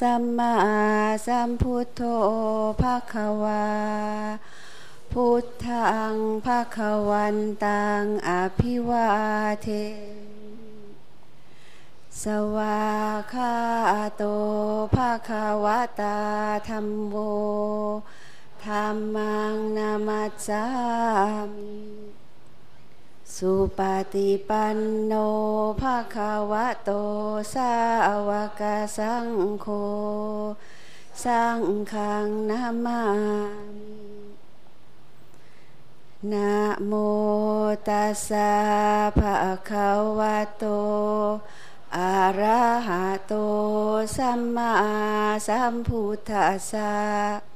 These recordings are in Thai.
สัมมาสัมพุทโธภะคะวา พุทธังภะคะวันตังอภิวาเท สวาคาโตภะคะวะตาธรรมโมธรรมังนามัสสามิ สุปฏิปันโนภะคะวะโต สาวกสังโฆ สังฆังนามานะโมตัสสะภะคะวะโต อะระหะโต สัมมาสัมพุทธัสสะ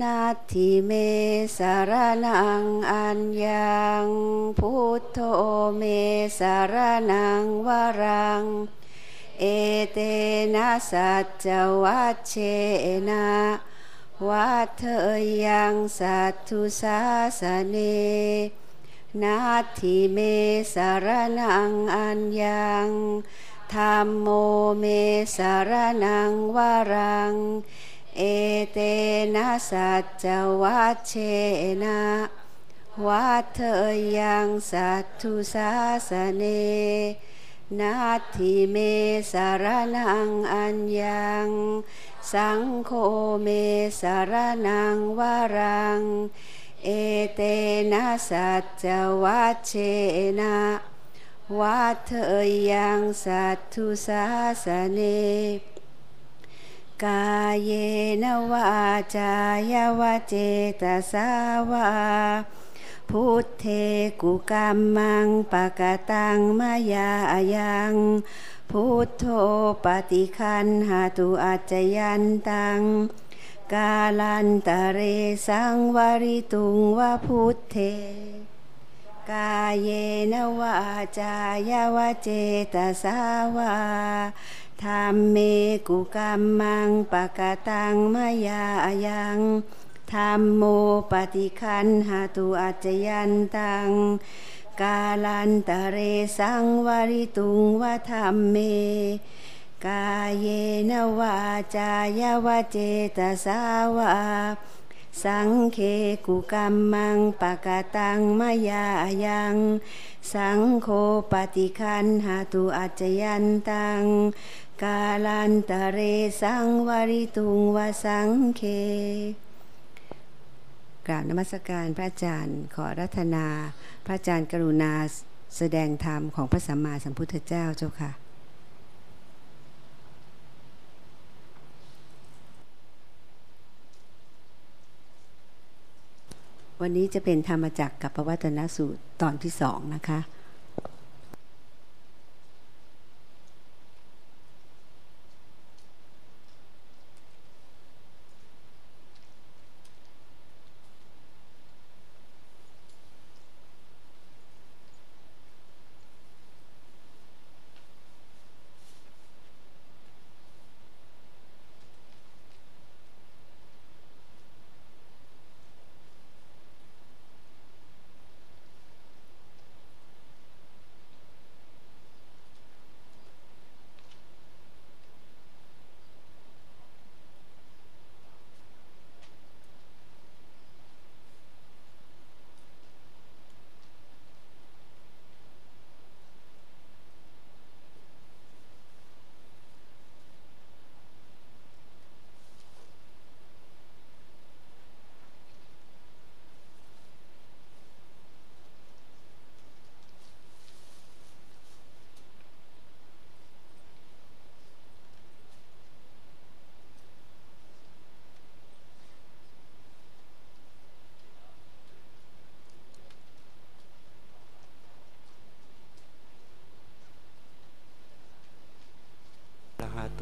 นาทิเมสารนังอัญญังพุทโธเมสารนังวรัง เอเตนะสัจจวัชเชนะวัฏเทยังสัตทุสาสเนนาทิเมสารนังอัญญังธรรมโมเมสารนังวรัง เอเตนะสัจจวัชเชนะวัฏเทยังสัตทุสาสเนนาทิเมสารนังอัญญัง สังโฆเมสารนังวารัง เอเตนะสัจจวัชเชนะวัฏเทยังสัตทุสาสเน กายเยนวาจายวเจตสาวาพุทเทกุกรรมังปะกตังมายายังพุทโธปฏิคันหาตุอัจยันตัง กาลันตะเรสังวริตุงวะพุทเท กายเยนวาจายวเจตสาวา ธรรมเมกุกรรมังปะกะตังมายายังธรรมโมปฏิคันหาตุอัจยันตัง กาลันตะเรสังวริตุงวะธรรมเม กายเยนวาจายวเจตสาวาสังเคกุกรรมังปะกะตังมายายัง สังโฆปฏิคันหาตุอัจยันตัง กาลันตะเรสังวริตุงวสังเคกราบนมัสการพระอาจารย์ขอรัตนา พระอาจารย์กรุณาแสดงธรรมของพระสัมมาสัมพุทธเจ้าเจ้าค่ะ วันนี้จะเป็นธรรมจักรกับปวัตนสูตรตอนที่สองนะคะ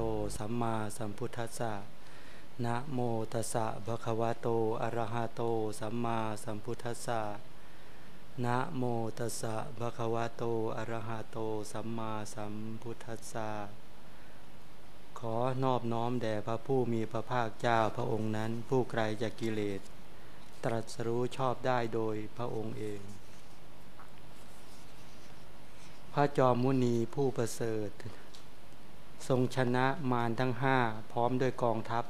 โตสัมมาสัมพุทธัสสะนะโมตัสสะภะคะวะโตอะระหะโตสัมมาสัมพุทธัสสะนะโมตัสสะภะคะวะโตอะระหะโตสัมมาสัมพุทธัสสะขอนอบน้อมแด่พระผู้มีพระภาคเจ้าพระองค์นั้น ผู้ไกลจากกิเลส ตรัสรู้ชอบได้โดยพระองค์เอง พระจอมมุนีผู้ประเสริฐ ทรงชนะมารทั้งห้าพร้อมด้วยกองทัพ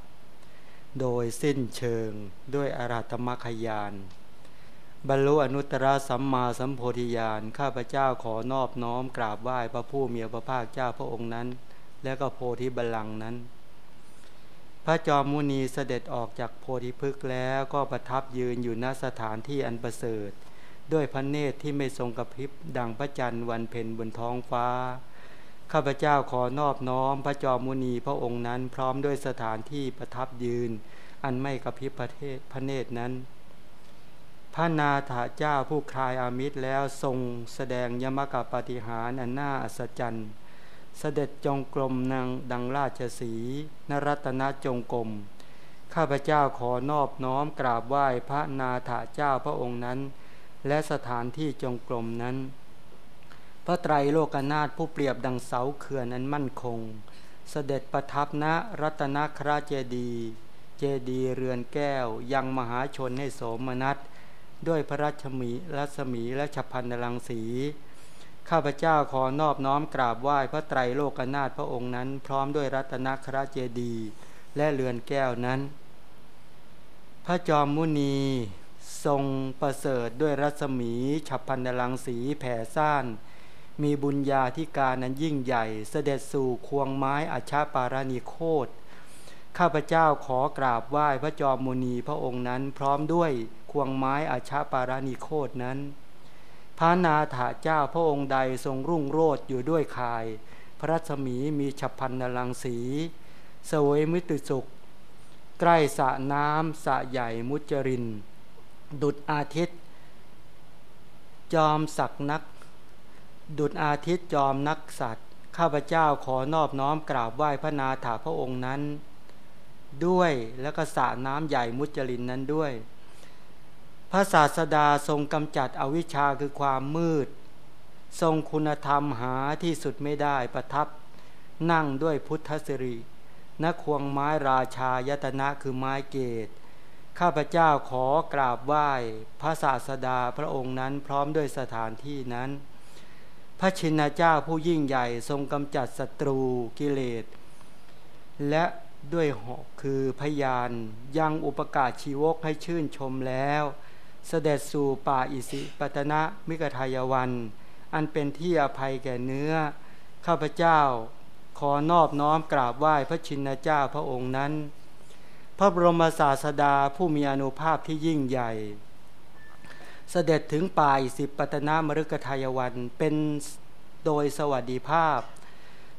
โดยสิ้นเชิงด้วยอาราธมรรคยาน บรรลุอนุตตรสัมมาสัมโพธิญาณข้าพเจ้าขอนอบน้อมกราบไหว้พระผู้มีพระภาคเจ้าพระองค์นั้น และก็โพธิบัลลังก์นั้น พระจอมมุนีเสด็จออกจากโพธิพฤกษ์แล้วก็ประทับยืนอยู่ณสถานที่อันประเสริฐ ด้วยพระเนตรที่ไม่ทรงกระพริบดังพระจันทร์วันเพ็ญบนท้องฟ้า ข้าพเจ้าขอนอบน้อมพระจอมมุนีพระองค์นั้นพร้อมด้วยสถานที่ประทับยืน อันไม่กระพริบประเทศพระเนตรนั้น พระนาถาเจ้าผู้คลายอามิตรแล้วทรงแสดงยมกับปฏิหารอันน่าอัศจรรย์ เสด็จจงกรมนางดังราชสีนรัตนจงกรมข้าพเจ้าขอนอบน้อมกราบไหว้พระนาถาเจ้าพระองค์นั้น และสถานที่จงกรมนั้น ระไตรโลกนาถผู้เปรียบดังเสาเขื่อนนั้นมั่นคง เสด็จประทับณรัตนคราเจดี เจดีเรือนแก้ว ยังมหาชนให้โสมนัส ด้วยพระราชมีรัศมีและฉัพันนลังสี ข้าพเจ้าขอนอบน้อมกราบไหว้พระไตรโลกนาถพระองค์นั้น พร้อมด้วยรัตนคราเจดี และเรือนแก้วนั้น พระจอมมุนีทรงประเสริฐด้วยรัศมีฉัพันนลังสีแผ่ซ่าน มีบุญญาธิการนั้นยิ่งใหญ่ เสด็จสู่ควงไม้อาชาปาราณีโคตข้าพเจ้าขอกราบไหว้พระจอมมุนีพระองค์นั้น พร้อมด้วยควงไม้อาชาปาราณิโคดนั้น พระนาถาเจ้าพระองค์ใดทรงรุ่งโรดอยู่ด้วยคาย พระรัศมีมีฉับพันนลังสีสวยมิตรสุข ใกล้สระน้ำสระใหญ่มุจริน ดุดอาทิตย์ จอมศักนัก ดุดอาทิตย์จอมนักสัตว์ ข้าพเจ้าขอนอบน้อมกราบไหว้พระนาถาพระองค์นั้น ด้วยแล้วก็สระน้ำใหญ่มุจรินนั้นด้วย พระศาสดาทรงกำจัดอวิชชาคือความมืด ทรงคุณธรรมหาที่สุดไม่ได้ประทับนั่งด้วยพุทธสิรินควงไม้ราชายตนะคือไม้เกตข้าพเจ้าขอกราบไหว้ พระศาสดาพระองค์นั้นพร้อมด้วยสถานที่นั้น พระชินเจ้าผู้ยิ่งใหญ่ทรงกำจัดศัตรูกิเลส และด้วยหอกคือพยานยังอุปการชีวกให้ชื่นชมแล้ว เสด็จสู่ป่าอิสิปตนะมิกทายวัน อันเป็นที่อภัยแก่เนื้อ ข้าพเจ้าขอนอบน้อมกราบไหว้พระชินเจ้าพระองค์นั้น พระบรมศาสดาผู้มีอนุภาพที่ยิ่งใหญ่ เสด็จถึงป่าอิสิปตนะมฤกทายวันเป็นโดยสวัสดิภาพ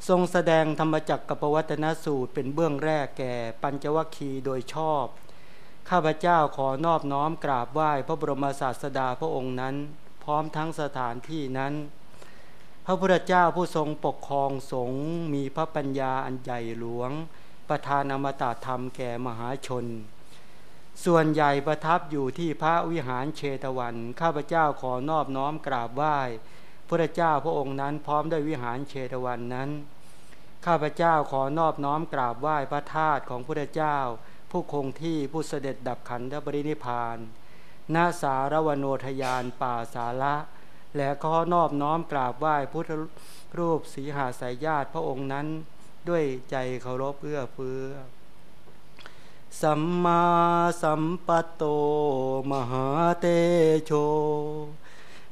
ทรงแสดงธรรมจักรกับปวัตนสูตรเป็นเบื้องแรกแก่ปัญจวัคคีย์โดยชอบ ข้าพเจ้าขอนอบน้อมกราบไหว้พระบรมศาสดาพระองค์นั้น พร้อมทั้งสถานที่นั้น พระพุทธเจ้าผู้ทรงปกครองสงฆ์มีพระปัญญาอันใหญ่หลวง ประทานอมตะธรรมแก่มหาชน ส่วนใหญ่ประทับอยู่ที่พระวิหารเชตวัน ข้าพเจ้าขอนอบน้อมกราบไหว้พระเจ้าพระองค์นั้นพร้อมด้วยวิหารเชตวันนั้น ข้าพเจ้าขอนอบน้อมกราบไหว้พระธาตุของพระเจ้า ผู้คงที่ผู้เสด็จดับขันธปรินิพานนาสารวโนทยานป่าสาระ และก็นอบน้อมกราบไหว้พุทธรูปสีหาสายญาติพระองค์นั้น ด้วยใจเคารพเอื้อเฟื้อ สัมมาสัมปัตโตมหาเตโช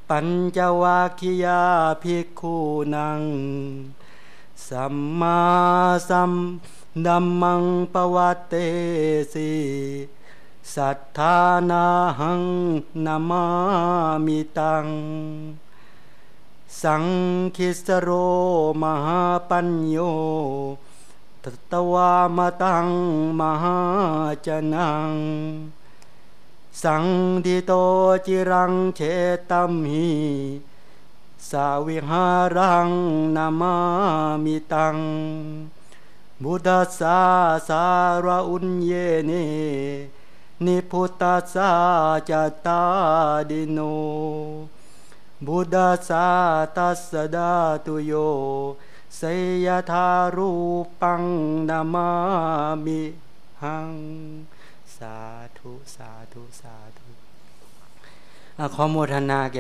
ปัญจวัคคียาภิกขุนัง สัมมาสัมดัมมังปวัตเตสีสัทธานาหังนามามิตัง สังคิสโรมหาปัญโย ตตวามตังมหาจนัง สังทิโตจิรังเชตัมหีสาวิหารังนามามิตังบุตสาสารอุญเยเนนิพุตตสาจตาดิโนบุดาสาตัสดาตุโย สยธารูปังนามามิหัง สาธุสาธุสาธุขอโมทนาแก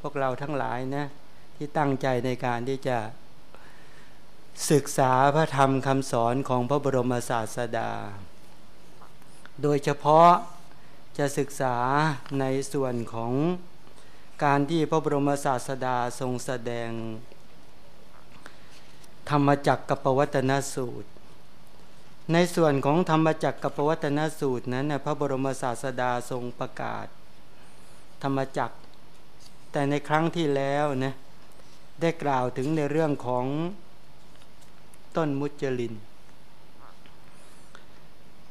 พวกเราทั้งหลายนะที่ตั้งใจในการที่จะศึกษาพระธรรมคำสอนของพระบรมศาสดา โดยเฉพาะจะศึกษาในส่วนของการที่พระบรมศาสดาทรงแสดง ธรรมจักรกับปวัตนสูตร ในส่วนของธรรมจักรกับปวัตนสูตรนั้นพระบรมศาสดาทรงประกาศ ธรรมจักรแต่ในครั้งที่แล้วนะได้กล่าวถึงในเรื่องของต้นมุจลิน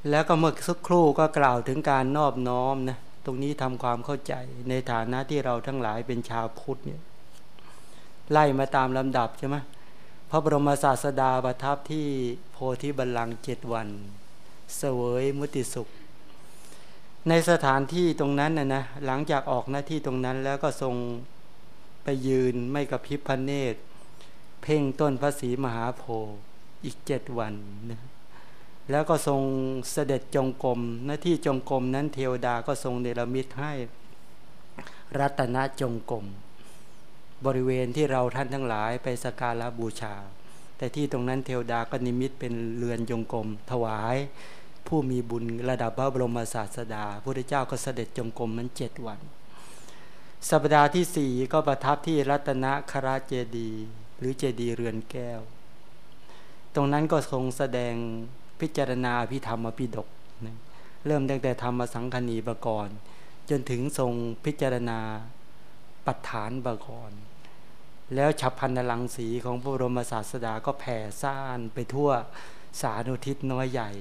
แล้วก็เมื่อสักครู่ก็กล่าวถึงการนอบน้อมนะตรงนี้ทำความเข้าใจในฐานะที่เราทั้งหลายเป็นชาวพุทธเนี่ยไล่มาตามลำดับใช่ไหม ระบรมศาสดาประทับที่โพธิบัลลังก์เจ็ดวัน เสวยมุติสุข ในสถานที่ตรงนั้นนะนะหลังจากออกหน้าที่ตรงนั้นแล้วก็ทรงไปยืนไม่กับพิพเนตเพ่งต้นพระศรีมหาโพธิ์อีกเจ็ดวันนะแล้วก็ทรงเสด็จจงกรมหน้าที่จงกรมนั้นเทวดาก็ทรงเนรมิตให้ รัตนจงกรม บริเวณที่เราท่านทั้งหลายไปสการะบูชา แต่ที่ตรงนั้นเทวดาก็นิมิตเป็นเรือนจงกรมถวาย ผู้มีบุญระดับพระบรมศาสดาพระเจ้าก็เสด็จจงกรมนั้นเจ็ดวัน สัปดาห์ที่สี่ก็ประทับที่รัตนคราเจดีหรือเจดีเรือนแก้ว ตรงนั้นก็ทรงแสดงพิจารณาพิธรรมปิดกนะเริ่มตั้งแต่ธรรมสังคณีบกร จนถึงทรงพิจารณาปัฏฐานบกร แล้วฉับพันนลังสีของพระบรมศาสดาก็แผ่ซ่านไปทั่วสานุทิศน้อยใหญ่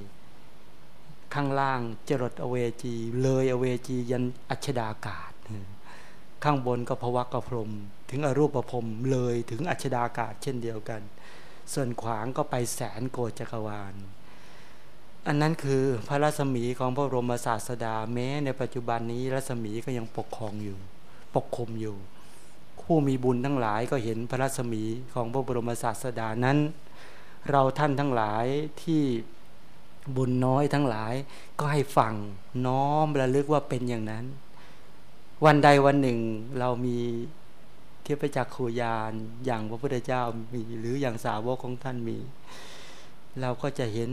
ข้างล่างจรดอเวจี เลยอเวจียันอัชดากาศ ข้างบนก็พวักกพรม ถึงอรูปประพรมเลยถึงอัชดากาศเช่นเดียวกัน ส่วนขวางก็ไปแสนโกจักรวาล อันนั้นคือพระรัศมีของพระบรมศาสดาแม้ในปัจจุบันนี้รัศมีก็ยังปกครองอยู่ ปกคลุมอยู่ ผู้มีบุญทั้งหลายก็เห็นพระรัศมีของพระบรมศาสดานั้น เราท่านทั้งหลายที่บุญน้อยทั้งหลายก็ให้ฟังน้อมระลึกว่าเป็นอย่างนั้น วันใดวันหนึ่งเรามีเทียบจักขูยานอย่างพระพุทธเจ้ามีหรืออย่างสาวกของท่านมี เราก็จะเห็น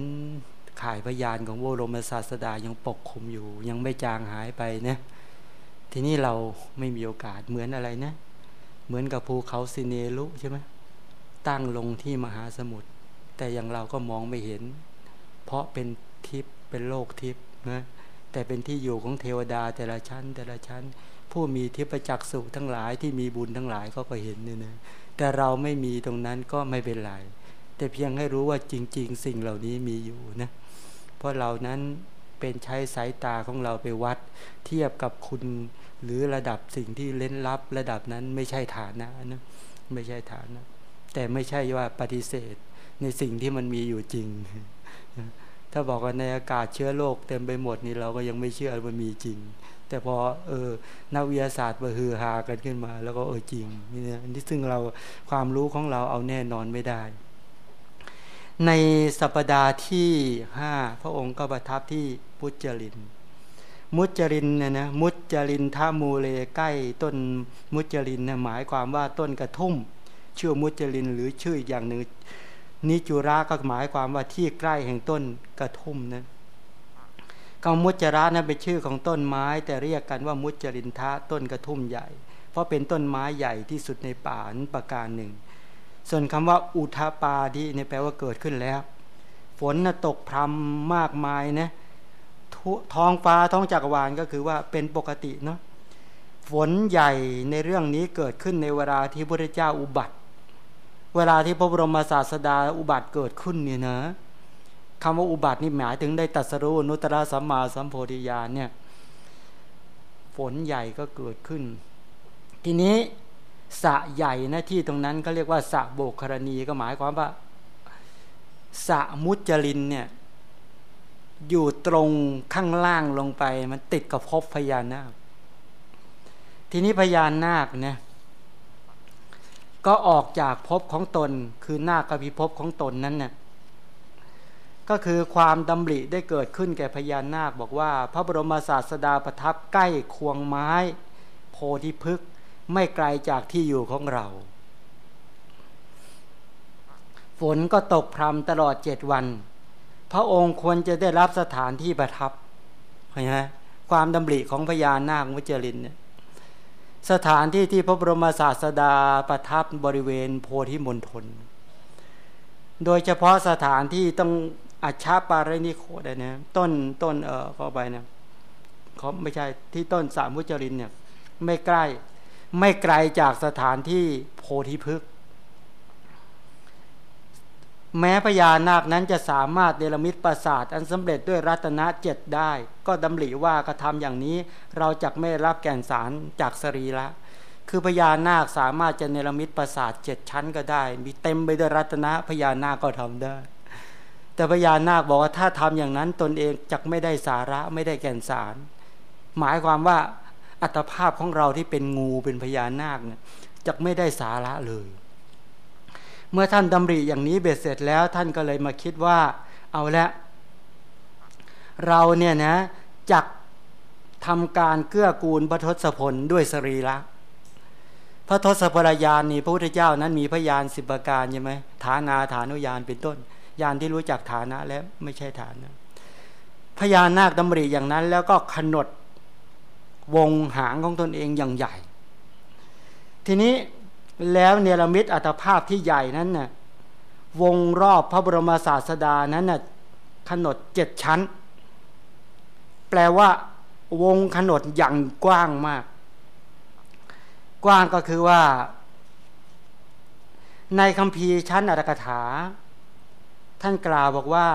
ข่ายพยานของโวรมศาสดายังปกคลุมอยู่ ยังไม่จางหายไปนะทีนี้เราไม่มีโอกาสเหมือนอะไรนะ เหมือนกับภูเขาซิเนลุใช่ไหมตั้งลงที่มหาสมุทรแต่อย่างเราก็มองไม่เห็น เพราะเป็นทิพย์เป็นโลกทิพย์นะแต่เป็นที่อยู่ของเทวดาแต่ละชั้น แต่ละชั้น ผู้มีทิพจักสุทั้งหลายที่มีบุญทั้งหลายก็ก็เห็นนี่นะแต่เราไม่มีตรงนั้นก็ไม่เป็นไรแต่เพียงให้รู้ว่าจริง ๆ สิ่งเหล่านี้มีอยู่นะเพราะเรานั้นเป็นใช้สายตาของเราไปวัด เทียบกับคุณ หรือระดับสิ่งที่เล้นลับระดับนั้นไม่ใช่ฐานะนะไม่ใช่ฐานะ แต่ไม่ใช่ว่าปฏิเสธในสิ่งที่มันมีอยู่จริง ถ้าบอกว่าในอากาศเชื้อโรคเต็มไปหมดนี่เราก็ยังไม่เชื่อว่ามีจริง แต่พอเออนักวิทยาศาสตร์มาฮือฮากันขึ้นมา แล้วก็เออจริงนี่นะนี่ซึ่งเราความรู้ของเราเอาแน่นอนไม่ได้ ในสัปดาห์ที่ห้าพระองค์ก็ประทับที่พุทธจริน มุจรินเนี่ยนะมุจรินท่ามูเลใกล้ต้นมุจรินนี่ยหมายความว่าต้นกระทุ่ม ชื่อมุจรินหรือชื่ออีกอย่างหนึ่งนิจุระก็หมายความว่าที่ใกล้แห่งต้นกระทุ่มนะกามุจระนั้นเป็นชื่อของต้นไม้ แต่เรียกกันว่ามุจรินทะต้นกระทุ่มใหญ่ เพราะเป็นต้นไม้ใหญ่ที่สุดในป่านประการหนึ่ง ส่วนคำว่าอุทาปาดีเนี่ยแปลว่าเกิดขึ้นแล้ว ฝนนะตกพรำมากมายนะ ท้องฟ้าท้องจักรวาลก็คือว่าเป็นปกติเนาะฝนใหญ่ในเรื่องนี้เกิดขึ้นในเวลาที่พระเจ้าอุบัติ เวลาที่พระบรมศาสดาอุบัติเกิดขึ้นเนี่ยนะคำว่าอุบัตินี่หมายถึงได้ตัสรู้นุตตะสัมมาสัมโพธิญาณเนี่ยฝนใหญ่ก็เกิดขึ้น ทีนี้สะใหญ่นะที่ตรงนั้นก็เรียกว่าสะโบกครณีก็หมายความว่าสะมุจลินเนี่ย อยู่ตรงข้างล่างลงไป มันติดกับภพพญานาค ทีนี้พญานาคเนี่ยก็ออกจากภพของตน คือน้ากพิภพของตนนั้นน่ะก็คือความดำริได้เกิดขึ้นแก่พญานาค บอกว่า พระบรมศาสดาประทับใกล้ควงไม้ โพธิพฤกษ์ไม่ไกลจากที่อยู่ของเรา ฝนก็ตกพรำตลอดเจ็ดวัน พระองค์ควรจะได้รับสถานที่ประทับเห็นไหมความดำริของพญานาคมุจลินเนี่ยสถานที่ที่พระบรมศาสดาประทับบริเวณโพธิมณฑลโดยเฉพาะสถานที่ต้องอัชชาปารินิโคดนะต้นต้นเออเข้าไปนะเขาไม่ใช่ที่ต้นสามมุจรินเนี่ยไม่ใกล้ไม่ไกลจากสถานที่โพธิพฤกษ์ แม้พญานาคนั้นจะสามารถเดลมิตปราสาทอันสำเร็จด้วยรัตนเจ็ดได้ ก็ดำริว่ากระทำอย่างนี้เราจะไม่รับแก่นสารจากสรีละ คือพญานาคสามารถจะเนรมิตปราสาทเจ็ดชั้นก็ได้ มีเต็มไปด้วยรัตนะพญานาคก็ทำได้ แต่พญานาคบอกว่าถ้าทำอย่างนั้นตนเองจะไม่ได้สาระไม่ได้แก่นสาร หมายความว่าอัตภาพของเราที่เป็นงูเป็นพญานาคเนี่ยจะไม่ได้สาระเลย เมื่อท่านดำริอย่างนี้เบ็ดเสร็จแล้วท่านก็เลยมาคิดว่า เอาละ เราเนี่ยนะจักทำการเกื้อกูลพระทศพลด้วยสรีระพระทศพลยานนี่พระพุทธเจ้านั้นมีพยานสิบประการใช่ไหมฐานาฐานุยานเป็นต้น ยานที่รู้จักฐานะแล้วไม่ใช่ฐานะพญานาคดำริอย่างนั้น แล้วก็ขนดวงหางของตนเองอย่างใหญ่ ทีนี้ แล้วเนรมิตอัตภาพที่ใหญ่นั้นน่ะวงรอบพระบรมศาสดานั้นน่ะขนดเจ็ดชั้น แปลว่าวงขนดอย่างกว้างมาก กว้างก็คือว่า ในคำพีชั้นอัตถกถา ท่านกล่าวบอกว่า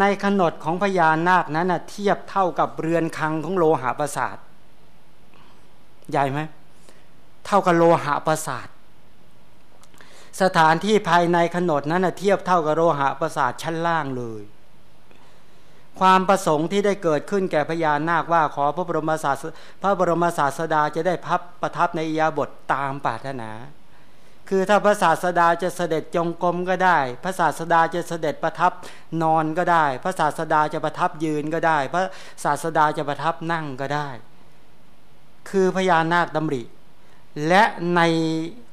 ในขนดของพญานาคนั้นนะเทียบเท่ากับเรือนคังของโลหะประสาท ใหญ่ไหม เท่ากับโลหะประสาท สถานที่ภายในขนดนั้นเทียบเท่ากับโลหะประสาทชั้นล่างเลย ความประสงค์ที่ได้เกิดขึ้นแก่พญานาคว่าขอพระบรมศาสพระบรมศาสดาจะได้พับประทับในยาบทตามปรารถนา คือถ้าพระศาสดาจะเสด็จจงกรมก็ได้ พระศาสดาจะเสด็จประทับนอนก็ได้ พระศาสดาจะประทับยืนก็ได้ พระศาสดาจะประทับนั่งก็ได้ คือพญานาคดำริ และใน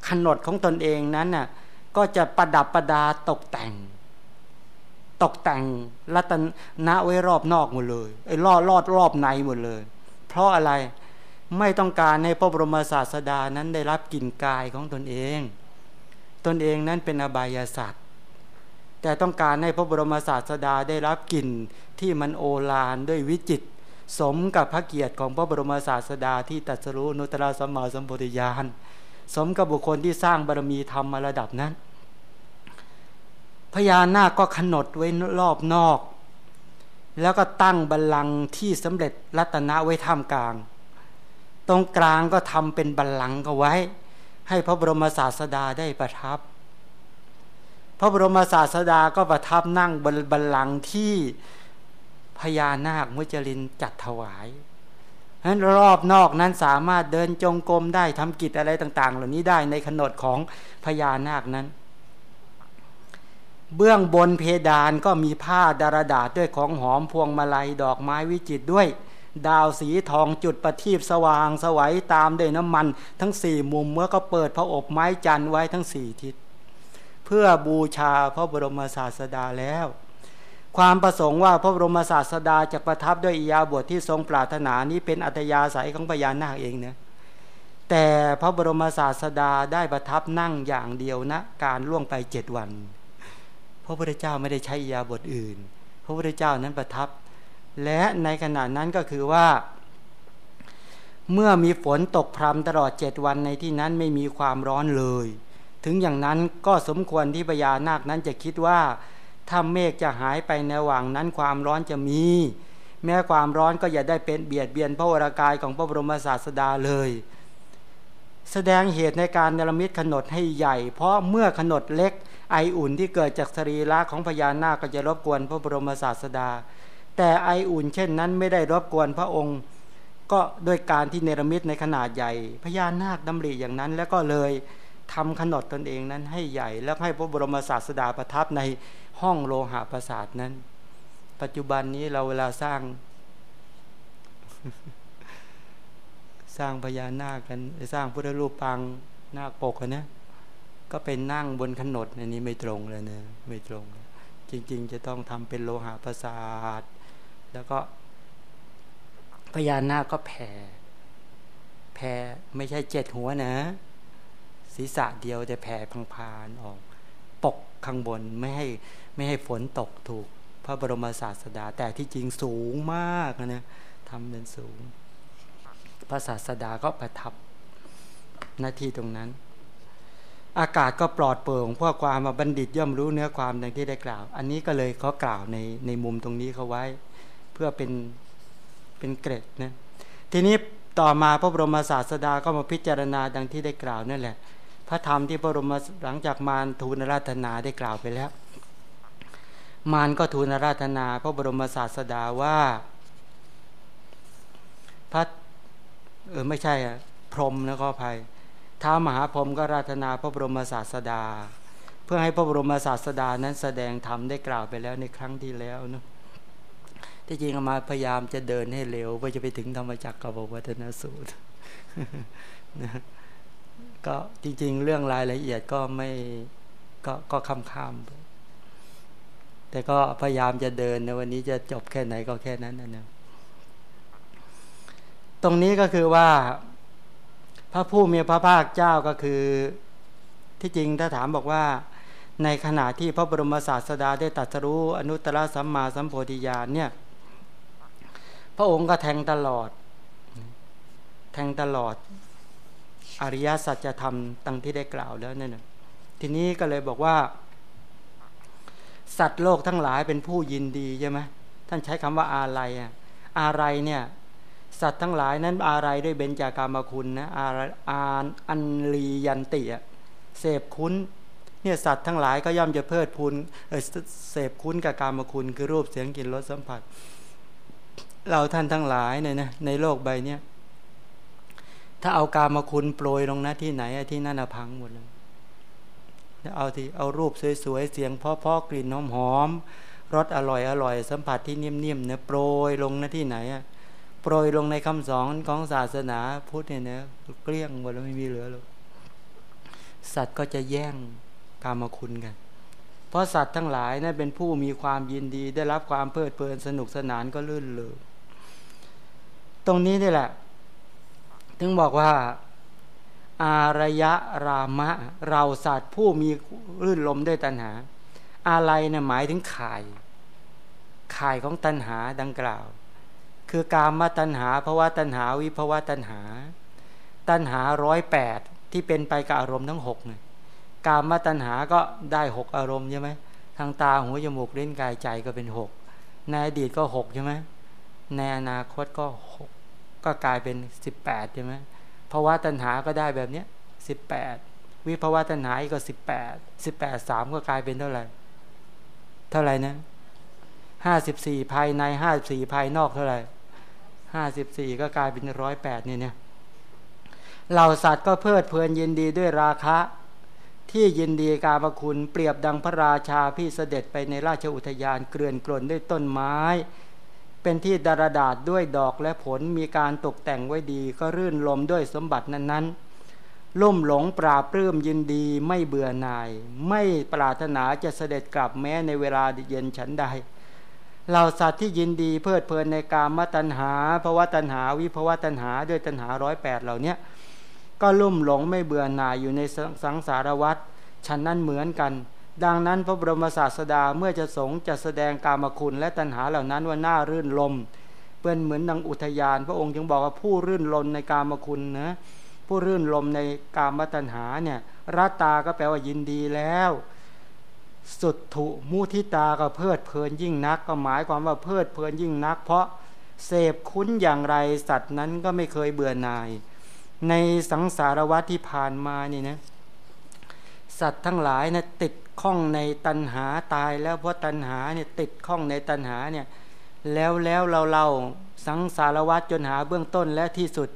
ขนดของตนเองนั้นน่ะก็จะประดับประดาตกแต่ง ตกแต่งรัตนะไว้รอบนอกหมดเลยไอ้ลอดลอดรอบในหมดเลย เพราะอะไรไม่ต้องการให้พระบรมศาสดานั้นได้รับกลิ่นกายของตนเอง ตนเองนั้นเป็นอบายสัตว์แต่ต้องการให้พระบรมศาสดาได้รับกลิ่นที่มันโอฬารด้วยวิจิต สมกับพระเกียรติของพระบรมศาสดาที่ตัดสรู้นุตระสัมมาสัมปวิญาณสมกับบุคคลที่สร้างบารมีธรรมมาระดับนั้นพญานาคก็ขนดไว้รอบนอก แล้วก็ตั้งบัลลังก์ที่สำเร็จรัตนะไว้ท่ามกลาง ตรงกลางก็ทำเป็นบัลลังก์ก็ไว้ ให้พระบรมศาสดาได้ประทับ พระบรมศาสดาก็ประทับนั่งบนบัลลังก์ที่ พญานาคมุจลินจัดถวายนั้นรอบนอกนั้นสามารถเดินจงกรมได้ทำกิจอะไรต่าง ๆ เหล่านี้ได้ในขนดของพญานาคนั้น เบื้องบนเพดานก็มีผ้าดารดาษด้วยของหอมพวงมาลัยดอกไม้วิจิตด้วย ดาวสีทองจุดประทีปสว่างสวัยตามด้วยน้ำมัน ทั้งสี่มุมเมื่อก็เปิดพระอบไม้จันทร์ไว้ทั้งสี่ทิศ เพื่อบูชาพระบรมศาสดาแล้ว ความประสงค์ว่าพระบรมศาสดาจะประทับด้วยอียาบทที่ทรงปรารถนานี้เป็นอัตยาศัยของพญานาคเองเนะแต่พระบรมศาสดาได้ประทับนั่งอย่างเดียวนะการล่วงไปเจ็ดวัน พระพุทธเจ้าไม่ได้ใช้อียาบทอื่น พระพุทธเจ้านั้นประทับ และในขณะนั้นก็คือว่า เมื่อมีฝนตกพรำตลอดเจ็ดวันในที่นั้นไม่มีความร้อนเลย ถึงอย่างนั้นก็สมควรที่พญานาคนั้นจะคิดว่า ถ้าเมฆจะหายไปในระหว่างนั้นความร้อนจะมี แม้ความร้อนก็อย่าได้เป็นเบียดเบียนพระวรากายของพระบรมศาสดาเลย แสดงเหตุในการเนรมิตขนดให้ใหญ่ เพราะเมื่อขนดเล็กไออุ่นที่เกิดจากสรีระของพญานาคก็จะรบกวนพระบรมศาสดา แต่ไออุ่นเช่นนั้นไม่ได้รบกวนพระองค์ ก็โดยการที่เนรมิตในขนาดใหญ่ พญานาคดำริอย่างนั้น แล้วก็เลยทำขนดตนเองนั้นให้ใหญ่ แล้วให้พระบรมศาสดาประทับใน ห้องโลหะประสาทนั้น ปัจจุบันนี้เราเวลาสร้าง สร้างพญานาคกัน สร้างพุทธรูปปังนาคปกนะก็เป็นนั่งบนขนดอันนี้ไม่ตรงเลยเนะไม่ตรง จริง ๆ จะต้องทำเป็นโลหะประสาท แล้วก็พญานาคก็แผ่แผ่ไม่ใช่เจ็ดหัวนะ ศีรษะเดียวแต่แผ่พังพานออก ปกข้างบนไม่ให้ ไม่ให้ฝนตกถูกพระบรมศาสดา แต่ที่จริงสูงมากนะทำเป็นสูง พระศาสดาก็ประทับหน้าที่ตรงนั้น อากาศก็ปลอดโปร่งพราะความมาบัณฑิตย่อมรู้เนื้อความดังที่ได้กล่าว อันนี้ก็เลยเขากล่าวในในมุมตรงนี้เขาไว้ เพื่อเป็นเป็นเกรดนะทีนี้ต่อมาพระบรมศาสดาก็มาพิจารณาดังที่ได้กล่าวนั่นแหละ พระธรรมที่พระบรมหลังจากมารทูลราธนาได้กล่าวไปแล้ว มารก็ทูลราธนาพระบรมศาสดาว่าพระเออไม่ใช่อะพรมนะก็ภัยท้ามหาพรมก็ราธนาพระบรมศาสดา เพื่อให้พระบรมศาสดานั้นแสดงธรรมได้กล่าวไปแล้วในครั้งที่แล้วเนาะที่จริงมาพยายามจะเดินให้เร็วเพื่อจะไปถึงธรรมจักรกับวัฒนสูตรนะก็จริง ๆ เรื่องรายละเอียดก็ไม่ก็ก็คำคำ แต่ก็พยายามจะเดินในวันนี้จะจบแค่ไหนก็แค่นั้นนะตรงนี้ก็คือว่า พระผู้มีพระภาคเจ้าก็คือที่จริงถ้าถามบอกว่า ในขณะที่พระบรมศาสดาได้ตรัสรู้อนุตตรสัมมาสัมโพธิญาณเนี่ย พระองค์ก็แทงตลอด แทงตลอดอริยสัจธรรมตั้งที่ได้กล่าวแล้วนั่นทีนี้ก็เลยบอกว่า สัตว์โลกทั้งหลายเป็นผู้ยินดีใช่ไหมท่านใช้คำว่าอาลัยอะอะไรเนี่ยสัตว์ทั้งหลายนั้นอะไรด้วยเบญจากามคุณนะอาอาอันลียันติอะเสพคุ้นเนี่ยสัตว์ทั้งหลายก็ย่อมจะเพิดพูนเสพคุ้นกับกามคุณคือรูปเสียงกลิ่นรสสัมผัส เราท่านทั้งหลายเนี่ยนะในโลกใบเนี้ยถ้าเอากามาคุณโปรยลงนะที่ไหนที่นั่นพังหมดเลย เอาที่เอารูปสวยๆเสียงเพาะๆกลิ่นหอมๆรสอร่อยอร่อยสัมผัสที่นิ่มๆเนี่ยโปรยลงนะที่ไหนอะโปรยลงในคำสอนของศาสนาพุทธเนี่ยนะเกลี้ยงหมดแล้วไม่มีเหลือหรอกสัตว์ก็จะแย่งกามคุณกัน เพราะสัตว์ทั้งหลายนะั้นเป็นผู้มีความยินดี ได้รับความเพลิดเพลินสนุกสนานก็ลื่นเลยตรงนี้นี่แหละ ถึงบอกว่า อารยะรามะ เราสัตว์ผู้มีรื่นลมด้วยตัณหา อะไรเนี่ยหมายถึงข่าย ข่ายของตัณหาดังกล่าว คือการมาตัณหาภาวะตัณหาวิภาวะตัณหา ตัณหาร้อยแปดที่เป็นไปกับอารมณ์ทั้งหกเนี่ยกามมาตัณหาก็ได้หกอารมณ์ใช่ไหมทางตาหูจมูกเล่นกายใจก็เป็นหกในอดีตก็หกใช่ไหมในอนาคตก็หกก็กลายเป็นสิบแปดใช่ไหม ภาวะตัณหาก็ได้แบบเนี้ยสิบแปดวิภาวะตัณหาก็สิบแปดสิบแปดสามก็กลายเป็นเท่าไหร่ เท่าไหร่นะห้าสิบสี่ภายในห้าสี่ภายนอกเท่าไหร่ห้าสิบสี่ก็กลายเป็นร้อยแปดเนี่ยเนี่ยเหล่าสัตว์ก็เพลิดเพลินยินดีด้วยราคะ ที่ยินดีกาบคุณเปรียบดังพระราชาพี่เสด็จไปในราชอุทยานเกลื่อนกลนด้วยต้นไม้ เป็นที่ดารดาษด้วยดอกและผลมีการตกแต่งไว้ดีก็รื่นลมด้วยสมบัตินั้นๆ ลุ่มหลงปราบปลื้มยินดีไม่เบื่อหน่าย ไม่ปรารถนาจะเสด็จกลับแม้ในเวลาเย็นฉันใดเหล่าสัตว์ที่ยินดีเพลิดเพลินในกามตัณหาภาวะตัณหาวิภาวะตัณหาด้วยตัณหาร้อยแปดเหล่านี้ก็ลุ่มหลงไม่เบื่อหน่ายอยู่ในสังสารวัฏฉันนั้นเหมือนกัน ดังนั้นพระบรมศาสดาเมื่อจะสงจะแสดงกามคุณและตัณหาเหล่านั้นว่าน่ารื่นลมเป็นเหมือนดังอุทยาน พระองค์จึงบอกว่าผู้รื่นลมในกามคุณนะผู้รื่นลมในกามตัณหาเนี่ยรัตตาก็แปลว่ายินดีแล้ว สุดถุมุทิตาก็เพลิดเพลินยิ่งนัก ก็หมายความว่าเพลิดเพลินยิ่งนัก เพราะเสพคุ้นอย่างไรสัตว์นั้นก็ไม่เคยเบื่อหน่าย ในสังสารวัฏที่ผ่านมานี่นะสัตว์ทั้งหลายนะติด ข้องในตัณหาตายแล้วเพราะตัณหาเนี่ยติดข้องในตัณหาเนี่ยแล้วแล้วเราเราสังสารวัตรจนหาเบื้องต้นและที่สุด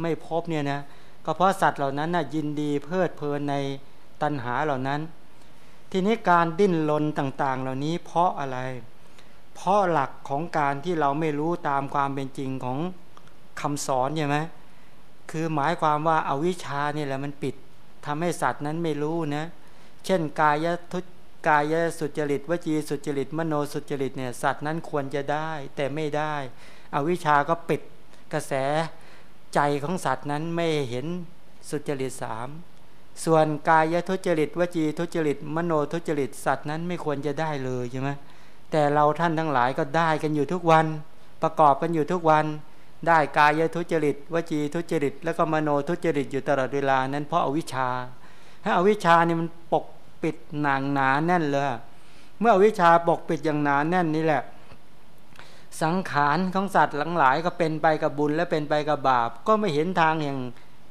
ไม่พบเนี่ยนะก็เพราะสัตว์เหล่านั้นน่ะยินดีเพลิดเพลินในตัณหาเหล่านั้น ทีนี้การดิ้นรนต่างๆ เหล่านี้เพราะอะไร เพราะหลักของการที่เราไม่รู้ตามความเป็นจริงของคำสอนใช่ไหมคือหมายความว่าอาวิชชาเนี่ยแหละมันปิดทำให้สัตว์นั้นไม่รู้นะเเช่น กายทุกายสุจริตวจีสุจริต มโนสุจริตเนี่ยสัตว์นั้นควรจะได้แต่ไม่ได้อวิชาก็ปิดกระแสใจของสัตว์นั้นไม่เห็นสุจริตสามส่วนกายทุจริตวจีทุจริต มโนทุจริตสัตว์นั้นไม่ควรจะได้เลยใช่ไหมแต่เราท่านทั้งหลายก็ได้กันอยู่ทุกวัน ประกอบกันอยู่ทุกวัน ได้กายทุจริตวจีทุจริต แล้วก็มโนทุจริตอยู่ตลอดเวลานั้นเพราะอาวิชชาถ้าอาวิชชานี่มันปก ปิดหนางหนาแน่นเลย เมื่อวิชาปกปิดอย่างหนาแน่นนี่แหละ สังขารของสัตว์หลังหลายก็เป็นไปกับบุญและเป็นไปกับบาป ก็ไม่เห็นทางแห่ง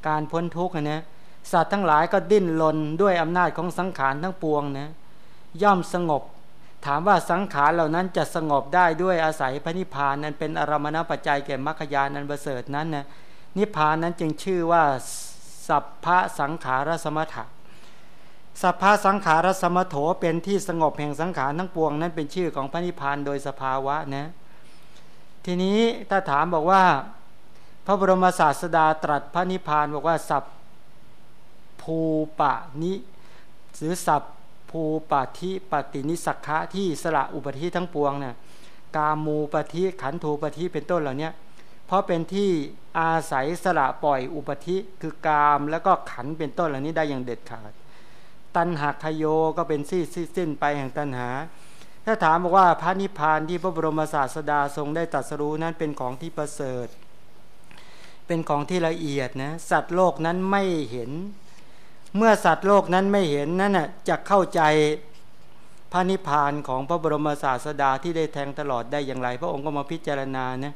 การพ้นทุกข์นะสัตว์ทั้งหลายก็ดิ้นรนด้วยอำนาจของสังขารทั้งปวงนะย่อมสงบ ถามว่าสังขารเหล่านั้นจะสงบได้ด้วยอาศัยพระนิพพานนั้นเป็นอารมณปัจจัยแก่มรรคญาณันประเสริฐนั้นนะนิพพานนั้นจึงชื่อว่าสัพพะสังขารสมถะ สัพพะสังขารสมโถเป็นที่สงบแห่งสังขารทั้งปวง นั้นเป็นชื่อของพระนิพพานโดยสภาวะนะ ทีนี้ถ้าถามบอกว่า พระบรมศาสดาตรัสพระนิพพานบอกว่าสัพภูปะนิหรือสัพภูปะทิปฏินิสักขะที่สละอุปธิทั้งปวงเนี่ยกามูปฏิขันธูปฏิเป็นต้นเหล่านี้เพราะเป็นที่อาศัยสละปล่อยอุปธิคือกามแล้วก็ขันเป็นต้นเหล่านี้ได้อย่างเด็ดขาด ตันหักขโยก็เป็นสิ้นสิ้นไปแห่งตันหา ถ้าถามบอกว่าพระนิพพานที่พระบรมศาสดาทรงได้ตรัสรู้นั้นเป็นของที่ประเสริฐ เป็นของที่ละเอียดนะสัตว์โลกนั้นไม่เห็น เมื่อสัตว์โลกนั้นไม่เห็นนั่นน่ะจะเข้าใจพระนิพพานของพระบรมศาสดาที่ได้แทงตลอดได้อย่างไร พระองค์ก็มาพิจารณาเนี่ย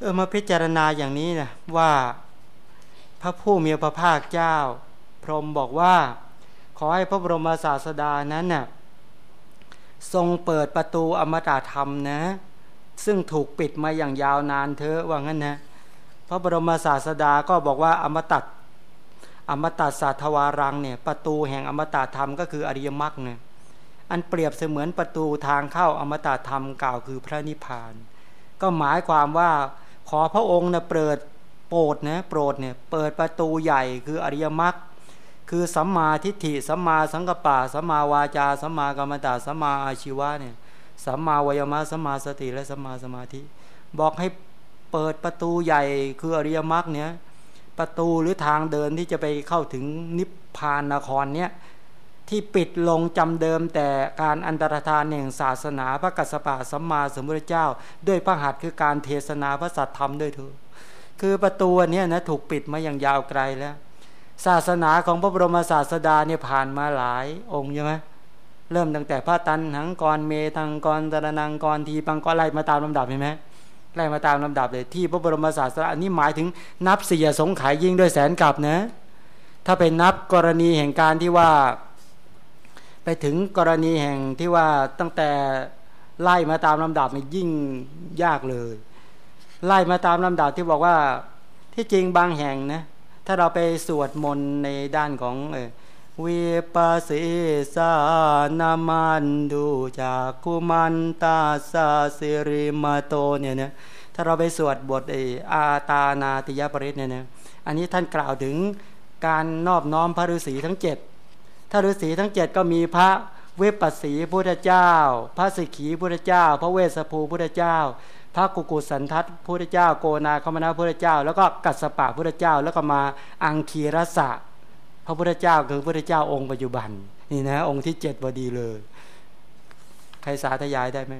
เออมาพิจารณาอย่างนี้นะว่าพระผู้มีพระภาคเจ้า พรหมบอกว่า ขอให้พระบรมศาสดานั้นน่ะทรงเปิดประตูอมตะธรรมนะ ซึ่งถูกปิดมาอย่างยาวนานเธอว่างั้นนะพระบรมศาสดาก็บอกว่าอมตะอมตะสัทวารังเนี่ยประตูแห่งอมตะธรรมก็คืออริยมรรคเนี่ยอันเปรียบเสมือนประตูทางเข้าอมตะธรรมกล่าวคือพระนิพพาน ก็หมายความว่าขอพระองค์นะเปิดโปรดนะโปรดเนี่ยเปิดประตูใหญ่คืออริยมรรค คือสัมมาทิฏฐิสัมมาสังกปะสัมมาวาจาสัมมากรรมตาสัมมาอาชีวะเนี่ยสัมมาวยมะสัมมาสติและสัมมาสมาธิ บอกให้เปิดประตูใหญ่คืออริยมรรคเนี่ยประตูหรือทางเดินที่จะไปเข้าถึงนิพพานนครเนี้ยที่ปิดลงจำเดิมแต่การอันตรธานแห่งศาสนาพระกัสสปะสัมมาสัมพุทธเจ้า ด้วยพระหัตถ์คือการเทศนาพระสัทธรรมด้วยเถอคือประตูนี้นะถูกปิดมาอย่างยาวไกลแล้ว ศาสนาของพระบรมศาสดาเนี่ยผ่านมาหลายองค์ใช่ไหมเริ่มตั้งแต่พระตันหังกรเมทังกรตระนังกรทีปังก็ไล่มาตามลำดับเห็นไหมไล่มาตามลำดับเลยที่พระบรมศาสดานนี้หมายถึงนับเสียสงขายยิ่งด้วยแสนกับนะ ถ้าเป็นนับกรณีแห่งการที่ว่า ไปถึงกรณีแห่งที่ว่าตั้งแต่ไล่มาตามลำดับนี่ยิ่งยากเลย ไล่มาตามลำดับที่บอกว่าที่จริงบางแห่งนะ ถ้าเราไปสวดมนต์ในด้านของเอวิปัสสิสานามันดูจากกุมันตาสาสิริมาโตเนี่ยนะถ้าเราไปสวดบทไออาตานาติยปริศเนี่ยนะอันนี้ท่านกล่าวถึงการนอบน้อมพระฤาษีทั้งเจ็ดถ้าฤาษีทั้งเจ็ดก็มีพระเวปปัสสีพุทธเจ้า พระสิกขีพุทธเจ้า พระเวสสภูพุทธเจ้า พระกุกุสันทัตพุทธเจ้า โกนาคมนาพุทธเจ้า แล้วก็กัสสปะพุทธเจ้า แล้วก็มาอังคีรสะพระพุทธเจ้าคือพระพุทธเจ้าองค์ปัจจุบัน นี่นะ องค์ที่เจ็ดพอดีเลย ใครสาธยายได้ไหม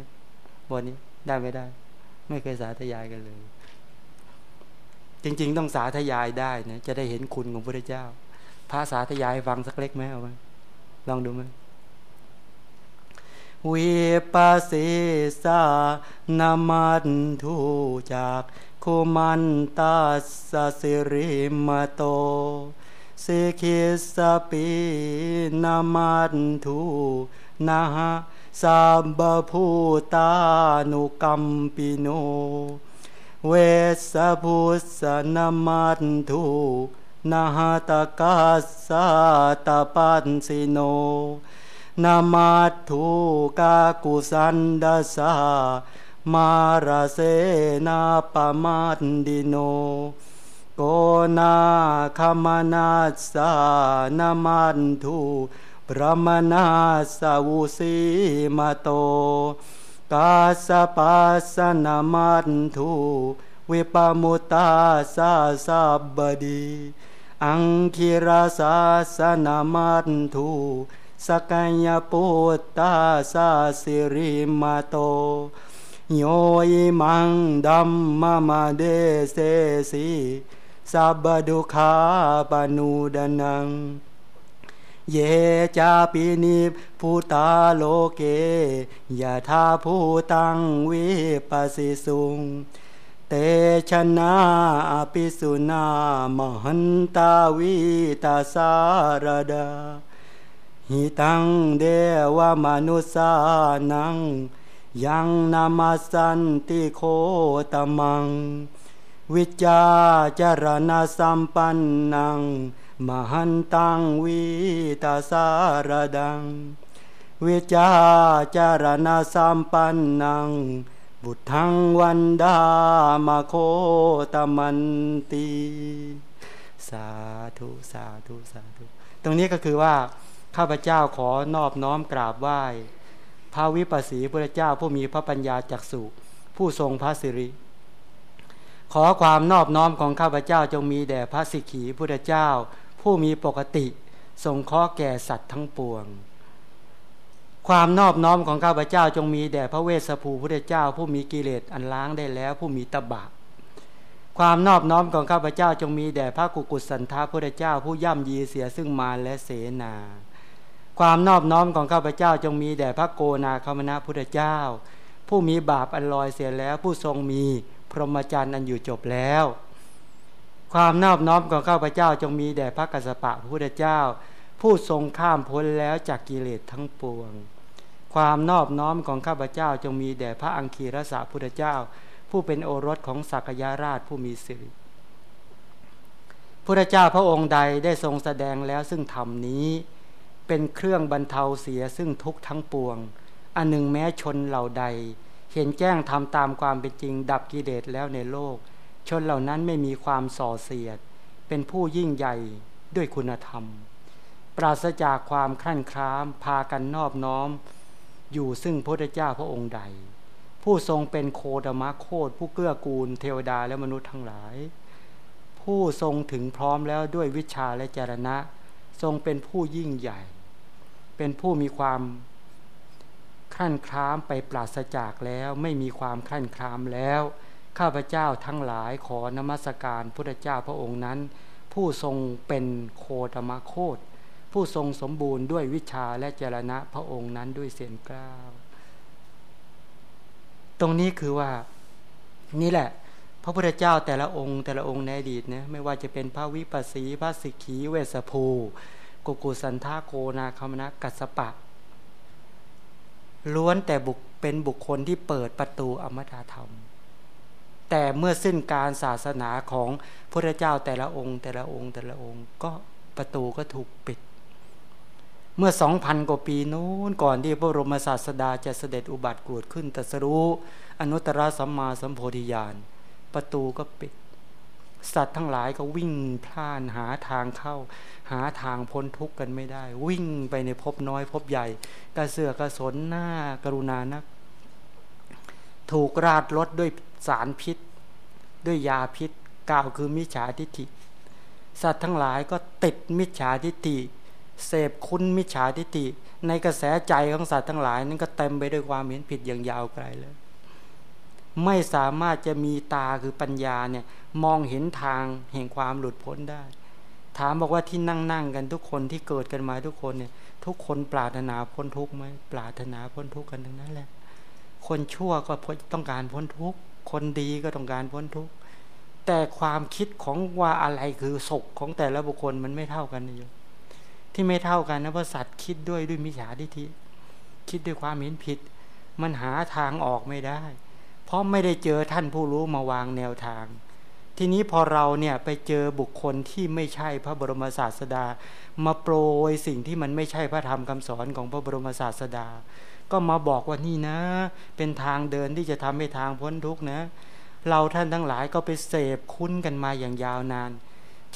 วันนี้ได้ไม่ได้ ไม่เคยสาธยายกันเลย จริง ๆ ต้องสาธยายได้นะจะได้เห็นคุณของพระพุทธเจ้าพระสาธยายฟังสักเล็กไหมเอาไหมลองดูไหม วิปัสสิสานามันทูจากคุมันตาสสิริมโตสิกิสปีนามันทูนาหะสัมบภูตานุกัมปิโน เวสพุสนามันทูนาหตกาสาตปันสิโน นามาทุกากุสันดาสามาราเสนาปมาดิโน โกนาคามนาสานามันทุพระมนาสาวุสีมาโต กาสปัสนามันทุวิปมุตตาสาสับบดี อังคิราสาสนามันทุ สกัญญปุตตาสาสิริมาโตโยยิมังดัมมามาเดเสสีสับดุขาปนูดนัง เยจาปินิภูตาโลเกยะทาภูตังวิปัสสิสุง เตชนะอภิสุนามหันตาวิตาสารดา หิตังเดวมนุสานัง ยังนามาสันติโคตมัง วิจาจารณสัมปันนัง มหันตังวิตาสารดัง วิจาจารณสัมปันนัง บุทังวันดามาโคตมันตี สาธุ สาธุ สาธุ ตรงนี้ก็คือว่า ข้าพเจ้าขอนอบน้อมกราบไหว้พระวิปัสสีพระเจ้าผู้มีพระปัญญาจักสุผู้ทรงพระสิริ ขอความนอบน้อมของข้าพเจ้าจงมีแด่พระสิกขีพุทธเจ้า ผู้มีปกติทรงข้อแก่สัตว์ทั้งปวง ความนอบน้อมของข้าพเจ้าจงมีแด่พระเวสสภูพุทธเจ้า ผู้มีกิเลสอันล้างได้แล้ว ผู้มีตบะ ความนอบน้อมของข้าพเจ้าจงมีแด่พระกุกุสันทาพุทธเจ้า ผู้ย่ำยีเสียซึ่งมารและเสนา ความนอบน้อมของข้าพเจ้าจงมีแด่พระโกนาคมณะพุทธเจ้า ผู้มีบาปอันลอยเสียแล้ว ผู้ทรงมีพรหมจรรย์อันอยู่จบแล้ว ความนอบน้อมของข้าพเจ้าจงมีแด่พระกัสสปะพุทธเจ้า ผู้ทรงข้ามพ้นแล้วจากกิเลสทั้งปวง ความนอบน้อมของข้าพเจ้าจงมีแด่พระอังคีรสาพุทธเจ้า ผู้เป็นโอรสของสักยาราชผู้มีสิริพุทธเจ้าพระองค์ใดได้ทรงแสดงแล้วซึ่งธรรมนี้ เป็นเครื่องบรรเทาเสียซึ่งทุกทั้งปวง อันหนึ่งแม้ชนเหล่าใด เห็นแจ้งทำตามความเป็นจริง ดับกิเลสแล้วในโลก ชนเหล่านั้นไม่มีความส่อเสียด เป็นผู้ยิ่งใหญ่ด้วยคุณธรรม ปราศจากความคลั่นคล้าม พากันนอบน้อม อยู่ซึ่งพระเจ้าพระองค์ใด ผู้ทรงเป็นโคดมะโคดผู้เกื้อกูล เทวดาและมนุษย์ทั้งหลาย ผู้ทรงถึงพร้อมแล้วด้วยวิชาและจรณะ ทรงเป็นผู้ยิ่งใหญ่ เป็นผู้มีความขั้นครามไปปราศจากแล้วไม่มีความขั้นครามแล้ว ข้าพเจ้าทั้งหลายขอนมัสการพุทธเจ้าพระองค์นั้น ผู้ทรงเป็นโคตมะโคตผู้ทรงสมบูรณ์ด้วยวิชาและเจรณะพระองค์นั้นด้วยเสียงกล้าวตรงนี้คือว่านี่แหละ พระพุทธเจ้าแต่ละองค์ แต่ละองค์ในอดีตนะไม่ว่าจะเป็นพระวิปัสสีพระสิกขีเวสภู กุกุสันทาโกนาคมนะกัสปะ ล้วนแต่บุกเป็นบุคคลที่เปิดประตูอมตะธรรม แต่เมื่อสิ้นการศาสนาของพระเจ้าแต่ละองค์ แต่ละองค์แต่ละองค์ ก็ประตูก็ถูกปิด เมื่อสองพันกว่าปีนู้นก่อนที่พระบรมศาสดาจะเสด็จอุบัติกวดขึ้นตรัสรู้อนุตตรสัมมาสัมโพธิญาณประตูก็ปิด สัตว์ทั้งหลายก็วิ่งพล่านหาทางเข้า หาทางพ้นทุกข์กันไม่ได้ วิ่งไปในภพน้อยภพใหญ่ กระเสือกกระสนหน้ากรุณานัก ถูกราดลดด้วยสารพิษ ด้วยยาพิษกล่าวคือมิจฉาทิฏฐิ สัตว์ทั้งหลายก็ติดมิจฉาทิฏฐิเสพคุณมิจฉาทิฏฐิในกระแสใจของสัตว์ทั้งหลายนั้นก็เต็มไปด้วยความเห็นผิดอย่างยาวไกลเลย ไม่สามารถจะมีตาคือปัญญาเนี่ย มองเห็นทางแห่งความหลุดพ้นได้ ถามบอกว่าที่นั่งนั่งกันทุกคนที่เกิดกันมาทุกคนเนี่ย ทุกคนปรารถนาพ้นทุกข์ไหมปรารถนาพ้นทุกข์กันทั้งนั้นแหละ คนชั่วก็ต้องการพ้นทุกข์คนดีก็ต้องการพ้นทุกข์แต่ความคิดของว่าอะไรคือศกของแต่ละบุคคลมันไม่เท่ากันอยู่ที่ไม่เท่ากันนะเพราะสัตว์คิดด้วยด้วยมิจฉาทิฏฐิคิดด้วยความเห็นผิด มันหาทางออกไม่ได้ เพราะไม่ได้เจอท่านผู้รู้มาวางแนวทาง ทีนี้พอเราเนี่ยไปเจอบุคคลที่ไม่ใช่พระบรมศาสดา มาโปรยสิ่งที่มันไม่ใช่พระธรรมคำสอนของพระบรมศาสดา ก็มาบอกว่านี่นะ เป็นทางเดินที่จะทำให้ทางพ้นทุกข์นะ เราท่านทั้งหลายก็ไปเสพคุ้นกันมาอย่างยาวนาน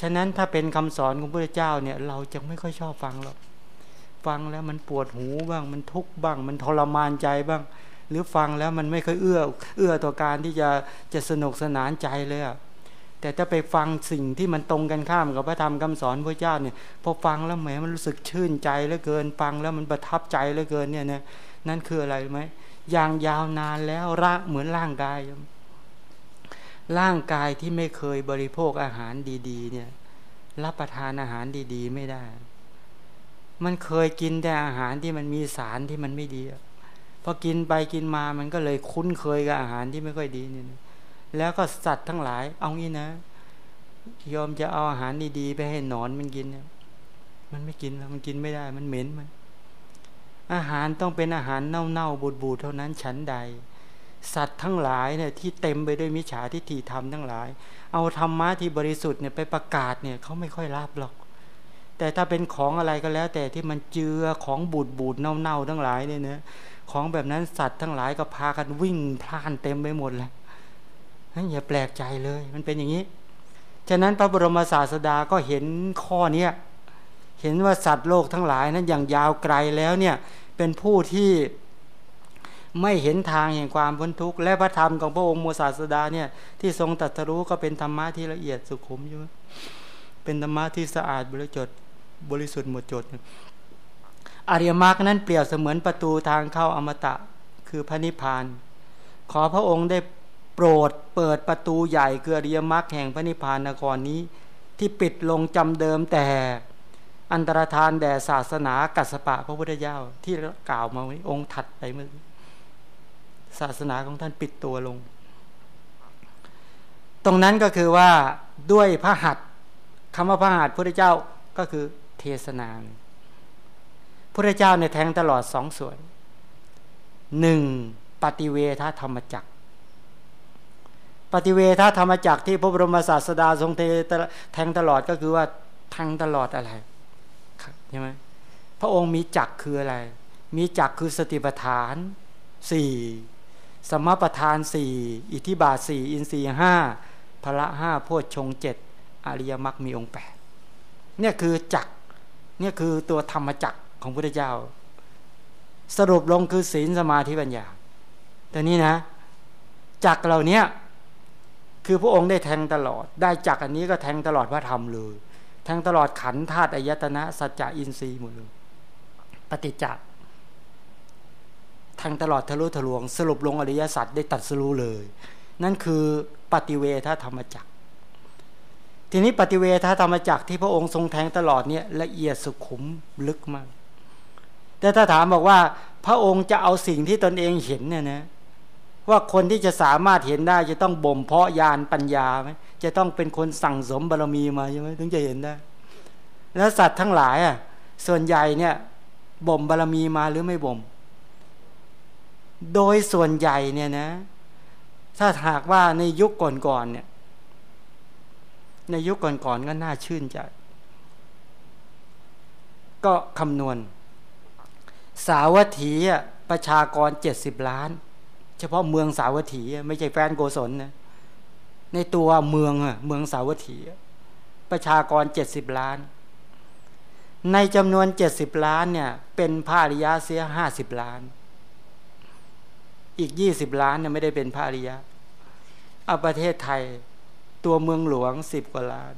ฉะนั้นถ้าเป็นคำสอนของพระเจ้าเนี่ยเราจะไม่ค่อยชอบฟังหรอกฟังแล้วมันปวดหูบ้างมันทุกข์บ้าง มันทรมานใจบ้าง หรือฟังแล้วมันไม่ค่อยเอื้อเอื้อต่อการที่จะจะสนุกสนานใจเลยอะ แต่ถ้าไปฟังสิ่งที่มันตรงกันข้ามกับพระธรรมคำสอนพระเจ้าเนี่ยพอฟังแล้วแหมมันรู้สึกชื่นใจเหลือเกินฟังแล้วมันประทับใจเหลือเกินเนี่ยนะนั่นคืออะไรไหมอย่างยาวนานแล้วร่างเหมือนร่างกาย ร่างกายที่ไม่เคยบริโภคอาหารดี ๆ เนี่ย รับประทานอาหารดี ๆ ไม่ได้ มันเคยกินแต่อาหารที่มันมีสารที่มันไม่ดีพอกินไปกินมามันก็เลยคุ้นเคยกับอาหารที่ไม่ค่อยดีเนี่ย แล้วก็สัตว์ทั้งหลาย เอางี้นะยอมจะเอาอาหารดีๆไปให้หนอนมันกินเนี่ยมันไม่กินแล้วมันกินไม่ได้มันเหม็นมันอาหารต้องเป็นอาหารเน่าๆบูดๆเท่านั้นฉันใด สัตว์ทั้งหลายเนี่ยที่เต็มไปด้วยมิจฉาทิฏฐิธรรมทั้งหลาย เอาธรรมะที่บริสุทธิ์เนี่ยไปประกาศเนี่ยเขาไม่ค่อยรับหรอก แต่ถ้าเป็นของอะไรก็แล้ว แต่ที่มันเจือของบูดบูดเน่าๆทั้งหลายเนี่ยนะของแบบนั้นสัตว์ทั้งหลายก็พากันวิ่งพล่านเต็มไปหมดเลย อย่าแปลกใจเลย มันเป็นอย่างนี้ ฉะนั้นพระบรมศาสดาก็เห็นข้อเนี้ยเห็นว่าสัตว์โลกทั้งหลายนั้นอย่างยาวไกลแล้วเนี่ยเป็นผู้ที่ไม่เห็นทางแห่งความพ้นทุกข์และพระธรรมของพระองค์โมศาสดาเนี่ยที่ทรงตรัสรู้ก็เป็นธรรมะที่ละเอียดสุขุมอยู่เป็นธรรมะที่สะอาดบริจดบริสุทธิ์หมดจดอริยมรรคนั้นเปรียบเสมือนประตูทางเข้าอมตะคือพระนิพพาน ขอพระองค์ได้ โปรดเปิดประตูใหญ่เกือริยมรรคแห่งพระนิพพานนครนี้ ที่ปิดลงจำเดิมแต่ อันตรธานแด่ศาสนากัสปะพระพุทธเจ้าที่กล่าวมาวันองค์ถัดไปเมื่อศาสนาของท่านปิดตัวลง ตรงนั้นก็คือว่าด้วยพระหัตคำว่าพระหัตพระเจ้าก็คือเทศนาพระเจ้าในแทงตลอดสองส่วนหนึ่งปฏิเวทธรรมจัก ปฏิเวทธรรมจักที่พระบรมศาสดาทรงเทแทงตลอดก็คือว่าแทงตลอดอะไรใช่ไหมพระองค์มีจักคืออะไร มีจักคือสติปัฏฐานสี่สมปทานสี่อิทิบาทสี่อินทรีห้าพละห้าโพชฌงเจ็ดอริยมรรคมีองค์แปดเนี่ยคือจักเนี่ยคือตัวธรรมจักของพระเจ้า สรุปลงคือศีลสมาธิปัญญาแต่นี้นะจักเหล่านี้ คือพระองค์ได้แทงตลอด ได้จักอันนี้ก็แทงตลอดพระธรรมเลย แทงตลอดขันธาตุอายตนะสัจจะอินทรีย์หมดเลยปฏิจจ์แทงตลอดทะลุทะลวง สรุปลงอริยสัจได้ตัดสรู้เลย นั่นคือปฏิเวทธรรมจักทีนี้ปฏิเวทธรรมจักที่พระองค์ทรงแทงตลอดเนี่ยละเอียดสุขุมลึกมาก แต่ถ้าถามบอกว่าพระองค์จะเอาสิ่งที่ตนเองเห็นเนี่ยนะ ว่าคนที่จะสามารถเห็นได้จะต้องบ่มเพาะญาณปัญญาไหมจะต้องเป็นคนสั่งสมบารมีมาใช่ไหมถึงจะเห็นได้ แล้วสัตว์ทั้งหลายอะ ส่วนใหญ่เนี่ยบ่มบารมีมาหรือไม่บ่ม โดยส่วนใหญ่เนี่ยนะ ถ้าหากว่าในยุคก่อนๆเนี่ย ในยุคก่อนๆก็น่าชื่นใจ ก็คำนวณ สาวัตถีประชากรเจ็ดสิบล้าน ฉพาะเมืองสาวัตถี ไม่ใช่แฟนโกศลนะในตัวเมืองอะเมืองสาวัตถี ประชากรเจ็ดสิบล้าน ในจำนวนเจ็ดสิบล้านเนี่ย เป็นพระอริยะเสียห้าสิบล้าน อีกยี่สิบล้านเนี่ยไม่ได้เป็นพระอริยะเอาประเทศไทย ตัวเมืองหลวงสิบกว่าล้าน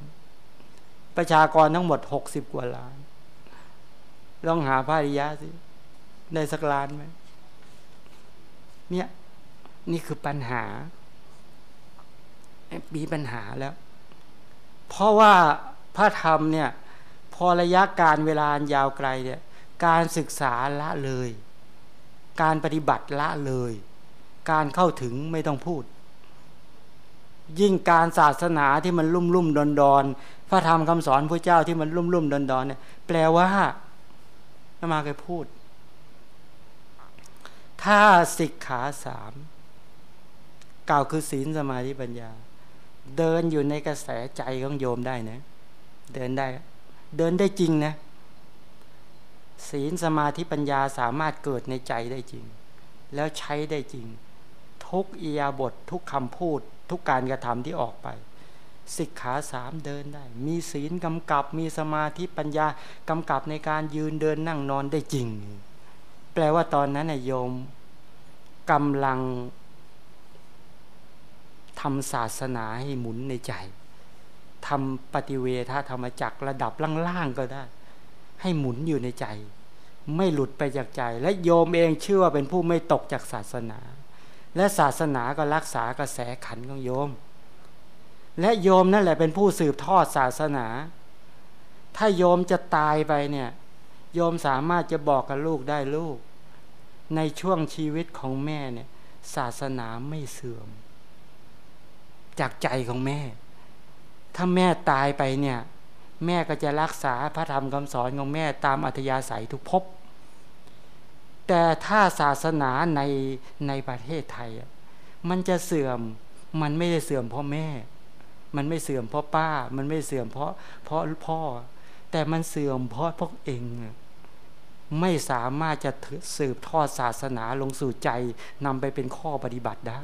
ประชากรทั้งหมดหกสิบกว่าล้าน ลองหาพระอริยะสิได้สักล้านไหมเนี่ย นี่คือปัญหา มีปัญหาแล้ว เพราะว่าพระธรรมเนี่ย พอระยะการเวลายาวไกลเนี่ย การศึกษาละเลย การปฏิบัติละเลย การเข้าถึงไม่ต้องพูด ยิ่งการศาสนาที่มันลุ่มลุ่มดอนดอนพระธรรมคำสอนพระเจ้าที่มันลุ่มลุ่มดอนดอนเนี่ย แปลว่ามาเคยพูด ถ้าสิกขาสาม กล่าวคือศีลสมาธิปัญญา เดินอยู่ในกระแสใจของโยมได้นะ เดินได้ เดินได้จริงนะ ศีลสมาธิปัญญาสามารถเกิดในใจได้จริง แล้วใช้ได้จริง ทุกอียาบททุกคำพูด ทุกการกระทำที่ออกไปสิกขาสามเดินได้ มีศีลกำกับ มีสมาธิปัญญากำกับในการยืนเดินนั่งนอนได้จริง แปลว่าตอนนั้นนายโยมกำลัง ทำศาสนาให้หมุนในใจทำปฏิเวทธรรมจักระดับล่างๆก็ได้ ให้หมุนอยู่ในใจ ไม่หลุดไปจากใจ และโยมเองเชื่อว่าเป็นผู้ไม่ตกจากศาสนา และศาสนาก็รักษากระแสขันของโยม และโยมนั่นแหละเป็นผู้สืบทอดศาสนา ถ้าโยมจะตายไปเนี่ยโยมสามารถจะบอกกับลูกได้ลูก ในช่วงชีวิตของแม่เนี่ยศาสนาไม่เสื่อม จากใจของแม่ ถ้าแม่ตายไปเนี่ย แม่ก็จะรักษาพระธรรมคำสอนของแม่ตามอัธยาศัยทุกภพแต่ถ้าศาสนาในในประเทศไทย มันจะเสื่อมมันไม่ได้เสื่อมเพราะแม่ มันไม่เสื่อมเพราะป้า มันไม่เสื่อมเพราะเพราะพ่อ แต่มันเสื่อมเพราะพวกเองไม่สามารถจะสืบทอดศาสนาลงสู่ใจนำไปเป็นข้อปฏิบัติได้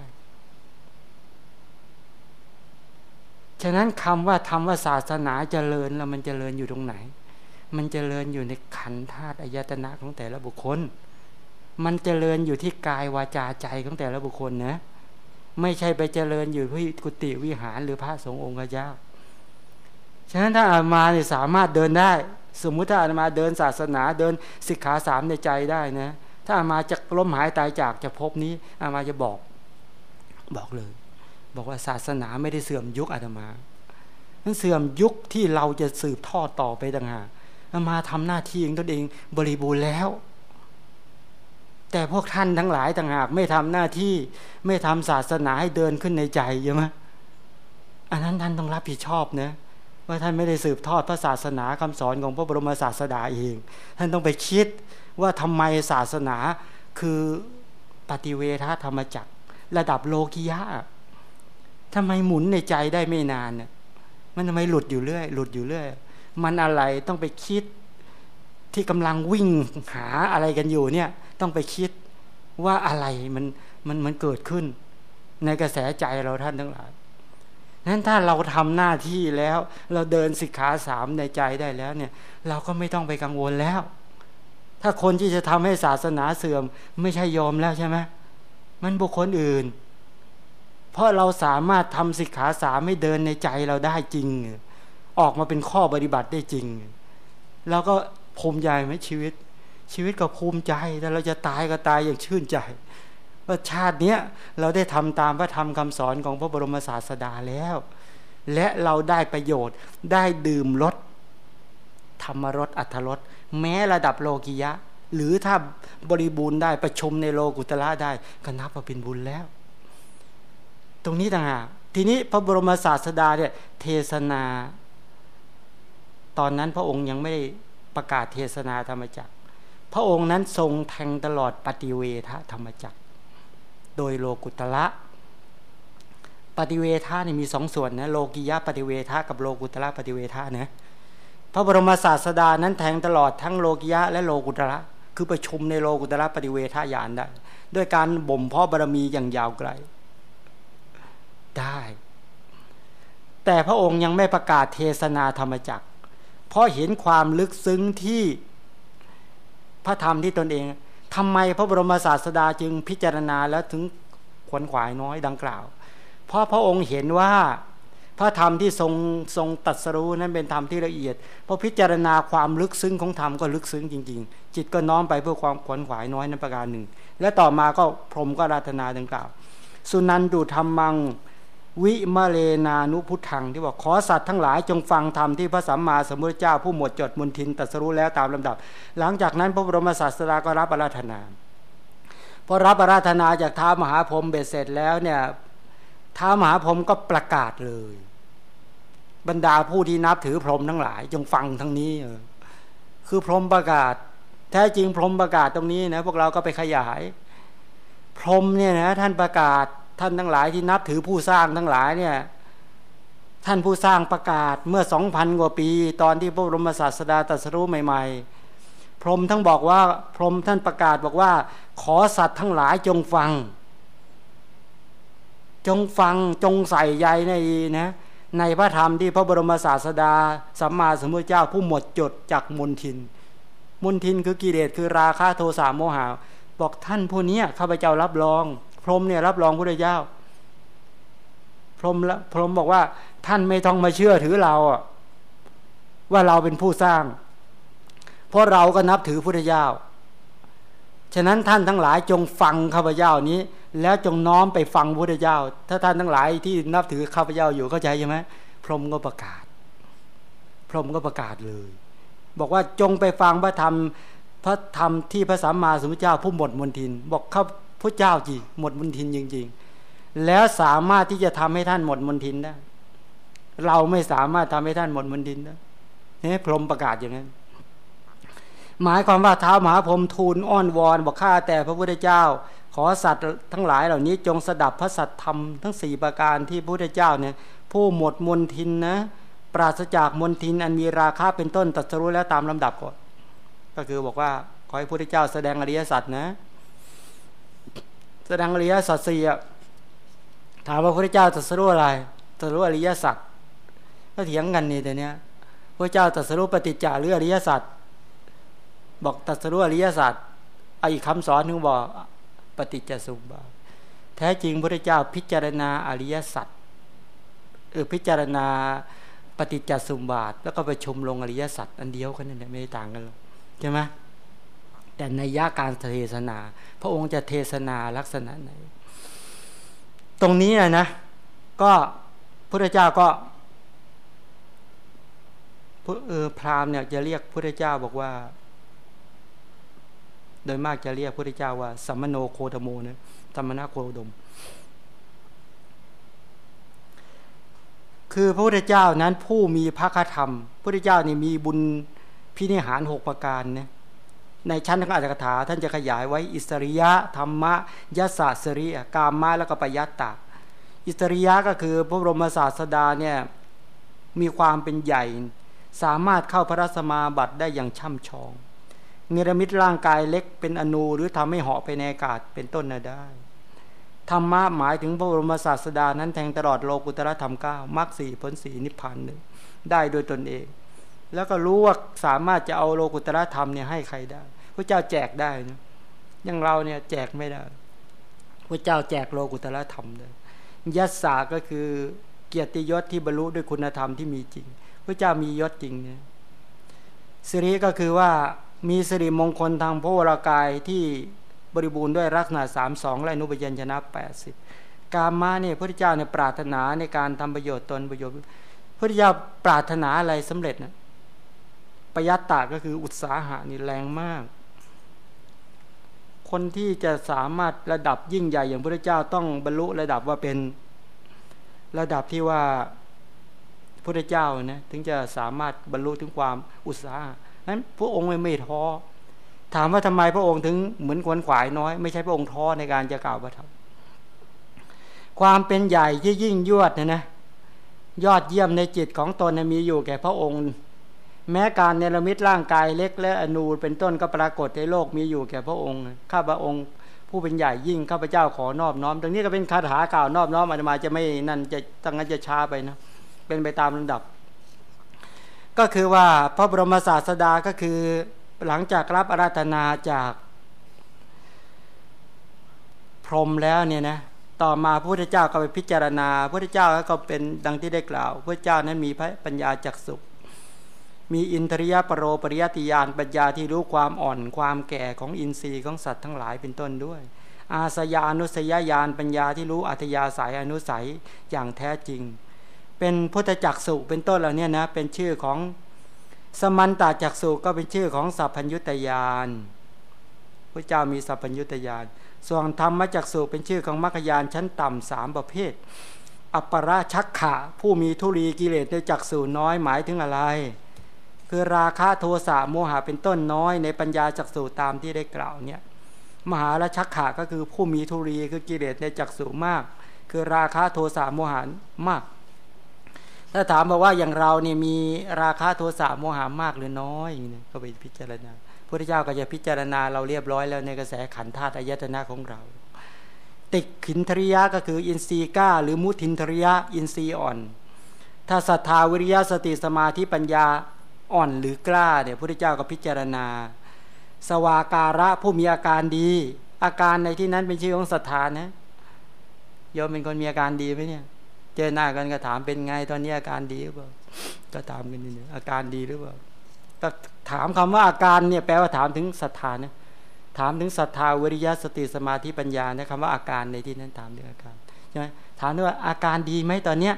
ฉะนั้นคำว่าทำว่าศาสนาเจริญแล้วมันเจริญอยู่ตรงไหน มันเจริญอยู่ในขันธาตุอายตนะของแต่ละบุคคล มันเจริญอยู่ที่กายวาจาใจของแต่ละบุคคลนะ ไม่ใช่ไปเจริญอยู่ที่กุฏิวิหารหรือพระสงฆ์องค์เจ้าฉะนั้นถ้าอามาเนี่ยสามารถเดินได้ สมมุติถ้าอามาเดินศาสนาเดินสิกขาสามในใจได้นะ ถ้าอามาจะล้มหายตายจากจะพบนี้อามาจะบอกบอกเลย บอกว่าศาสนาไม่ได้เสื่อมยุคอาตมามันเสื่อมยุคที่เราจะสืบทอดต่อไปต่างหากมาทำหน้าที่เองตนเองบริบูรณ์แล้ว แต่พวกท่านทั้งหลายต่างหากไม่ทำหน้าที่ไม่ทำศาสนาให้เดินขึ้นในใจใช่ไหมอันนั้นท่านต้องรับผิดชอบนะว่าท่านไม่ได้สืบทอดพระศาสนาคำสอนของพระบรมศาสดาเอง ท่านต้องไปคิดว่าทำไมศาสนาคือปฏิเวทธรรมจักรระดับโลกิยะ ทำไมหมุนในใจได้ไม่นานเนี่ยมันทำไมหลุดอยู่เรื่อย หลุดอยู่เรื่อย มันอะไรต้องไปคิดที่กำลังวิ่งหาอะไรกันอยู่เนี่ย ต้องไปคิดว่าอะไรมันมันมันเกิดขึ้น ในกระแสใจเราท่านทั้งหลายนั้นถ้าเราทำหน้าที่แล้ว เราเดินสิกขาสามในใจได้แล้วเนี่ย เราก็ไม่ต้องไปกังวลแล้ว ถ้าคนที่จะทำให้ศาสนาเสื่อม ไม่ใช่ยอมแล้วใช่ไหมมันบุคคลอื่น เพราะเราสามารถทำสิกขาสามให้เดินในใจเราได้จริง ออกมาเป็นข้อปฏิบัติได้จริงเราก็ภูมิใจไหมชีวิต ชีวิตก็ภูมิใจแต่เราจะตายก็ตายอย่างชื่นใจว่าชาติเนี้ยเราได้ทำตามพระธรรมคำสอนของพระบรมศาสดาแล้ว และเราได้ประโยชน์ได้ดื่มรสธรรมรสอัทรสแม้ระดับโลกิยะ หรือถ้าบริบูรณ์ได้ประชมในโลกุตละได้ก็นับว่าเป็นบุญแล้ว ตรงนี้ต่างหากทีนี้พระบรมศาสดาเนี่ยเทศนา ตอนนั้นพระองค์ยังไม่ได้ประกาศเทศนาธรรมจักร พระองค์นั้นทรงแทงตลอดปฏิเวทธรรมจักร โดยโลกุตละปฏิเวทานี่มีสองส่วนนะโลกิยะปฏิเวทากับโลกุตละปฏิเวทานะพระบรมศาสดานั้นแทงตลอดทั้งโลกิยะและโลกุตละคือประชุมในโลกุตละปฏิเวทายานได้ด้วยการบ่มเพาะบารมีอย่างยาวไกล ได้ แต่พระองค์ยังไม่ประกาศเทศนาธรรมจักเพราะเห็นความลึกซึ้งที่พระธรรมที่ตนเองทำไมพระบรมศาสดาจึงพิจารณาแล้วถึงขวนขวายน้อยดังกล่าว เพราะพระองค์เห็นว่าพระธรรมที่ทรงทรงตัดสรู้นั้นเป็นธรรมที่ละเอียดพอพิจารณาความลึกซึ้งของธรรมก็ลึกซึ้งจริง ๆ จิตก็น้อมไปเพื่อความขวนขวายน้อยนั้นประการหนึ่ง และต่อมาก็พรมก็ราธนาดังกล่าว สุนันดูธรรมัง วิมาเลนานุพุทธังที่บอกขอสัตว์ทั้งหลายจงฟังธรรมที่พระสัมมาสัมพุทธเจ้าผู้หมดจดมุนทินตัสรู้แล้วตามลำดับ หลังจากนั้นพระบรมศาสดาก็รับอาราธนาพอรับอาราธนาจากท้ามหาพรหมเบ็ดเสร็จแล้วเนี่ยท้ามหาพรหมก็ประกาศเลย บรรดาผู้ที่นับถือพรหมทั้งหลาย จงฟังทั้งนี้คือพรหมประกาศ แท้จริงพรหมประกาศตรงนี้นะพวกเราก็ไปขยาย พรหมเนี่ยนะท่านประกาศ ท่านทั้งหลายที่นับถือผู้สร้างทั้งหลายเนี่ยท่านผู้สร้างประกาศเมื่อสองพันกว่าปี ตอนที่พระบรมศาสดาตรัสรู้ใหม่ ๆ พรหมทั้งบอกว่า พรหมท่านประกาศบอกว่า ขอสัตว์ทั้งหลายจงฟัง จงฟังจงใส่ใจในนะในพระธรรมที่พระบรมศาสดาสัมมาสัมพุทธเจ้าผู้หมดจดจากมนทิน มนทินคือกิเลสคือราคะโทสะโมหะบอกท่านผู้นี้ข้าพเจ้ารับรอง พรหมเนี่ยรับรองพระเจ้า พรหมละพรหมบอกว่า ท่านไม่ต้องมาเชื่อถือเราว่าเราเป็นผู้สร้าง เพราะเราก็นับถือพระเจ้า ฉะนั้นท่านทั้งหลายจงฟังข้าพเจ้านี้ แล้วจงน้อมไปฟังพระเจ้า ถ้าท่านทั้งหลายที่นับถือข้าพเจ้าอยู่เข้าใจใช่ไหมพรหมก็ประกาศ พรหมก็ประกาศเลย บอกว่าจงไปฟังพระธรรมพระธรรมที่พระสัมมาสัมพุทธเจ้าผู้หมดมนทิน บอกข้า พระเจ้าจีหมดมนทินจริง ๆ แล้วสามารถที่จะทำให้ท่านหมดมนทินได้เราไม่สามารถทำให้ท่านหมดมนทินได้นี่พรหมประกาศอย่างนั้น หมายความว่าเท้ามหาพรหมทูลอ้อนวอนบอกข้าแต่พระพุทธเจ้า ขอสัตว์ทั้งหลายเหล่านี้ จงสดับพระสัตธรรมทั้งสี่ประการที่พระพุทธเจ้าเนี่ยผู้หมดมนทินนะ ปราศจากมนทินอันมีราคาเป็นต้นตัสรู้แล้วตามลำดับก่อนก็คือบอกว่าขอให้พระพุทธเจ้าแสดงอริยสัจนะ แสดงอริยสัจสี่ถามว่าพระพุทธเจ้าตรัสรู้อะไรตรัสรู้อริยสัจก็เถียงกันนี่แต่เนี้ยพระเจ้าตรัสรู้ปฏิจจาหรืออริยสัจบอกตรัสรู้อริยสัจอีกคำสอนนึงบอกปฏิจจสุบาแท้จริงพระเจ้าพิจารณาอริยสัจเออพิจารณาปฏิจจสมบาท แล้วก็ไปชมลงอริยสัจอันเดียวกันนี่แหละไม่ต่างกันหรอกใช่ไหม แต่ในยาการเทศนา พระองค์จะเทศนาลักษณะไหน ตรงนี้นะ ก็พระเจ้าก็เออพราหมณ์เนี่ยจะเรียกพระเจ้าบอกว่า โดยมากจะเรียกพระเจ้าว่าสัมมโนโคตโมนะสัมมนาโคดม คือพระพุทธเจ้านั้นผู้มีพระคธรรมพระพุทธเจ้านี่มีบุญพินิหารหกประการเนี่ย ในชั้นทางอัตถกถาท่านจะขยายไว้อิสริยะธรรมะยัสสสริยกามมาแล้วก็ปยัตตาอิสริยะก็คือพระบรมศาสดาเนี่ยมีความเป็นใหญ่ สามารถเข้าพระสมาบัติได้อย่างช่ำชองเนรมิตร่างกายเล็กเป็นอนูหรือทำให้เหาะไปในอากาศเป็นต้นน่ะได้ธรรมะหมายถึงพระบรมศาสดานั้นแทงตลอดโลกุตระธรรมเก้ามรรคสี่ผลสี่นิพพานหนึ่งได้โดยตนเอง แล้วก็รู้ว่าสามารถจะเอาโลกุตระธรรมเนี่ยให้ใครได้พระเจ้าแจกได้นะอย่างเราเนี่ยแจกไม่ได้พระเจ้าแจกโลกุตระธรรมเลยยัสสาก็คือเกียรติยศที่บรรลุด้วยคุณธรรมที่มีจริงพระเจ้ามียศจริงเนี่ยสิริก็คือว่ามีสิริมงคลทางพระวรากายที่บริบูรณ์ด้วยลักษณะสามสองและนุบยัญชนะแปดสิบกามาเนี่ยพระเจ้าเนี่ยปรารถนาในการทำประโยชน์ตนประโยชน์พระเจ้าปรารถนาอะไรสำเร็จนะ ประยัตตาก็คืออุตสาหะนี่แรงมาก คนที่จะสามารถระดับยิ่งใหญ่อย่างพระเจ้าต้องบรรลุระดับว่าเป็นระดับที่ว่าพระเจ้านะถึงจะสามารถบรรลุถึงความอุตสาหะนั้นพระองค์ไม่ท้อถามว่าทำไมพระองค์ถึงเหมือนควนขวายน้อย ไม่ใช่พระองค์ท้อในการจะกล่าวพระธรรมความเป็นใหญ่ที่ยิ่งยวดนะนะยอดเยี่ยมในจิตของตนมีอยู่แก่พระองค์ แม้การเนรมิตร่างกายเล็กและอนูเป็นต้นก็ปรากฏในโลกมีอยู่แก่พระองค์ ข้าพระองค์ผู้เป็นใหญ่ยิ่งข้าพเจ้าขอนอบน้อม ตรงนี้ก็เป็นคาถากล่าวนอบน้อมอาตมาจะไม่นั่นจะตั้งนั้นจะช้าไปนะ เป็นไปตามลำดับ ก็คือว่าพระบรมศาสดาก็คือหลังจากรับอาราธนาจากพรหมแล้วเนี่ยนะต่อมาพระพุทธเจ้าก็ไปพิจารณาพระพุทธเจ้าก็เป็นดังที่ได้กล่าวพระเจ้านั้นมีพระปัญญาจักสุข มีอินทริยปรโรปริยติยานปัญญาที่รู้ความอ่อนความแก่ของอินทรีย์ของสัตว์ทั้งหลายเป็นต้นด้วย อาสยานุสยญาณปัญญาที่รู้อัธยาศัยอนุสัยอย่างแท้จริง เป็นพุทธจักสุเป็นต้นเหล่านี้นะเป็นชื่อของสมันตาจักสุก็เป็นชื่อของสัพพัญยุตยานพระเจ้ามีสัพพัญยุตยานส่วนธรรมจักสุเป็นชื่อของมรรคยานชั้นต่ำสามประเภท อัปปราชักขะผู้มีทุลีกิเลสในจักสุน้อยหมายถึงอะไร คือราคะโทสะโมหะเป็นต้นน้อยในปัญญาจักสุตามที่ได้กล่าวเนี่ยมหาละชักขะก็คือผู้มีทุลีคือกิเลสในจักสุมาก คือราคะโทสะโมหะมาก ถ้าถามบอกว่าอย่างเราเนี่ยมีราคาโทสะโมหามากหรือน้อยเนี่ยก็ไปพิจารณาพระเจ้าก็จะพิจารณาเราเรียบร้อยแล้วในกระแสขันธาตุอายตนะของเรา ติดขินทริยะก็คืออินทรีย์ก้า หรือมุทินทริยะอินทรีย์อ่อน ถ้าศรัทธาวิริยะสติสมาธิปัญญา อ่อนหรือกล้าเนี่ยพระเจ้าก็พิจารณา สวาการะผู้มีอาการดี อาการในที่นั้นเป็นชื่อของศรัทธานะยอมเป็นคนมีอาการดีไหมเนี่ยเจอหน้ากันก็ถามเป็นไงตอนนี้อาการดีหรือเปล่าก็ถามกันนี่อาการดีหรือเปล่าก็ถามคำว่าอาการเนี่ยแปลว่าถามถึงศรัทธานะถามถึงศรัทธาวิริยะสติสมาธิปัญญานะคำว่าอาการในที่นั้นถามถึงอาการใช่ไหมถามว่าอาการดีไหมตอนเนี้ย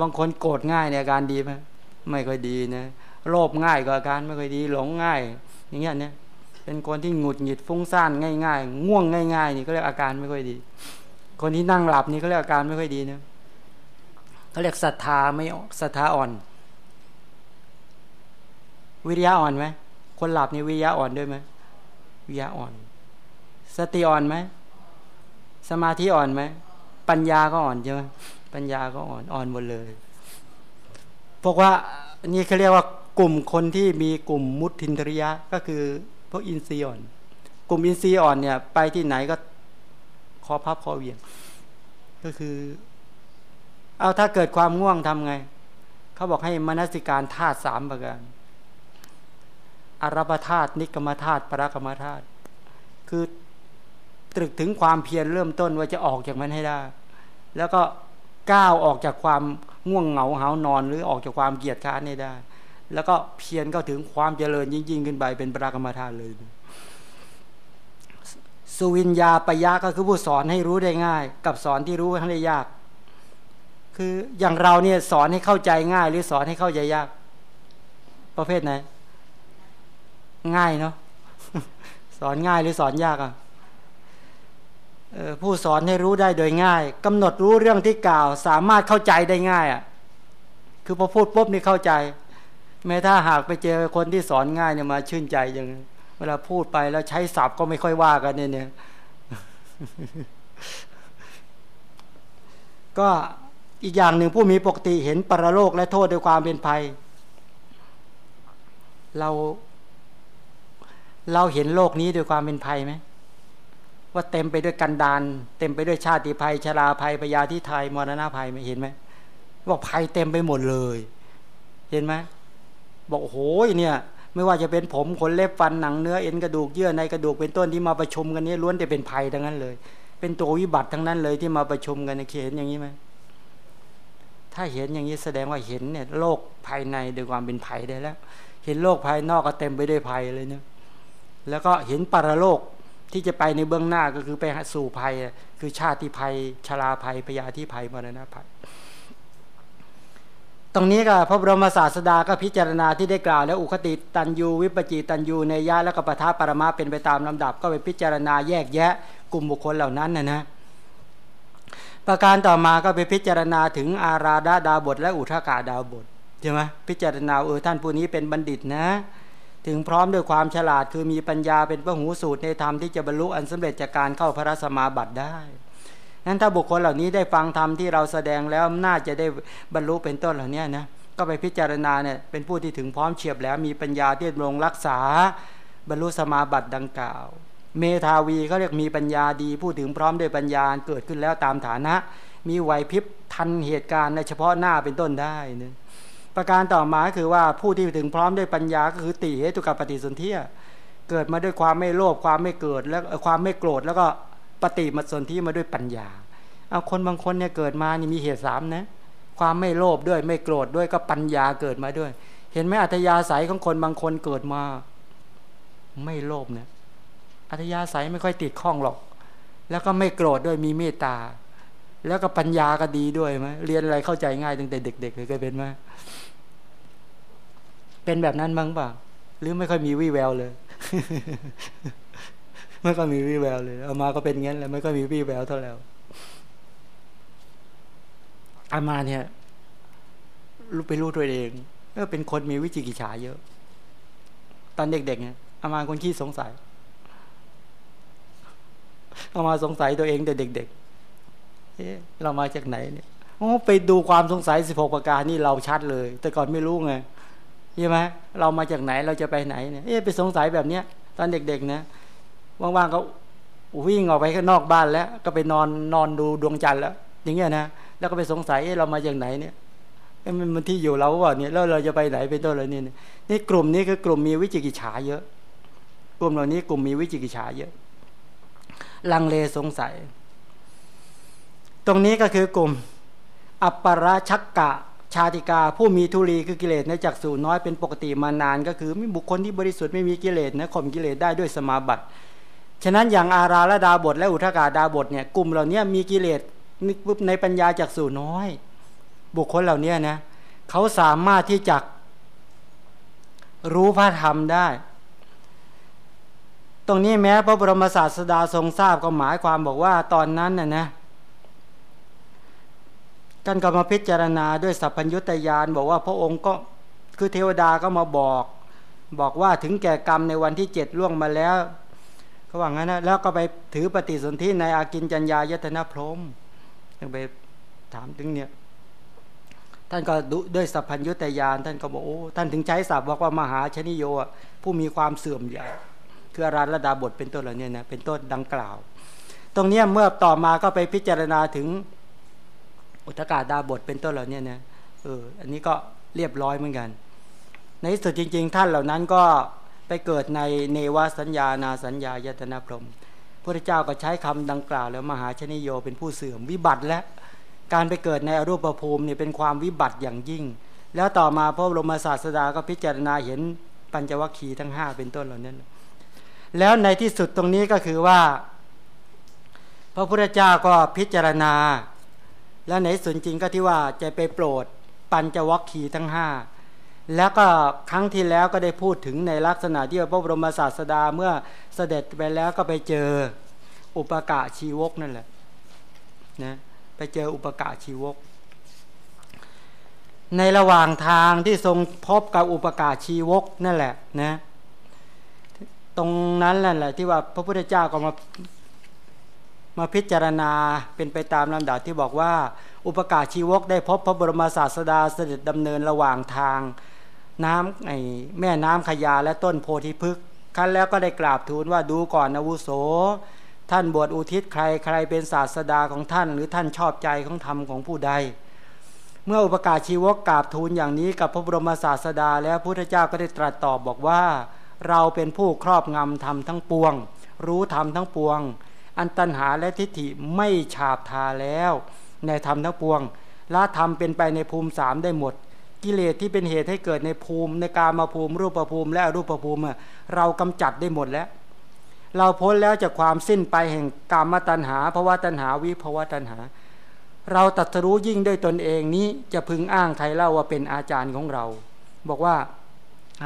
บางคนโกรธง่ายเนี่ยอาการดีไหม ไม่ค่อยดีนะโลภง่ายก็อาการไม่ค่อยดี หลงง่าย อย่างเงี้ยเนี่ยเป็นคนที่หงุดหงิดฟุ้งซ่านง่ายๆง่วงง่าย ๆ นี่ก็เรียกอาการไม่ค่อยดี คนที่นั่งหลับนี่เขาเรียกอาการไม่ค่อยดีนะเขาเรียกศรัทธาไม่ศรัทธาอ่อน วิริยะอ่อนไหมคนหลับนี่วิริยะอ่อนด้วยไหมวิริยะอ่อน สติอ่อนไหมสมาธิอ่อนไหมปัญญาก็อ่อนใช่ไหมปัญญาก็อ่อนอ่อนหมดเลย พวกว่านี่เขาเรียกว่ากลุ่มคนที่มีกลุ่มมุทินทริยะก็คือพวกอินทรีย์อ่อน กลุ่มอินทรีย์อ่อนเนี่ย ไปที่ไหนก็คอพับคอเวียง ก็คือ เอาถ้าเกิดความง่วงทำไง เขาบอกให้มนสิการธาตุสามประการอารบธาตุนิกรรมธาตุปรากรรมธาตุคือตรึกถึงความเพียรเริ่มต้นว่าจะออกจากมันให้ได้ แล้วก็ก้าวออกจากความ ง่วงเหงาหานอนหรือออกจากความเกียจค้านได้ แล้วก็เพียรก็ถึงความเจริญยิ่ง ๆ ขึ้นไปเป็นปรากรรมธาตุเลย สุวิญญาปยะก็คือผู้สอนให้รู้ได้ง่าย กับสอนที่รู้ให้ได้ยาก คืออย่างเราเนี่ยสอนให้เข้าใจง่าย หรือสอนให้เข้าใจยาก ประเภทไหนง่ายเนาะสอนง่ายหรือสอนยากอะ ผู้สอนให้รู้ได้โดยง่ายกำหนดรู้เรื่องที่กล่าว สามารถเข้าใจได้ง่ายอะคือพอพูดปุ๊บนี่เข้าใจ แม้ถ้าหากไปเจอคนที่สอนง่ายเนี่ยมาชื่นใจอย่างเวลาพูดไปแล้วใช้ศัพท์ก็ไม่ค่อยว่ากันเนี่ยก็อีกอย่างหนึ่งผู้มีปกติเห็นปรโลกและโทษด้วยความเป็นภัย เรา เราเห็นโลกนี้ด้วยความเป็นภัยไหม ว่าเต็มไปด้วยกันดานเต็มไปด้วยชาติภัยชราภัยพยาธิไทยมรณะภัยไม่เห็นไหมบอกภัยเต็มไปหมดเลย เห็นไหมบอกโอ้ยเนี่ย ไม่ว่าจะเป็นผมขนเล็บฟันหนังเนื้อเอ็นกระดูกเยื่อในกระดูกเป็นต้นที่มาประชุมกันนี้ล้วนแต่เป็นภัยทั้งนั้นเลย เป็นตัววิบัติทั้งนั้นเลยที่มาประชุมกันเเห็นอย่างนี้ไหมถ้าเห็นอย่างนี้แสดงว่าเห็นเนี่ยโลกภายในด้วยความเป็นภัยได้แล้ว เห็นโลกภายนอกก็เต็มไปด้วยภัยเลยเนี่ยแล้วก็เห็นปรโลก ที่จะไปในเบื้องหน้าก็คือไปสู่ภัย คือชาติภัยชราภัยพยาธิภัยมรณะภัย ตรงนี้ก็พระบรมศาสดาก็พิจารณาที่ได้กล่าวแล้วอุคติตันยูวิปจิตันยูในยะและก็ปทาปรมาเป็นไปตามลำดับ ก็ไปพิจารณาแยกแยะกลุ่มบุคคลเหล่านั้นนะนะประการต่อมาก็ไปพิจารณาถึงอาราดาดาบท และอุทากาดาบทใช่ไหมพิจารณาเออท่านผู้นี้เป็นบัณฑิตนะ ถึงพร้อมด้วยความฉลาดคือมีปัญญาเป็นพระหูสูตรในธรรมที่จะบรรลุอันสำเร็จจากการเข้าพระสมาบัติได้นั้นถ้าบุคคลเหล่านี้ได้ฟังธรรมที่เราแสดงแล้วน่าจะได้บรรลุเป็นต้นเหล่านี้นะก็ไปพิจารณาเนี่ยเป็นผู้ที่ถึงพร้อมเฉียบแล้วมีปัญญาที่ลงรักษา บรรลุสมาบัติดังกล่าว เมทาวีเขาเรียกมีปัญญาดีผู้ถึงพร้อมด้วยปัญญาเกิดขึ้นแล้วตามฐานะ มีไหวพริบทันเหตุการณ์ในเฉพาะหน้าเป็นต้นได้นะ ประการต่อมาคือว่าผู้ที่ถึงพร้อมด้วยปัญญาก็คือติเหตุกับปฏิสนธิเกิดมาด้วยความไม่โลภความไม่เกิด แล้วความไม่โกรธแล้วก็ปฏิมาสนธิมาด้วยปัญญาเอาคนบางคนเนี่ยเกิดมานี่มีเหตุสามนะความไม่โลภด้วยไม่โกรธด้วยก็ปัญญาเกิดมาด้วย เห็นไหมอัธยาศัยของคนบางคนเกิดมา ไม่โลภเนี่ยอัธยาศัยไม่ค่อยติดข้องหรอก แล้วก็ไม่โกรธด้วยมีเมตตา แล้วก็ปัญญาก็ดีด้วยไหมเรียนอะไรเข้าใจง่ายตั้งแต่เด็กๆเลยเคยเป็นไหม เป็นแบบนั้นบ้างป่ะหรือไม่ค่อยมีวี่แววเลยไม่ค่อยมีวี่แววเลย เอามาก็เป็นงั้นแหละไม่ค่อยมีวี่แววเท่าแล้วอามาเนี่ยรู้ไปรู้ตัวเองเออเป็นคนมีวิจิกิจฉาเยอะ ตอนเด็กๆเนี่ยอามาคนขี้สงสัยอามาสงสัยตัวเองแต่เด็กๆเอ๊ะเรามาจากไหนเนี่ยโอ้ไปดูความสงสัยสิบหกประการนี่เราชัดเลย แต่ก่อนไม่รู้ไง ใช่ไหมเรามาจากไหนเราจะไปไหนเนี่ยเอ๊ะไปสงสัยแบบเนี้ยตอนเด็กๆนะว่างๆก็วิ่งออกไปข้างนอกบ้านแล้ว ก็ไปนอนนอนดูดวงจันทร์แล้ว อย่างเงี้ยนะแล้วก็ไปสงสัยเรามาจากไหนเนี่ยมันมันที่อยู่เราว่าเนี่ยแล้วเราจะไปไหนเป็นต้นอะไรนี่นี่กลุ่มนี้คือกลุ่มมีวิจิกิจฉาเยอะ กลุ่มเหล่านี้กลุ่มมีวิจิกิจฉาเยอะ ลังเลสงสัย ตรงนี้ก็คือกลุ่ม อัปปราชักกะ ชาติกาผู้มีทุลีคือกิเลสในจักสูน้อยเป็นปกติมานาน ก็คือมีบุคคลที่บริสุทธิ์ไม่มีกิเลสนะข่มกิเลสได้ด้วยสมาบัติฉะนั้นอย่างอาราละดาบทและอุทกาดาบทเนี่ยกลุ่มเหล่านี้มีกิเลสในปัญญาจักสูน้อย บุคคลเหล่านี้นะเขาสามารถที่จะรู้พระธรรมได้ ตรงนี้แม้พระบรมศาสดาทรงทราบก็หมายความบอกว่าตอนนั้นน่ะนะ ท่านก็มาพิจารณาด้วยสัพพัญญุตยานบอกว่าพระองค์ก็คือเทวดาก็มาบอก บอกว่าถึงแก่กรรมในวันที่เจ็ดล่วงมาแล้วเขาว่างั้นนะแล้วก็ไปถือปฏิสนธิในอากินจัญญายตนะพรมยังไปถามถึงเนี่ยท่านก็ด้วยสัพพัญญุตยานท่านก็บอกโอ้ท่านถึงใช้ศัพท์บอกว่ามหาชนิโยผู้มีความเสื่อมใหญ่คืออารัระดาบทเป็นต้นเหล่านี้นะเป็นต้นดังกล่าว ตรงนี้เมื่อต่อมาก็ไปพิจารณาถึง อุทกาดาบทเป็นต้นเหล่านี้นะเอออันนี้ก็เรียบร้อยเหมือนกัน ในที่สุดจริง ๆ ท่านเหล่านั้นก็ไปเกิดในเนวสัญญานาสัญญายตนาพรมพระเจ้าก็ใช้คำดังกล่าว แล้วมหาชนิโยเป็นผู้เสื่อมวิบัติและการไปเกิดในอรูปภูมิเนี่ยเป็นความวิบัติอย่างยิ่ง แล้วต่อมาพระบรมศาสดาก็พิจารณาเห็นปัญจวัคคีย์ทั้งห้าเป็นต้นเหล่านั้น แล้วในที่สุดตรงนี้ก็คือว่า พระพุทธเจ้าก็พิจารณา แล้วในส่วนจริงก็ที่ว่าจะไปโปรดปัญจวัคคีย์ทั้งห้าแล้วก็ครั้งที่แล้วก็ได้พูดถึงในลักษณะที่พระบรมศาสดาเมื่อเสด็จไปแล้วก็ไปเจออุปกะชีวกนั่นแหละนะไปเจออุปกะชีวก ในระหว่างทางที่ทรงพบกับอุปกาชีวกนั่นแหละนะตรงนั้นแหละที่ว่าพระพุทธเจ้าก็มา มาพิจารณาเป็นไปตามลำดับที่บอกว่า อุปการชีวกได้พบพระบรมศาสดาเสด็จดำเนินระหว่างทาง น้ำไอแม่น้ำขยาและต้นโพธิพฤกษ์ขั้นแล้วก็ได้กราบทูลว่าดูก่อนอวุโส ท่านบวชอุทิศใครใครเป็นศาสดาของท่าน หรือท่านชอบใจของธรรมของผู้ใด เมื่ออุปการชีวกกราบทูลอย่างนี้กับพระบรมศาสดา แล้วพระพุทธเจ้าก็ได้ตรัสตอบบอกว่า เราเป็นผู้ครอบงำธรรมทั้งปวง รู้ธรรมทั้งปวง อันตัณหาและทิฏฐิไม่ฉาบทาแล้ว ในธรรมทั้งปวงละธรรมเป็นไปในภูมิสามได้หมด กิเลสที่เป็นเหตุให้เกิดในภูมิ ในกามาภูมิ รูปภูมิ และรูปภูมิเรากำจัดได้หมดแล้ว เราพ้นแล้วจากความสิ้นไปแห่งกามตัณหาภาวะตัณหาวิภาวะตัณหา เราตัดสู้ยิ่งด้วยตนเองนี้จะพึงอ้างใครเล่าว่าเป็นอาจารย์ของเรา บอกว่า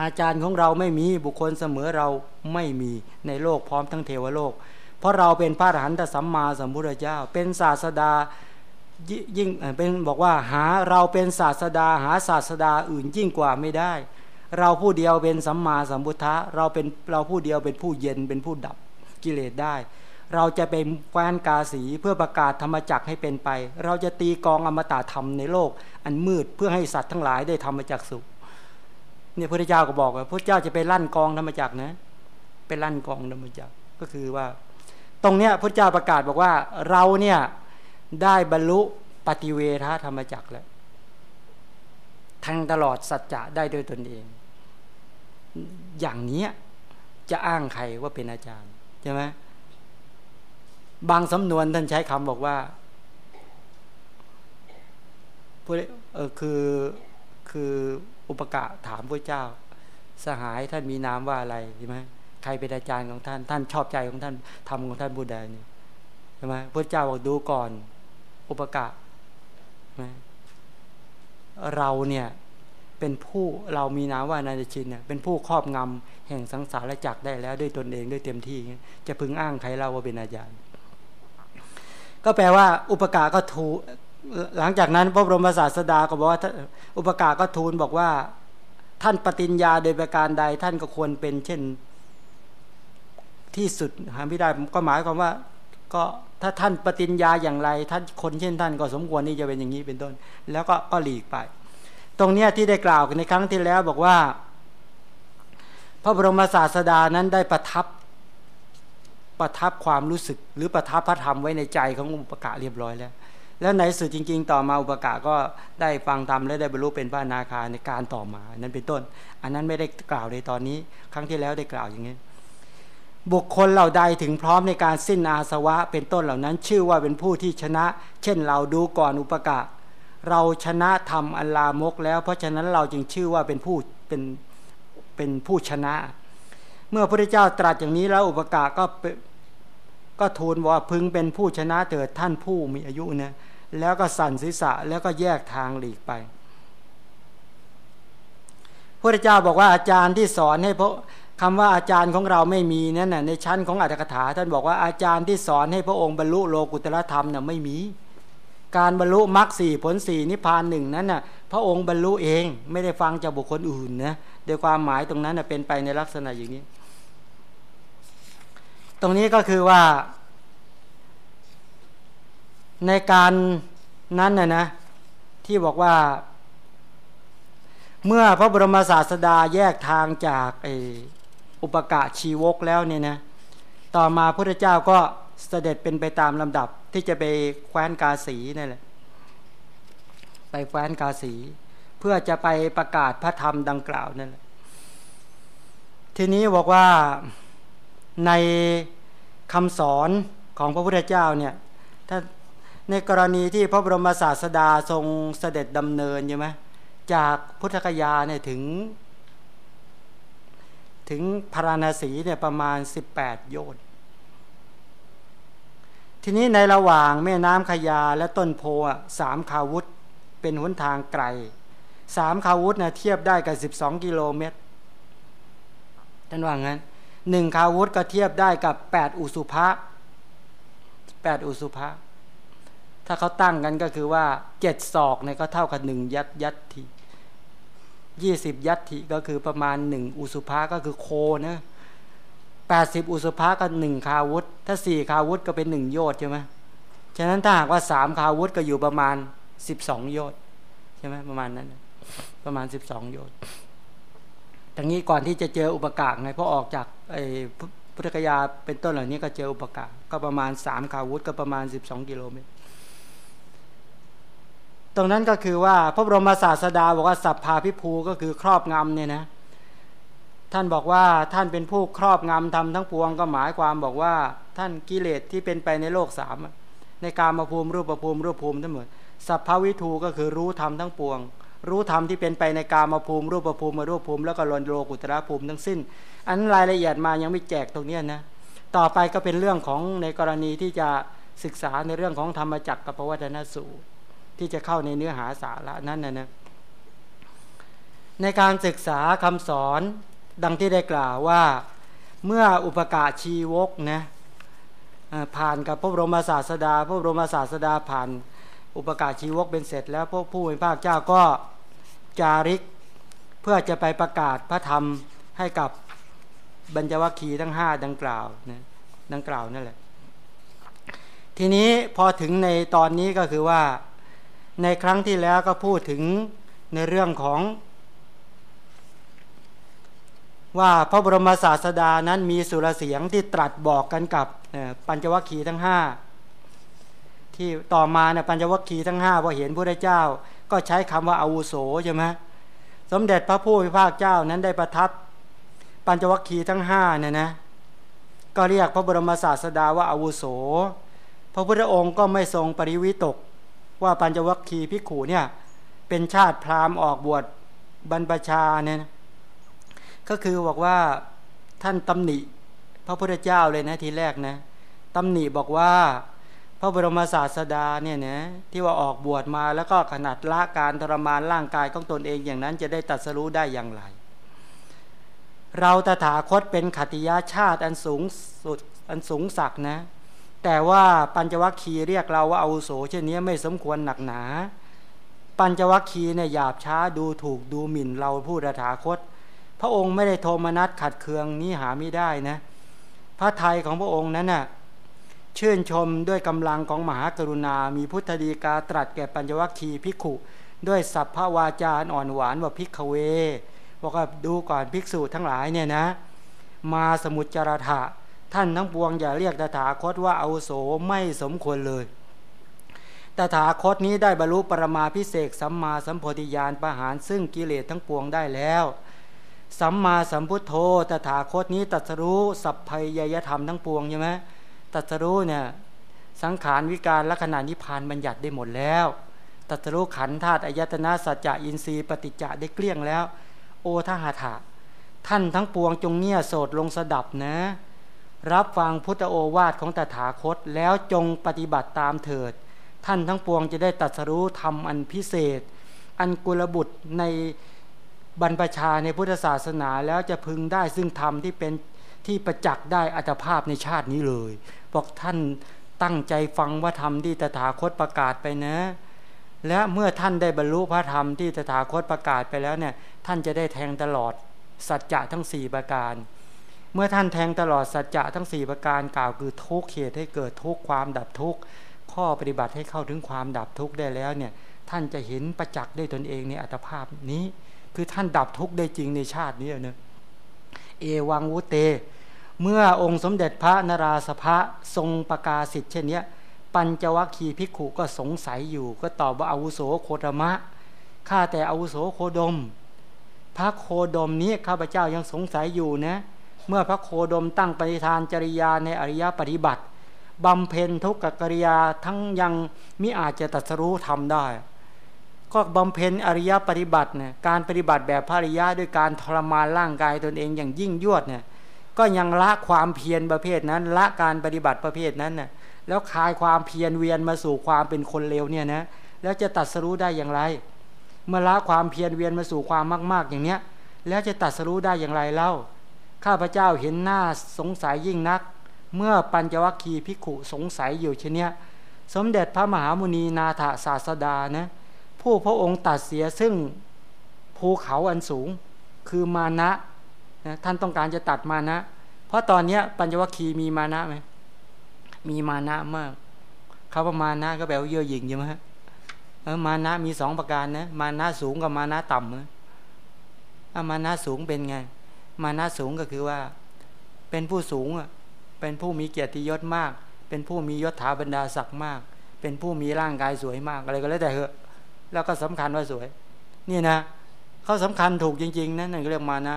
อาจารย์ของเราไม่มีบุคคลเสมอเราไม่มีในโลกพร้อมทั้งเทวโลก เพราะเราเป็นพระอรหันตสัมมาสัมพุทธเจ้า เป็นศาสดายิ่งเป็นบอกว่าหาเราเป็นศาสดาหาศาสดาอื่นยิ่งกว่าไม่ได้ เราผู้เดียวเป็นสัมมาสัมพุทธะเราเป็นเราผู้เดียวเป็นผู้เย็นเป็นผู้ดับกิเลสได้ เราจะเป็นแฟนกาสีเพื่อประกาศธรรมจักให้เป็นไป เราจะตีกองอมตะธรรมในโลก อันมืดเพื่อให้สัตว์ทั้งหลายได้ธรรมจักสุขเนี่ยพระเจ้าก็บอกว่าพระเจ้าจะไปลั่นกองธรรมจักนะไปลั่นกองธรรมจักก็คือว่า ตรงเนี้ยพระเจ้าประกาศบอกว่าเราเนี่ยได้บรรลุปฏิเวทธรรมจักแล้วทั้งตลอดสัจจะได้โดยตนเอง อย่างนี้จะอ้างใครว่าเป็นอาจารย์ใช่ไหมบางสำนวนท่านใช้คำบอกว่าพูดเออคือคืออุปกะถามพระเจ้า สหายท่านมีนามว่าอะไรใช่ไหม ใครเป็นอาจารย์ของท่าน ท่านชอบใจของท่านทำของท่านบูดานี่ใช่ไหมพระเจ้าบอกดูก่อน อุปกะเราเนี่ยเป็นผู้เรามีนามว่านาชินเนี่ยเป็นผู้ครอบงำแห่งสังสารจักได้แล้วด้วยตนเองด้วยเต็มที่ จะพึงอ้างใครเล่าว่าเป็นอาจารย์ ก็แปลว่า อุปกาก็ทูหลังจากนั้นพระบรมศาสดาก็บอกว่าอุปกาก็ทูลบอกว่า ท่านปฏิญญาโดยประการใดท่านก็ควรเป็นเช่น ที่สุดหาไม่ได้ก็หมายความว่า ก็ถ้าท่านปฏิญญาอย่างไร ท่านคนเช่นท่านก็สมควรที่จะเป็นอย่างนี้เป็นต้น แล้วก็ก็หลีกไป ตรงเนี้ยที่ได้กล่าวในครั้งที่แล้วบอกว่า พระบรมศาสดานั้นได้ประทับประทับความรู้สึก หรือประทับพระธรรมไว้ในใจของอุปกะเรียบร้อยแล้ว แล้วในสุดจริง ๆ ต่อมาอุปกะก็ได้ฟังธรรมและได้บรรลุเป็นพระนาคาในการต่อมา นั้นเป็นต้น อันนั้นไม่ได้กล่าวในตอนนี้ ครั้งที่แล้วได้กล่าวอย่างนี้ บุคคลเหล่าใดถึงพร้อมในการสิ้นอาสวะเป็นต้นเหล่านั้น ชื่อว่าเป็นผู้ที่ชนะ เช่นเราดูก่อนอุปกะ เราชนะธรรมอัลลามกแล้ว เพราะฉะนั้นเราจึงชื่อว่าเป็นผู้เป็นเป็นผู้ชนะ เมื่อพระเจ้าตรัสอย่างนี้แล้วอุปกะก็ก็ทูลว่าพึงเป็นผู้ชนะเถิดท่านผู้มีอายุนะแล้วก็สั่นศีรษะแล้วก็แยกทางหลีกไปพระเจ้าบอกว่าอาจารย์ที่สอนให้พระ คำว่าอาจารย์ของเราไม่มีนั่นน่ะในชั้นของอัตถกถา ท่านบอกว่าอาจารย์ที่สอนให้พระองค์บรรลุโลกุตละธรรมน่ะไม่มี การบรรลุมรรคสี่ผลสี่นิพพานหนึ่งนั้นน่ะพระองค์บรรลุเองไม่ได้ฟังจากบุคคลอื่นนะโดยความหมายตรงนั้นน่ะเป็นไปในลักษณะอย่างนี้ ตรงนี้ก็คือว่า ในการนั้นน่ะนะที่บอกว่า เมื่อพระบรมศาสดาแยกทางจากไอุปกะชีวกแล้วเนี่ยนะต่อมาพระเจ้าก็เสด็จเป็นไปตามลำดับที่จะไปแคว้นกาสีนั่นแหละไปแคว้นกาสี เพื่อจะไปประกาศพระธรรมดังกล่าวนั่นแหละทีนี้บอกว่าในคำสอนของพระพุทธเจ้าเนี่ยถ้าในกรณีที่พระบรมศาสดาทรงเสด็จดำเนินใช่ไหมจากพุทธกยาเนี่ยถึง ถึงพาราณสีเนี่ยประมาณ 18 โยชน์ทีนี้ในระหว่างแม่น้ำขยาและต้นโพสามคาวุธเป็นหนทางไกลสามคาวุธนะเทียบได้กับ 12 กิโลเมตรท่านว่างั้นหนึ่งคาวุธก็เทียบได้กับ 8 อุสุภะ8อุสุภะถ้าเขาตั้งกันก็คือว่าเจ็ดศอกเนี่ยก็เท่ากับหนึ่งยัดยัดที ยี่สิบยัตถิก็คือประมาณหนึ่งอุสุภาก็คือโคนะแปดสิบอุสุภาก็หนึ่งคาวุธ ถ้าสี่คาวุธก็เป็นหนึ่งโยชใช่ไหมฉะนั้นถ้าหากว่าสามคาวุธก็อยู่ประมาณสิบสองโยชใช่ไหมประมาณนั้น ประมาณสิบสองโยชน์ตรงนี้ก่อนที่จะเจออุปกาศไงเพราะออกจากไอ้พุทธกยาเป็นต้นเหล่านี้ก็เจออุปกาศก็ประมาณสามคาวุธก็ประมาณสิบสองกิโลเมตร ตรงนั้นก็คือว่าพระบรมศาสดาบอกว่าสัพพาพิภูก็คือครอบงำเนี่ยนะท่านบอกว่าท่านเป็นผู้ครอบงำทำทั้งปวงก็หมายความบอกว่า ท่านกิเลสที่เป็นไปในโลกสามในการมาภูมิรูปภูมิรูปภูมิทั้งหมดสัพพวิทูก็คือรู้ธรรมทั้งปวง รู้ธรรมที่เป็นไปในกามาภูมิรูปภูมิมารูปภูมิ แล้วก็ลนโลกุตระภูมิทั้งสิ้น อันรายละเอียดมายังไม่แจกตรงนี้นะต่อไปก็เป็นเรื่องของในกรณีที่จะศึกษาในเรื่องของธรรมจักรกับปวัตนสูตร ที่จะเข้าในเนื้อหาสาระนั้นนะนะในการศึกษาคำสอนดังที่ได้กล่าวว่าเมื่ออุปกาชีวกนะผ่านกับพระบรมศาสดา พระบรมศาสดาผ่านอุปกาชีวกเป็นเสร็จ แล้วพระผู้เป็นพระเจ้าก็จาริกเพื่อจะไปประกาศพระธรรมให้กับบรรจวัคคีทั้งห้าดังกล่าวนะดังกล่าวนั่นแหละ ทีนี้พอถึงในตอนนี้ก็คือว่า ในครั้งที่แล้วก็พูดถึงในเรื่องของ ว่าพระบรมศาสดานั้นมีสุรเสียงที่ตรัสบอกกันกับปัญจวัคคีย์ทั้งห้าที่ต่อมาเนี่ยปัญจวัคคีย์ทั้งห้าพอเห็นพระเจ้า ก็ใช้คำว่าอาวุโสใช่ไหมสมเด็จพระผู้พิพากเจ้านั้นได้ประทับ ปัญจวัคคีย์ทั้งห้าเนี่ยนะก็เรียกพระบรมศาสดาว่าอาวุโส พระพุทธองค์ก็ไม่ทรงปริวิตก ว่าปัญจวัคคีย์พิกขูเนี่ยเป็นชาติพราหมณ์ออกบวชบรรพชาเนี่ยก็คือบอกว่าท่านตำหนิ พระพุทธเจ้าเลยนะทีแรกนะตำหนิบอกว่าพระบรมศาสดาเนี่ยนะที่ว่าออกบวชมาแล้วก็ขนาดละการทรมานร่างกายของตนเองอย่างนั้นจะได้ตัดสรู้ได้อย่างไร เราตถาคตเป็นขติยาชาติอันสูงสุดอันสูงสักนะ แต่ว่าปัญจวัคคีย์เรียกเราว่าอาวุโสเช่นนี้ไม่สมควรหนักหนา ปัญจวัคคีย์เนี่ยหยาบช้าดูถูกดูหมิ่นเราผู้ตถาคต พระองค์ไม่ได้โทมนัสขัดเคืองนี้หาไม่ได้นะ พระไทยของพระองค์นั้นน่ะชื่นชมด้วยกำลังของมหากรุณา มีพุทธดีกาตรัสแก่ปัญญวัคคีภิกขุ ด้วยสัพพวาจาอ่อนหวานว่าพิกเวบอกว่าดูก่อนภิกษุทั้งหลายเนี่ยนะ มาสมุจจารถะ ท่านทั้งปวงอย่าเรียกตถาคตว่าอาโสไม่สมควรเลย ตถาคตนี้ได้บรรลุปรมาพิเศษสัมมาสัมโพธิญาณประหารซึ่งกิเลสทั้งปวงได้แล้ว สัมมาสัมพุทโธ ตถาคตนี้ตัสรู้สัพพยยธรรมทั้งปวงใช่ไหมตัสรู้เนี่ยสังขารวิการลักษณะนิพพานบัญญัติได้หมดแล้วตัสรู้ขันธาตุอายตนะสัจจะอินทรีย์ปฏิจจะได้เกลี้ยงแล้ว โอทหาถะท่านทั้งปวงจงเงี่ยโสดลงสดับนะ รับฟังพุทธโอวาทของตถาคตแล้วจงปฏิบัติตามเถิด ท่านทั้งปวงจะได้ตัดสรู้ธรรมอันพิเศษ อันกุลบุตรในบรรพชาในพุทธศาสนาแล้วจะพึงได้ซึ่งธรรมที่เป็นที่ประจักษ์ได้อัตภาพในชาตินี้เลยบอกท่านตั้งใจฟังว่าธรรมที่ตถาคตประกาศไปนะ และเมื่อท่านได้บรรลุพระธรรมที่ตถาคตประกาศไปแล้วเนี่ยท่านจะได้แทงตลอดสัจจะทั้ง 4 ประการ เมื่อท่านแทงตลอดสัจจะทั้ง 4 ประการกล่าวคือทุกข์เหตุให้เกิดทุกข์ความดับทุกข์ข้อปฏิบัติให้เข้าถึงความดับทุกข์ได้แล้วเนี่ยท่านจะเห็นประจักษ์ได้ตนเองในอัตภาพนี้ คือท่านดับทุกข์ได้จริงในชาตินี้เนะเอวังวุเต เมื่อองค์สมเด็จพระนราสภะทรงประกาศสิทธิ์เช่นนี้ปัญจวัคคีย์ภิกขุก็สงสัยอยู่ ก็ตอบว่าอาวุโสโคตมะข้าแต่อาวุโสโคดม พระโคดมนี้ข้าพเจ้ายังสงสัยอยู่นะเเมื่อพระโคดมตั้งปฏิทานจริยาในอริยปฏิบัติบำเพ็ญทุกขกริยาทั้งยังมิอาจจะตัดสู้ทำได้ ก็บำเพ็ญอริยปฏิบัติเนี่ยการปฏิบัติแบบภริยะด้วยการทรมานร่างกายตนเองอย่างยิ่งยวดเนี่ยก็ยังละความเพียรประเภทนั้น ละการปฏิบัติประเภทนั้นน่ยแล้วคลายความเพียรเวียนมาสู่ความเป็นคนเลวเนี่ยนะแล้วจะตัดสู้ได้อย่างไร เมื่อละความเพียรเวียนมาสู่ความมาก ๆ อย่างเนี้ยแล้วจะตัดสู้ได้อย่างไรเล่า ข้าพเจ้าเห็นน่าสงสัยยิ่งนัก เมื่อปัญจวัคคีย์ภิกขุสงสัยอยู่เช่นนี้สมเด็จพระมหามุนีนาถศาสดานะผู้พระองค์ตัดเสียซึ่งภูเขาอันสูงคือมานะนะท่านต้องการจะตัดมานะ เพราะตอนนี้ปัญจวัคคีย์มีมานะไหมมีมานะมากคำว่ามานะก็แปลว่าเย่อหยิ่งใช่ไหมฮะมานะมีสองประการนะมานะสูงกับมานะต่ำนะมานะสูงเป็นไง มานะสูงก็คือว่า เป็นผู้สูงอะเป็นผู้มีเกียรติยศมาก เป็นผู้มียศถาบรรดาศักดิ์มาก เป็นผู้มีร่างกายสวยมากอะไรก็แล้วแต่เหอะ แล้วก็สำคัญว่าสวย นี่นะเขาสำคัญถูกจริง ๆนะนั่นเรียกมานะ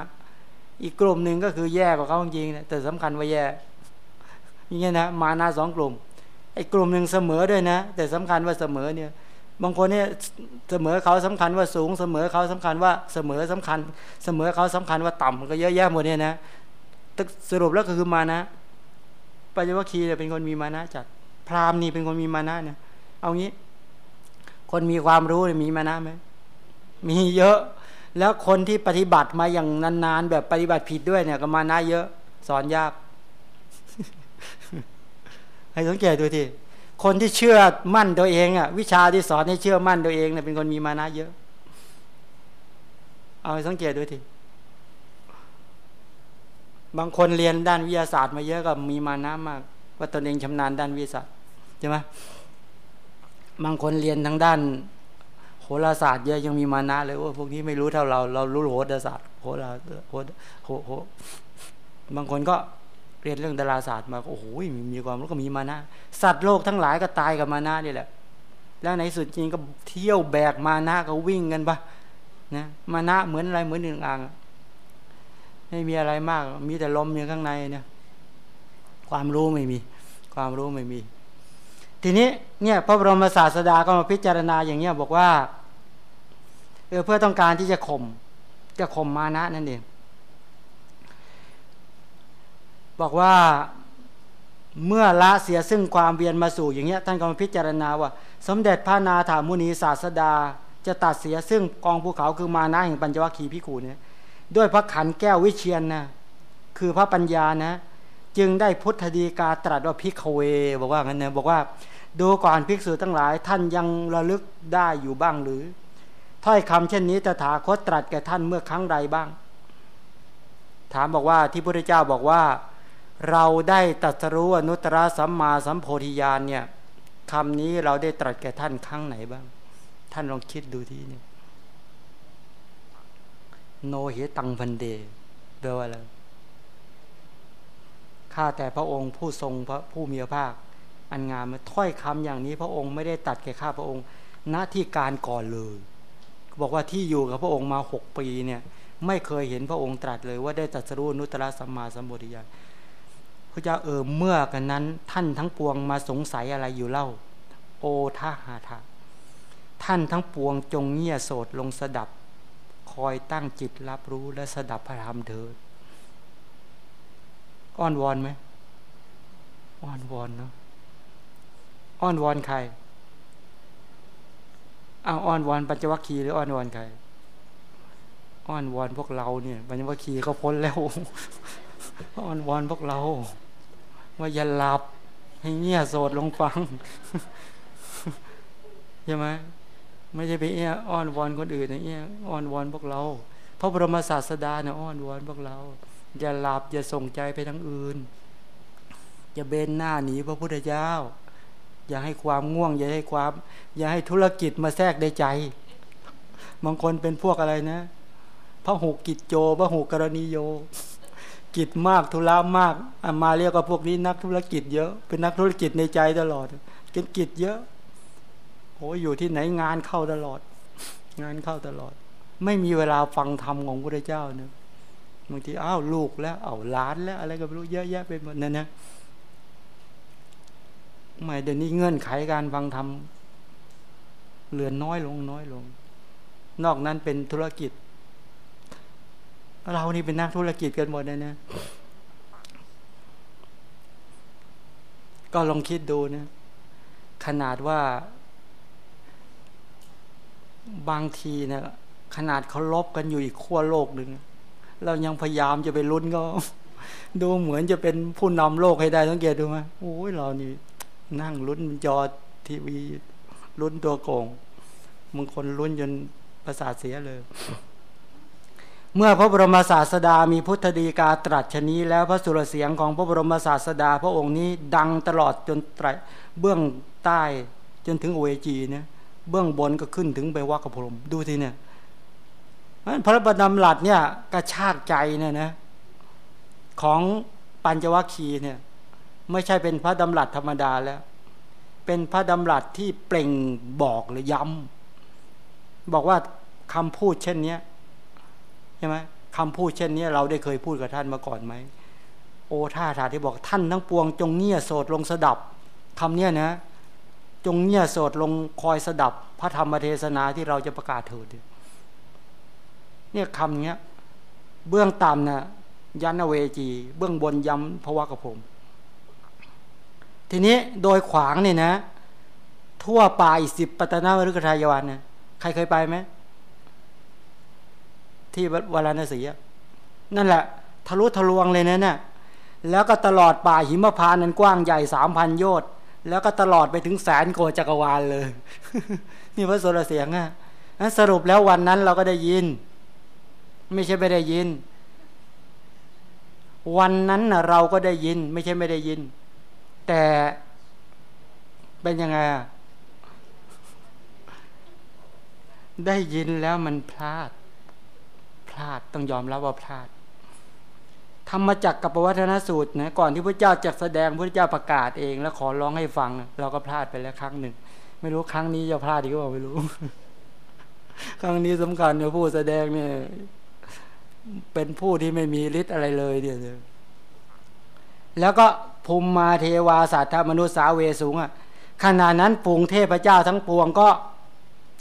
อีกกลุ่มหนึ่งก็คือแย่กว่าเขาจริงแต่สำคัญว่าแย่อย่างนี้นะมานะสองกลุ่มไอ้กลุ่มหนึ่งเสมอด้วยนะ แต่สำคัญว่าเสมอเนี่ย บางคนเนี่ยเสมอเขาสำคัญว่าสูงเสมอเขาสำคัญว่าเสมอสำคัญ เสมอเขาสำคัญว่าต่ำก็เยอะแยะหมดเนี่ยนะสรุปแล้วก็คือมานะปัญญวัคคีย์เป็นคนมีมานะจัดพราหมณ์นี่เป็นคนมีมานะเนี่ยเอางี้ คนมีความรู้มีมานะไหมมีเยอะ แล้วคนที่ปฏิบัติมาอย่างนานๆ แบบปฏิบัติผิดด้วยเนี่ยก็มานะเยอะ สอนยาก ให้สังเกตดูที คนที่เชื่อมั่นตัวเองอะวิชาที่สอนให้เชื่อมั่นตัวเองเนี่ยเป็นคนมีมานะเยอะ เอาสังเกตดูทีบางคนเรียนด้านวิทยาศาสตร์มาเยอะก็มีมานะมาก ว่าตนเองชำนาญด้านวิทยาศาสตร์ใช่ไหมบางคนเรียนทางด้านโหราศาสตร์เยอะยังมีมานะเลยว่าพวกนี้ไม่รู้เท่าเรา เรารู้โหราศาสตร์โหราโหโหบางคนก็ รียนเรื่องดาราศาสตร์มาโอ้โหมีความรู้ก็มีมานะสัตว์โลกทั้งหลายก็ตายกับมานะนี่แหละ แล้วในสุดจริงก็เที่ยวแบกมานะก็วิ่งกันปะนะมานะเหมือนอะไรเหมือนหนึ่งอ่างไม่มีอะไรมาก มีแต่ลมอยู่ข้างในเนี่ย ความรู้ไม่มี ความรู้ไม่มี ทีนี้เนี่ยพระบรมศาสดาก็มาพิจารณาอย่างเนี้ยบอกว่าเออเพื่อต้องการที่จะข่มจะข่มมานะนั่นเอง บอกว่าเมื่อละเสียซึ่งความเวียนมาสู่อย่างเงี้ยท่านก็มาพิจารณาว่า สมเด็จพระนาถามุนีศาสดา จะตัดเสียซึ่งกองภูเขาคือมานะแห่งปัญจวัคคีย์พิขูเนี่ยด้วยพระขันแก้ววิเชียนนะคือพระปัญญานะ จึงได้พุทธดีกาตรัสว่าพิกเว บอกว่างั้นนะบอกว่าดูก่อนภิกษุทั้งหลายท่านยังระลึกได้อยู่บ้างหรือ ถ้อยคำเช่นนี้ตถาคตตรัสแก่ท่านเมื่อครั้งใดบ้าง ถามบอกว่าที่พระพุทธเจ้าบอกว่า เราได้ตัดสรู้อนุตตรสัมมาสัมโพธิญาณเนี่ยคำนี้เราได้ตรัสแก่ท่านครั้งไหนบ้าง ท่านลองคิดดูที่นี่โนเหตังพันเดแปลว่าอะไรข้าแต่พระองค์ผู้ทรงพระผู้มีพระภาค อันงามถ้อยคำอย่างนี้ พระองค์ไม่ได้ตัดแก่ข้าพระองค์ ณที่การก่อนเลย บอกว่าที่อยู่กับพระองค์มาหกปีเนี่ย ไม่เคยเห็นพระองค์ตรัสเลยว่าได้ตรัสรู้นุตตะสัมมาสัมปวิญาณ ระเจ้าเออเมื่อกันนั้น ท่านทั้งปวงมาสงสัยอะไรอยู่เล่า โอท่าหาทาท่านทั้งปวงจงเงี่ยโสดลงสดับ คอยตั้งจิตรับรู้และสดับพระธรรมเถิดอ้อนวอนไหมอ้อนวอนเนาะอ้อนวอนใครอ้าวอ้อนวอนปัญจวัคคีย์หรืออ้อนวอนใครอ้อนวอนพวกเราเนี่ยปัญจวัคคีย์เขาพ้นแล้วอ้อนวอนพวกเรา ว่าอย่าหลับ ให้เงียโสดลงฟังใช่ไหมไม่ใช่ไปเอี้ยอ้อนวอนคนอื่นนะเอี้ยอ้อนวอนพวกเราพระบรมศาสดาเนี่ยอ้อนวอนพวกเรา อย่าหลับ อย่าส่งใจไปทางอื่น อย่าเบนหน้าหนีพระพุทธเจ้า อย่าให้ความง่วง อย่าให้ความ อย่าให้ธุรกิจมาแทรกในใจบางคนเป็นพวกอะไรนะพระหูกิจโจพระหูกรณีโย กิจมากธุระมากมาเรียกว่าพวกนี้นักธุรกิจเยอะ เป็นนักธุรกิจในใจตลอดกินกิจเยอะโอ้อยู่ที่ไหนงานเข้าตลอด งานเข้าตลอด ไม่มีเวลาฟังธรรมของพระเจ้าเนี่ยบางทีอ้าวลูกแล้วเอาล้านแล้ว อะไรก็ไม่รู้เยอะแยะไปหมดนั่นนะไม่เดี๋ยวนี้เงื่อนไขการฟังธรรมเหลือน้อยลงน้อยลง นอกนั้นเป็นธุรกิจ เรานี่เป็นนักธุรกิจกันหมดเลยนะ ก็ลองคิดดูนะ ขนาดว่าบางทีนะขนาดเขาลบกันอยู่อีกขั้วโลกหนึ่งเรายังพยายามจะไปลุ้นก็ ดูเหมือนจะเป็นผู้นำโลกให้ได้สังเกตดูไหมโอ้ยเรานี่นั่งลุ้นจอทีวีลุ้นตัวโกงบางคนลุ้นจนประสาทเสียเลย เมื่อพระบรมศาสดามีพุทธดีกาตรัสชนี้แล้วพระสุรเสียงของพระบรมศาสดา พระองค์นี้ดังตลอดจนไตรเบื้องใต้จนถึงโอเอจีเนี่ยเบื้องบนก็ขึ้นถึงไปวัคพรมดูทีเนี่ยพระบรมหลัดเนี่ยกระชากใจเนี่ยนะของปัญจวัคคีเนี่ยไม่ใช่เป็นพระดำรัสธรรมดาแล้ว เป็นพระดำรัสที่เปล่งบอกหรือย้ำบอกว่าคำพูดเช่นเนี้ย ใช่ไหมคำพูดเช่นนี้เราได้เคยพูดกับท่านมาก่อนไหมโอท่าทาที่บอกท่านทั้งปวง จงเงี่ยโสดลงสดับคำเนี้ยนะ จงเงี่ยโสดลงคอยสดับ พระธรรมเทศนาที่เราจะประกาศเถิดเนี่ยคำเนี้ย เบื้องต่ำนะยันเวจี เบื้องบนย้ำพระวกระผม ทีนี้โดยขวางเนี่ยนะ ทั่วป่าอีสิบปตนาวรุกทายวันนะใครเคยไปไหม ที่วาราณสีนั่นแหละ ทะลุทะลวงเลยนะเนี่ยแล้วก็ตลอดป่าหิมพานนั้นกว้างใหญ่สามพันโยชน์แล้วก็ตลอดไปถึงแสนโกจักรวาลเลย นี่พระโสรเสียงอะนั้นสรุปแล้ววันนั้นเราก็ได้ยิน ไม่ใช่ไม่ได้ยิน วันนั้นนะเราก็ได้ยิน ไม่ใช่ไม่ได้ยิน แต่เป็นยังไงได้ยินแล้วมันพลาด ลาดต้องยอมรับว่าพลาดธรรมจักกับปวัฒนสูตรนะก่อนที่พระเจ้าจะแสดงพระเจ้าประกาศเอง แล้วขอร้องให้ฟัง เราก็พลาดไปแล้วครั้งหนึ่ง ไม่รู้ครั้งนี้จะพลาดอีกหรือเปล่าไม่รู้ ครั้งนี้สำคัญเนี่ยผู้แสดงเนี่ย เป็นผู้ที่ไม่มีฤทธิ์อะไรเลยเดียวแล้วก็ภูมิมาเทวาสัตว์มนุษย์สาเวสูงอะขณะนั้นปูงเทพเจ้าทั้งปวงก็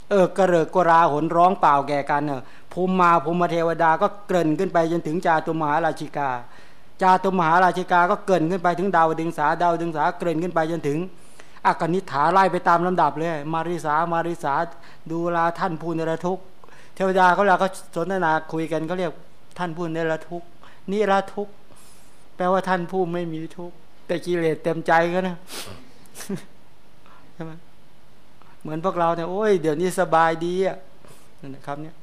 เออกระเริกกราหนร้องเปล่าแก่กันเนอะ ภูมิมาภูมิเทวดาก็เกริ่นขึ้นไปจนถึงจาตุมหาราชิกา จาตุมหาราชิกาก็เกริ่นขึ้นไปถึงดาวดึงสาดาวดึงสาเกริ่นขึ้นไปจนถึงอากนิฐาไล่ไปตามลำดับเลย มาริสามาริสาดูลาท่านภูนรทุกเทวดาเขาเราก็สนทนาคุยกันเขาเรียกท่านผู้นิรทุกนิรทุกแปลว่าท่านผู้ไม่มีทุกแต่กิเลสเต็มใจก็นะใช่ไหมเหมือนพวกเราเนี่ยโอ้ยเดี๋ยวนี้สบายดีอะนั่นนะครับเนี่ย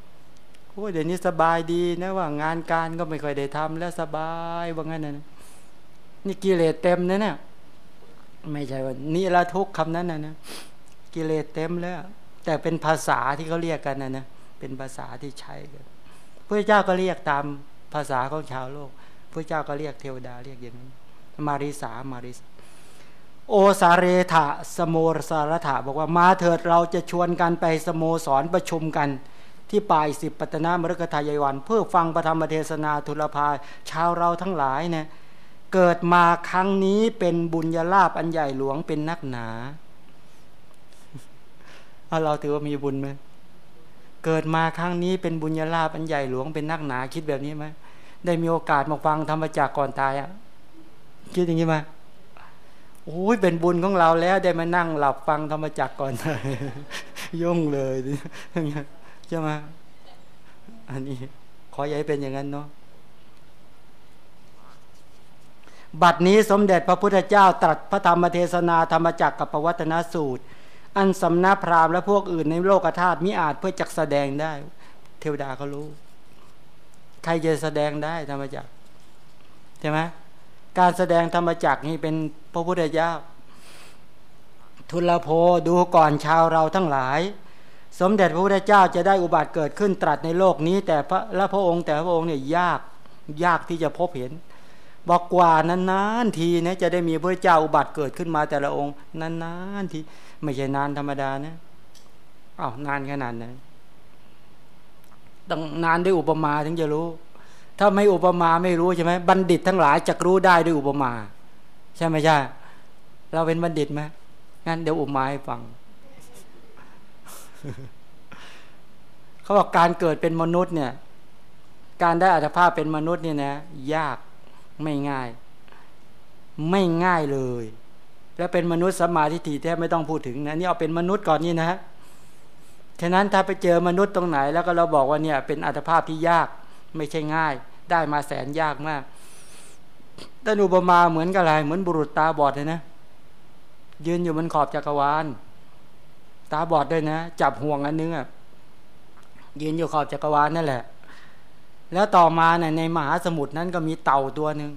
โอ้ยเดี๋ยวนี้สบายดีนะว่างานการก็ไม่ค่อยได้ทำแล้วสบายว่างั้นนะนี่กิเลสเต็มนะเนี่ยไม่ใช่ว่านี่ละทุกคำนั้นนะนะกิเลสเต็มแล้ว แต่เป็นภาษาที่เขาเรียกกันนะนะเป็นภาษาที่ใช้กันพระเจ้าก็เรียกตามภาษาของชาวโลกพระเจ้าก็เรียกเทวดาเรียกอย่างนั้นมาริสามาริสโอสาเรถะสโมสารถะบอกว่ามาเถิดเราจะชวนกันไปสโมสรประชุมกัน ที่ป่ายสิบปัตนามฤกทายวัน เพื่อฟังประธรรมเทศนาทุลภาชาวเราทั้งหลายเนี่ยเกิดมาครั้งนี้เป็นบุญญาลาภอันใหญ่หลวงเป็นนักหนาเราถือว่ามีบุญไหมเกิดมาครั้งนี้เป็นบุญญาลาภอันใหญ่หลวงเป็นนักหนาคิดแบบนี้ไหมได้มีโอกาสมาฟังธรรมจากก่อนตายอะคิดอย่างนี้ไหมโอ้ยเป็นบุญของเราแล้วได้มานั่งหลับฟังธรรมจักก่อน ยุ่งเลย ใช่ไหมอันนี้ ขออย่าให้เป็นอย่างนั้นเนาะบัดนี้สมเด็จพระพุทธเจ้าตรัสพระธรรมเทศนาธรรมจักรกับปวัตนสูตร อันสำนักพราหมณ์และพวกอื่นในโลกธาตุมิอาจเพื่อจักแสดงได้ เทวดาเขารู้ ใครจะแสดงได้ธรรมจักรใช่ไหมการแสดงธรรมจักรนี่เป็นพระพุทธเจ้า ทุลโภดูก่อนชาวเราทั้งหลาย สมเด็จพระพุทธเจ้าจะได้อุบัติเกิดขึ้นตรัสในโลกนี้ แต่พระละพระองค์แต่พระองค์เนี่ยยากยากที่จะพบเห็น บอกกว่านานๆทีนะจะได้มีพระเจ้าอุบัติเกิดขึ้นมาแต่ละองค์นานๆทีไม่ใช่นานธรรมดานะอ้าวนานขนาดไหนต้องนานด้วยอุปมาถึงจะรู้ ถ้าไม่อุปมาไม่รู้ใช่ไหมบัณฑิตทั้งหลายจะรู้ได้ด้วยอุปมา ใช่ไหมใช่เราเป็นบัณฑิตไหมงั้นเดี๋ยวอุปมาให้ฟัง เขาบอกการเกิดเป็นมนุษย์เนี่ย การได้อัตภาพเป็นมนุษย์เนี่ยนะ ยากไม่ง่าย ไม่ง่ายเลย และเป็นมนุษย์สมาธิฏแท้ไม่ต้องพูดถึงนะนี่เอาเป็นมนุษย์ก่อนนี่นะฉะนั้นถ้าไปเจอมนุษย์ตรงไหน แล้วก็เราบอกว่าเนี่ย เป็นอัตภาพที่ยากไม่ใช่ง่าย ได้มาแสนยากมากแต่อุปมาเหมือนกับอะไรเหมือนบุรุษตาบอดเลยนะยืนอยู่บนขอบจักรวาล ตาบอดด้วยนะ จับห่วงอันนึงอะยืนอยู่ขอบจักรวาลนั่นแหละ แล้วต่อมาเนี่ยในมหาสมุทรนั้นก็มีเต่าตัวหนึ่ง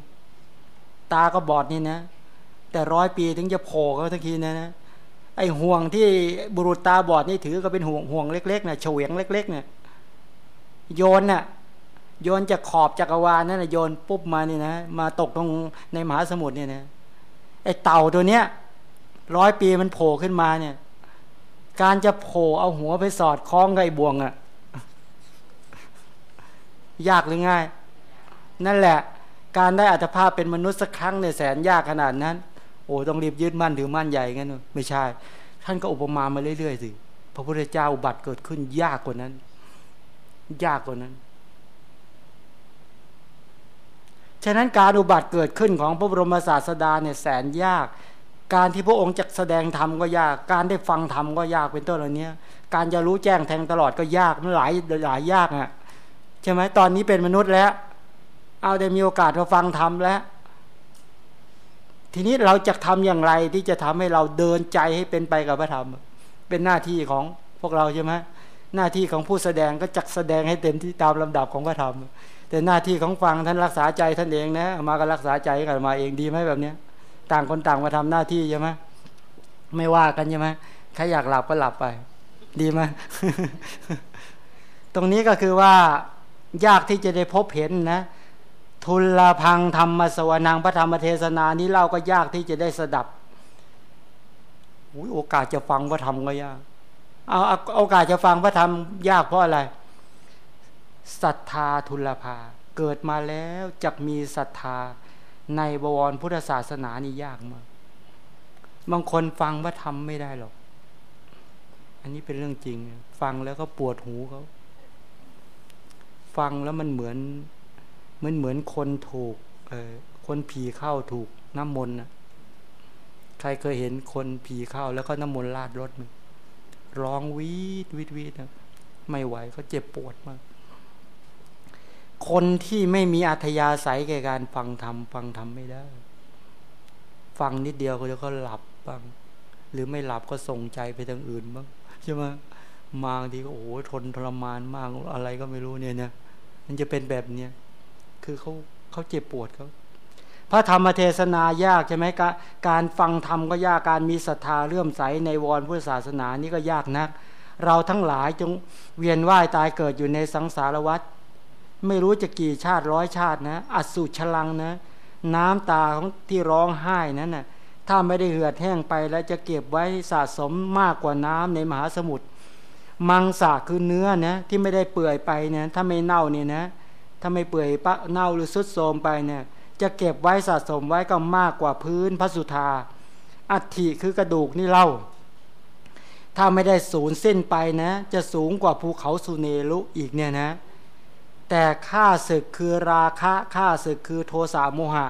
ตาก็บอดนี่นะ แต่ร้อยปีถึงจะโผล่เขาทันทีนะนะไอห่วงที่บุรุษตาบอดนี่ถือก็เป็นห่วงห่วงเล็กๆนะเฉวียงเล็กๆเนี่ยโยนน่ะโยนจากขอบจักรวาลนั่นนะโยนปุ๊บมานี่นะมาตกตรงในมหาสมุทรเนี่ยนะไอเต่าตัวเนี้ยร้อยปีมันโผล่ขึ้นมาเนี่ย การจะโผล่เอาหัวไปสอดคล้องกับไอ้บ่วงอะยากหรือง่าย นั่นแหละ การได้อัตภาพเป็นมนุษย์สักครั้งเนี่ยแสนยากขนาดนั้น โอ้ต้องรีบยึดมั่นถือมั่นใหญ่งั้นไม่ใช่ ท่านก็อุปมามาเรื่อยๆสิพระพุทธเจ้าอุบัติเกิดขึ้นยากกว่านั้น ยากกว่านั้น ฉะนั้นการอุบัติเกิดขึ้นของพระบรมศาสดาเนี่ยแสนยาก การที่พระองค์จะแสดงธรรมก็ยาก การได้ฟังธรรมก็ยากเป็นต้นเหล่านี้การจะรู้แจ้งแทงตลอดก็ยากมันหลายหลายยากอะใช่ไหมตอนนี้เป็นมนุษย์แล้ว เอาได้มีโอกาสมาฟังธรรมแล้ว ทีนี้เราจะทำอย่างไรที่จะทำให้เราเดินใจให้เป็นไปกับพระธรรม เป็นหน้าที่ของพวกเราใช่ไหมหน้าที่ของผู้แสดงก็จักแสดงให้เต็มที่ตามลำดับของพระธรรม แต่หน้าที่ของฟังท่านรักษาใจท่านเองนะมาก็รักษาใจกันมาเองดีไหมแบบเนี้ย ต่างคนต่างมาทำหน้าที่ใช่ไหมไม่ว่ากันใช่ไหมใครอยากหลับก็หลับไป ดีไหมตรงนี้ก็คือว่ายากที่จะได้พบเห็นนะทุลพังธรรมสวนังพระธรรมเทศนานี้เราก็ยากที่จะได้สดับโอกาสจะฟังพระธรรมก็ยากเอาโอกาสจะฟังพระธรรมยากเพราะอะไรศรัทธาทุลภาเกิดมาแล้วจะมีศรัทธา ในบวรพุทธศาสนานี่ยากมาก บางคนฟังว่าทำไม่ได้หรอก อันนี้เป็นเรื่องจริง ฟังแล้วก็ปวดหูเขาฟังแล้วมันเหมือนเหมือนเหมือนคนถูกเออคนผีเข้าถูกน้ำมนต์ะใครเคยเห็นคนผีเข้าแล้วก็น้ำมนต์ลาดรถไหมร้องวีดวีดวีดนะไม่ไหวเขาเจ็บปวดมาก คนที่ไม่มีอัธยาศัยแก่การฟังธรรมฟังธรรมไม่ได้ ฟังนิดเดียวก็จะก็หลับบ้าง หรือไม่หลับก็ส่งใจไปทางอื่นบ้างใช่ไหมมาทีก็โอ้โหทนทรมานมากอะไรก็ไม่รู้เนี่ยเนี่ยมันจะเป็นแบบเนี้ยคือเขาเขาเจ็บปวดเขาพระธรรมเทศนายากใช่ไหมกการฟังธรรมก็ยากการมีศรัทธาเลื่อมใสในวรพุทธศาสนานี่ก็ยากนัก เราทั้งหลายจงเวียนว่ายตายเกิดอยู่ในสังสารวัฏ ไม่รู้จะกี่ชาติร้อยชาตินะอสุชลังนะ น้ำตาของที่ร้องไห้นั้นนะ่ะถ้าไม่ได้เหือดแห้งไปแล้วจะเก็บไว้สะสมมากกว่าน้ำในมหาสมุทรมังสาคือเนื้อนะที่ไม่ได้เปื่อยไปเนี่ยถ้าไม่เน่าเนี่ยนะ ถ้าไม่เปื่อยปะเน่าหรือสุดโทมไปเนี่ย จะเก็บไว้สะสมไว้ก็มากกว่าพื้นพระสุธาอัฐิคือกระดูกนี่เล่า ถ้าไม่ได้สูญสิ้นไปนะ จะสูงกว่าภูเขาสุเนรุอีกเนี่ยนะ แต่ค่าศึกคือราคะค่าศึกคือโทสะโมหะ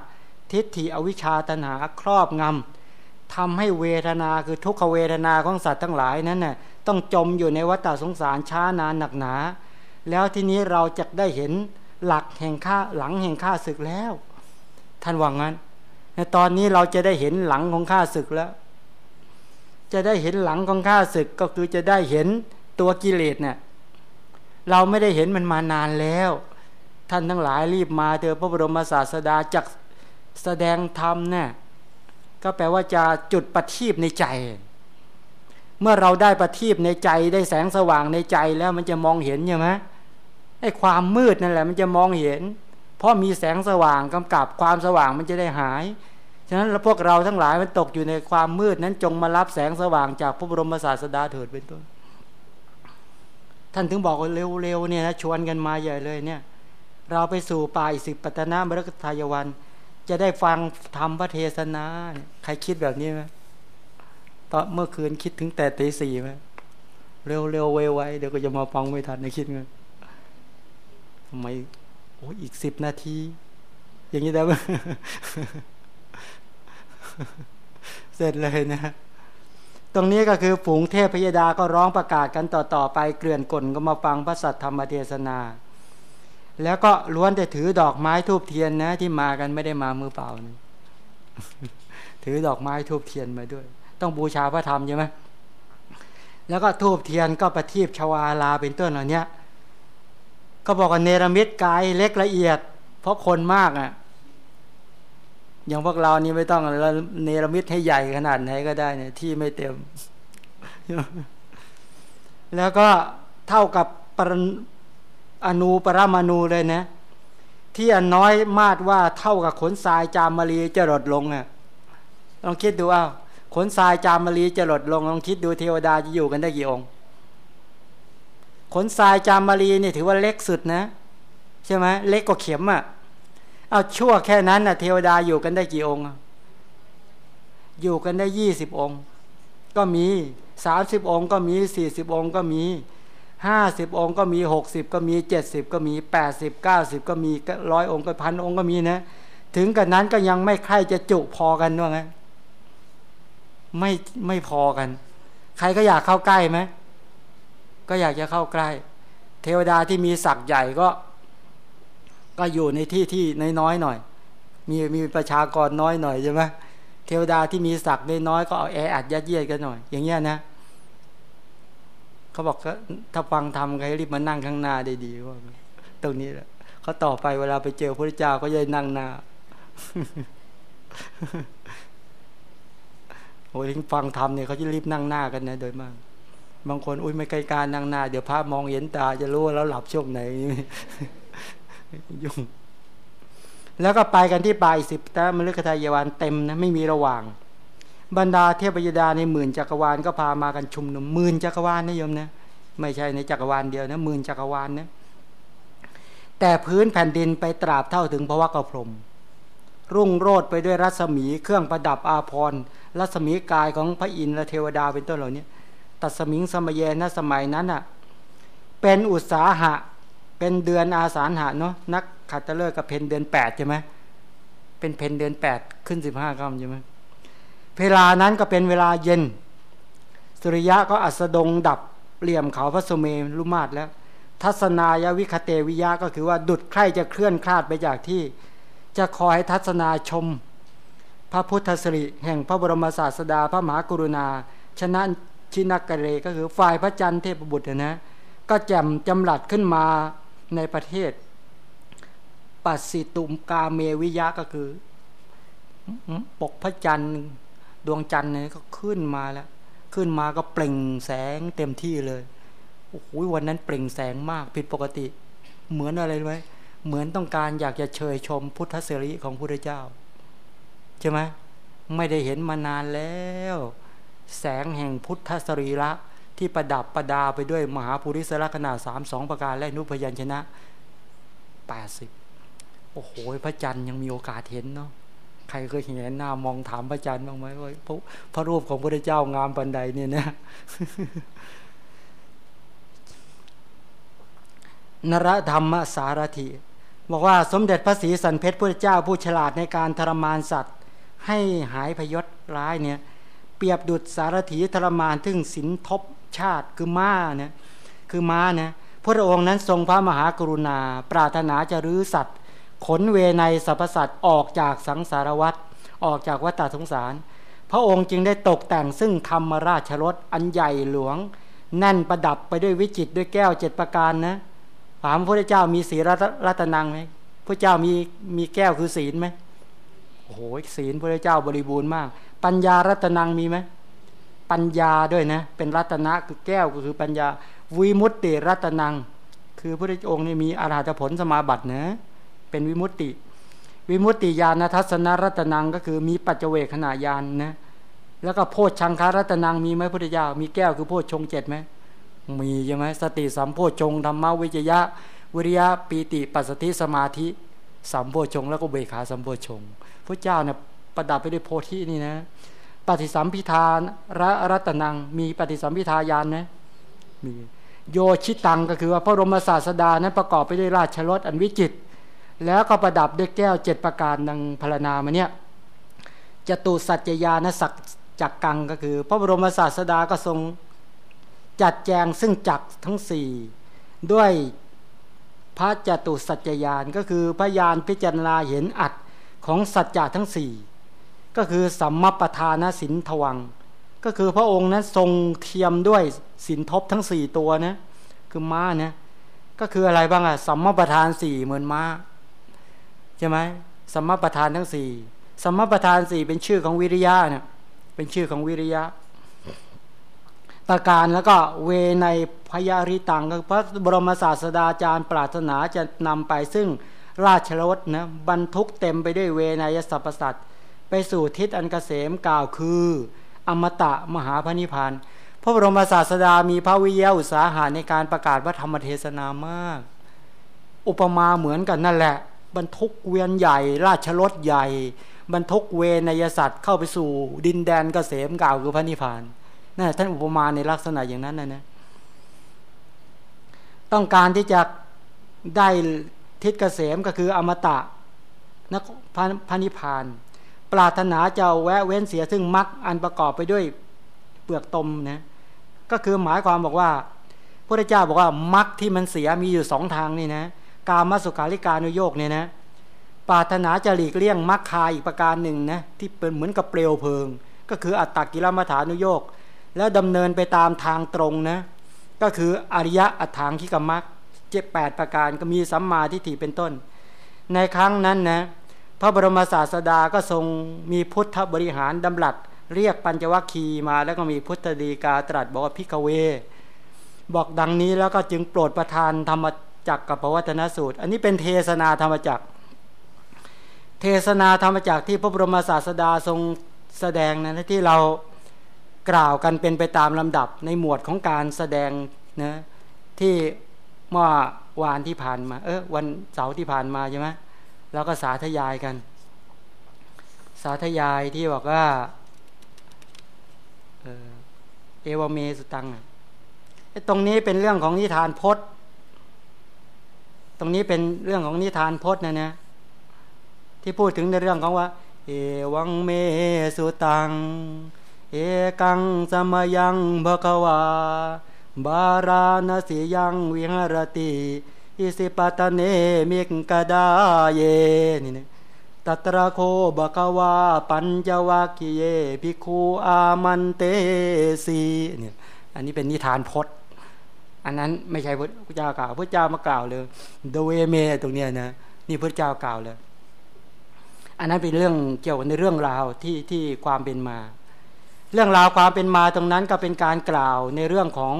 ทิฏฐิอวิชชาตนาครอบงำทำให้เวทนาคือทุกขเวทนาของสัตว์ทั้งหลายนั้นน่ะต้องจมอยู่ในวัฏสงสารช้านานหนักหนา แล้วทีนี้เราจะได้เห็นหลักแห่งค่าหลังแห่งค่าศึกแล้ว ท่านว่างั้นในตอนนี้เราจะได้เห็นหลังของข้าศึกแล้ว จะได้เห็นหลังของข้าศึกก็คือจะได้เห็นตัวกิเลสเนะ่ย เราไม่ได้เห็นมันมานานแล้ว ท่านทั้งหลายรีบมาเถอะพระบรมศาสดาจักแสดงธรรมเนะ่ยก็แปลว่าจะจุดประทีปในใจ เมื่อเราได้ประทีปในใจได้แสงสว่างในใจแล้วมันจะมองเห็นใช่ไหมไอ้ความมืดนั่นแหละ มันจะมองเห็น เพราะมีแสงสว่างกำกับความสว่างมันจะได้หายฉะนั้นพวกเราทั้งหลายมันตกอยู่ในความมืดนั้นจงมารับแสงสว่างจากพระบรมศาสดาเถิดเป็นต้น ท่านถึงบอกว่าเร็วๆเนี่ยนะชวนกันมาใหญ่เลยเนี่ย เราไปสู่ป่าอิสิปตนามรกทายวัน จะได้ฟังธรรมพระเทศนา ใครคิดแบบนี้ไหมตอนเมื่อคืนคิดถึงแต่ตีสี่ไหมเร็วๆไวๆเดี๋ยวก็จะมาฟังไม่ทันในคิดไงทำไมโอ้อีกสิบนาที อย่างนี้ได้ไหมเสร็จเลยนะ ตรงนี้ก็คือฝูงเทพพยดาก็ร้องประกาศกันต่อๆไปเกลื่อนกลนก็มาฟังพระสัทธรรมเทศนา แล้วก็ล้วนแต่ถือดอกไม้ทูบเทียนนะที่มากันไม่ได้มามือเปล่านะถือดอกไม้ทูบเทียนมาด้วย ต้องบูชาพระธรรมใช่ไหมแล้วก็ทูบเทียนก็ประทีปชวาลาเป็นต้นเหล่านี้ก็บอกว่าเนรมิตกายเล็กละเอียด เพราะคนมากอะ อย่างพวกเรานี่ไม่ต้องเนรมิตให้ใหญ่ขนาดไหนก็ได้เนี่ยที่ไม่เต็ม แล้วก็เท่ากับปรอนูปรมาณูเลยนะ ที่อันน้อยมาดว่าเท่ากับขนทรายจามารีจะลดลงอะลองคิดดูอ้าวขนทรายจามารีจะลดลงลองคิดดูเทวดาจะอยู่กันได้กี่องค์ขนทรายจามารีนี่ถือว่าเล็กสุดนะ ใช่ไหมเล็กกว่าเข็มอะ่ะ เอาชั่วแค่นั้นนะ่ะเทวดาอยู่กันได้กี่องค์ อยู่กันได้ยี่สิบองค์ ก็มีสามสิบองค์ก็มีสี่สิบองค์ก็มีห้าสิบองค์ก็มีหกสิบก็มีเจ็ดสิบก็มีแปดสิบเก้าสิบก็มีร้อยองค์ก็พันองค์ก็มีนะ ถึงกันนั้นก็ยังไม่ใครจะจุพอกันด้วยไงไม่ไม่พอกัน ใครก็อยากเข้าใกล้ไหมก็อยากจะเข้าใกล้ เทวดาที่มีศักย์ใหญ่ก็ ก็อยู่ในที่ที่น้อยหน่อย มีมีประชากรน้อยหน่อยใช่ไหมเทวดาที่มีศักย์น้อยก็เอาแออัดยัดเยียดกันหน่อย อย่างเงี้ยนะเขาบอกถ้าฟังทำใครรีบมานั่งข้างหน้าได้ดีว่าตรงนี้แหละเขาต่อไปเวลาไปเจอพระเจ้าก็จะนั่งหน้าโอ้ยฟังทำเนี่ยเขาจะรีบนั่งหน้ากันนะโดยมากบางคนอุ้ยไม่ใกลการนั่งหน้า เดี๋ยวภาพมองเห็นตาจะรู้ว่าแล้วหลับช่วงไหน ยุ่ง แล้วก็ไปกันที่ปลายสิบต่มฤคทายวันเต็มนะไม่มีระหว่าง บรรดาเทพยดาในหมื่นจักรวาลก็พามากันชุมนุมหมื่นจักรวาลนะโยมนะไม่ใช่ในจักรวาลเดียวนะหมื่นจักรวาลนะแต่พื้นแผ่นดินไปตราบเท่าถึงพระวักพรมรุ่งโรดไปด้วยรัศมีเครื่องประดับอาภรณ์รัศมีกายของพระอินทร์และเทวดาเป็นต้นเหล่านี้ตัดสมิงสมัยนะสมัยนั้นอะ เป็นอุตสาหะ เป็นเดือนอาสาหะเนาะนักขัตฤกษ์กับเพนเดือนแปดใช่ไหมเป็นเพนเดือนแปดขึ้นสิบห้าค่ำใช่ไหมเวลานั้นก็เป็นเวลาเย็น สุริยะก็อัสดงดับเหลี่ยมเขาพระสุเมรุมาตแล้ว ทัศนายวิคเตวิยะก็คือว่าดุดใครจะเคลื่อนคลาดไปจากที่ จะคอยทัศนาชม พระพุทธสิริแห่งพระบรมศาสดาพระมหากรุณาฉะนั้นชินักกเรก็คือฝ่ายพระจันทร์เทพบุตรนะก็แจำจำหลัดขึ้นมา ในประเทศ ปัสสิตุมกาเมวิยะก็คือปกพระจันทร์ดวงจันทร์เนี่ยก็ขึ้นมาแล้ว ขึ้นมาก็เปล่งแสงเต็มที่เลยโอ้โหวันนั้นเปล่งแสงมากผิดปกติ เหมือนอะไรไหมเหมือนต้องการอยากจะเชยชมพุทธเสรีของพระเจ้าใช่ไหมไม่ได้เห็นมานานแล้ว แสงแห่งพุทธสรีระ ที่ประดับประดาไปด้วยมหาภูริสละขนาดสามสองประการและนุพยัญชนะแปดสิบโอ้โหพระจันทร์ยังมีโอกาสเห็นเนาะใครเคยเห็นหน้ามองถามพระจันทร์บ้างไหมว่าพระพระรูปของพระเจ้างามปันใดเนี่ยนะนรธรรมสารถิบอกว่าสมเด็จพระศรีสันเพชรพระเจ้าผู้ฉลาดในการทรมานสัตว์ ให้หายพยศร้ายเนี่ย เปรียบดุดสารถีทรมานถึงสินทบ ชาติคือม้าเนี่ยคือม้านี่ยพระองค์นั้นทรงพระมหากรุณา ปรารถนาจะรื้อสัตว์ ขนเวในสรรพสัตว์ออกจากสังสารวัฏออกจากวัฏสงสาร พระองค์จึงได้ตกแต่งซึ่งธรรมราชรถอันใหญ่หลวง แน่นประดับไปด้วยวิจิตด้วยแก้วเจ็ดประการนะถามพระเจ้ามีศีลรัตนังไหมพระเจ้ามีมีแก้วคือศีลไหมโอ้โหศีลพระเจ้าบริบูรณ์มาก ปัญญารัตนังมีไหม ปัญญาด้วยนะเป็นรัตนะคือแก้วก็คือปัญญาวิมุตติรัตนัง คือพระองค์นี่มีอรหัตผลสมาบัตินะเป็นวิมุตติ วิมุตติญาณทัศนรัตนังก็คือมีปัจเจเวขณะญาณนนะแล้วก็โพชชังคารัตนังมีไหมพุทธเจ้ามีแก้วคือโพชชงเจ็ดไหมมีใช่ไหมสติสัมโพชงธรรมวิจยะ วิริยะปีติปัสสติสมาธิสัมโพชงแล้วก็เบขาสัมโพชงพระเจ้าเนี่ยประดับไปด้วยโพธินี่นะ ปฏิสัมพิทานระรัตนัง มีปฏิสัมพิทายานนะมีโยชิตังก็คือว่าพระรมศาสดานั้นประกอบไปด้วยราชรถอันวิจิต แล้วก็ประดับด้วยแก้วเจ็ดประการดังพรนามาเนี่ยจตุสัจยานสักจักกังก็คือ พระบรมศาสดาก็ทรงจัดแจงซึ่งจักทั้งสี่ด้วยพระจตุสัจจยานก็คือพยานพิจารณาเห็นอัดของสัจจะทั้งสี่ ก็คือสัมมาประธานสินทวัง ก็คือพระองค์นั้นทรงเทียมด้วยสินทบทั้งสี่ตัวนะคือม้านะก็คืออะไรบ้างอะสัมมาประธานสี่เหมือนม้าใช่ไหมสัมมาประธานทั้งสี่สัมมาประธานสี่เป็นชื่อของวิริยะเนี่ยเป็นชื่อของวิริยะประการแล้วก็เวในพยาริตังพระบรมศาสดาจารย์ปรารถนาจะนำไปซึ่งราชรถนะบรรทุกเต็มไปด้วยเวนยสัพพสัต ไปสู่ทิศอันกเกษมกล่าวคือ อมตะมหาพนิพานพระบรมศาสดามีพระวิเยอุตสาหาในการประกาศพระธรรมเทศนามาก อุปมาเหมือนกันนั่นแหละ บรรทุกเวียนใหญ่ ราชรถใหญ่ บรรทุกเวนยสัตว์เข้าไปสู่ดินแดนกเกษมกล่าวคือพระนิพพานนั่นท่านอุปมาในลักษณะอย่างนั้นนะนะต้องการที่จะได้ทิศเกษมก็คืออมตะนักพระนิพพาน ปรารถนาจะแวะเว้นเสียซึ่งมรรคอันประกอบไปด้วยเปลือกตมนะก็คือหมายความบอกว่าพระเจ้าบอกว่ามรรคที่มันเสียมีอยู่สองทางนี่นะกามสุขาริการุโยกเนี่ยนะปรารถนาจะหลีกเลี่ยงมรรคาอีกประการหนึ่งนะที่เป็นเหมือนกับเปลวเพลิง ก็คืออัตตกิลมัฐานุโยกแล้วดำเนินไปตามทางตรงนะก็คืออริยะอัถางคิกรมักเจ็ดแปดประการก็มีสัมมาทิฏฐิเป็นต้น ในครั้งนั้นนะ พระบรมศาสดาก็ทรงมีพุทธบริหารดำรัส เรียกปัญจวัคคีมาแล้วก็มีพุทธดีกาตรัสบอกพิกเว บอกดังนี้แล้วก็จึงโปรดประทานธรรมจักกับปวัตนสูตร อันนี้เป็นเทศนาธรรมจักเทศนาธรรมจักที่พระบรมศาสดาทรงแสดงนะที่เรากล่าวกันเป็นไปตามลำดับในหมวดของการแสดงนะที่เมื่อวานที่ผ่านมา เออวันเสาร์ที่ผ่านมาใช่ไหม แล้วก็สาธยายกัน สาธยายที่บอกว่าเอวเมสุตังตรงนี้เป็นเรื่องของนิทานพจน์ ตรงนี้เป็นเรื่องของนิทานพจน์นะนะที่พูดถึงในเรื่องของว่า เอวังเมสุตัง เอกังสมยังภควา บาราณสียังวิหรติ อิสิปตเนมิกกดาเยนี่นะตัตระโคบกวาปัญจวัคคีเยภิกขุอามันเตสีเนี่ยอันนี้เป็นนิทานพจน์ อันนั้นไม่ใช่พระเจ้ากล่าวพระเจ้ามากล่าวเลยโดเวเมตรงเนี้ยนะนี่พระเจ้ากล่าวเลย อันนั้นเป็นเรื่องเกี่ยวในเรื่องราวที่ที่ความเป็นมา เรื่องราวความเป็นมาตรงนั้นก็เป็นการกล่าวในเรื่องของ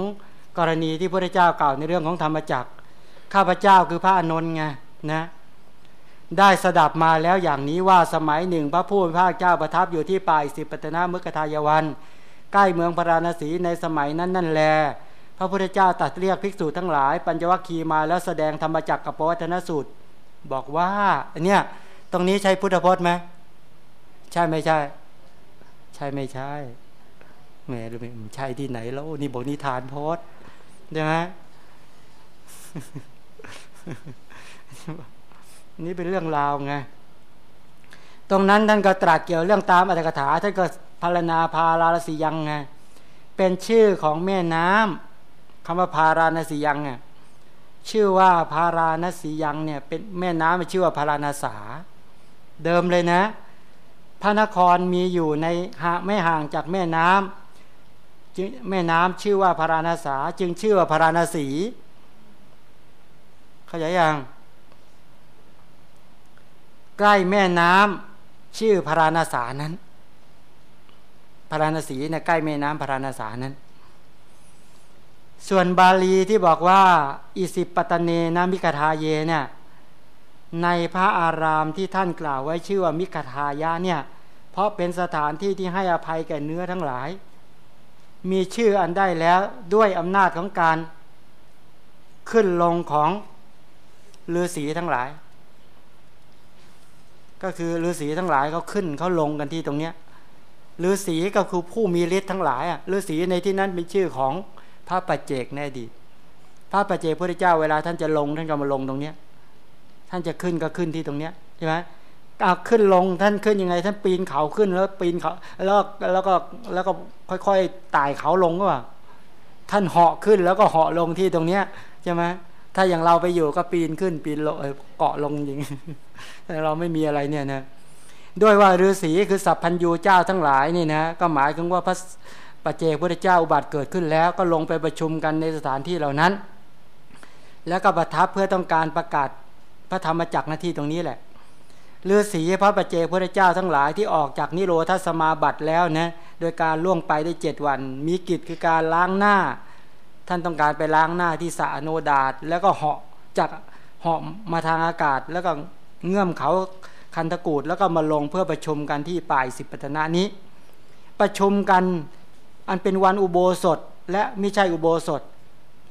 กรณีที่พระเจ้ากล่าวในเรื่องของธรรมจักร ข้าพเจ้าคือพระอนนท์ไงนะได้สดับมาแล้วอย่างนี้ว่าสมัยหนึ่งพระผู้เป็นพระเจ้าประทับอยู่ที่ป่าอิสิปตนามุกทายวัน ใกล้เมืองพาราณสีในสมัยนั้นนั่นแล พระพุทธเจ้าตัดเรียกภิกษุทั้งหลาย ปัญจวัคคีมาแล้วแสดงธรรมจักรกับปวัตนสูตร บอกว่าเนี่ยตรงนี้ใช่พุทธพจน์ไหมใช่ไม่ใช่ ใช่ไม่ใช่แหมรู้ไหมใช่ที่ไหนแล้วนี่บอกนิทานพจน์ใช่ไหม นี่เป็นเรื่องราวไงตรงนั้นท่านก็ตรัสเกี่ยวเรื่องตามอัตถกถาท่านก็พารณาพาราสียังไงเป็นชื่อของแม่น้ำคำว่าพาราณสียังไงชื่อว่าพาราณสียังเนี่ย เป็นแม่น้ำชื่อว่าพาราณสา เดิมเลยนะ พระนครมีอยู่ในไม่ห่างจากแม่น้ำจึงแม่น้ำชื่อว่าพาราณสา จึงชื่อว่าพาราณสี เข้าใจยังใกล้แม่น้ำชื่อพาราณสานั้นพาราณสีเนี่ยใกล้แม่น้ำพาราณสานั้น ส่วนบาลีที่บอกว่า อิสิปตเนนามิกทาเยเนี่ยในพระอารามที่ท่านกล่าวไว้ชื่อว่ามิกทายะเนี่ย เพราะเป็นสถานที่ที่ให้อภัยแก่เนื้อทั้งหลาย มีชื่ออันได้แล้วด้วยอำนาจของการขึ้นลงของ ฤาษีทั้งหลาย ก็คือฤาษีทั้งหลายเขาขึ้นเขาลงกันที่ตรงเนี้ยฤาษีก็คือผู้มีฤทธิ์ทั้งหลายอะฤาษีในที่นั้นเป็นชื่อของพระปัจเจกแน่ดีพระปัจเจกพระเจ้าเวลาท่านจะลงท่านก็มาลงตรงเนี้ย ท่านจะขึ้นก็ขึ้นที่ตรงเนี้ยใช่ไหมเอาขึ้นลงท่านขึ้นยังไง ท่านปีนเขาขึ้นแล้วปีนเขาแล้วแล้วก็แล้วก็ค่อยๆไต่เขาลงก็ว่าท่านเหาะขึ้นแล้วก็เหาะลงที่ตรงเนี้ยใช่ไหม ถ้าอย่างเราไปอยู่ก็ปีนขึ้นปีนลงเกาะลงอย่างนี้แต่เราไม่มีอะไรเนี่ยนะด้วยว่าฤาษีคือสัพพัญญูเจ้าทั้งหลายนี่นะก็หมายถึงว่าพระปัจเจกพุทธเจ้าอุบัติเกิดขึ้นแล้ว ก็ลงไปประชุมกันในสถานที่เหล่านั้น แล้วก็ประทับเพื่อต้องการประกาศพระธรรมจักรหน้าที่ตรงนี้แหละฤาษีพระปัจเจกพุทธเจ้าทั้งหลายที่ออกจากนิโรธสมาบัติแล้วนะโดยการล่วงไปได้เจ็ดวัน มีกิจคือการล้างหน้า ท่านต้องการไปล้างหน้าที่สะโนดาตแล้วก็เหาะจากเหาะมาทางอากาศ แล้วก็เงื่อมเขาคันตะกูดแล้วก็มาลงเพื่อประชุมกันที่ป่ายสิบปัตนานี้ ประชุมกันอันเป็นวันอุโบสถและไม่ใช่อุโบสถ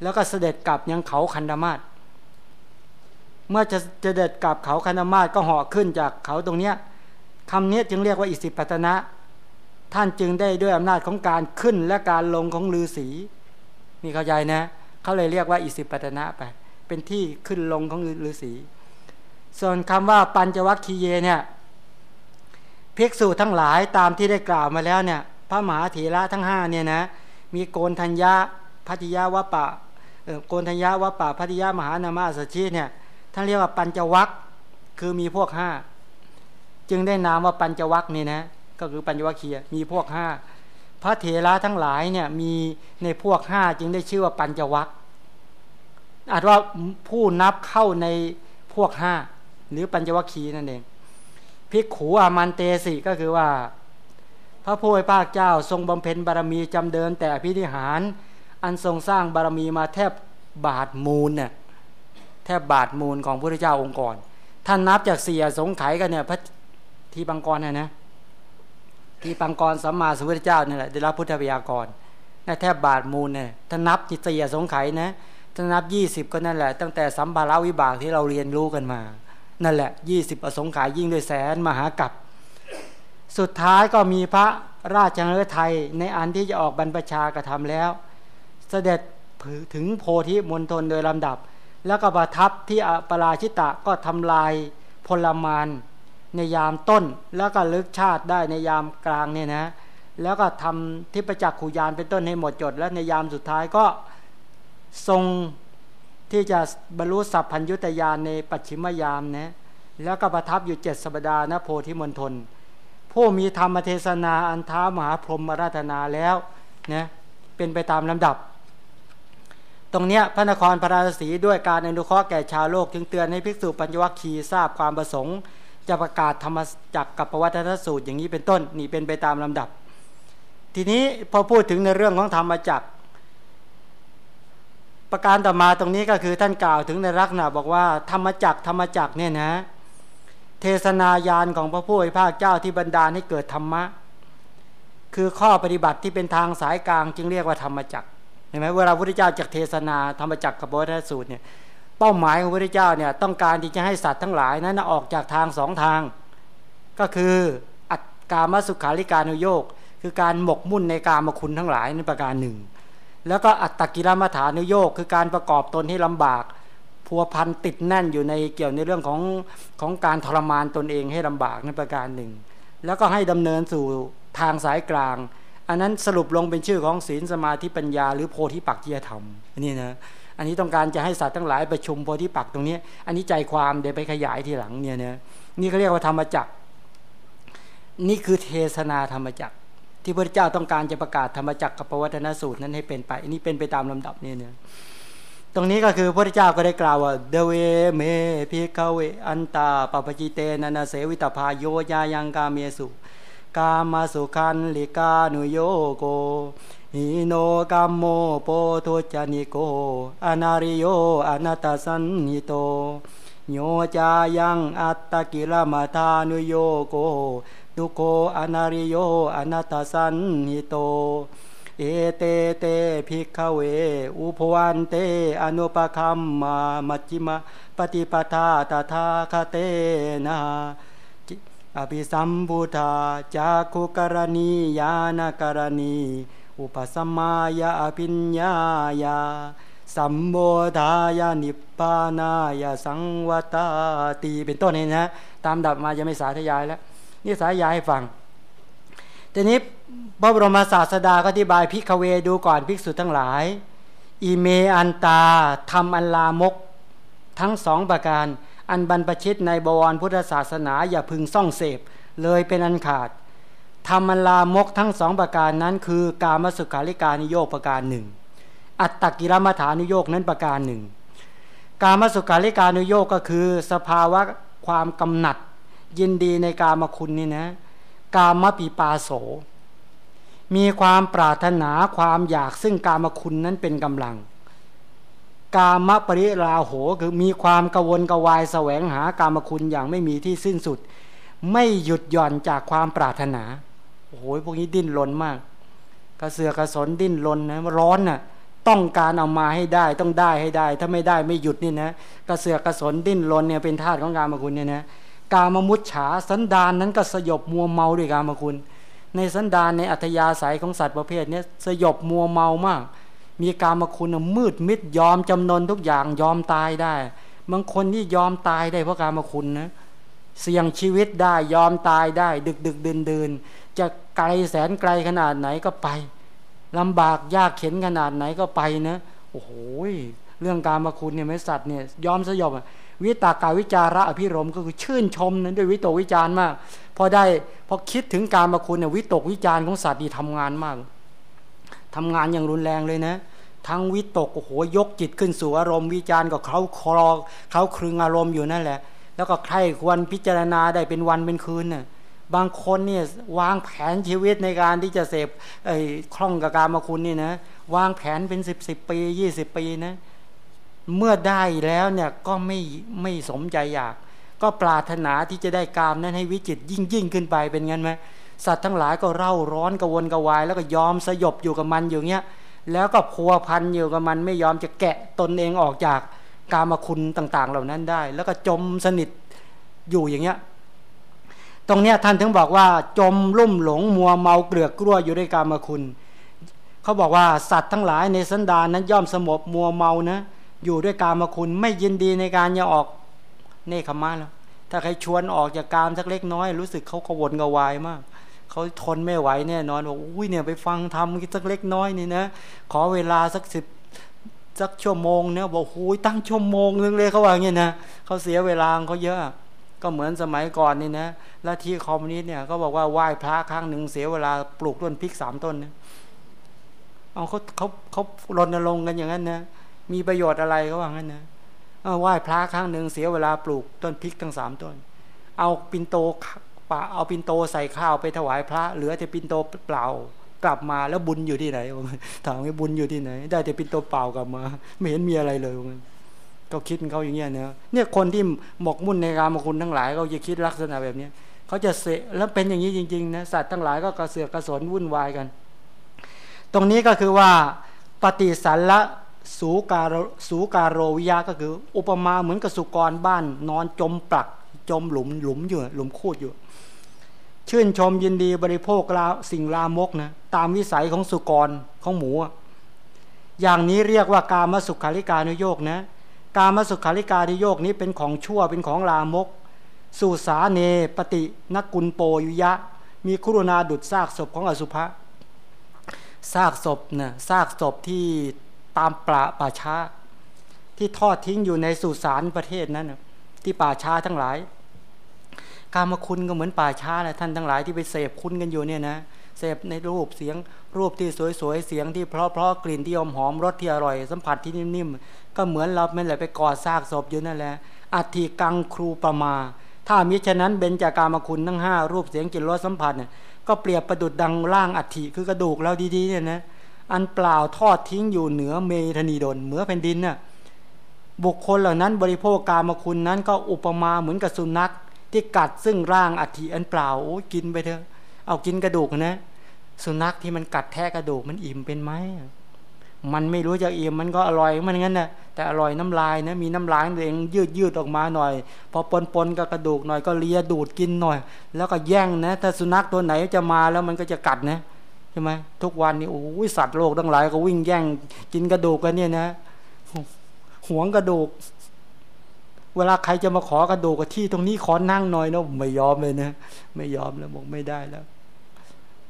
แล้วก็เสด็จกลับยังเขาคันธมาศเมื่อจะจะเด็ดกลับเขาคันธมาศก็เหาะขึ้นจากเขาตรงเนี้ยคำนี้จึงเรียกว่าอิสิปตนะ ท่านจึงได้ด้วยอำนาจของการขึ้นและการลงของฤาษี นี่เข้าใจนะเขาเลยเรียกว่าอิสิปตนะไปเป็นที่ขึ้นลงของฤาษีส่วนคำว่าปัญจวัคคีเยเนี่ยภิกษุทั้งหลายตามที่ได้กล่าวมาแล้วเนี่ย พระมหาเถระทั้งห้าเนี่ยนะมีโกนทัญญาพัทยาวะปะโกนทัญญาวะปะพัทยามหานามาสชีเนี่ยท่านเรียกว่าปัญจวัคคือมีพวกห้าจึงได้นามว่าปัญจวัคนี่นะก็คือปัญจวัคคียมีพวกห้า พระเถระทั้งหลายเนี่ยมีในพวกห้าจึงได้ชื่อว่าปัญจวัคอาจว่าผู้นับเข้าในพวกห้าหรือปัญจวัคคีนั่นเองพิกขูอามันเตสิก็คือว่า พระผู้ให้ภาคเจ้าทรงบำเพ็ญบารมีจำเดินแต่พิธิหาร อันทรงสร้างบารมีมาแทบบาทมูลเนี่ยแทบบาทมูลของพระพุทธเจ้าองค์ก่อนท่านนับจากเสียสงไขกันเนี่ยพระทีบังกรเนี่ยนะ ที่ปังกรสัมมาสัมพุทธเจ้านี่แหละได้รับพุทธวิยากรในแทบบาทมูลเนี่ยท่านับจิตเสียสงไขนะท่านับยี่สิบก็นั่นแหละ ตั้งแต่สัมภาระวิบากที่เราเรียนรู้กันมา นั่นแหละยี่สิบอสงขายยิ่งด้วยแสนมหากับสุดท้ายก็มีพระราชนฤทัยในอันที่จะออกบรรพชากระทำแล้ว เสด็จถึงโพธิมณฑลโดยลำดับ แล้วก็ประทับที่อปราชิตะก็ทำลายพลมาน ในยามต้น แล้วก็ลึกชาติได้ในยามกลางเนี่ยนะ แล้วก็ทำที่ประจักษ์ขูยานเป็นต้นให้หมดจด แล้วในยามสุดท้ายก็ทรงที่จะบรรลุสัพพัญยุตยานในปัจฉิมยามนะแล้วก็ประทับอยู่เจ็ดสัปดาห์นะโพธิมณฑลผู้มีธรรมเทศนาอันท้ามหาพรหมราธนาแล้วนะเป็นไปตามลำดับ ตรงเนี้ยพระนครพระราศีด้วยการอนุเคราะห์แก่ชาวโลกจึงเตือนให้ภิกษุปัญญวัคคีทราบความประสงค์ จะประกาศธรรมจักกับปวัตนสูตรอย่างนี้เป็นต้น นี่เป็นไปตามลำดับ ทีนี้พอพูดถึงในเรื่องของธรรมจักประการต่อมาตรงนี้ก็คือท่านกล่าวถึงในรักษณะบอกว่า ธรรมจักธรรมจักเนี่ยนะ เทศนายานของพระผู้เป็นภาคเจ้าที่บรรดาให้เกิดธรรมะ คือข้อปฏิบัติที่เป็นทางสายกลางจึงเรียกว่าธรรมจักเห็นไหมเวลาพระพุทธเจ้าจากเทศนาธรรมจักกับปวัตนสูตรเนี่ย เป้าหมายของพระพุทธเจ้าเนี่ยต้องการที่จะให้สัตว์ทั้งหลายนั้นออกจากทางสองทาง ก็คืออัตกามสุขาริการุโยกคือการหมกมุ่นในกามคุณทั้งหลายในประการหนึ่ง แล้วก็อัตตกิรมาฐานุโยกคือการประกอบตนให้ลำบากพัวพันติดแน่นอยู่ในเกี่ยวในเรื่องของของการทรมานตนเองให้ลำบากในประการหนึ่ง แล้วก็ให้ดำเนินสู่ทางสายกลาง อันนั้นสรุปลงเป็นชื่อของศีลสมาธิปัญญา หรือโพธิปักจียธรรมนี่นะ อันนี้ต้องการจะให้สัตว์ทั้งหลายประชุมโพธิปักตรงนี้ อันนี้ใจความเดี๋ยวไปขยายทีหลังเนี่ยนะนี่เขาเรียกว่าธรรมจักนี่คือเทศนาธรรมจักที่พระเจ้าต้องการจะประกาศธรรมจักกัปปวัตนสูตรนั้นให้เป็นไปอันนี้เป็นไปตามลำดับเนี่ยเนี่ยตรงนี้ก็คือพระเจ้าก็ได้กล่าวว่าเทวเม ภิกขเวอันตาปัพพชิเตนะ นะ เสวิตัพพาโย จายังกาเมสุกามสุขัลลิกานุโยโค หีโน คัมโมโปโทจานิโกอนาริโยอนาตสันหิโต โยจายังอัตตกิลมาทานุโยโกตุโกอนาริโยอนาตสันหิโต เอเตเตภิกขเว อุพวันเตอนุปคัมมามัจจิมาปฏิปทาตถาคเตนะอภิสัมพุทธาจากุกรณีญาณกรณี อุปสมายะ อภิญญายะ สัมโพธายะ นิพพานายะ สังวัตตติเป็นต้นนี่นะตามลำดับมาจะไม่สาธยายแล้ว นี่สาธยายให้ฟัง ทีนี้พระบรมศาสดาก็อธิบายภิกขเวดูก่อนภิกษุทั้งหลายอิเมอันตา ธรรมอันลามก ทั้งสองประการ อันบรรพชิตในบวรพุทธศาสนาอย่าพึงส้องเสพ เลยเป็นอันขาด ธรรมลามกทั้งสองประการนั้น คือกามสุขาริการนิโยกประการหนึ่ง อัตตกิรมัฐานุโยกนั้นประการหนึ่ง กามสุขาริการนุโยกก็คือ สภาวะความกำหนัด ยินดีในกามคุณนี่นะ กามปีปาโส มีความปรารถนาความอยากซึ่งกามคุณนั้นเป็นกำลัง กามปริราโหคือมีความกวนกวายแสวงหากามคุณอย่างไม่มีที่สิ้นสุด ไม่หยุดหย่อนจากความปรารถนา โอ้โหพวกนี้ดิ้นรนมาก กระเสือกระสนดิ้นรนนะร้อนน่ะต้องการเอามาให้ได้ต้องได้ให้ได้ ถ้าไม่ได้ไม่หยุดนี่นะกระเสือกระสนดิ้นรนเนี่ยเป็นธาตุของการมาคุณเนี่ยนะกามมุจฉาสันดานนั้นก็สยบมัวเมาด้วยกามาคุณ ในสันดานในอัธยาศัยของสัตว์ประเภทนี้สยบมัวเมามาก มีกามาคุณมืดมิดยอมจำนนทุกอย่างยอมตายได้บางคนที่ยอมตายได้เพราะกามาคุณนะเสี่ยงชีวิตได้ยอมตายได้ ดึกดึกเดินเดิน จะไกลแสนไกลขนาดไหนก็ไปลำบากยากเข็นขนาดไหนก็ไปนะโอ้โหเรื่องการมาคุณเนี่ยไม่สัตว์เนี่ยยอมสยบวิตากาวิจาระอภิรมก็คือชื่นชมนั้นด้วยวิตกวิจารมาก พอได้พอคิดถึงการมาคุณเนี่ยวิตกวิจารของสัตว์ดีทำงานมากทำงานอย่างรุนแรงเลยนะ ทั้งวิตกโอ้โหยกจิตขึ้นสู่อารมณ์วิจารก็เขาคลอเขาครึงอารมณ์อยู่นั่นแหละ แล้วก็ใครควรพิจารณาได้เป็นวันเป็นคืนน่ะ บางคนเนี่ยวางแผนชีวิตในการที่จะเสพไอ้คล่องกับการมาคุณนี่นะ วางแผนเป็นสิบสิบปียี่สิบปีนะ เมื่อได้แล้วเนี่ยก็ไม่ไม่สมใจอยาก ก็ปรารถนาที่จะได้กามนั้นให้วิจิตยิ่งยิ่งขึ้นไปเป็นงั้นไหมสัตว์ทั้งหลายก็เร่าร้อนกระวนกระวาย แล้วก็ยอมสยบอยู่กับมันอยู่เงี้ยแล้วก็พัวพันอยู่กับมันไม่ยอมจะแกะตนเองออกจากกามคุณต่าง ๆ เหล่านั้นได้ แล้วก็จมสนิทอยู่อย่างเงี้ย ตรงเนี้ยท่านถึงบอกว่าจมลุ่มหลงมัวเมาเกลือกกลัวอยู่ด้วยกรรมคุณ เขาบอกว่าสัตว์ทั้งหลายในสันดานนั้นย่อมสมบมัวเมานะ อยู่ด้วยกรรมคุณไม่ยินดีในการจะออกเนคขมาแล้ว ถ้าใครชวนออกจากกามสักเล็กน้อย รู้สึกเขาขวนกวายมากเขาทนไม่ไหวแน่นอนบอกอุ้ยเนี่ยไปฟังทำสักเล็กน้อยนี่นะขอเวลาสักสิบสักชั่วโมงเนี่ยบอกอุ้ยตั้งชั่วโมงนึงเลยเขาว่าอย่างนี้นะเขาเสียเวลาเขาเยอะ ก็เหมือนสมัยก่อนนี่นะลัทธิคอมมิวนิสต์เนี่ยก็บอกว่าไหว้พระครั้งหนึ่งเสียเวลาปลูกต้นพริกสามต้นเนี่ยเอาเขาเขาเขารณรงค์กันอย่างนั้นนะมีประโยชน์อะไรเขาว่างั้นนะไหว้พระครั้งหนึ่งเสียเวลาปลูกต้นพริกทั้งสามต้น เอาปินโตปะเอาปินโตใส่ข้าวไปถวายพระ เหลือแต่ปินโตเปล่ากลับมาแล้วบุญอยู่ที่ไหนถามว่าบุญอยู่ที่ไหน ได้แต่ปินโตเปล่ากลับมา ไม่เห็นมีอะไรเลย ก็คิดเขาอย่างเงี้ยเนะเนี่ยคนที่หมกมุ่นในกามคุณทั้งหลายเขาจะคิดลักษณะแบบนี้เขาจะเสแล้วเป็นอย่างนี้จริงๆนะสัตว์ทั้งหลายก็กระเสือกกระสนวุ่นวายกัน ตรงนี้ก็คือว่าปฏิสันละสูการสูการโรวิยาก็คือ อุปมาเหมือนกสุกรบ้าน นอนจมปลักจมหลุมหลุมอยู่หลุมคูดอยู่ ชื่นชมยินดีบริโภคลาสิ่งลามกนะตามวิสัยของสุกรของหมู อย่างนี้เรียกว่ากามสุขาริการุโยกนะ การมสุขาริการุโยกนี้เป็นของชั่วเป็นของลามกสุสาเนปฏินักกุลโปยุยะ มีครุณาดุดซากศพของอสุภะซากศพนะซากศพที่ตามป่าป่าช้า ที่ทอดทิ้งอยู่ในสุสานประเทศนั้นนะที่ป่าช้าทั้งหลาย การมาคุณก็เหมือนป่าช้าแหละท่านทั้งหลายที่ไปเสพคุณกันอยู่เนี่ยนะเสพในรูปเสียงรูปที่สวยๆเสียงที่เพราะๆกลิ่นที่หอมหอมรสที่อร่อย สัมผัสที่นิ่มๆ ก็เหมือนเราไม่แหละไปก่อซากศพอยู่นั่นแหละอัฐิกังครูประมา ถ้ามิฉะนั้นเบญจากามคุณทั้งห้ารูปเสียงกลิ่นรสสัมผัสเนี่ยก็เปรียบประดุดดังร่างอัฐิคือกระดูกเราดีๆเนี่ยนะอันเปล่าทอดทิ้งอยู่เหนือเมธนีดนเหมือแผ่นดินน่ะบุคคลเหล่านั้นบริโภคกามคุณนั้นก็อุปมาเหมือนกับสุนัข ที่กัดซึ่งร่างอัฐิอันเปล่าโอ้กินไปเถอะ เอากินกระดูกนะ สุนัขที่มันกัดแทะกระดูกมันอิ่มเป็นไหม มันไม่รู้จะอิ่มมันก็อร่อยมันงั้นนะแต่อร่อยน้ำลายนะมีน้ำลายตัวเองยืดยืดออกมาหน่อย พอปนปนกับกระดูกหน่อยก็เลียดูดกินหน่อย แล้วก็แย่งนะ ถ้าสุนัขตัวไหนจะมาแล้วมันก็จะกัดนะใช่ไหมทุกวันนี้โอ้ยสัตว์โลกทั้งหลายก็วิ่งแย่งกินกระดูกกันเนี่ยนะหวงกระดูก เวลาใครจะมาขอกระดูกกับที่ตรงนี้ขอนั่งหน่อยนะไม่ยอมเลยนะไม่ยอมแล้วบอกไม่ได้แล้ว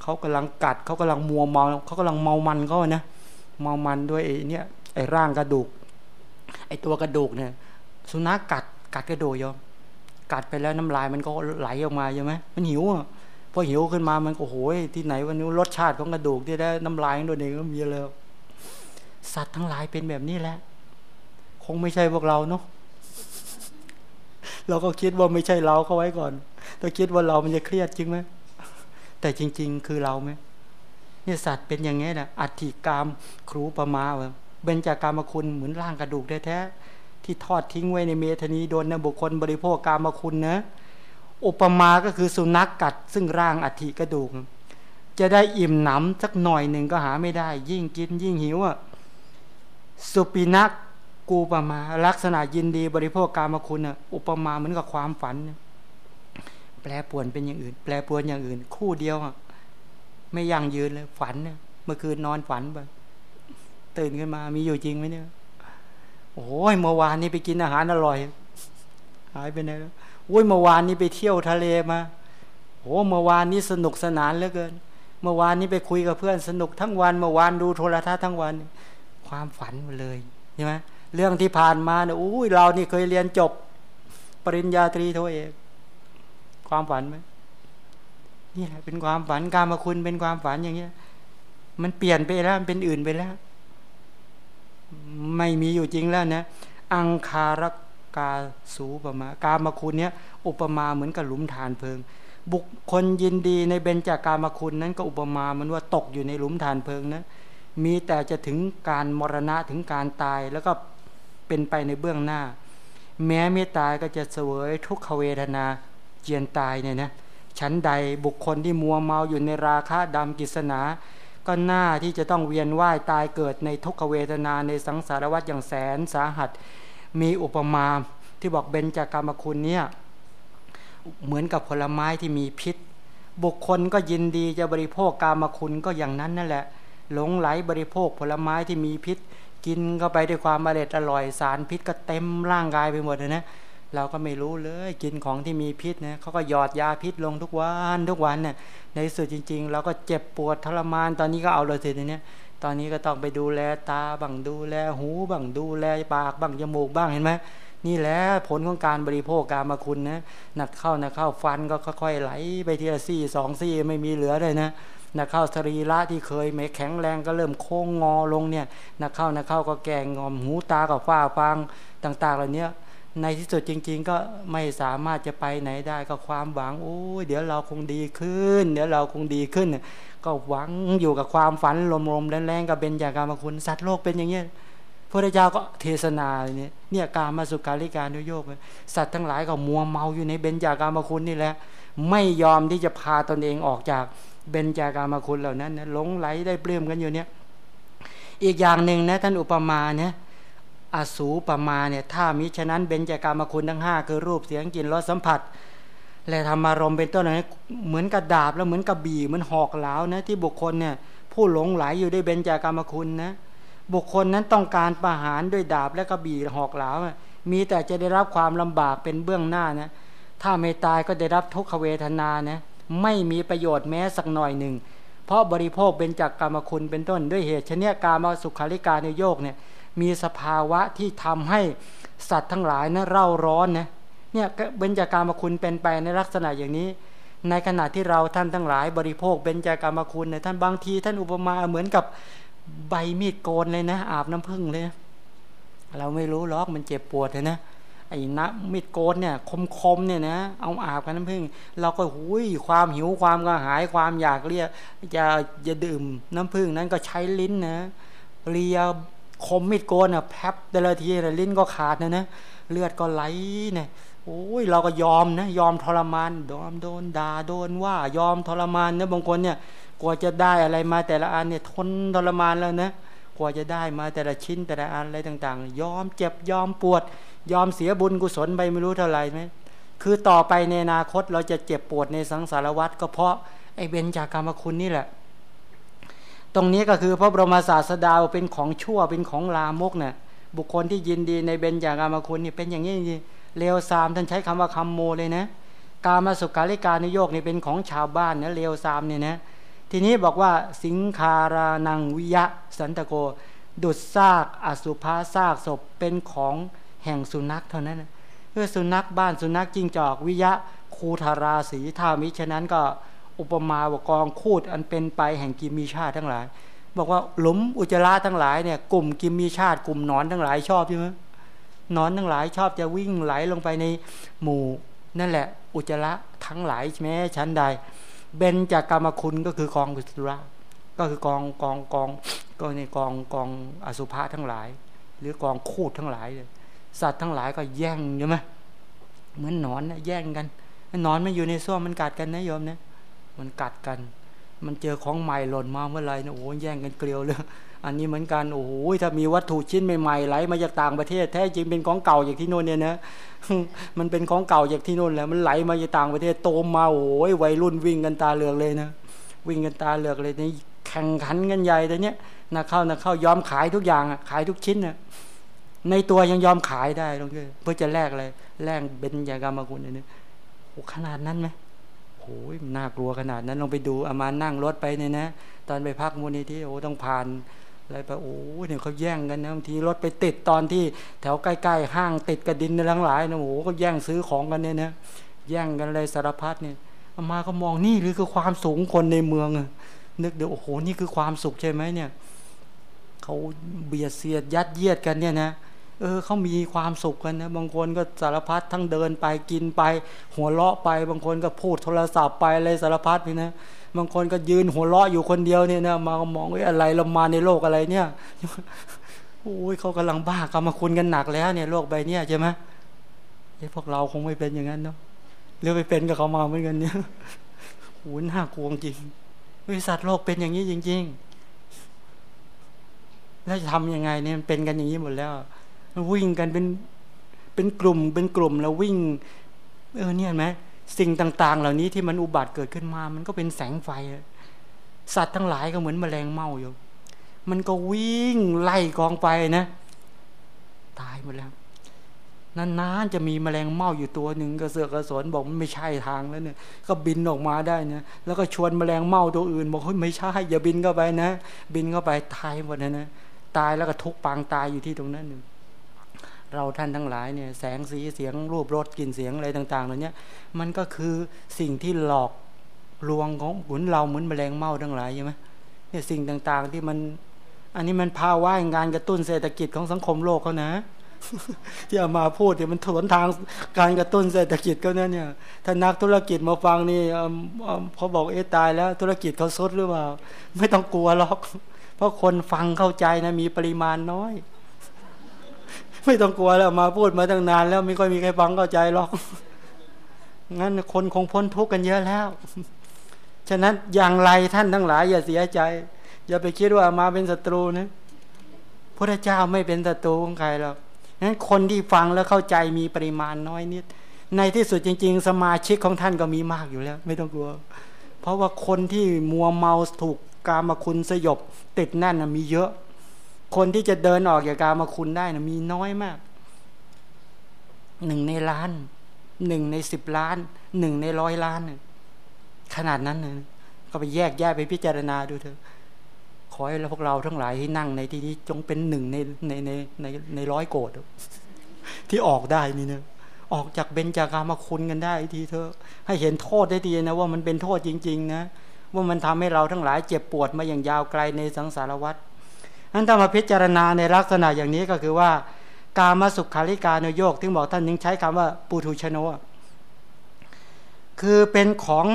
เขากำลังกัดเขากำลังมัวเมาเขากำลังเมามันเขานะ เมามันด้วยไอ้นี่ยไอ้ร่างกระดูก ไอ้ตัวกระดูกเนี่ย สุนัขกัดกัดกระดูกยอมกัดไปแล้วน้ำลายมันก็ไหลออกมาใช่ไหมมันหิวอะพอหิวขึ้นมามันโอ้โหที่ไหนวันนี้รสชาติของกระดูกที่ได้น้ำลายตัวเองก็มีเลยสัตว์ทั้งหลายเป็นแบบนี้แหละ คงไม่ใช่พวกเราเนาะเราก็คิดว่าไม่ใช่เราเข้าไว้ก่อนถ้าคิดว่าเรามันจะเครียดจริงไหมแต่จริง ๆ คือเราไหม เนี่ยสัตว์เป็นอย่างนี้นะอัติกรรมครูประมาเบญจากรรมคุณเหมือนร่างกระดูกแท้ๆที่ทอดทิ้งไว้ในเมธนีโดนนะบุคคลบริโภคกรรมคุณนะอุปมาก็คือสุนัขกกัด ซึ่งร่างอธิกระดูก จะได้อิ่มหนำสักหน่อยหนึ่งก็หาไม่ได้ ยิ่งกินยิ่งหิวอะสุปินักกูปมา ลักษณะยินดีบริโภคกามคุณอะอุปมาเหมือนกับความฝัน แปลปวนเป็นอย่างอื่น แปลปวนอย่างอื่น คู่เดียวอะ ไม่ยั่งยืนเลยฝันเนี่ยเมื่อคืนนอนฝันไปตื่นขึ้นมา มีอยู่จริงไหมเนี่ย โอ้ยเมื่อวานนี้ไปกินอาหารอร่อย หายไปไหนแล้วอุ้ยเมื่อวานนี้ไปเที่ยวทะเลมาโอ้เมื่อวานนี้สนุกสนานเหลือเกิน เมื่อวานนี้ไปคุยกับเพื่อนสนุกทั้งวัน เมื่อวานดูโทรทัศน์ทั้งวัน ความฝันเลยใช่ไหมเรื่องที่ผ่านมาเนี่ยอุ้ยเรานี่เคยเรียนจบ ปริญญาตรีโทเอก ความฝันไหม นี่แหละเป็นความฝันการมาคุณเป็นความฝันอย่างเงี้ย มันเปลี่ยนไปแล้วเป็นอื่นไปแล้ว ไม่มีอยู่จริงแล้วนะอังคารกาสูปมากามคุณเนี้ยอุปมาเหมือนกับหลุมฐานเพลิง บุคคลยินดีในเบญจากามคุณนั้นก็อุปมาเหมือนว่าตกอยู่ในหลุมฐานเพลิงนะมีแต่จะถึงการมรณะถึงการตายแล้วก็เป็นไปในเบื้องหน้า แม้ไม่ตายก็จะเสวยทุกขเวทนาเจียนตายเนี่ยนะ ชั้นใดบุคคลที่มัวเมาอยู่ในราคะดำกิศนา ก็หน้าที่จะต้องเวียนว่ายตายเกิดในทุกขเวทนาในสังสารวัฏอย่างแสนสาหัส มีอุปมาที่บอกเบญจากรรมคุณเนี่ยเหมือนกับผลไม้ที่มีพิษ บุคคลก็ยินดีจะบริโภคกามคุณก็อย่างนั้นนั่นแหละ หลงไหลบริโภคผลไม้ที่มีพิษ กินเข้าไปด้วยความอร่อยอร่อยสารพิษก็เต็มร่างกายไปหมดเลยนะ เราก็ไม่รู้เลยกินของที่มีพิษนะเขาก็หยอดยาพิษลงทุกวันทุกวันเนี่ยในสุดจริง ๆ เราก็เจ็บปวดทรมานตอนนี้ก็เอาเลยสิเนี่ยตอนนี้ก็ต้องไปดูแลตาบังดูแลหูบังดูแลปากบังจมูกบ้างเห็นไหมนี่แหละผลของการบริโภคการมาคุณนะหนักเข้านะเข้าฟันก็ค่อยๆไหล ไปทีละซี่สองซี่ไม่มีเหลือเลยนะนักเข้าสรีระที่เคยไม่แข็งแรงก็เริ่มโค้งงอลงเนี่ยนักเข้านักเข้าก็แก่งอมหูตากับฝ้าฟางต่าง ๆ เหล่านี้ ในที่สุดจริง ๆ ก็ไม่สามารถจะไปไหนได้ก็ความหวังโอ้ยเดี๋ยวเราคงดีขึ้น เดี๋ยวเราคงดีขึ้น ก็หวังอยู่กับความฝันลมๆแรงๆกับเบญจากามคุณสัตว์โลกเป็นอย่างเงี้ยพระเจ้าก็เทศนาเนี่ยเนี่ยการมาสุการิการโยกสัตว์ทั้งหลายก็มัวเมาอยู่ในเบญจากามคุณนี่แหละ ไม่ยอมที่จะพาตนเองออกจากเบญจากามคุณเหล่านั้นนะหลงไหลได้เปลื้มกันอยู่เนี่ยอีกอย่างหนึ่งนะท่านอุปมาเนี่ย อสูปมาเนี่ยถ้ามิฉะนั้นเบญจากามคุณทั้งห้าคือรูปเสียงกลิ่นรสสัมผัส และธรรมารมเป็นต้นนะเหมือนกระดาบแล้วเหมือนกระบี่เหมือนหอกเหลานะที่บุคคลเนี่ยผู้หลงไหลอยู่ด้วยเบญจากามคุณนะบุคคลนั้นต้องการประหารด้วยดาบและกระบี่หอกเหลามีแต่จะได้รับความลำบากเป็นเบื้องหน้านะถ้าไม่ตายก็ได้รับทุกขเวทนานะไม่มีประโยชน์แม้สักหน่อยหนึ่งเพราะบริโภคเป็นจากกรรมคุณเป็นต้นด้วยเหตุชนิดกามาสุขาริการในโยกเนี่ย มีสภาวะที่ทำให้สัตว์ทั้งหลายนะเร่าร้อนนะเนี่ยเบญจากามคุณเป็นไปในลักษณะอย่างนี้ ในขณะที่เราท่านทั้งหลาย บริโภคเบญจากามคุณเนี่ยท่านบางที ท่านอุปมาเหมือนกับใบมีดโกนเลยนะ อาบน้ำผึ้งเลยเราไม่รู้หรอกมันเจ็บปวดเลยนะไอ้น้ำมีดโกนเนี่ยคมๆเนี่ยนะเอาอาบกันน้ำผึ้งเราก็หุยความหิวความกระหายความอยากเรียกจะจะดื่มน้ำผึ้งนั้นก็ใช้ลิ้นนะเลีย คมมีดโกนอะแผบแต่ละทีลิ้นก็ขาดนะนะเลือดก็ไหลเนี่ยโอ้ยเราก็ยอมนะยอมทรมานยอมโดนด่าโดนว่ายอมทรมานนะบางคนเนี่ยกว่าจะได้อะไรมาแต่ละอันเนี่ยทนทรมานแล้วนะกว่าจะได้มาแต่ละชิ้นแต่ละอันอะไรต่าง ๆ ยอมเจ็บยอมปวด ยอมเสียบุญกุศลไปไม่รู้เท่าไหร่ไหมคือต่อไปในอนาคตเราจะเจ็บปวดในสังสารวัฏก็เพราะไอ้เบญจากรรมคุณนี่แหละ ตรงนี้ก็คือพระบรมศาสดาเป็นของชั่วเป็นของลามกเนะ่ยบุคคลที่ยินดีในเบญจากรรมคุณนี่เป็นอย่างนี้จริงเลวซามท่านใช้คำว่าคำโมเลยนะการมาสุขาริการนโยกนี่เป็นของชาวบ้านนะเลวซามเนี่ยนะทีนี้บอกว่าสิงคารานังวิยะสันตโก ดุดซากอสุภาซากศพเป็นของแห่งสุนัขเท่านั้นเพื่อสุนัขบ้านสุนัขจิ้งจอกวิยะคูธาราสีถ้ามิฉะนั้นก็ อุปมาว่ากองคูดอันเป็นไปแห่งกิมมีชาติทั้งหลาย บอกว่าหลุมอุจจาระทั้งหลายเนี่ยกลุ่มกิมมีชาติกลุ่มนอนทั้งหลายชอบใช่ไหมนอนทั้งหลายชอบจะวิ่งไหลลงไปในหมู่ นั่นแหละ อุจจาระทั้งหลายแม้ชั้นใด เบนจากกรรมคุณก็คือกองกุศลก็คือกองกองกองก็ในกองกองอสุภะทั้งหลาย หรือกองคูดทั้งหลายเลยสัตว์ทั้งหลายก็แย่งใช่ไหมเหมือนนอนนะแย่งกันนอนไม่อยู่ในส้วมมันกัดกันนะโยมเนี่ย มันกัดกัน มันเจอของใหม่หล่นมาเมื่อไรนะโอ้แย่งกันเกลียวเลยอันนี้เหมือนกันโอ้โหถ้ามีวัตถุชิ้นใหม่ๆไหลมาจากต่างประเทศแท้จริงเป็นของเก่าอย่างที่โน่นเนี่ยนะมันเป็นของเก่าจากที่โน่นแล้ว มันไหลมาจากต่างประเทศโตมาโอ้ยวัยรุ่นวิ่งกันตาเหลือกเลยนะวิ่งกันตาเหลือกเลยนี่แข่งขันกันใหญ่แต่เนี้ยนะเข้านะเข้ายอมขายทุกอย่างอะขายทุกชิ้นอะในตัวยังยอมขายได้ตรงนี้เพื่อจะแลกอะไรแลกเป็นยากรรมคุณเนี่ยโอ้ขนาดนั้นไหม โอ้ยน่ากลัวขนาดนั้นลองไปดูอามานั่งรถไปเนี่ยนะ ตอนไปพักมูลนิธิโอ้ต้องผ่านอะไรไปโอ้เนี่ยเขาแย่งกันนะบางทีรถไปติดตอนที่แถวใกล้ๆห้างติดกระดินทั้งหลายนะโอ้ก็แย่งซื้อของกันเนี่ยนะแย่งกันเลยสารพัดเนี่ยอามาก็มองนี่หรือคือความสูงคนในเมือง นึกเดี๋ยวโอ้โหนี่คือความสุขใช่ไหมเนี่ยเขาเบียดเสียดยัดเยียดกันเนี่ยนะ เออเขามีความสุขกันนะบางคนก็สารพัดทั้งเดินไปกินไป หัวเราะไป บางคนก็พูดโทรศัพท์ไปอะไรสารพัดนี่นะบางคนก็ยืนหัวเราะอยู่คนเดียวเนี่ยนะมามองว่าอะไรเรามาในโลกอะไรเนี่ยโอ้ยเขากำลังบ้ากรรมคุณกันหนักแล้วเนี่ยโลกใบเนี้ยใช่ไหมไอ้พวกเราคงไม่เป็นอย่างนั้นเนาะหรือไปเป็นกับเขามาเหมือนกันเนี่ยโอ้หน้ากลัวจริงบริษัทโลกเป็นอย่างนี้จริง ๆ แล้วจะทำยังไงเนี่ยเป็นกันอย่างนี้หมดแล้ว วิ่งกันเป็นเป็นกลุ่มเป็นกลุ่มแล้ววิ่ง เออเนี่ยไหมสิ่งต่าง ๆ เหล่านี้ที่มันอุบัติเกิดขึ้นมา มันก็เป็นแสงไฟ สัตว์ทั้งหลายก็เหมือนแมลงเม่าอยู่ มันก็วิ่งไล่กองไฟนะ ตายหมดแล้วนานๆจะมีแมลงเม่าอยู่ตัวหนึ่งกระเสือกกระสนบอกมันไม่ใช่ทางแล้วเนี่ย ก็บินออกมาได้นะแล้วก็ชวนแมลงเม่าตัวอื่นบอกเฮ้ยไม่ใช่อย่าบินเข้าไปนะ บินเข้าไปตายหมดนะนะตายแล้วก็ทุกปางตายอยู่ที่ตรงนั้นหนึ่ง เราท่านทั้งหลายเนี่ยแสงสีเสียงรูปรสกลิ่นเสียงอะไรต่างๆเหล่านี้มันก็คือสิ่งที่หลอกลวงของหุนเราเหมือนแมลงเม่าทั้งหลายใช่ไหมเนี่ยสิ่งต่างๆที่มัน อันนี้มันพาว่างานกระตุ้นเศรษฐกิจของสังคมโลกเขานะที่เอามาพูดเนี่ยมันถวนทางการกระตุ้นเศรษฐกิจก็เนี่ยเนี่ย ถ้านักธุรกิจมาฟังนี่เขาบอกเอ๊ตายแล้ว ธุรกิจเขาซดหรือเปล่า ไม่ต้องกลัวหรอก เพราะคนฟังเข้าใจนะมีปริมาณน้อย ไม่ต้องกลัวแล้วมาพูดมาตั้งนาน แล้วไม่ค่อยมีใครฟังเข้าใจหรอกงั้นคนคงพ้นทุกข์กันเยอะแล้ว ฉะนั้นอย่างไรท่านทั้งหลาย อย่าเสียใจ อย่าไปคิดว่ามาเป็นศัตรูนะพระเจ้าไม่เป็นศัตรูของใครหรอกนั้นคนที่ฟังแล้วเข้าใจมีปริมาณน้อยนิด ในที่สุดจริง ๆ สมาชิกของท่านก็มีมากอยู่แล้ว ไม่ต้องกลัว เพราะว่าคนที่มัวเมาถูกกามาคุณสยบติดแน่นมีเยอะ คนที่จะเดินออกจากกามาคุณได้นะมีน้อยมากหนึ่งในล้านหนึ่งในสิบล้านหนึ่งในร้อยล้านขนาดนั้นเลยก็ไปแยกแยกไปพิจารณาดูเถอะขอให้พวกเราทั้งหลายที่นั่งในที่นี้จงเป็นหนึ่งในในในในในร้อยโกดที่ออกได้นี่เนะออกจากเบญจากามาคุณกันได้ทีเถอะให้เห็นโทษได้ทีนะว่ามันเป็นโทษจริง ๆ นะ ว่ามันทำให้เราทั้งหลายเจ็บปวดมาอย่างยาวไกลในสังสารวัฏ นั้นถ้ามาพิจารณาในลักษณะอย่างนี้ก็คือว่า การมาสุขคาริการโยกที่บอกท่านยังใช้คำว่าปูทุชโนคือเป็นของ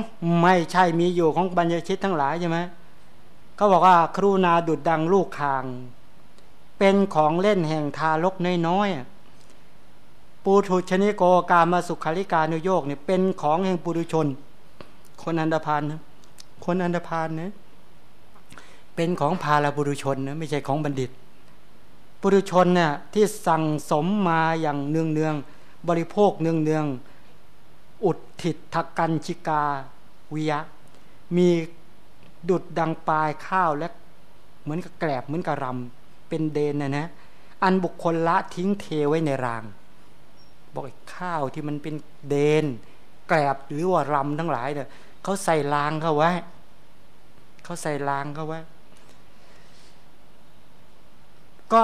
ไม่ใช่มีอยู่ของบัญญัติชิตทั้งหลายใช่ไหมเขาบอกว่าครูนาดุดดังลูกคาง เป็นของเล่นแห่งทารกน้อยๆปูถุชนิโกกามาสุขาริกานุโยกเนี่ยเป็นของแห่งปุถุชน คนอันดพานนะคนอันดพานเนะ เป็นของพาลบุรุชนนะไม่ใช่ของบัณฑิตปุถุชนเนี่ยที่สั่งสมมาอย่างเนืองเนืองบริโภคเนืองเนืองอุดถิตทกันชิกาวิยะ มีดุดดังปลายข้าวและเหมือนกับแกลบเหมือนกับรำเป็นเดนนะนะอันบุคคลละทิ้งเทไว้ในราง บอกข้าวที่มันเป็นเดน แกลบหรือว่ารำทั้งหลายเนี่ยเขาใส่รางเข้าไว้เขาใส่รางเข้าไว้ ก็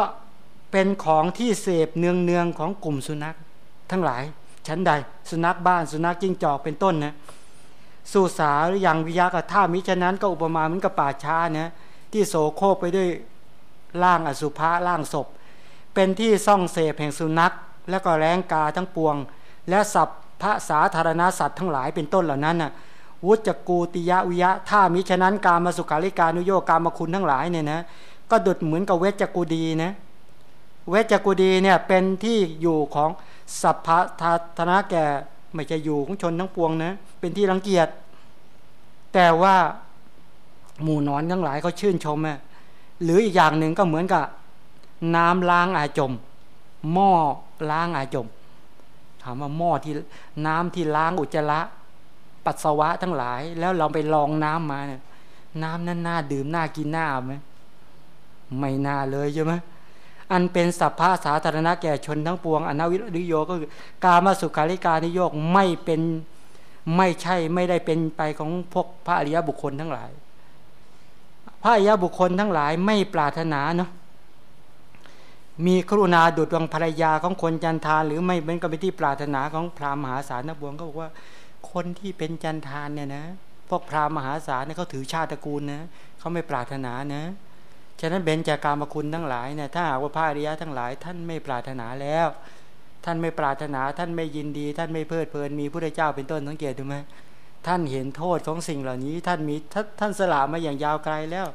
เป็นของที่เสพเนืองเนืองของกลุ่มสุนัข ทั้งหลาย ชั้นใด สุนัขบ้านสุนัขจิ้งจอกเป็นต้นนะสุสาหรือย่างวิยะกับท่ามิฉะนั้นก็อุปมาเหมือนกับป่าช้าเนี่ยที่โสโครไปด้วยร่างอสุภะร่างศพ เป็นที่ซ่องเสพแห่งสุนัข และก็แรงกาทั้งปวง และสัพพระสาธารณสัตว์ทั้งหลายเป็นต้นเหล่านั้นน่ะวุจกูติยะวิยะท่ามิฉะนั้นการมาสุขาริการุโยกามาคุณทั้งหลายเนี่ยนะ ก็ดุดเหมือนกับเวจกูดีนะ เวจกูดีเนี่ยเป็นที่อยู่ของสัพพะทาธนะแก่ไม่จะอยู่ของชนทั้งปวงนะเป็นที่รังเกียจ แต่ว่าหมู่นอนทั้งหลายเขาชื่นชมอะหรืออีกอย่างหนึ่งก็เหมือนกับ น้ำล้างอาจม หม้อล้างอาจม ถามว่าหม้อที่น้ำที่ล้างอุจจาระปัสสาวะทั้งหลาย แล้วเราไปลองน้ำมาเนี่ย น้ำนั้นน่าดื่มน่ากินน่าไหม ไม่น่าเลยใช่ไหมอันเป็นสัพพะสาธารณะแก่ชนทั้งปวง อนวิริโยก็คือ กามาสุขาริกานิโยกไม่เป็นไม่ใช่ไม่ได้เป็นไปของพวกพระอริยบุคคลทั้งหลาย พระอริยบุคคลทั้งหลายไม่ปรารถนาเนาะมีครุณาดุดวังภรรยาของคนจันทาน หรือไม่เป็นก็เป็นที่ปรารถนาของพราหมณ์มหาศาลนักบวงก็บอกว่า คนที่เป็นจันทานเนี่ยนะพวกพราหมณ์มหาศาลเนี่ยเขาถือชาติตระกูลนะเขาไม่ปรารถนานะ ฉะนั้นเบญจากามคุณทั้งหลายเนี่ยถ้าหากว่าพระอริยะทั้งหลาย ท่านไม่ปรารถนาแล้ว ท่านไม่ปรารถนาท่านไม่ยินดี ท่านไม่เพลิดเพลินมีพระเจ้าเป็นต้นสังเกตดูไหมท่านเห็นโทษของสิ่งเหล่านี้ ท่านมีท่านสละมาอย่างยาวไกลแล้ว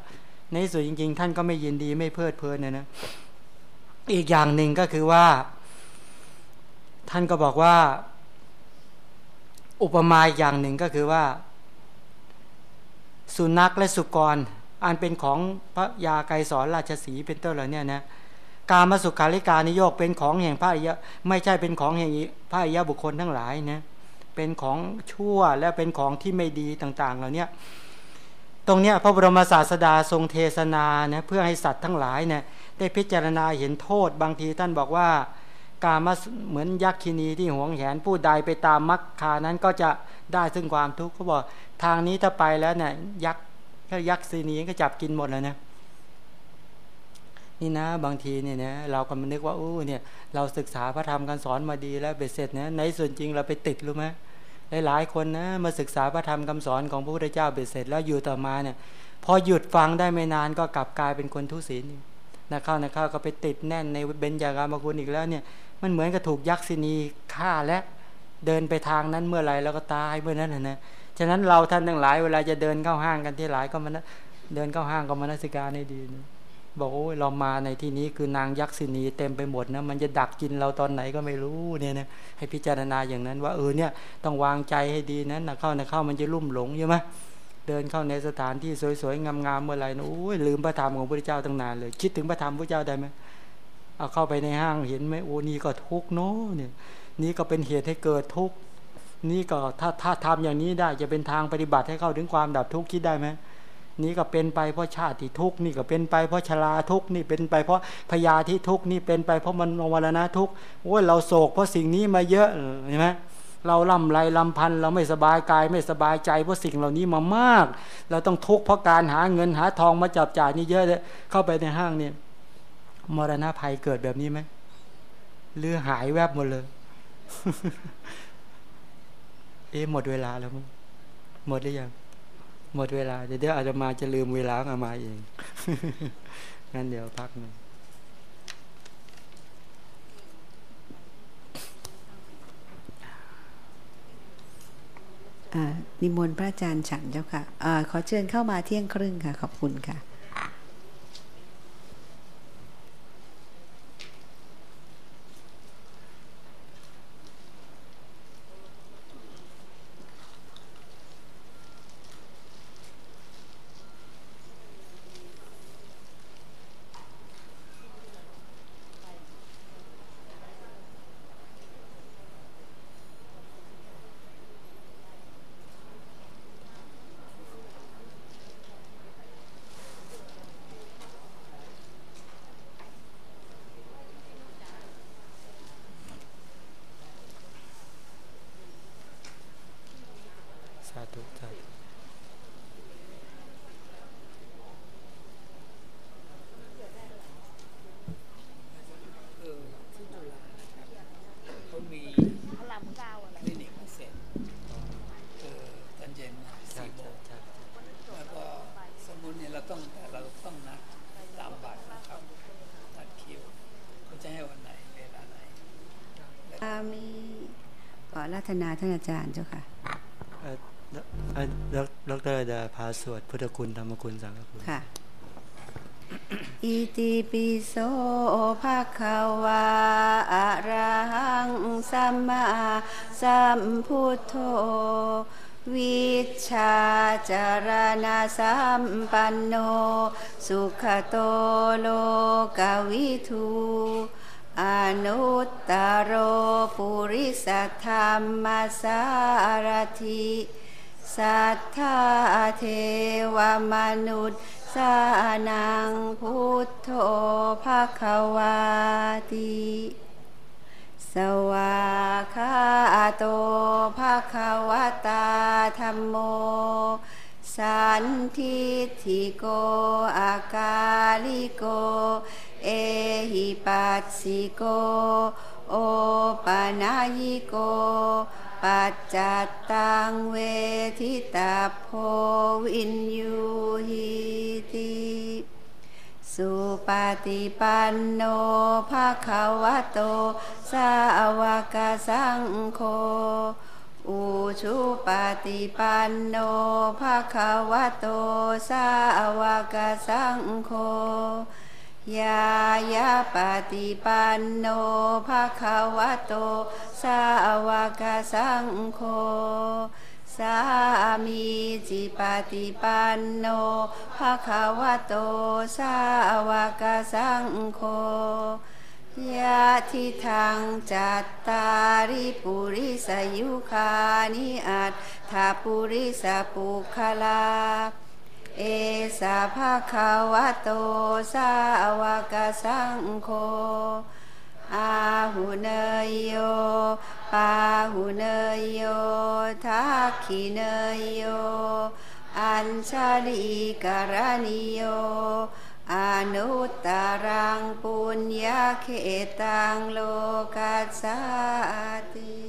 ในส่วนจริง ๆ ท่านก็ไม่ยินดีไม่เพลิดเพลินนะนะอีกอย่างหนึ่งก็คือว่า ท่านก็บอกว่า อุปมาอย่างหนึ่งก็คือว่า สุนัขและสุกร อันเป็นของพระยาไกรสอนราชสีเป็นต้นเหล่านี้นะการมาสุขาริการนิโยกเป็นของแห่งพระอยะไม่ใช่เป็นของแห่งพระอยะบุคคลทั้งหลายนะเป็นของชั่วและเป็นของที่ไม่ดีต่างๆเหล่านี้ตรงเนี้ยพระบรมศาสดาทรงเทศนานะเพื่อให้สัตว์ทั้งหลายเนี่ยได้พิจารณาเห็นโทษบางทีท่านบอกว่า การมาเหมือนยักษ์คินีที่หวงแหนผู้ใดไปตามมรรคานั้นก็จะได้ซึ่งความทุกข์เขาบอกทางนี้ถ้าไปแล้วเนี่ยยักษ์ ถ้ายักษ์ซีนีก็จับกินหมดแล้วนะนี่นะบางทีเนี่ยนะเราก็มานึกว่าอู้เนี่ยเราศึกษาพระธรรมการสอนมาดีแล้วเบ็ดเสร็จนะในส่วนจริงเราไปติดรู้ไหมหลายๆคนนะมาศึกษาพระธรรมคำสอนของพระพุทธเจ้าเบ็ดเสร็จแล้วอยู่ต่อมาเนี่ยพอหยุดฟังได้ไม่นานก็กลับกลายเป็นคนทุศีลนะเข้านะเข้าก็ไปติดแน่นในเบญจากามคุณอีกแล้วเนี่ยมันเหมือนกับถูกยักษินีฆ่าและเดินไปทางนั้นเมื่อไรแล้วก็ตายเมื่อนั้นนะ ฉะนั้นเราท่านทั้งหลายเวลาจะเดินเข้าห้างกันที่หลายก็มันเดินเข้าห้างก็มานัสิการให้ดีนะบอกโอ้ยเรามาในที่นี้คือนางยักษินีเต็มไปหมดนะมันจะดักกินเราตอนไหนก็ไม่รู้เนี่ยนะให้พิจารณาอย่างนั้น ว่าเออเนี่ยต้องวางใจให้ดีนั้นนะเข้านะเข้ามันจะลุ่มหลงใช่ไหมเดินเข้าในสถานที่สวยๆงามๆเมื่อไรนะโอ้ยลืมพระธรรมของพระเจ้าตั้งนานเลย คิดถึงพระธรรมพระเจ้าได้ไหมเอาเข้าไปในห้างเห็นไหมโอ้นี่ก็ทุกเนาะเนี่ยนี่ก็เป็นเหตุให้เกิดทุก นี่ก็ถ้าถ้าทำอย่างนี้ได้จะเป็นทางปฏิบัติให้เข้าถึงความดับทุกข์คิดได้ไหมนี่ก็เป็นไปเพราะชาติทุกข์นี่ก็เป็นไปเพราะชราทุกข์นี่เป็นไปเพราะพยาธิทุกข์นี่เป็นไปเพราะมันวรณะทุกข์โอ้ยเราโศกเพราะสิ่งนี้มาเยอะเห็นไหมเราลำไรลำพันเราไม่สบายกายไม่สบายใจเพราะสิ่งเหล่านี้มามาก เราต้องทุกข์เพราะการหาเงินหาทองมาจับจ่ายนี่เยอะเลยเข้าไปในห้างเนี่ยมรณะภัยเกิดแบบนี้ไหมเรือหายแวบหมดเลย เอ๊หมดเวลาแล้วมั้งหมดหรือยังหมดเวลาเดี๋ยวอาจจะมาจะลืมเวลาอามาเองงั้นเดี๋ยวพักหนึ่งนิมนต์พระอาจารย์ฉันเจ้าค่ะอขอเชิญเข้ามาเที่ยงครึ่งค่ะ ขอบคุณค่ะรัตนาท่านอา จารย์เจ้าค่ะดรจะพาสวดพุทธคุณธรรมคุณสังฆคุณค่ะอิติปิโสภะคะวาอะระหังสัมมาสัมพุทโธวิชาจารณาสัมปันโน สุขโตโลกวิทู อนุตตโรปุริสธรรมสารถิสัทธาเทวมนุษย์สานังพุทโธภาควาติสวาคาโตภาควตาธรรมโม สันทิทิโกอากาลิโก เอหิปัสสิโก โอปนายิโก ปัจจัตตังเวทิตาโพวินยูหิติสุปฏิปันโนภาคาวะโต สาวกสังโฆ อุชุปฏิปันโนภาคาวะโตสาวกสังโฆยายาปฏิปันโนภาคาวะโตสาวกสังโฆสามีจิปฏิปันโนภาคาวะโตสาวกสังโฆ ยะทิทางจัตตาริปุริสยุคานิอัตถาปุริสปุคลา เอสาภาคาวะโตสาวกสังโฆอาหุเนยโยปาหุเนยโยทักขิเนยโย อัญชลีกรณิโย อนุตตรังปุญญาเขตังโลกัสสติ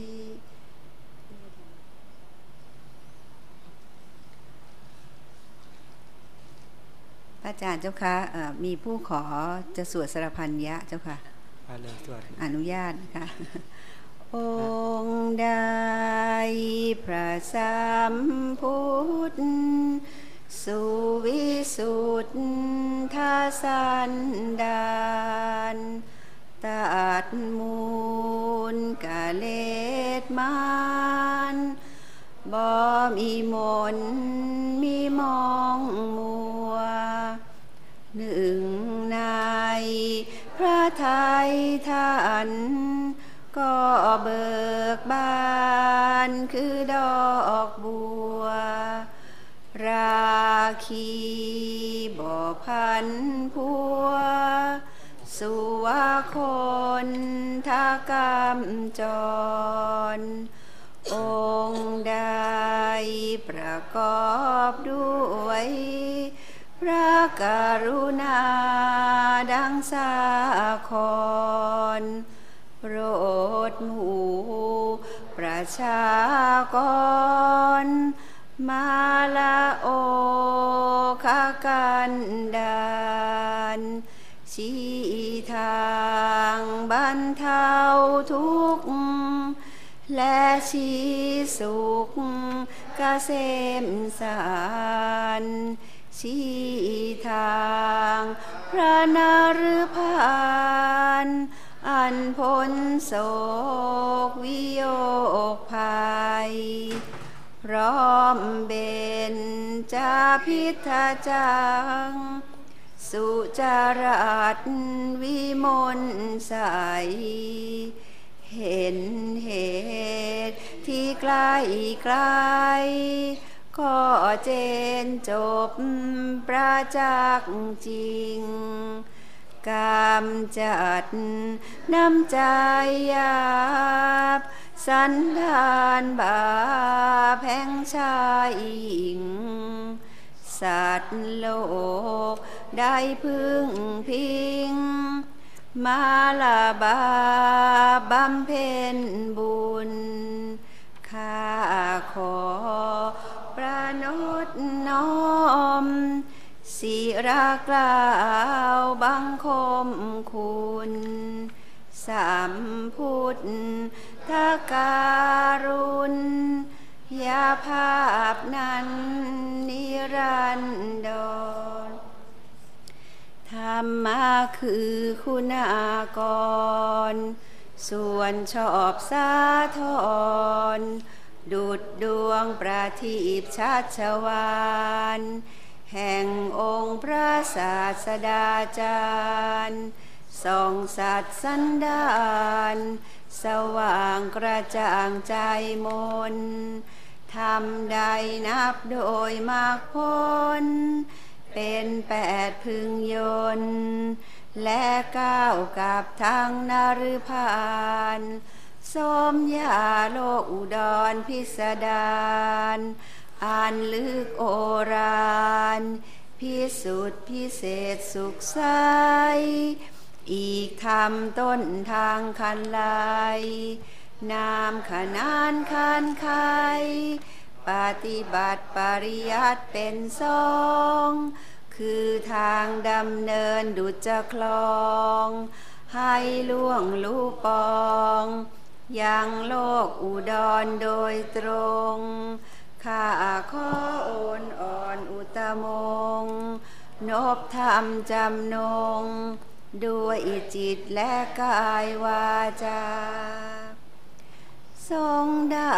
พระอาจารย์เจ้าคะมีผู้ขอจะสวดสรพันยะเจ้าค่ะอนุญาตค่ะ องค์ใดพระสัมพุทธ สุวิสุทธาสันดานตัดมูลกะเลดมานบ่มีมนมีมองมัว หนึ่งในพระไทยท่านก็เบิกบานคือดอกบัว ราคีบ่พันพัว สุวาคนทากรรมจร องค์ใดประกอบด้วย พระกรุณาดังสาครโปรดหมู่ประชากร มาละโอคากันดานชี้ทางบรรเทาทุกข์และชีสุขกเกษมสารชี้ทางพระนรพานอันพ้นโศกวิโยกภัย พร้อมเบนจาพิทาจัง สุจารัตวิมลใส เห็นเหตุที่ใกล้ไกลก็เจนจบประจักษ์จริง กามจัด น้ำใจยาบ สันดานบาแพงชายหญิง สัตว์โลกได้พึ่งพิง มาลาบาบำเพ็ญบุญข้าขอประนตน้อม ศิรากล่าวบังคมคุณสามพุทธการุณยาภาพนั้นนิรันดรธรรมาคือคุณากร ส่วนชอบสาทรดุดดวงประทีปชัชวาน แห่งองค์พระศาสดาจารย์ส่องสัตว์สันดาน สว่างกระจ่างใจมนทำใดนับโดยมากพ้น เป็นแปดพึงยนและก้าวกับทางนารุพานสมยาโลกอุดรพิสดาร อ่านลึกโอรานพิสุทธิพิเศษสุขใสอีกทำต้นทางคันลายนามขนานคันไขปฏิบัติปริยัติเป็นสอง คือทางดำเนินดุจจะคลอง ให้ล่วงลูปอง ยังโลกอุดรโดยตรง ข้าขอโอนอ่อนอุตมง นบธรรมจำนง ด้วยจิตและกายวาจา ทรงได้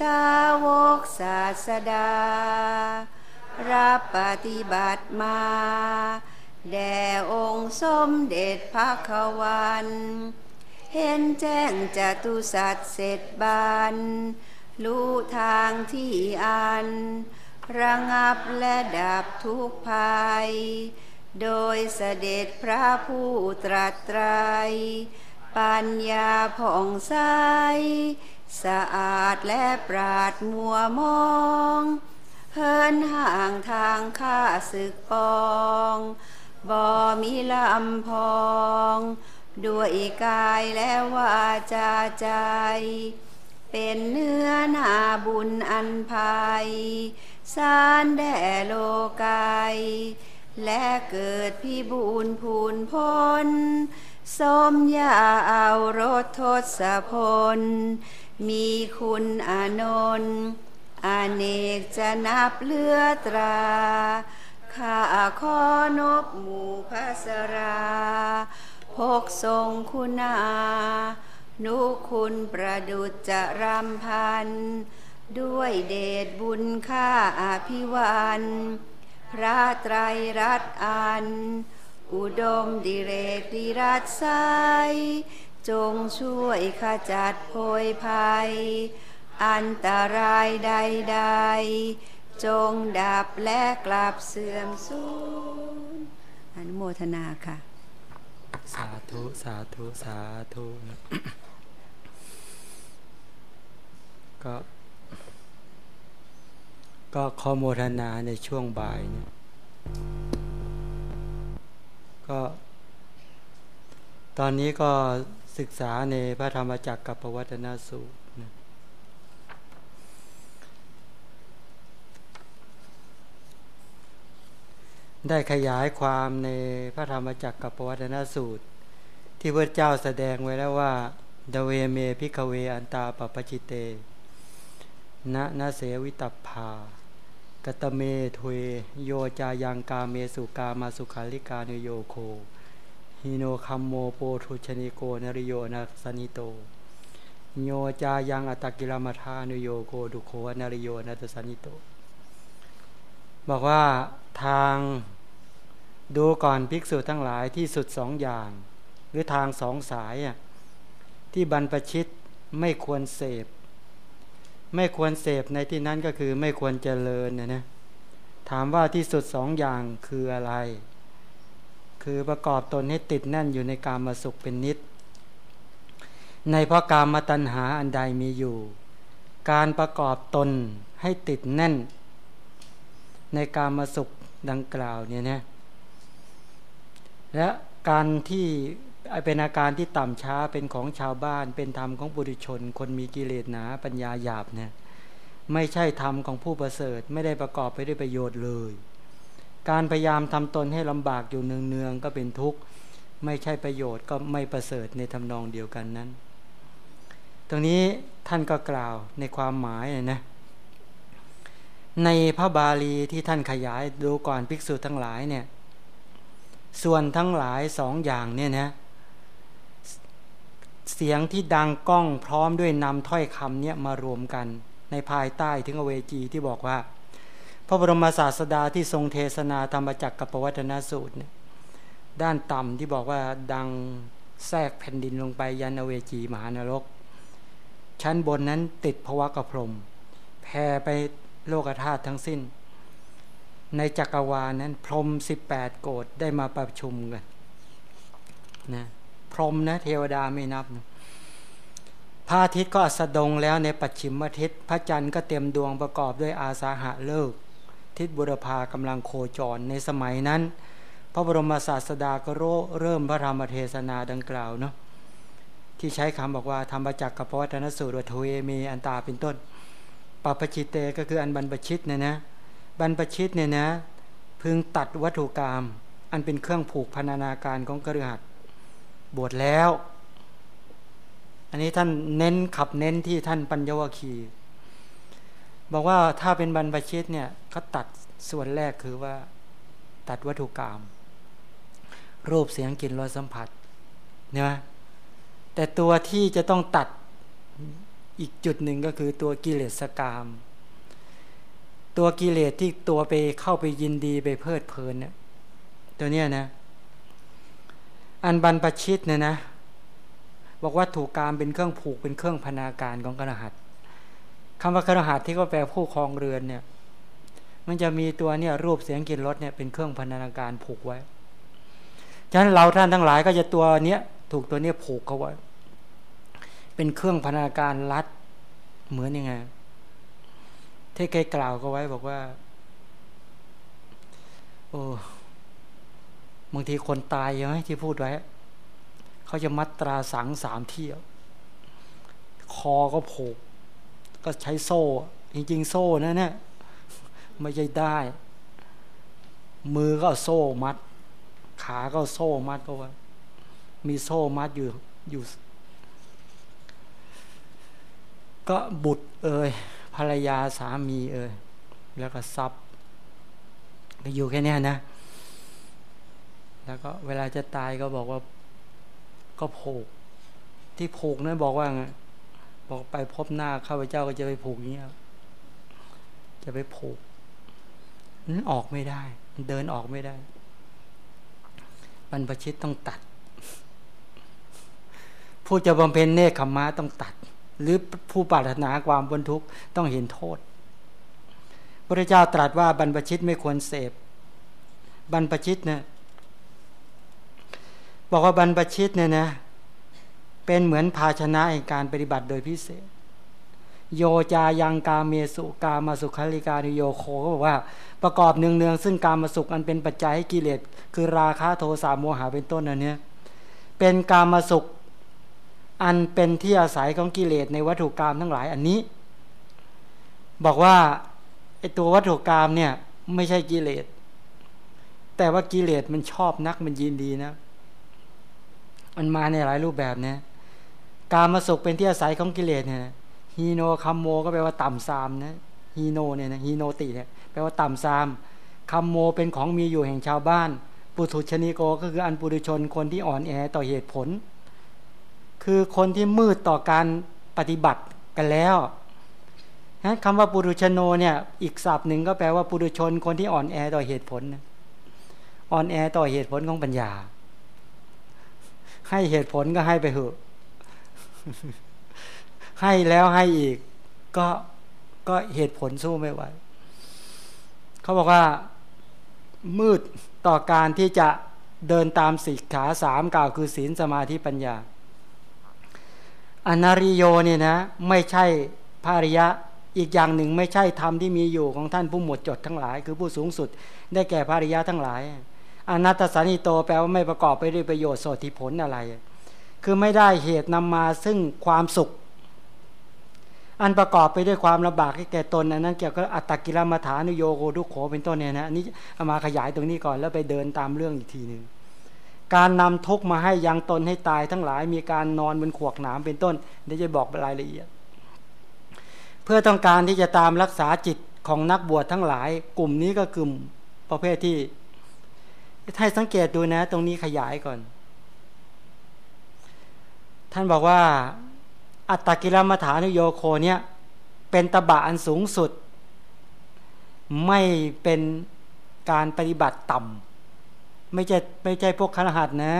สาวกศาสดา รับปฏิบัติมา แด่องค์สมเด็จพระขวัน เห็นแจ้งจตุสัตว์เสร็จบาน รู้ทางที่อัน ระงับและดับทุกภัย โดยเสด็จพระผู้ตรัสไตรปัญญาผ่องใส สะอาดและปราดมัวมองเฮินห่างทางข้าศึกปองบ่มีลำพอง ด้วยกายและวาจาใจ เป็นเนื้อนาบุญอันภัย สารแด่โลกายและเกิดพี่บูนพูนพลสมยาเอารถทศพล มีคุณอานนท์อเนกจะนับเลือตรา ข้าขอนบหมู่พัสรา พกทรงคุณา นุคุณประดุจจะรำพัน ด้วยเดชบุญข้าอภิวันพระไตรรัตอัน อุดมดิเรกดิรัตไซจงช่วยขจัดโพยภัย อันตรายใด ๆ จงดับและกลับเสื่อมสูญอนุโมทนาค่ะ สาธุ สาธุ สาธุ ก็ก็ขอโมทนาในช่วงบ่ายเนี่ยก็ตอนนี้ก็ศึกษาในพระธรรมจักรกับปวัตนสูตรนะได้ขยายความในพระธรรมจักกัปปวัตนสูตร ที่พระเจ้าแสดงไว้แล้วว่า เทวเม ภิกขเวอันตาปัพพชิเต นะนะ เสวิตัพพากตเมทเวโยจายังกาเมสุกามสุขัลลิกานุโยโค หีโนคัมโมโปถุชชนิโก อนริโย อนัตถสัญหิโตโยจายังอัตตกิลมถานุโยโค ทุกโขนริโยนาตสนิโต บอกว่าทางดูก่อนภิกษุทั้งหลายที่สุดสองอย่าง หรือทางสองสายที่บรรพชิตไม่ควรเสพ ไม่ควรเสพในที่นั้นก็คือไม่ควรเจริญนะนะถามว่าที่สุดสองอย่างคืออะไร คือประกอบตนให้ติดแน่นอยู่ในการมาสุขเป็นนิด ในเพราะการมาตัญหาอันใดมีอยู่ การประกอบตนให้ติดแน่น ในการมาสุขดังกล่าวเนี่ยนะและการที่ เป็นอาการที่ต่ำช้าเป็นของชาวบ้าน เป็นธรรมของบุรุชน คนมีกิเลสหนาปัญญาหยาบเนี่ยไม่ใช่ธรรมของผู้ประเสริฐ ไม่ได้ประกอบไปด้วยประโยชน์เลย การพยายามทำตนให้ลำบากอยู่เนืองๆก็เป็นทุกข์ ไม่ใช่ประโยชน์ก็ไม่ประเสริฐในทำนองเดียวกันนั้น ตรงนี้ท่านก็กล่าวในความหมายนะในพระบาลีที่ท่านขยายดูก่อนภิกษุทั้งหลายเนี่ยส่วนทั้งหลายสองอย่างเนี่ยนะ เสียงที่ดังก้องพร้อมด้วยนำถ้อยคำเนี้ยมารวมกัน ในภายใต้ถึงอเวจีที่บอกว่า พระบรมศาสดาที่ทรงเทศนาธรรมจักรกับปวัตนสูตรเนี่ยด้านต่ำที่บอกว่าดังแทรกแผ่นดินลงไปยันอเวจีมหานรก ชั้นบนนั้นติดภวะกระพรมแผ่ไปโลกธาตุทั้งสิ้น ในจักรวาลนั้นพรมสิบแปดโกดได้มาประชุมกันนะ รหมนะเทวดาไม่นับพระอาทิตย์ก็สะดงแล้วในปัจฉิมอาทิตย์พระจันทร์ก็เต็มดวงประกอบด้วยอาสาหะเลิก ทิศบุรพากำลังโคจรในสมัยนั้น พระบรมศาสดาก็เริ่มพระธรรมเทศนาดังกล่าวเนาะที่ใช้คำบอกว่าธรรมจักรกับพวัตนสูตรวัตเวมีอันตาเป็นต้นปัปชิตเตก็คืออันบรรพชิตเนี่ยนะบรรพชิตเนี่ยนะพึงตัดวัตถุกรรมอันเป็นเครื่องผูกพันนาการของกระหัต บวชแล้ว อันนี้ท่านเน้นขับเน้นที่ท่านปัญญวคีบอกว่าถ้าเป็นบรรพชิตเนี่ยเขาตัดส่วนแรกคือว่า ตัดวัตถุกรรมรูปเสียงกลิ่นรสสัมผัสเนี่ยแต่ตัวที่จะต้องตัดอีกจุดหนึ่งก็คือตัวกิเลสกรรมตัวกิเลสที่ตัวไปเข้าไปยินดีไปเพลิดเพลินเนี่ยตัวเนี้ยนะ อันบรรพชิตเนี่ยนะ บอกว่าถูกการเป็นเครื่องผูกเป็นเครื่องพนาการของกระหัตคำว่าคระหัสที่ก็แปลผู้ครองเรือนเนี่ย มันจะมีตัวเนี่ยรูปเสียงกลิ่นรสเนี่ยเป็นเครื่องพนาการผูกไว้ฉะนั้นเราท่านทั้งหลายก็จะตัวเนี้ยถูกตัวเนี้ยผูกเขาไว้ เป็นเครื่องพนาการรัดเหมือนยังไงที่เคยกล่าวก็ไว้บอกว่า โอ้ บางทีคนตายใช่ไหมที่พูดไว้เขาจะมัดตราสังสามเที่ยว คอก็ผูก ก็ใช้โซ่ จริง ๆ โซ่นะเนี่ยไม่ใช่ได้ มือก็โซ่มัด ขาก็โซ่มัดก็ว่า มีโซ่มัดอยู่อยู่ ก็บุตรเอ่ยภรรยาสามีเอ่ยแล้วก็ทรัพย์ก็อยู่แค่นี้นะ แล้วก็เวลาจะตายก็บอกว่าก็ผูกที่ผูกนั้นบอกว่าไงบอกไปพบหน้าข้าพเจ้าก็จะไปผูกเงี้ยจะไปผูกนั้นออกไม่ได้ เดินออกไม่ได้บรรพชิตต้องตัด ผู้จะบำเพ็ญเนคขมะต้องตัด หรือผู้ปรารถนาความบรรทุกข์ต้องเห็นโทษพระเจ้าตรัสว่าบรรพชิตไม่ควรเสพบรรพชิตเนี่ย บอกว่าบรรพชิตเนี่ยนะเป็นเหมือนภาชนะแห่งการปฏิบัติโดยพิเศษ โยจายังกาเมสุกามาสุขาริการิโยโคก็บอกว่าประกอบเนืองๆซึ่งกามาสุขอันเป็นปัจจัยให้กิเลสคือราคะโทสะโมหะเป็นต้นอันนี้เป็นกามาสุขอันเป็นที่อาศัยของกิเลสในวัตถุกรรมทั้งหลายอันนี้ บอกว่าไอ้ตัววัตถุกามเนี่ยไม่ใช่กิเลสแต่ว่ากิเลสมันชอบนักมันยินดีนะ มันมาในหลายรูปแบบเนี่ยการมาสุขเป็นที่อาศัยของกิเลสเนี่ยหีโนคัมโมก็แปลว่าต่ำทรามนะหีโนเนี่ยนะหีโนติเนี่ยแปลว่าต่ำทรามคัมโมเป็นของมีอยู่แห่งชาวบ้าน โปถุชชนิโกก็คืออันปุถุชนคนที่อ่อนแอต่อเหตุผล คือคนที่มืดต่อการปฏิบัติกันแล้วนะคำว่าปุถุชนโนเนี่ยอีกศัพท์หนึ่งก็แปลว่าปุถุชนคนที่อ่อนแอต่อเหตุผลอ่อนแอต่อเหตุผลของปัญญา ให้เหตุผลก็ให้ไปเถอะ ให้แล้วให้อีก ก็ก็เหตุผลสู้ไม่ไหวเขาบอกว่ามืดต่อการที่จะเดินตามสิกขาสามกล่าวคือศีลสมาธิปัญญา อนาริโยเนี่ยนะ ไม่ใช่ภาริยะอีกอย่างหนึ่งไม่ใช่ธรรมที่มีอยู่ของท่านผู้หมดจดทั้งหลาย คือผู้สูงสุดได้แก่ภาริยะทั้งหลาย อนัตตสันิโตแปลว่าไม่ประกอบไปด้วยประโยชน์โสติผลอะไร คือไม่ได้เหตุนำมาซึ่งความสุข อันประกอบไปด้วยความลำบากให้แก่ตนอันนั้นเกี่ยวกับอัตตกิลมัฐานุโยโกทุกโขเป็นต้นเนี่ยนะอันนี้เอามาขยายตรงนี้ก่อนแล้วไปเดินตามเรื่องอีกทีหนึ่งการนำทุกมาให้ยังตนให้ตายทั้งหลายมีการนอนบนขวกหนามเป็นต้นเดี๋ยวจะบอกรายละเอียด เพื่อต้องการที่จะตามรักษาจิตของนักบวชทั้งหลาย กลุ่มนี้ก็กลุ่มประเภทที่ ให้สังเกตดูนะ ตรงนี้ขยายก่อน ท่านบอกว่า อัตตกิลมัฐานุโยโคเนี่ยเป็นตบะอันสูงสุด ไม่เป็นการปฏิบัติต่ำไม่ใช่ไม่ใช่พวกคณหัดนะ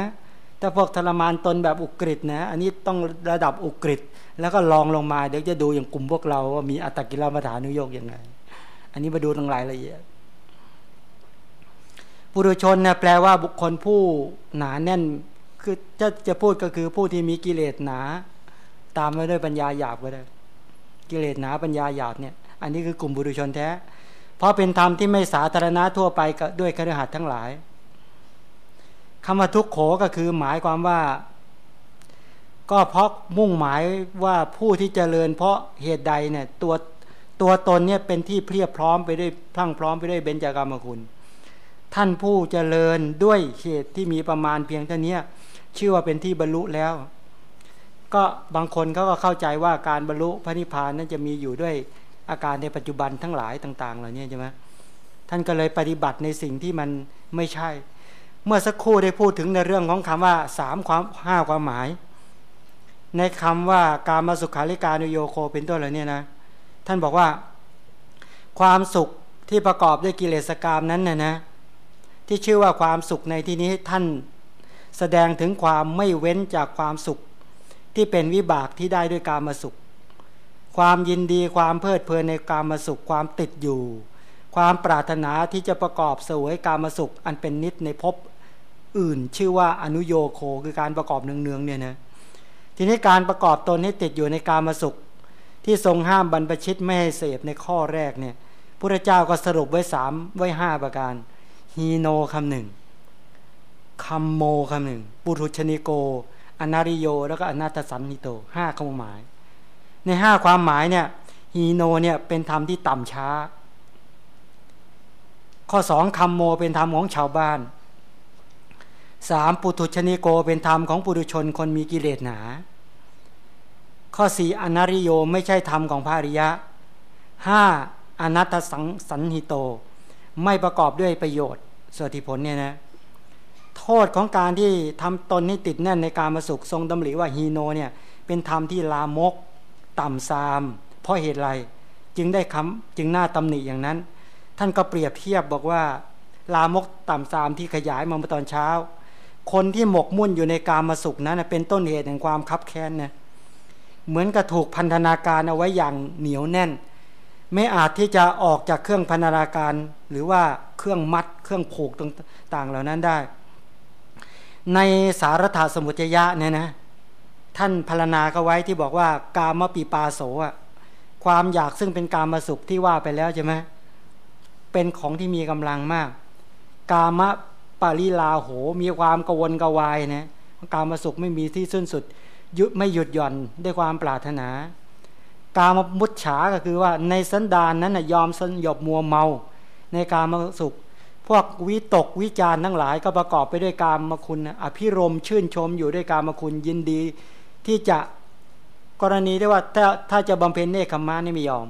ถ้าพวกทรมานตนแบบอุกฤษนะ อันนี้ต้องระดับอุกฤษแล้วก็ลองลงมาเดี๋ยวจะดูอย่างกลุ่มพวกเราว่ามีอัตตกิลมัฐานุโยกยังไง อันนี้มาดูตรงรายละเอียด ปุถุชนเนี่ยแปลว่าบุคคลผู้หนาแน่น คือจะจะพูดก็คือผู้ที่มีกิเลสหนา ตามมาด้วยปัญญาหยาบก็ได้ กิเลสหนาปัญญาหยาบเนี่ย อันนี้คือกลุ่มบุรุชนแท้ เพราะเป็นธรรมที่ไม่สาธารณะทั่วไปด้วยครหัสทั้งหลายคำว่าทุกโขก็คือหมายความว่า ก็เพราะมุ่งหมายว่าผู้ที่เจริญ เพราะเหตุใดเนี่ยตัวตัวตนเนี่ยเป็นที่เพียบพร้อมไปด้วยพลั่งพร้อมไปด้วยเบญจากรรมคุณ ท่านผู้เจริญด้วยเหตุที่มีประมาณเพียงเท่านี้ชื่อว่าเป็นที่บรรลุแล้ว ก็บางคนเขาก็เข้าใจว่าการบรรลุพระนิพพานนั้นจะมีอยู่ด้วยอาการในปัจจุบันทั้งหลายต่าง ๆ เหล่านี้ใช่ไหมท่านก็เลยปฏิบัติในสิ่งที่มันไม่ใช่ เมื่อสักครู่ได้พูดถึงในเรื่องของคำว่าสามความห้าความหมาย ในคำว่าการมาสุขาริการุโยโคเป็นต้นเหล่านี้นะ ท่านบอกว่า ความสุขที่ประกอบด้วยกิเลสกรรมนั้นนะนะ ที่ชื่อว่าความสุขในที่นี้ท่านแสดงถึงความไม่เว้นจากความสุข ที่เป็นวิบากที่ได้ด้วยการมาสุข ความยินดีความเพลิดเพลินในการมาสุขความติดอยู่ ความปรารถนาที่จะประกอบสวยการมาสุข อันเป็นนิดในภพอื่น ชื่อว่าอนุโยโคคือการประกอบเนืองๆเนี่ยนะทีนี้การประกอบตนให้ติดอยู่ในการมาสุข ที่ทรงห้ามบรรพชิตไม่ให้เสพในข้อแรกเนี่ยพระเจ้าก็สรุปไว้สามไว้ห้าประการ ฮีโนคำหนึ่งคัมโมคำหนึ่ง ปุถุชนิโก อนาริโย แล้วก็อนาตสันนิโตห้าความหมาย ในห้าความหมายเนี่ยฮีโนเนี่ยเป็นธรรมที่ต่ำช้า ข้อสองคำโมเป็นธรรมของชาวบ้านสามปุถุชนีโกเป็นธรรมของปุถุชนคนมีกิเลสหนา ข้อสี่อนาริโยไม่ใช่ธรรมของพระอริยะห้าอนัตสังสันหิโต ไม่ประกอบด้วยประโยชน์สติผลเนี่ยนะโทษของการที่ทำตนนี้ติดแน่นในการมาสุขทรงดำริว่าฮีโนเนี่ยเป็นธรรมที่ลามก ต่ำซาม เพราะเหตุไรจึงได้คำจึงหน้าตำหนิอย่างนั้น ท่านก็เปรียบเทียบบอกว่า ลามกต่ำซามที่ขยายมาเมื่อตอนเช้า คนที่หมกมุ่นอยู่ในการมาสุขนั้นเป็นต้นเหตุแห่งความคับแค้นนะเหมือนกับถูกพันธนาการเอาไว้อย่างเหนียวแน่น ไม่อาจที่จะออกจากเครื่องพันธนาการ หรือว่าเครื่องมัดเครื่องผูกต่างๆเหล่านั้นได้ ในสารถาสมุทยะเนี่ยนะท่านพรรณนาก็ไว้ที่บอกว่ากามปีปาโสอะความอยากซึ่งเป็นกามสุขที่ว่าไปแล้วใช่ไหมเป็นของที่มีกำลังมาก กามปาริลาโหมีความกวนกวายนะกามสุขไม่มีที่สิ้นสุดยุไม่หยุดหย่อนด้วยความปรารถนา กามมุจฉาก็คือว่าในสันดานนั้นนะยอมสยบมัวเมา ในกามสุข พวกวิตกวิจารทั้งหลายก็ประกอบไปด้วยกามคุณ อภิรมชื่นชมอยู่ด้วยกามคุณยินดี ที่จะกรณีได้ว่าถ้าถ้าจะบำเพ็ญเนคขมานี่ไม่ยอม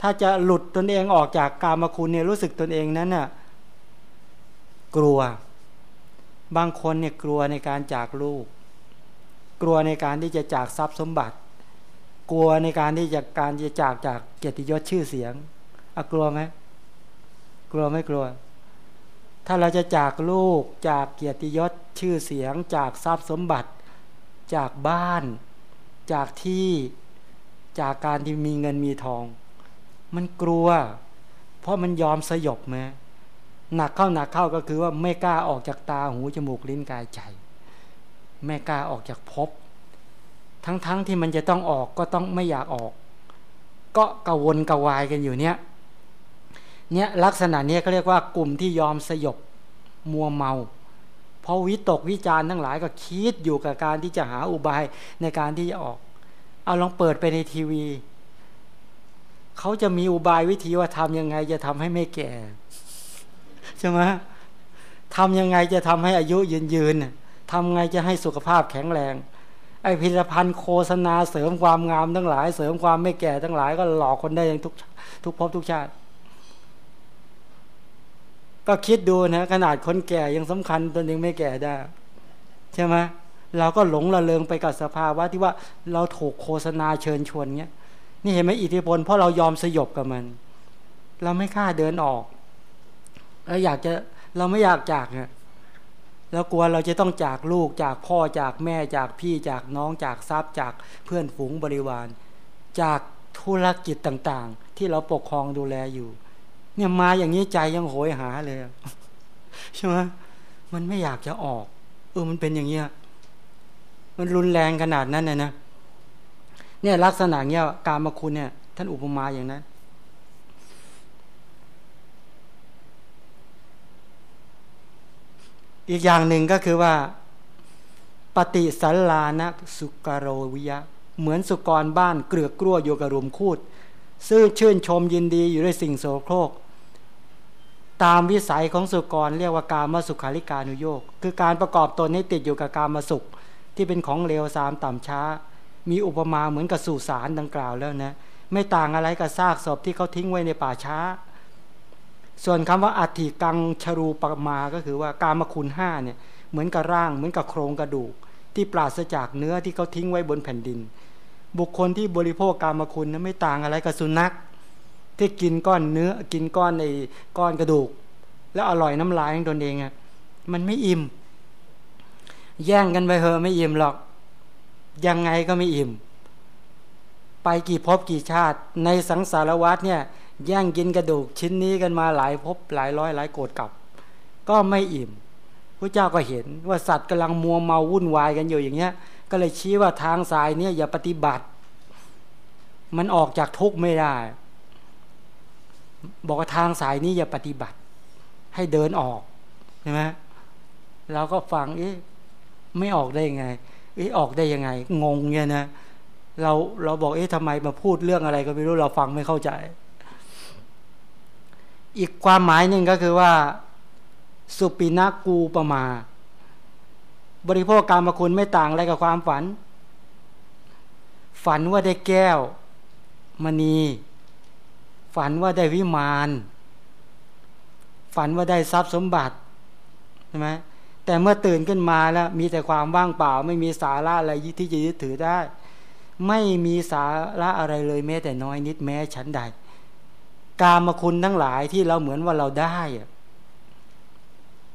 ถ้าจะหลุดตนเองออกจากกามคุณเนี่ยรู้สึกตนเองนั้นน่ะกลัว บางคนเนี่ยกลัวในการจากลูก กลัวในการที่จะจากทรัพย์สมบัติ กลัวในการที่จะการจะจากจากเกียรติยศชื่อเสียงอะกลัวไหมกลัวไม่กลัว ถ้าเราจะจากลูกจากเกียรติยศชื่อเสียง จากทรัพย์สมบัติ จากบ้าน จากที่จากการที่มีเงินมีทอง มันกลัว เพราะมันยอมสยบไหมหนักเข้าหนักเข้าก็คือว่าไม่กล้าออกจากตาหูจมูกลิ้นกายใจ ไม่กล้าออกจากภพ ทั้งๆทที่มันจะต้องออกก็ต้องไม่อยากออก ก็กระวนกระวายกันอยู่เนี้ยเนี่ยลักษณะเนี้เขาเรียกว่ากลุ่มที่ยอมสยบมัวเมาพราะวิตกวิจารณ์ทั้งหลายก็คิดอยู่กับการที่จะหาอุบายในการที่จะออก เอาลองเปิดไปในทีวีเขาจะมีอุบายวิธีว่าทำยังไงจะทำให้ไม่แก่ใช่ไหมทำยังไงจะทำให้อายุยืนยืนทำไงจะให้สุขภาพแข็งแรง ไอพิพิธภัณฑ์โฆษณาเสริมความงามทั้งหลาย เสริมความไม่แก่ทั้งหลาย ก็หลอกคนได้ย่างทุกทุกภพทุกชาติ ก็คิดดูนะขนาดคนแก่ยังสำคัญตนเองไม่แก่ได้ ใช่ไหมเราก็หลงระเริงไปกับสภาวะที่ว่าเราถูกโฆษณาเชิญชวนเงี้ย นี่เห็นไหมอิทธิพลเพราะเรายอมสยบกับมัน เราไม่กล้าเดินออกเราอยากจะเราไม่อยากจากเนี่ย เรากลัวเราจะต้องจากลูกจากพ่อจากแม่จากพี่จากน้องจากทรัพย์จากเพื่อนฝูงบริวาร จากธุรกิจต่างๆ ที่เราปกครองดูแลอยู่ เนี่ยมาอย่างนี้ใจยังโหยหาเลยใช่ไหมมันไม่อยากจะออก เออมันเป็นอย่างเงี้ยมันรุนแรงขนาดนั้นนะนะเนี่ยลักษณะเนี้ยการมาคุณเนี่ย ท่านอุปมาอย่างนั้น อีกอย่างหนึ่งก็คือว่า ปฏิสัลลานะสุกโรวิยะ เหมือนสุกรบ้านเกลือกกลั้วอยู่กับรุมคูด ซึ่งชื่นชมยินดีอยู่ด้วยสิ่งโสโครก ตามวิสัยของสุกรเรียกว่าการมาสุขาริการุโยก คือการประกอบตนให้ติดอยู่กับการมาสุข ที่เป็นของเลวสามต่ำช้า มีอุปมาเหมือนกับสุสานดังกล่าวแล้วนะ ไม่ต่างอะไรกับซากศพที่เขาทิ้งไว้ในป่าช้า ส่วนคำว่าอัฐิกังชรูปมาก็คือว่าการมาคุณห้าเนี่ยเหมือนกับร่างเหมือนกับโครงกระดูก ที่ปราศจากเนื้อที่เขาทิ้งไว้บนแผ่นดิน บุคคลที่บริโภคการมาคุณนั้นไม่ต่างอะไรกับสุนัข ที่กินก้อนเนื้อกินก้อนในก้อนกระดูก แล้วอร่อยน้ำลายของตนเองอะมันไม่อิ่ม แย่งกันไปเหอะไม่อิ่มหรอก ยังไงก็ไม่อิ่ม ไปกี่ภพกี่ชาติในสังสารวัฏเนี่ย แย่งกินกระดูกชิ้นนี้กันมาหลายภพหลายร้อยหลายโกดกับ ก็ไม่อิ่มพระเจ้าก็เห็นว่าสัตว์กำลังมัวเมาวุ่นวายกันอยู่อย่างเงี้ย ก็เลยชี้ว่าทางสายเนี่ยอย่าปฏิบัติ มันออกจากทุกข์ไม่ได้ บอกว่าทางสายนี้อย่าปฏิบัติ ให้เดินออกใช่ไหมเราก็ฟังเอ๊ะไม่ออกได้ยังไงเอ๊ะออกได้ยังไง งงเนี่ยนะเราเราบอกเอ๊ะทำไมมาพูดเรื่องอะไรก็ไม่รู้เราฟังไม่เข้าใจ อีกความหมายหนึ่งก็คือว่า สุปินากูปมา บริโภคกรรมคุณไม่ต่างอะไรกับความฝัน ฝันว่าได้แก้วมณี ฝันว่าได้วิมาน ฝันว่าได้ทรัพย์สมบัติใช่ไหมแต่เมื่อตื่นขึ้นมาแล้วมีแต่ความว่างเปล่า ไม่มีสาระอะไรที่จะยึดถือได้ ไม่มีสาระอะไรเลยแม้แต่น้อยนิดแม้ชั้นใด กามคุณทั้งหลายที่เราเหมือนว่าเราได้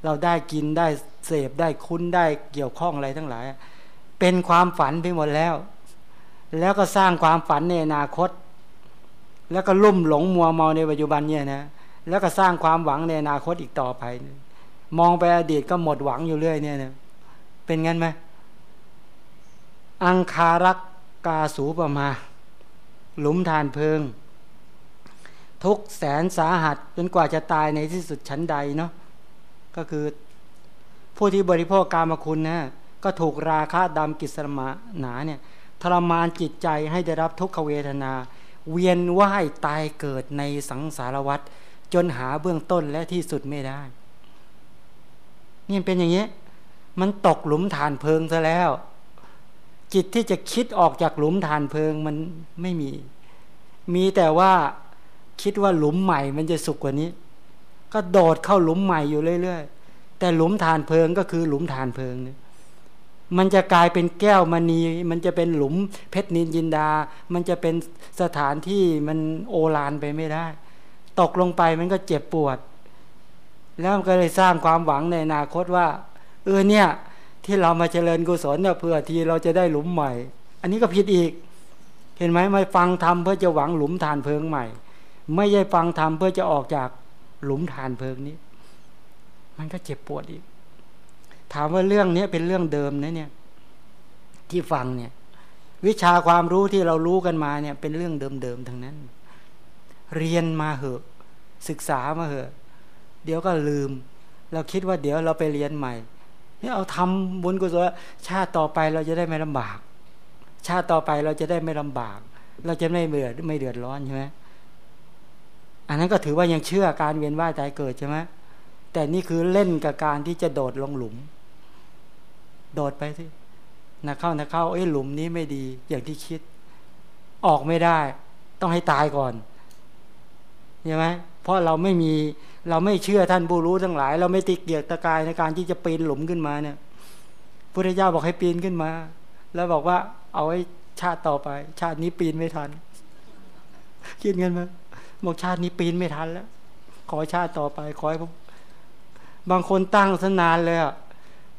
เราได้กินได้เสพได้คุ้นได้เกี่ยวข้องอะไรทั้งหลาย เป็นความฝันไปหมดแล้ว แล้วก็สร้างความฝันในอนาคต แล้วก็ลุ่มหลงมัวเมาในปัจจุบันเนี่ยนะแล้วก็สร้างความหวังในอนาคตอีกต่อไป มองไปอดีตก็หมดหวังอยู่เรื่อยเนี่ยนะเป็นงั้นไหมอังคารักกาสูปมา หลุมทานเพิง ทุกแสนสาหัสจนกว่าจะตายในที่สุดชั้นใดเนาะก็คือผู้ที่บริโภคกามคุณนะก็ถูกราคะดำกิสมาหนาเนี่ยทรมานจิตใจให้ได้รับทุกขเวทนา เวียนว่ายตายเกิดในสังสารวัฏจนหาเบื้องต้นและที่สุดไม่ได้ นี่เป็นอย่างนี้ มันตกหลุมฐานเพลิงซะแล้ว จิตที่จะคิดออกจากหลุมฐานเพลิงมันไม่มี มีแต่ว่า คิดว่าหลุมใหม่มันจะสุขกว่านี้ ก็โดดเข้าหลุมใหม่อยู่เรื่อยๆ แต่หลุมฐานเพลิงก็คือหลุมฐานเพลิงเนี่ยมันจะกลายเป็นแก้วมณี มันจะเป็นหลุมเพชรนินยินดา มันจะเป็นสถานที่มันโอฬารไปไม่ได้ ตกลงไปมันก็เจ็บปวด แล้วมันก็เลยสร้างความหวังในอนาคตว่า เออเนี่ย ที่เรามาเจริญกุศลเนี่ยเพื่อที่เราจะได้หลุมใหม่ อันนี้ก็ผิดอีก เห็นไหมมาฟังธรรมเพื่อจะหวังหลุมฐานเพลิงใหม่ ไม่ใช่ฟังธรรมเพื่อจะออกจากหลุมฐานเพลิงนี้ มันก็เจ็บปวดอีก ถามว่าเรื่องนี้เป็นเรื่องเดิมนะเนี่ย ที่ฟังเนี่ย วิชาความรู้ที่เรารู้กันมาเนี่ย เป็นเรื่องเดิมๆทั้งนั้น เรียนมาเหอะ ศึกษามาเหอะ เดี๋ยวก็ลืม เราคิดว่าเดี๋ยวเราไปเรียนใหม่นี่เอาทำบุญกุศลชาติต่อไปเราจะได้ไม่ลำบาก ชาติต่อไปเราจะได้ไม่ลำบาก เราจะไม่เบื่อไม่เดือดร้อนใช่ไหม อันนั้นก็ถือว่ายังเชื่อการเวียนว่ายตายเกิดใช่ไหมแต่นี่คือเล่นกับการที่จะโดดลงหลุม โดดไปสินะเข้านะเข้าเอ้ยหลุมนี้ไม่ดีอย่างที่คิด ออกไม่ได้ ต้องให้ตายก่อนใช่ไหมเพราะเราไม่มีเราไม่เชื่อท่านผู้รู้ทั้งหลาย เราไม่ติเกียกตะกายในการที่จะปีนหลุมขึ้นมาเนี่ยพุทธเจ้าบอกให้ปีนขึ้นมา แล้วบอกว่าเอาไว้ชาติต่อไป ชาตินี้ปีนไม่ทันคิดเงินไหม บอกชาตินี้ปีนไม่ทันแล้ว ขอชาติต่อไปขอให้ผมบางคนตั้งสนานเลยอะ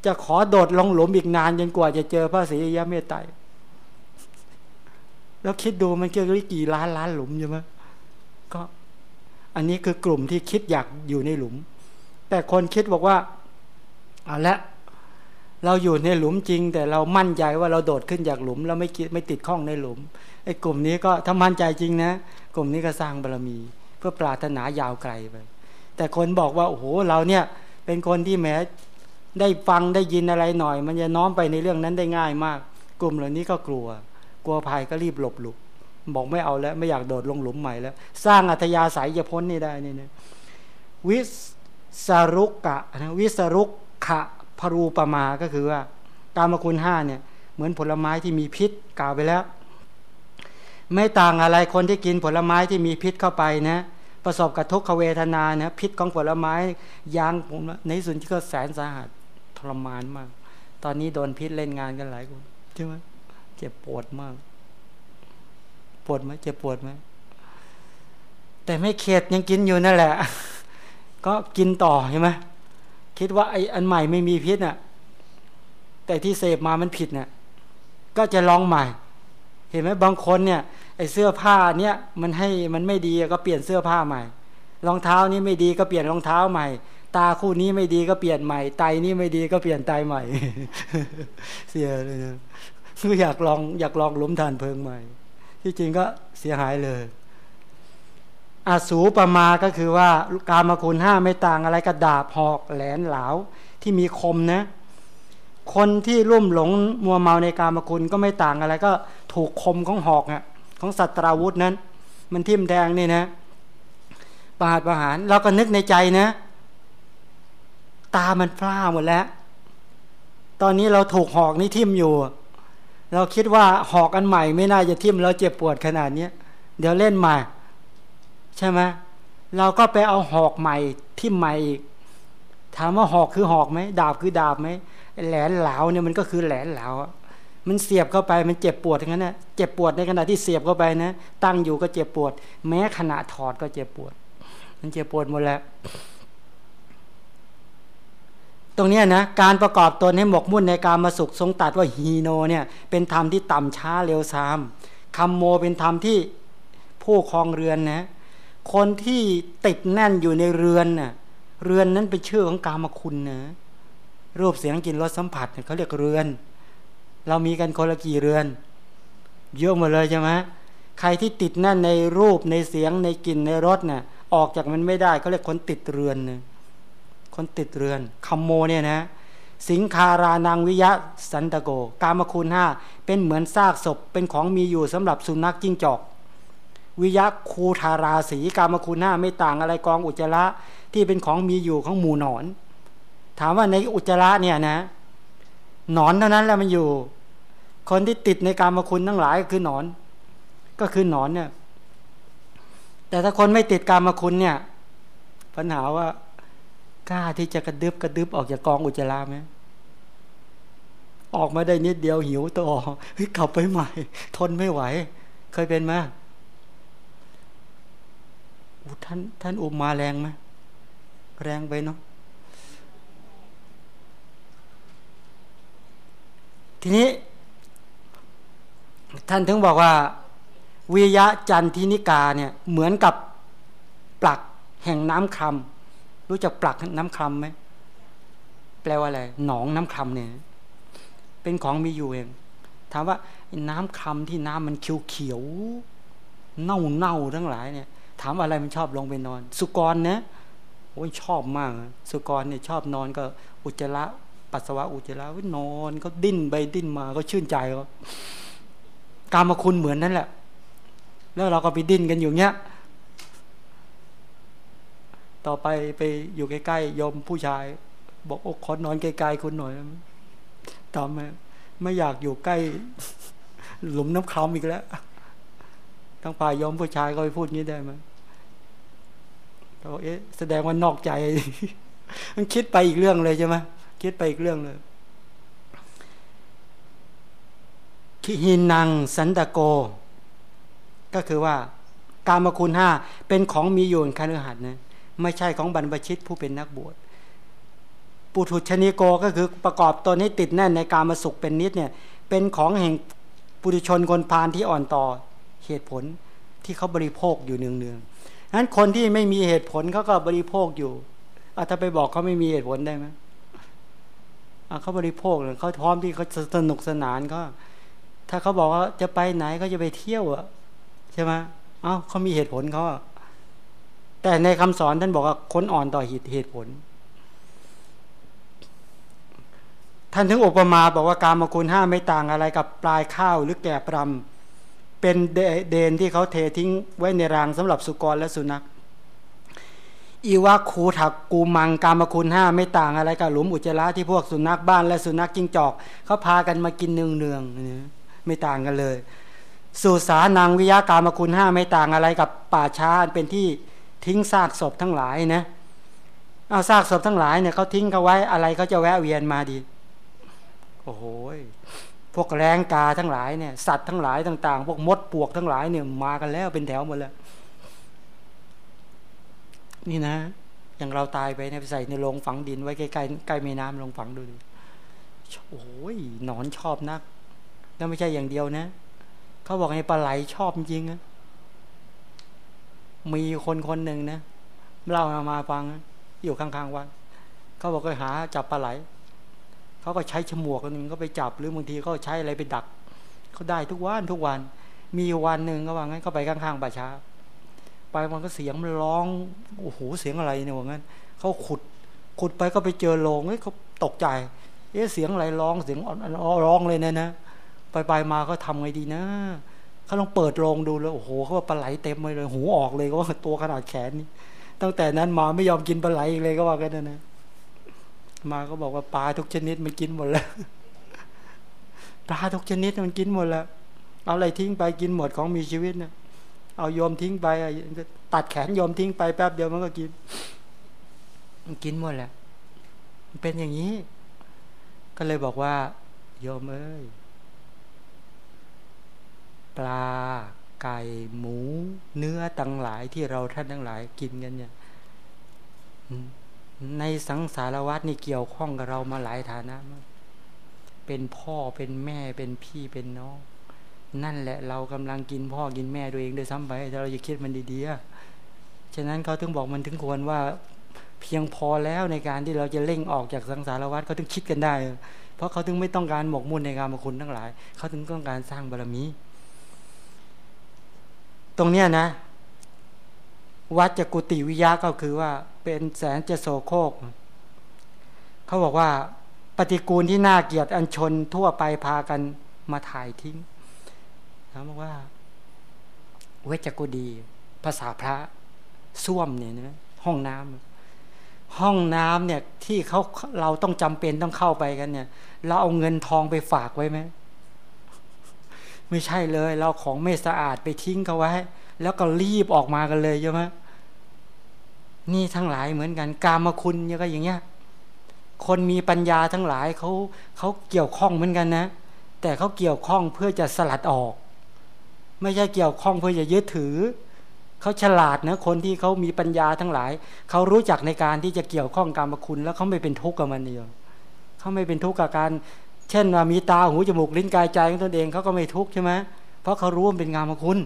จะขอโดดลงหลุมอีกนานจนกว่าจะเจอพระศรียะเมตไตรแล้วคิดดูมันเกี่ยกี่ล้านล้านหลุมใช่ไหมก็ อันนี้คือกลุ่มที่คิดอยากอยู่ในหลุม แต่คนคิดบอกว่าเอาละเราอยู่ในหลุมจริง แต่เรามั่นใจว่าเราโดดขึ้นจากหลุม เราไม่คิดไม่ติดข้องในหลุมไอ้กลุ่มนี้ก็ถ้ามั่นใจจริงนะ กลุ่มนี้ก็สร้างบารมี เพื่อปรารถนายาวไกลไป แต่คนบอกว่าโอ้โหเราเนี่ยเป็นคนที่แม้ได้ฟังได้ยินอะไรหน่อย มันจะน้อมไปในเรื่องนั้นได้ง่ายมาก กลุ่มเหล่านี้ก็กลัว กลัวภัยก็รีบหลบหลุกบอกไม่เอาแล้วไม่อยากโดดลงหลุมใหม่แล้ว สร้างอัธยาศัยจะพ้นนี่ได้นี่นะวิสรุกกะนะวิสรุกขะพรูปมาก็คือว่า กามคุณห้าเนี่ยเหมือนผลไม้ที่มีพิษกล่าวไปแล้ว ไม่ต่างอะไรคนที่กินผลไม้ที่มีพิษเข้าไปนะประสบกับทุกขเวทนานะพิษของผลไม้ยางผมในส่วนที่ก็แสนสาหัสทรมานมาก ตอนนี้โดนพิษเล่นงานกันหลายคนใช่ไหมเจ็บปวดมาก ปวดไหมเจ็บปวดไหมแต่ไม่เข็ดยังกินอยู่นั่นแหละ ก็กินต่อใช่ไหมคิดว่าไอ้อันใหม่ไม่มีพิษน่ะ แต่ที่เสพมามันผิดน่ะ ก็จะลองใหม่ เห็นไหมบางคนเนี่ยไอเสื้อผ้าเนี่ยมันให้มันไม่ดีก็เปลี่ยนเสื้อผ้าใหม่ รองเท้านี้ไม่ดีก็เปลี่ยนรองเท้าใหม่ ตาคู่นี้ไม่ดีก็เปลี่ยนใหม่ ไตนี้ไม่ดีก็เปลี่ยนไตใหม่ เสียเลยนะคืออยากลองอยากลองล้มทานเพลิงใหม่ ที่จริงก็เสียหายเลยอาสูประมาก็คือว่าการมาคุณห้าไม่ต่างอะไรกับดาบหอกแหลนเหลาที่มีคมนะ คนที่ร่วมหลงมัวเมาในการมาคุณก็ไม่ต่างอะไรก็ ถูกคมของหอกอะของสัตราวุธนั้น มันทิ่มแทงนี่นะประหารประหารเราก็นึกในใจนะ ตามันพร่าหมดแล้ว ตอนนี้เราถูกหอกนี้ทิ่มอยู่ เราคิดว่าหอกอันใหม่ไม่น่าจะทิ่มเราเจ็บปวดขนาดนี้เดี๋ยวเล่นใหม่ ใช่ไหมเราก็ไปเอาหอกใหม่ทิ่มใหม่อีกถามว่าหอกคือหอกไหมดาบคือดาบไหมแหลนเหลาเนี่ยมันก็คือแหลนเหลา มันเสียบเข้าไปมันเจ็บปวดทั้งนั้นนะเจ็บปวดในขณะที่เสียบเข้าไปนะ ตั้งอยู่ก็เจ็บปวด แม้ขณะถอดก็เจ็บปวด มันเจ็บปวดหมดแล้ว ตรงนี้นะการประกอบตนให้หมกมุ่นในการมาสุขทรงตัดว่าฮีโนเนี่ยเป็นธรรมที่ต่ำช้าเร็วซามคำโมเป็นธรรมที่ผู้ครองเรือนนะ คนที่ติดแน่นอยู่ในเรือนน่ะเรือนนั้นเป็นชื่อของกามคุณนะรูปเสียงกลิ่นรสสัมผัสเขาเรียกเรือน เรามีกันคนละกี่เรือนเยอะหมดเลยใช่ไหมใครที่ติดนั่นในรูปในเสียงในกลิ่นในรสเนี่ยออกจากมันไม่ได้เขาเรียกคนติดเรือนเนี่ยคนติดเรือนคำโมเนี่ยนะ สิงคารานังวิยะสันตโก กามคุณห้าเป็นเหมือนซากศพเป็นของมีอยู่สำหรับสุนัขจิ้งจอก วิยะคูทาราสีกามคุณห้าไม่ต่างอะไรกองอุจจาระที่เป็นของมีอยู่ของหมูหนอน ถามว่าในอุจจาระเนี่ยนะ หนอนเท่านั้นแหละมันอยู่ คนที่ติดในการมาคุณทั้งหลายก็คือหนอน ก็คือหนอนเนี่ย แต่ถ้าคนไม่ติดการมาคุณเนี่ย ปัญหาว่ากล้าที่จะกระดึบกระดึบออกจากกองอุจจาระไหมออกมาได้นิดเดียวหิวต่อเฮ้ยกลับไปใหม่ ทนไม่ไหว เคยเป็นไหมท่านท่านอุมมาแรงไหมแรงไปเนาะ ทีนี้ ท่านถึงบอกว่าวิยะจันทินิกาเนี่ยเหมือนกับปลักแห่งน้ำคำรู้จักปลักน้ำคำไหมแปลว่าอะไรหนองน้ำคำเนี่ย เป็นของมีอยู่เองถามว่าน้ำคำที่น้ำมันเขียวเขียวเน่าเน่าทั้งหลายเนี่ย ถามอะไรมันชอบลงไปนอน สุกรนะโอ้ยชอบมาก สุกรเนี่ยชอบนอนก็อุจจาระ ปัสสาวะอุจจาระนอนก็ดิ้นไปดิ้นมาก็ชื่นใจก็กามาคุณเหมือนนั่นแหละ แล้วเราก็ไปดิ้นกันอยู่เงี้ย ต่อไปไปอยู่ใกล้ๆยมผู้ชาย บอกโอ้ขอนอนไกลๆคุณหน่อยตามมาไม่อยากอยู่ใกล้ หลุมน้ำคลำอีกแล้วทั้งป่ายยมผู้ชายก็ไปพูดงี้ได้ไหมเราเอ๊ะ แสดงว่านอกใจ มันคิดไปอีกเรื่องเลยใช่ไหม คิดไปอีกเรื่องเลยคิหินังสันตโก ก็คือว่า การมคุณห้าเป็นของมีอยู่ในคฤหัสถ์นะไม่ใช่ของบรรพชิตผู้เป็นนักบวชปุถุชนีโกก็คือประกอบตนให้ติดแน่นในการมาสุขเป็นนิดเนี่ย เป็นของแห่งปุถุชนคนพานที่อ่อนต่อเหตุผลที่เขาบริโภคอยู่เนืองๆนั้นคนที่ไม่มีเหตุผลเขาก็บริโภคอยู่อาถ้าไปบอกเขาไม่มีเหตุผลได้ไหม เขาบริโภคเลยเขาพร้อมที่เขาสนุกสนานก็ ถ้าเขาบอกว่าจะไปไหนก็จะไปเที่ยวอะใช่ไหมเอ้าเขามีเหตุผลเขาแต่ในคำสอนท่านบอกว่าคนอ่อนต่อเหตุเหตุผล ท่านถึงอุปมาบอกว่าการมคุณห้าไม่ต่างอะไรกับปลายข้าวหรือแก่ปรำเป็นเดนที่เขาเททิ้งไว้ในรางสำหรับสุกรและสุนัข อีวาคูถักกูมังกามคุณห้าไม่ต่างอะไรกับหลุมอุจจาระที่พวกสุนัขบ้านและสุนัขจิ้งจอกเขาพากันมากินเนืองเนืองไม่ต่างกันเลย สุสานางวิยากามคุณห้าไม่ต่างอะไรกับป่าช้าเป็นที่ทิ้งซากศพทั้งหลายนะเอาซากศพทั้งหลายเนี่ยเขาทิ้งเขาไว้อะไรเขาจะแวะเวียนมาดี โอ้โหพวกแรงกาทั้งหลายเนี่ยสัตว์ทั้งหลายต่าง ๆ พวกมดปวกทั้งหลายเนี่ยมากันแล้วเป็นแถวหมดแล้ว นี่นะ อย่างเราตายไปเนี่ยใส่ในโรงฝังดินไว้ใกล้ใกล้ใกล้แม่น้ำลงฝังดูโอ้ยหนอนชอบนักแล้วไม่ใช่อย่างเดียวนะเขาบอกให้ปลาไหลชอบจริงนะมีคนคนหนึ่งนะเล่ามาฟัง อยู่ข้างๆวัดเขาบอกก็หาจับปลาไหลเขาก็ใช้ฉมวกนึงก็ไปจับหรือบางทีก็ใช้อะไรไปดักเขาได้ทุกวันทุกวัน มีวันหนึ่งก็ว่างั้นเขาไปข้างๆป่าช้า ไปมันก็เสียงมันร้องโอ้โหเสียงอะไรเนี่ยว่างั้นเขาขุดขุดไปก็ไปเจอโลงเฮ้ยเขาตกใจ เอ๊ะเสียงอะไรร้องเสียงอ่อร้องเลยนะนะไปไปมาก็ทำไงดีนะเขาลองเปิดโลงดูแล้วโอ้โหเขาว่าปลาไหลเต็มเลย หูออกเลยก็ว่าตัวขนาดแขนนี่ตั้งแต่นั้นมาไม่ยอมกินปลาไหลอีกเลยก็ว่ากันนะนะมาก็บอกว่าปลาทุกชนิดมันกินหมดแล้วปลาทุกชนิดมันกินหมดแล้วเอาอะไรทิ้งไปกินหมดของมีชีวิตเนี่ย เอาโยมทิ้งไปตัดแขนโยมทิ้งไปแป๊บเดียวมันก็กิน มันกินหมดแหละมันเป็นอย่างนี้ ก็เลยบอกว่า โยมเอ้ยปลาไก่หมู เนื้อตั้งหลายที่เราท่านทั้งหลายกินกันเนี่ยในสังสารวัตนี่เกี่ยวข้องกับเรามาหลายฐานะ เป็นพ่อเป็นแม่เป็นพี่เป็นน้อง นั่นแหละเรากำลังกินพ่อกินแม่ตัวเองโดยซ้ำไปถ้าเราจะคิดมันดีๆ ฉะนั้นเขาถึงบอกมันถึงควรว่าเพียงพอแล้วในการที่เราจะเล่งออกจากสังสารวัฏเขาถึงคิดกันได้ เพราะเขาถึงไม่ต้องการหมกมุ่นในการมคุณทั้งหลาย เขาถึงต้องการสร้างบารมี ตรงเนี้นะ วัดจกุติวิยะก็คือว่า เป็นแสนเจโสโคก เขาบอกว่าปฏิกูลที่น่าเกียดอันชนทั่วไปพากันมาถ่ายทิ้ง ถามว่า เวจกุดี ภาษาพระส้วมเนี่ยนะห้องน้ำห้องน้ำเนี่ยที่เขาเราต้องจำเป็นต้องเข้าไปกันเนี่ย เราเอาเงินทองไปฝากไว้ไหมไม่ใช่เลย เราของไม่สะอาดไปทิ้งเขาไว้ แล้วก็รีบออกมากันเลยใช่ไหมนี่ทั้งหลายเหมือนกัน กามคุณเนี่ยก็อย่างเงี้ย คนมีปัญญาทั้งหลายเขาเขาเกี่ยวข้องเหมือนกันนะ แต่เขาเกี่ยวข้องเพื่อจะสลัดออก ไม่ใช่เกี่ยวข้องเพื่อจะยึดถือ เขาฉลาดนะคนที่เขามีปัญญาทั้งหลาย เขารู้จักในการที่จะเกี่ยวข้องกรรมคุณ แล้วเขาไม่เป็นทุกข์กับมันเดียวเขาไม่เป็นทุกข์กับการ เช่นว่ามีตาหูจมูกลิ้นกายใจของตนเองเขาก็ไม่ทุกข์ใช่ไหมเพราะเขารู้ว่าเป็นงามคุณ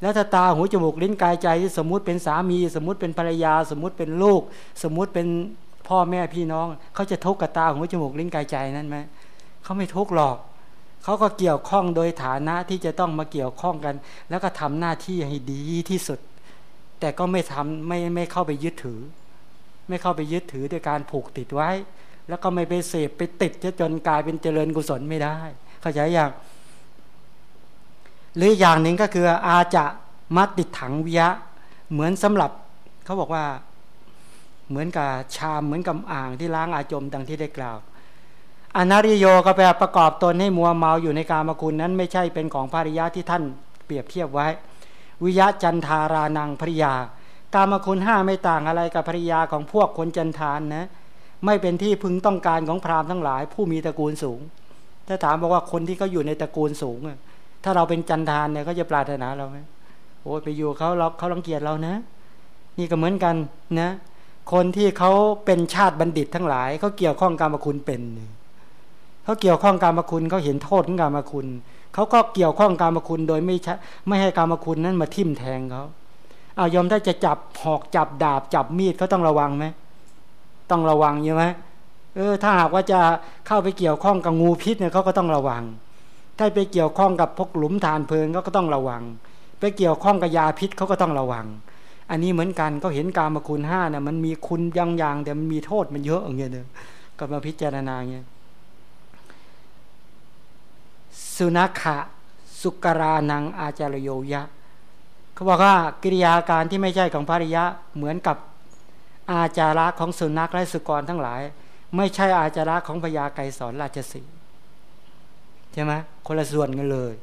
แล้วถ้าตาหูจมูกลิ้นกายใจสมมุติเป็นสามี สมมุติเป็นภรรยา สมมุติเป็นลูก สมมุติเป็นพ่อแม่พี่น้อง เขาจะทุกข์กับตาหูจมูกลิ้นกายใจนั่นไหมเขาไม่ทุกข์หรอก เขาก็เกี่ยวข้องโดยฐานะที่จะต้องมาเกี่ยวข้องกัน แล้วก็ทำหน้าที่ให้ดีที่สุด แต่ก็ไม่ทำไม่ไม่เข้าไปยึดถือ ไม่เข้าไปยึดถือด้วยการผูกติดไว้ แล้วก็ไม่ไปเสพไปติดจะจนกลายเป็นเจริญกุศลไม่ได้ เข้าใจอย่าง หรืออย่างหนึ่งก็คืออาจะมัดติดถังวิยะ เหมือนสำหรับเขาบอกว่าเหมือนกับชามเหมือนกับอ่างที่ล้างอาจมดังที่ได้กล่าว อนาริโยก็แปลประกอบตนให้มัวเมาอยู่ในกามคุณนั้นไม่ใช่เป็นของภริยะที่ท่านเปรียบเทียบไว้ วิยะจันทารานังภริยา กามคุณห้าไม่ต่างอะไรกับภริยาของพวกคนจันทานนะ ไม่เป็นที่พึงต้องการของพราหมณ์ทั้งหลาย ผู้มีตระกูลสูง ถ้าถามบอกว่าคนที่เขาอยู่ในตระกูลสูงถ้าเราเป็นจันทานเนี่ยเขาจะปรารถนาเราไหมโอ้ไปอยู่เขาเราเขารังเกียจเรานะ นี่ก็เหมือนกันนะ คนที่เขาเป็นชาติบัณฑิตทั้งหลายเขาเกี่ยวข้องกรรมคุณเป็นเขาเกี่ยวข้องการมคุณเขาเห็นโทษของการมคุณเขาก็เกี่ยวข้องการมคุณโดยไม่ใช่ไม่ให้การมคุณนั้นมาทิ่มแทงเขาเอายอมได้จะจับหอกจับดาบจับมีดเขาต้องระวังไหมต้องระวังใช่ไหมเออถ้าหากว่าจะเข้าไปเกี่ยวข้องกับงูพิษเนี่ยเขาก็ต้องระวัง ถ้าไปเกี่ยวข้องกับพวกหลุมฐานเพลิงเขาก็ต้องระวัง ไปเกี่ยวข้องกับยาพิษเขาก็ต้องระวัง อันนี้เหมือนกันเขาเห็นการมคุณห้าเนี่ยมันมีคุณยังอย่างแต่มันมีโทษมันเยอะอย่างเงี้ยเนี่ยก็มาพิจารณาเงี้ย สุนัขะสุกรานังอาจารโยยะเขาบอกว่ากิริยาการที่ไม่ใช่ของภริยะเหมือนกับอาจาระของสุนัขและสุกรทั้งหลาย ไม่ใช่อาจาระของพญาไกสอนราชสีใช่ไหมคนละส่วนกันเลย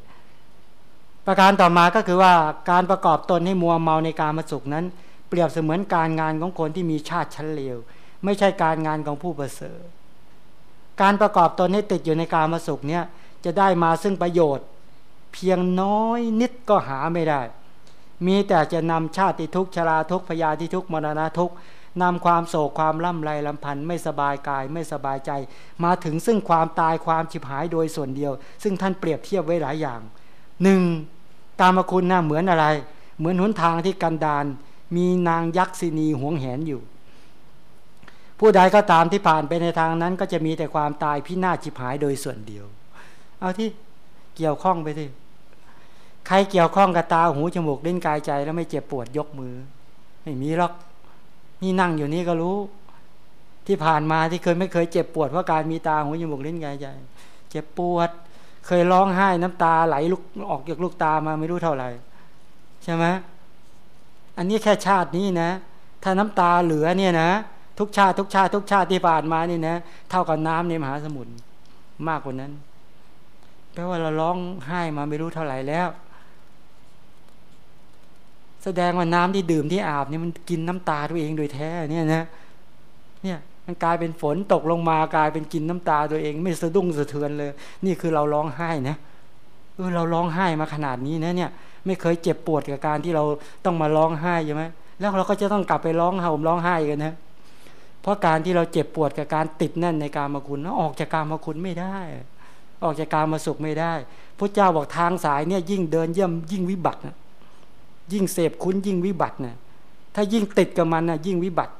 ประการต่อมาก็คือว่าการประกอบตนให้มัวเมาในการมาสุขนั้น เปรียบเสมือนการงานของคนที่มีชาติชั้นเลวไม่ใช่การงานของผู้ประเสริฐการประกอบตนให้ติดอยู่ในการมาสุขเนี่ย จะได้มาซึ่งประโยชน์ เพียงน้อยนิดก็หาไม่ได้ มีแต่จะนำชาติทุกชราทุกพยาธิทุกมรณะทุกนำความโศกความล่ำไรลำพันธ์ไม่สบายกายไม่สบายใจ มาถึงซึ่งความตายความฉิบหายโดยส่วนเดียว ซึ่งท่านเปรียบเทียบไว้หลายอย่างหนึ่งตามคุณน่าเหมือนอะไร เหมือนหนทางที่กันดานมีนางยักษินีหวงแหนอยู่ ผู้ใดก็ตามที่ผ่านไปในทางนั้นก็จะมีแต่ความตายพินาศฉิบหายโดยส่วนเดียว เอาที่เกี่ยวข้องไปสิใครเกี่ยวข้องกับตาหูจมูกเล่นกายใจ แล้วไม่เจ็บปวดยกมือ ไม่มีหรอก นี่นั่งอยู่นี่ก็รู้ ที่ผ่านมาที่เคยไม่เคยเจ็บปวดเพราะการมีตาหูจมูกเล่นกายใจ เจ็บปวด เคยร้องไห้น้ำตาไหลลุกออกจากลูกตามาไม่รู้เท่าไหร่ใช่ไหมอันนี้แค่ชาตินี้นะ ถ้าน้ำตาเหลือเนี่ยนะ ทุกชาติทุกชาติทุกชาติที่ผ่านมานี่นะ เท่ากับน้ำในมหาสมุทรมากกว่านั้น แปลว่าเราร้องไห้มาไม่รู้เท่าไหร่แล้ว แสดงว่าน้ำที่ดื่มที่อาบนี่มันกินน้ำตาตัวเองโดยแท้เนี่ยนะ เนี่ยมันกลายเป็นฝนตกลงมากลายเป็นกินน้ำตาตัวเอง ไม่สะดุ้งสะเทือนเลย นี่คือเราร้องไห้นะเออเราร้องไห้มาขนาดนี้นะเนี่ย ไม่เคยเจ็บปวดกับการที่เราต้องมาร้องไห้ใช่ไหมแล้วเราก็จะต้องกลับไปร้องห่มร้องไห้กันนะเพราะการที่เราเจ็บปวดกับการติดแน่นในการมาคุณออกจากการมาคุณไม่ได้ ออกจากการมาสุขไม่ได้พระเจ้าบอกทางสายเนี่ยยิ่งเดินเยี่ยมยิ่งวิบัตินะยิ่งเสพคุณยิ่งวิบัตินะถ้ายิ่งติดกับมันนะยิ่งวิบัติ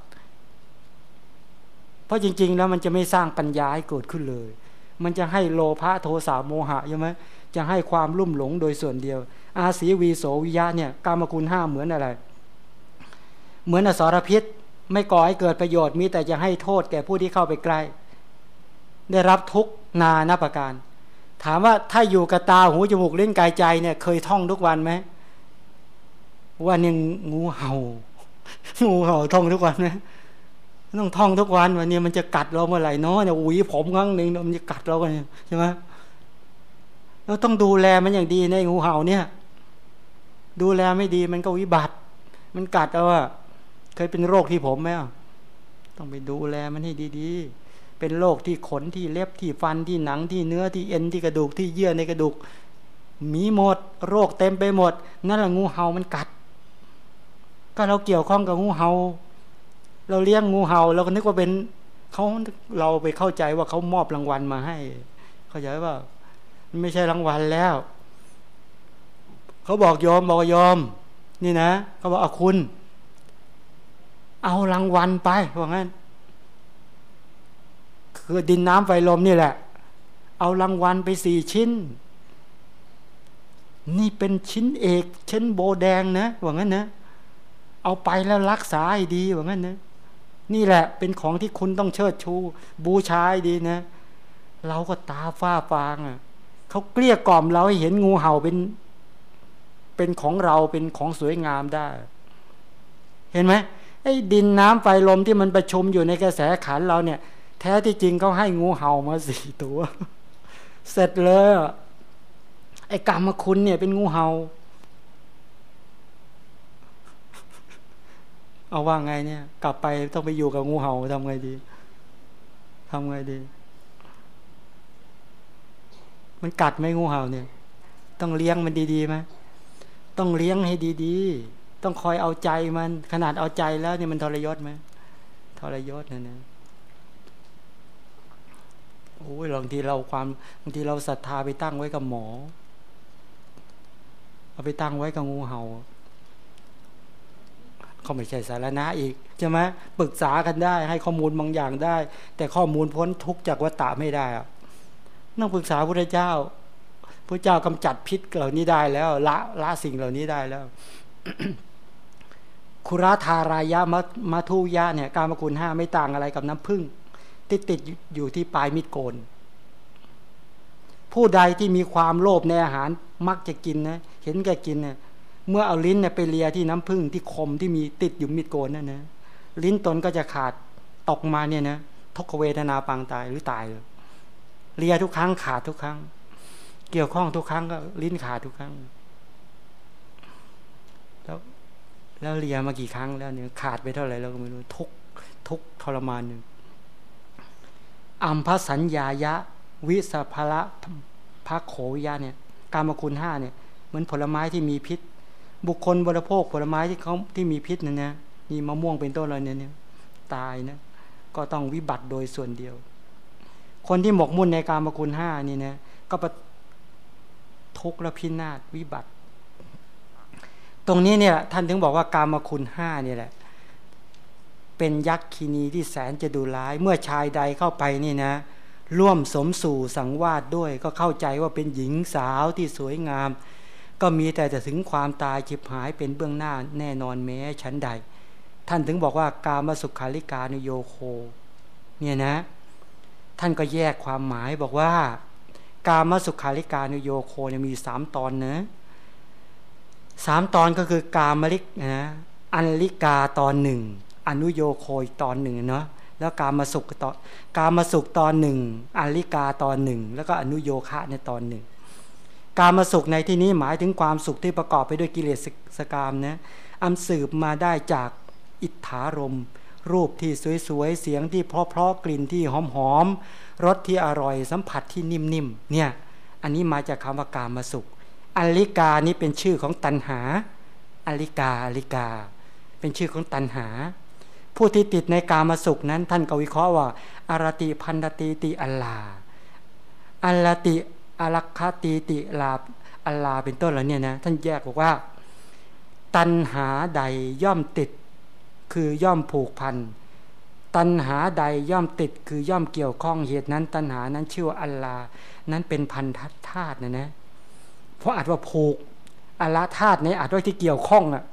เพราะจริง ๆ แล้วมันจะไม่สร้างปัญญาให้เกิดขึ้นเลย มันจะให้โลภะโทสะโมหะใช่ไหมจะให้ความลุ่มหลงโดยส่วนเดียว อาศีวีโสวิยะเนี่ยกามคุณห้าเหมือนอะไร เหมือนอสรพิษ ไม่ก่อให้เกิดประโยชน์มีแต่จะให้โทษแก่ผู้ที่เข้าไปใกล้ ได้รับทุกนานาประการ ถามว่าถ้าอยู่กับตาหูจมูกเล่นกายใจเนี่ยเคยท่องทุกวันไหมว่าเนี่ยงูเห่า งูเห่าท่องทุกวันไหมต้องท่องทุกวันวันนี้มันจะกัดเราเมื่อไหร่เนาะเนี่ยอุ้ยผมครั้งหนึ่งมันจะกัดเรากันใช่ไหมเราต้องดูแลมันอย่างดีในงูเห่าเนี่ย ดูแลไม่ดีมันก็วิบัติ มันกัดเอาอะเคยเป็นโรคที่ผมไหมต้องไปดูแลมันให้ดีๆ เป็นโรคที่ขนที่เล็บที่ฟันที่หนังที่เนื้อที่เอ็นที่กระดูกที่เยื่อในกระดูก มีหมด โรคเต็มไปหมด นั่นแหละงูเห่ามันกัด ก็เราเกี่ยวข้องกับงูเห่าเราเลี้ยงงูเห่าเราก็นึกว่าเป็นเขาเราไปเข้าใจว่าเขามอบรางวัลมาให้ เข้าใจว่าไม่ใช่รางวัลแล้วเขาบอกยอมบอกยอม นี่นะเขาบอกอาคุณ เอารางวัลไปว่างั้น คือดินน้ำไฟลมนี่แหละ เอารางวัลไปสี่ชิ้น นี่เป็นชิ้นเอกชิ้นโบแดงนะว่างั้นนะเอาไปแล้วรักษาให้ดีว่างั้นนะนี่แหละเป็นของที่คุณต้องเชิดชู บูชาให้ดีนะ เราก็ตาฝ้าฟางอะเขาเกลี้ยกล่อมเราให้เห็นงูเห่าเป็น เป็นของเราเป็นของสวยงามได้ เห็นไหมไอ้ดินน้ำไฟลมที่มันประชุมอยู่ในกระแสขันเราเนี่ย แท้ที่จริงเขาให้งูเห่ามาสี่ตัว เสร็จเลยไอ้กรรมคุณเนี่ยเป็นงูเห่า เอาว่าไงเนี่ย กลับไปต้องไปอยู่กับงูเห่าทำไงดีทำไงดี มันกัดไหมงูเห่าเนี่ย ต้องเลี้ยงมันดีๆไหมต้องเลี้ยงให้ดีๆ ต้องคอยเอาใจมัน ขนาดเอาใจแล้วเนี่ยมันทรยศไหมทรยศนะนะ โอ้ยบางทีเราความบางทีเราศรัทธาไปตั้งไว้กับหมอ เอาไปตั้งไว้กับงูเห่าเขาไม่ใช่สารณะอีกใช่ไหมปรึกษากันได้ ให้ข้อมูลบางอย่างได้ แต่ข้อมูลพ้นทุกจากวัตตะไม่ได้อะต้องปรึกษาพระเจ้าพระเจ้ากำจัดพิษเหล่านี้ได้แล้ว ละละสิ่งเหล่านี้ได้แล้ว คุราธารายะมัทุยะเนี่ย การมกุลห้าไม่ต่างอะไรกับน้ำผึ้ง ที่ติดอยู่ที่ปลายมิดโกน ผู้ใดที่มีความโลภในอาหารมักจะกินนะ เห็นแก่กินเนี่ยเมื่อเอาลิ้นเนี่ยไปเลียที่น้ำผึ้งที่คมที่มีติดอยู่มิดโกนนั่นนะลิ้นตนก็จะขาดตกมาเนี่ยนะทุกเวทนาปางตายหรือตายเลยเลียทุกครั้งขาดทุกครั้ง เกี่ยวข้องทุกครั้งก็ลิ้นขาดทุกครั้ง แล้วแล้วเลียมากี่ครั้งแล้วเนี่ยขาดไปเท่าไหร่เราก็ไม่รู้ทุกทุกทรมานหนึ่ง อัมพสัญญายะ วิสภละพระโขวิยะเนี่ยกามคุณห้าเนี่ยเหมือนผลไม้ที่มีพิษ บุคคลบริโภคผลไม้ที่เขาที่มีพิษนั่นนะมีมะม่วงเป็นต้นอะไรเนี่ยตายนะก็ต้องวิบัติโดยส่วนเดียว คนที่หมกมุ่นในการมคุณห้านี่นะก็ประทุกข์และพินาศวิบัติ ตรงนี้เนี่ยท่านถึงบอกว่ากามคุณห้านี่แหละ เป็นยักษ์คีนีที่แสนจะดูร้าย เมื่อชายใดเข้าไปนี่นะ ร่วมสมสู่สังวาสด้วย ก็เข้าใจว่าเป็นหญิงสาวที่สวยงาม ก็มีแต่จะถึงความตายจิบหายเป็นเบื้องหน้าแน่นอนแม้ชั้นใด ท่านถึงบอกว่ากามสุขาริกานุโยโค เนี่ยนะ ท่านก็แยกความหมายบอกว่า กามสุขาริกานุโยโคเนี่ยมีสามตอนเนะสามตอนก็คือกามลิกนะอันลิกาตอนหนึ่ง อนุโยโคยตอนหนึ่งเนาะแล้วการมาสุขตอนการมาสุขตอนหนึ่งอลิกาตอนหนึ่งแล้วก็อนุโยคะในตอนหนึ่งการมาสุขในที่นี้หมายถึงความสุขที่ประกอบไปด้วยกิเลสสกามนะอันสืบมาได้จากอิทธารม รูปที่สวยๆเสียงที่เพราะๆกลิ่นที่หอมๆรสที่อร่อยสัมผัสที่นิ่มๆเนี่ยอันนี้มาจากคำว่าการมาสุขอลิกานี้เป็นชื่อของตันหาอลิกาอลิกา เป็นชื่อของตันหา ผู้ที่ติดในกามาสุขนั้น ท่านก็วิเคราะห์ว่าอารติพันติติอัลลาอัลติอลักคติติลาอัลลาเป็นต้นแล้วเนี่ยนะท่านแยกบอกว่า ตันหาใดย่อมติดคือย่อมผูกพันตันหาใดย่อมติดคือย่อมเกี่ยวข้องเหตุนั้น ตันหานั้นชื่อว่าอัลลานั้นเป็นพันธาตุนะนะเพราะอาจว่าผูกอละธาตุนี้อาจว่าที่เกี่ยวข้องอะ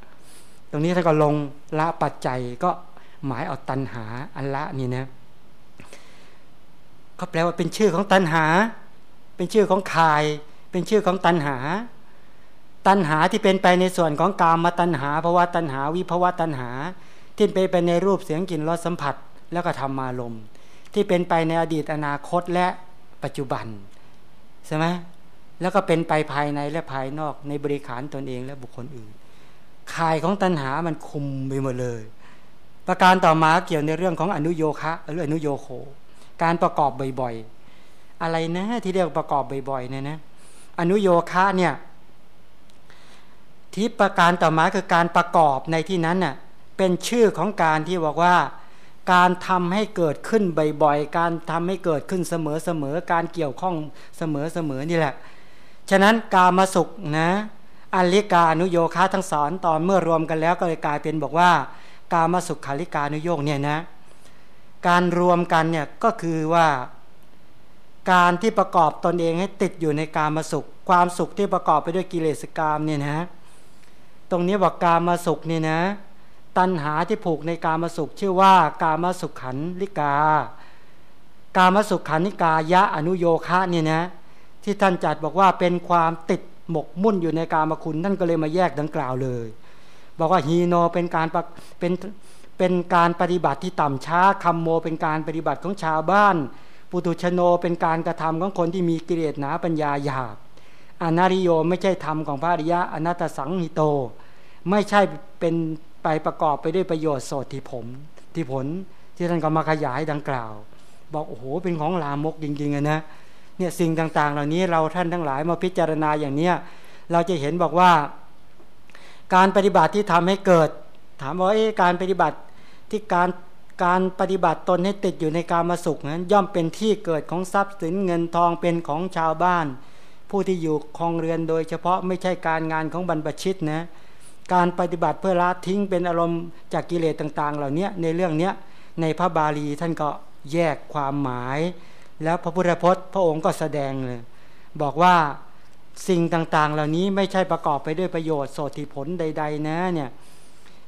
ตรงนี้ถ้าก็ลงละปัจจัยก็ หมายเอาตันหาอัลละนี่นะก็แปลว่าเป็นชื่อของตันหา เป็นชื่อของคาย เป็นชื่อของตันหา ตันหาที่เป็นไปในส่วนของกามมาตันหาภาวะตันหาวิภาวะตันหา ที่เป็นไปในรูปเสียงกลิ่นรสสัมผัส แล้วก็ธรรมารมที่เป็นไปในอดีตอนาคตและปัจจุบันใช่ไหมแล้วก็เป็นไปภายในและภายนอกในบริขารตนเองและบุคคลอื่นข่ายของตัณหามันคุมไปหมดเลย ประการต่อมาเกี่ยวในเรื่องของอนุโยคะหรืออนุโยโค การประกอบบ่อยๆ อะไรนะที่เรียกประกอบบ่อยๆเนี่ยนะอนุโยคะเนี่ยที่ประการต่อมาคือการประกอบในที่นั้นน่ะเป็นชื่อของการที่บอกว่า การทำให้เกิดขึ้นบ่อยๆ การทำให้เกิดขึ้นเสมอๆ การเกี่ยวข้องเสมอๆนี่แหละ ฉะนั้นกามาสุขนะอัลิกาอนุโยคะทั้งสอนตอนเมื่อรวมกันแล้วก็เลยกลายเป็นบอกว่า กามาสุขขาลิกานุโยกเนี่ยนะการรวมกันเนี่ยก็คือว่าการที่ประกอบตนเองให้ติดอยู่ในกามาสุข ความสุขที่ประกอบไปด้วยกิเลสกามเนี่ยนะตรงนี้บอกกามาสุขเนี่ยนะ ตัณหาที่ผูกในกามาสุข ชื่อว่ากามาสุขขันลิกา กามาสุขขันลิกายะอนุโยคะเนี่ยนะที่ท่านจัดบอกว่าเป็นความติดหมกมุ่นอยู่ในการมคุณท่านก็เลยมาแยกดังกล่าวเลย บอกว่าฮีโนเป็นการเป็นเป็นการปฏิบัติที่ต่ำช้าคัมโม เป็นการปฏิบัติของชาวบ้าน ปุตุชโนเป็นการกระทำของคนที่มีกิเลสหนาปัญญาหยาบอนาริโยไม่ใช่ธรรมของพระอริยะอนัตสังหิโต ไม่ใช่เป็นไปประกอบไปด้วยประโยชน์โสดที่ผมที่ผลที่ท่านก็มาขยายดังกล่าว บอกโอ้โหเป็นของลามกจริงๆนะเนี่ยสิ่งต่างๆ เหล่านี้เราท่านทั้งหลายมาพิจารณาอย่างเนี้ยเราจะเห็นบอกว่า การปฏิบัติที่ทำให้เกิด ถามว่าการปฏิบัติที่การการปฏิบัติตนให้ติดอยู่ในการมาสุขนั้น ย่อมเป็นที่เกิดของทรัพย์สินเงินทองเป็นของชาวบ้าน ผู้ที่อยู่คลองเรือนโดยเฉพาะไม่ใช่การงานของบรรพชิตนะการปฏิบัติเพื่อละทิ้งเป็นอารมณ์จากกิเลสต่างๆ เหล่านี้ในเรื่องนี้ในพระบาลีท่านก็แยกความหมาย แล้วพระพุทธพจน์ พระองค์ก็แสดงเลยบอกว่า สิ่งต่างๆ เหล่านี้ไม่ใช่ประกอบไปด้วยประโยชน์โสติผลใด ๆ นะเนี่ย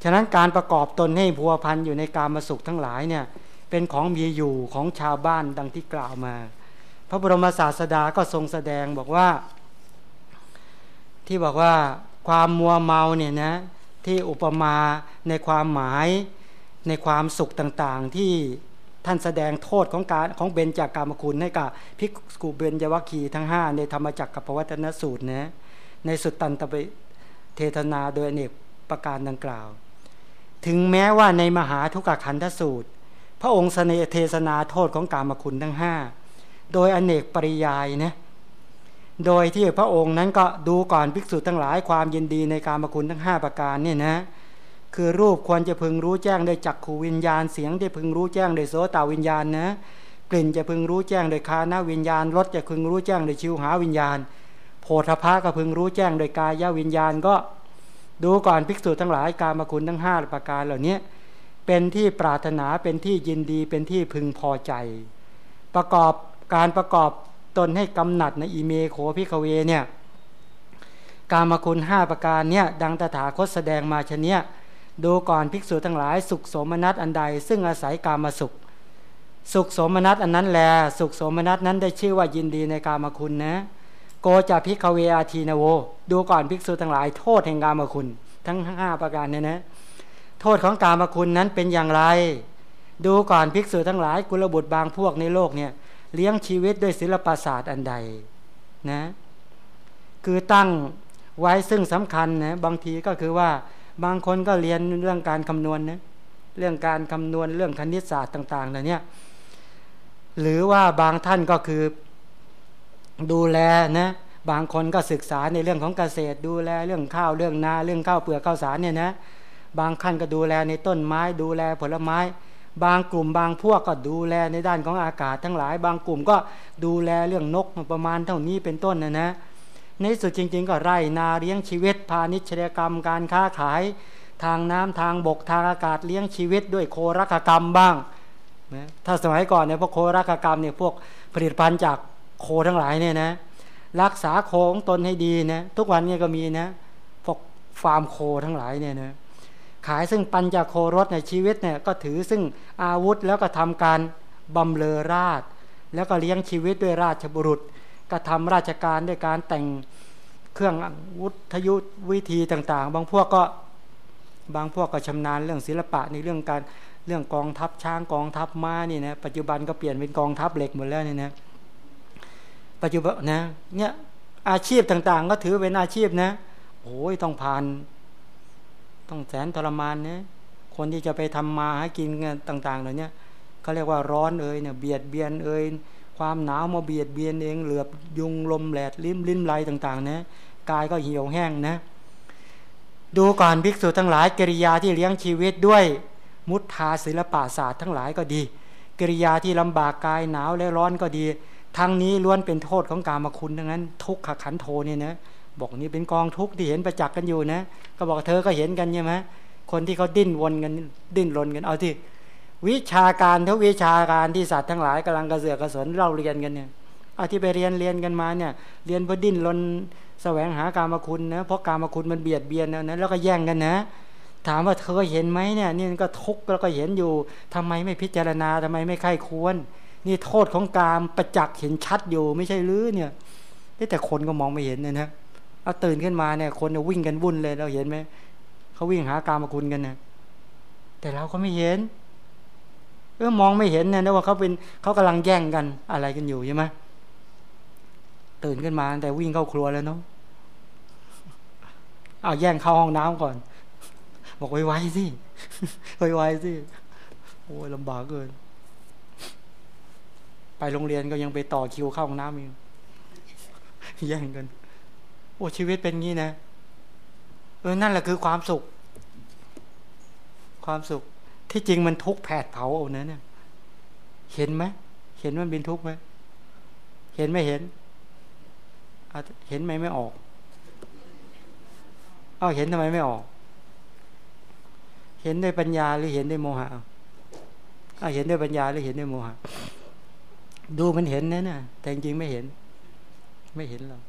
ฉะนั้นการประกอบตนให้พัวพันอยู่ในการมาสุขทั้งหลายเนี่ยเป็นของมีอยู่ของชาวบ้านดังที่กล่าวมา พระบรมศาสดาก็ทรงแสดงบอกว่า ที่บอกว่าความมัวเมาเนี่ยนะที่อุปมาในความหมายในความสุขต่างๆที่ ท่านแสดงโทษของการของเบญจากกรรมคุณให้กับพิกกูเบญจวัคคีทั้ง 5 ในธรรมจักรกับปวัตนสูตรนะในสุดตันตไปเทศนาโดยเนกประการดังกล่าว ถึงแม้ว่าในมหาทุกขคันธสูตร พระองค์เสนเทศนาโทษของกรรมคุณทั้ง 5 โดยอเนกปริยายนะโดยที่พระองค์นั้นก็ดูก่อนภิกษุทั้งหลายความยินดีในการมคุณทั้ง 5 ประการเนี่ยนะ คือรูปควรจะพึงรู้แจ้งโดยจักขูวิญญาณเสียงได้พึงรู้แจ้งโดยโสตวิญญาณนะกลิ่นจะพึงรู้แจ้งโดยคานาวิญญาณรสจะพึงรู้แจ้งโดยชิวหาวิญญาณ โพธพะก็พึงรู้แจ้งโดยกายวิญญาณก็ดูก่อนภิกษุทั้งหลายการมาคุณทั้งห้าประการเหล่านี้เป็นที่ปรารถนาเป็นที่ยินดีเป็นที่พึงพอใจ ประกอบการประกอบตนให้กำหนัดในอีเมโคพิคเวเนี่ยการมาคุณห้าประการเนี่ยดังตถาคตแสดงมาชเนี้ย ดูก่อนภิกษุทั้งหลาย สุขโสมนัสอันใด ซึ่งอาศัยกามาสุข สุขโสมนัสอันนั้นแล สุขโสมนัสนั้นได้ชื่อว่ายินดีในกามาคุณนะ โกจะพิกเวอาทีนโว ดูก่อนภิกษุทั้งหลาย โทษแห่งกามาคุณ ทั้งห้าประการเนี่ยนะโทษของกามคุณนั้นเป็นอย่างไร ดูก่อนภิกษุทั้งหลาย กุลบุตรบางพวกในโลกเนี่ยเลี้ยงชีวิตด้วยศิลปศาสตร์อันใดนะคือตั้งไว้ซึ่งสำคัญนะบางทีก็คือว่า บางคนก็เรียนเรื่องการคำนวณนะเรื่องการคำนวณเรื่องคณิตศาสตร์ต่างๆเหล่านี้หรือว่าบางท่านก็คือดูแลนะบางคนก็ศึกษาในเรื่องของเกษตร ดูแลเรื่องข้าวเรื่องนาเรื่องข้าวเปลือกข้าวสารเนี่ยนะบางขั้นก็ดูแลในต้นไม้ ดูแลผลไม้ บางกลุ่มบางพวกก็ดูแลในด้านของอากาศทั้งหลาย บางกลุ่มก็ดูแลเรื่องนกประมาณเท่านี้เป็นต้นนะนะ ในสุดจริง ๆ ก็ไร่นาเลี้ยงชีวิต พาณิชยกรรมการค้าขาย ทางน้ำทางบกทางอากาศเลี้ยงชีวิต ด้วยโครักกรรมบ้างนะถ้าสมัยก่อนเนี่ยพวกโครักกรรมเนี่ยพวกผลิตภัณฑ์จากโคทั้งหลายเนี่ยนะรักษาโคของตนให้ดีนะทุกวันเนี้ก็มีนะพวกฟาร์มโคทั้งหลายเนี่ยนะขายซึ่งปัญจโครถในชีวิตเนี่ยก็ถือซึ่งอาวุธแล้วก็ทำการบำเลอราช แล้วก็เลี้ยงชีวิตด้วยราชบุรุษ ก็ทำราชการด้วยการแต่งเครื่องวุทยุวิธีต่าง ๆ บางพวกก็บางพวกก็ชำนาญเรื่องศิลปะในเรื่องการเรื่องกองทัพช้างกองทัพม้านี่นะปัจจุบันก็เปลี่ยนเป็นกองทัพเหล็กหมดแล้วนี่นะปัจจุบันนะเนี่ยอาชีพต่างๆ ก็ถือเป็นอาชีพนะโอ้ยต้องผ่าน ต้องแสนทรมานนะคนที่จะไปทำมาหากินกันต่างๆเหล่านี้เขาเรียกว่าร้อนเอ่ยเนี่ยเบียดเบียนเอ่ย ความหนาวมาเบียดเบียนเองเหลือบยุงลมแหลดลิ้มลิ้นไรต่างๆนะกายก็เหี่ยวแห้งนะ ดูก่อนภิกษุทั้งหลายกิริยาที่เลี้ยงชีวิตด้วย มุทาศิลปศาสตร์ทั้งหลายก็ดี กิริยาที่ลำบากกายหนาวและร้อนก็ดี ทั้งนี้ล้วนเป็นโทษของกามคุณดังนั้น ทุกขขันโทเนี่ยนะบอกนี่เป็นกองทุกข์ที่เห็นประจักษ์กันอยู่นะ ก็บอกเธอก็เห็นกันใช่ไหมคนที่เขาดิ้นวนกันดิ้นรนกันเอาที่ วิชาการทุกวิชาการที่สัตว์ทั้งหลายกำลังกระเสือกกระสนเราเรียนกันเนี่ยเอาที่ไปเรียนเรียนกันมาเนี่ยเรียนเพื่อดิ้นรนแสวงหากามคุณนะเพราะกามคุณมันเบียดเบียนนะแล้วก็แย่งกันนะ ถามว่าเธอเห็นไหมเนี่ยนี่ก็ทุกข์แล้วก็เห็นอยู่ทำไมไม่พิจารณาทำไมไม่ไข้ควร นี่โทษของกามประจักษ์เห็นชัดอยู่ไม่ใช่หรือเนี่ยแต่คนก็มองไม่เห็นนี่ยนะเอาตื่นขึ้นมาเนี่ย คนวิ่งกันวุ่นเลยเราเห็นไหมเขาวิ่งหากามคุณกันเนี่ยแต่เราก็ไม่เห็น ออมองไม่เห็นเนี่ยว่าเขาเป็นเขากำลังแย่งกันอะไรกันอยู่ใช่ไหมตื่นขึ้นมาแต่วิ่งเข้าครัวแล้วเนาะเอาแย่งเข้าห้องน้ำก่อน บอกไวๆสิไวๆสิโอ้ยลำบากเกิน ไปโรงเรียนก็ยังไปต่อคิวเข้าห้องน้ำอีกแย่งกัน โอ้ชีวิตเป็นงี้นะเออนั่นแหละคือความสุข ความสุข ที่จริงมันทุกข์แผดเผาเอานะเนี่ย เห็นไหมเห็นมันเป็นทุกข์ไหมเห็นไม่เห็นเห็นไหมไม่ออกเอาเห็นทำไมไม่ออก เห็นด้วยปัญญาหรือเห็นด้วยโมหะเอาเห็นด้วยปัญญาหรือเห็นด้วยโมหะดูมันเห็นนะเนี่ยแต่จริงไม่เห็น ไม่เห็นหรอก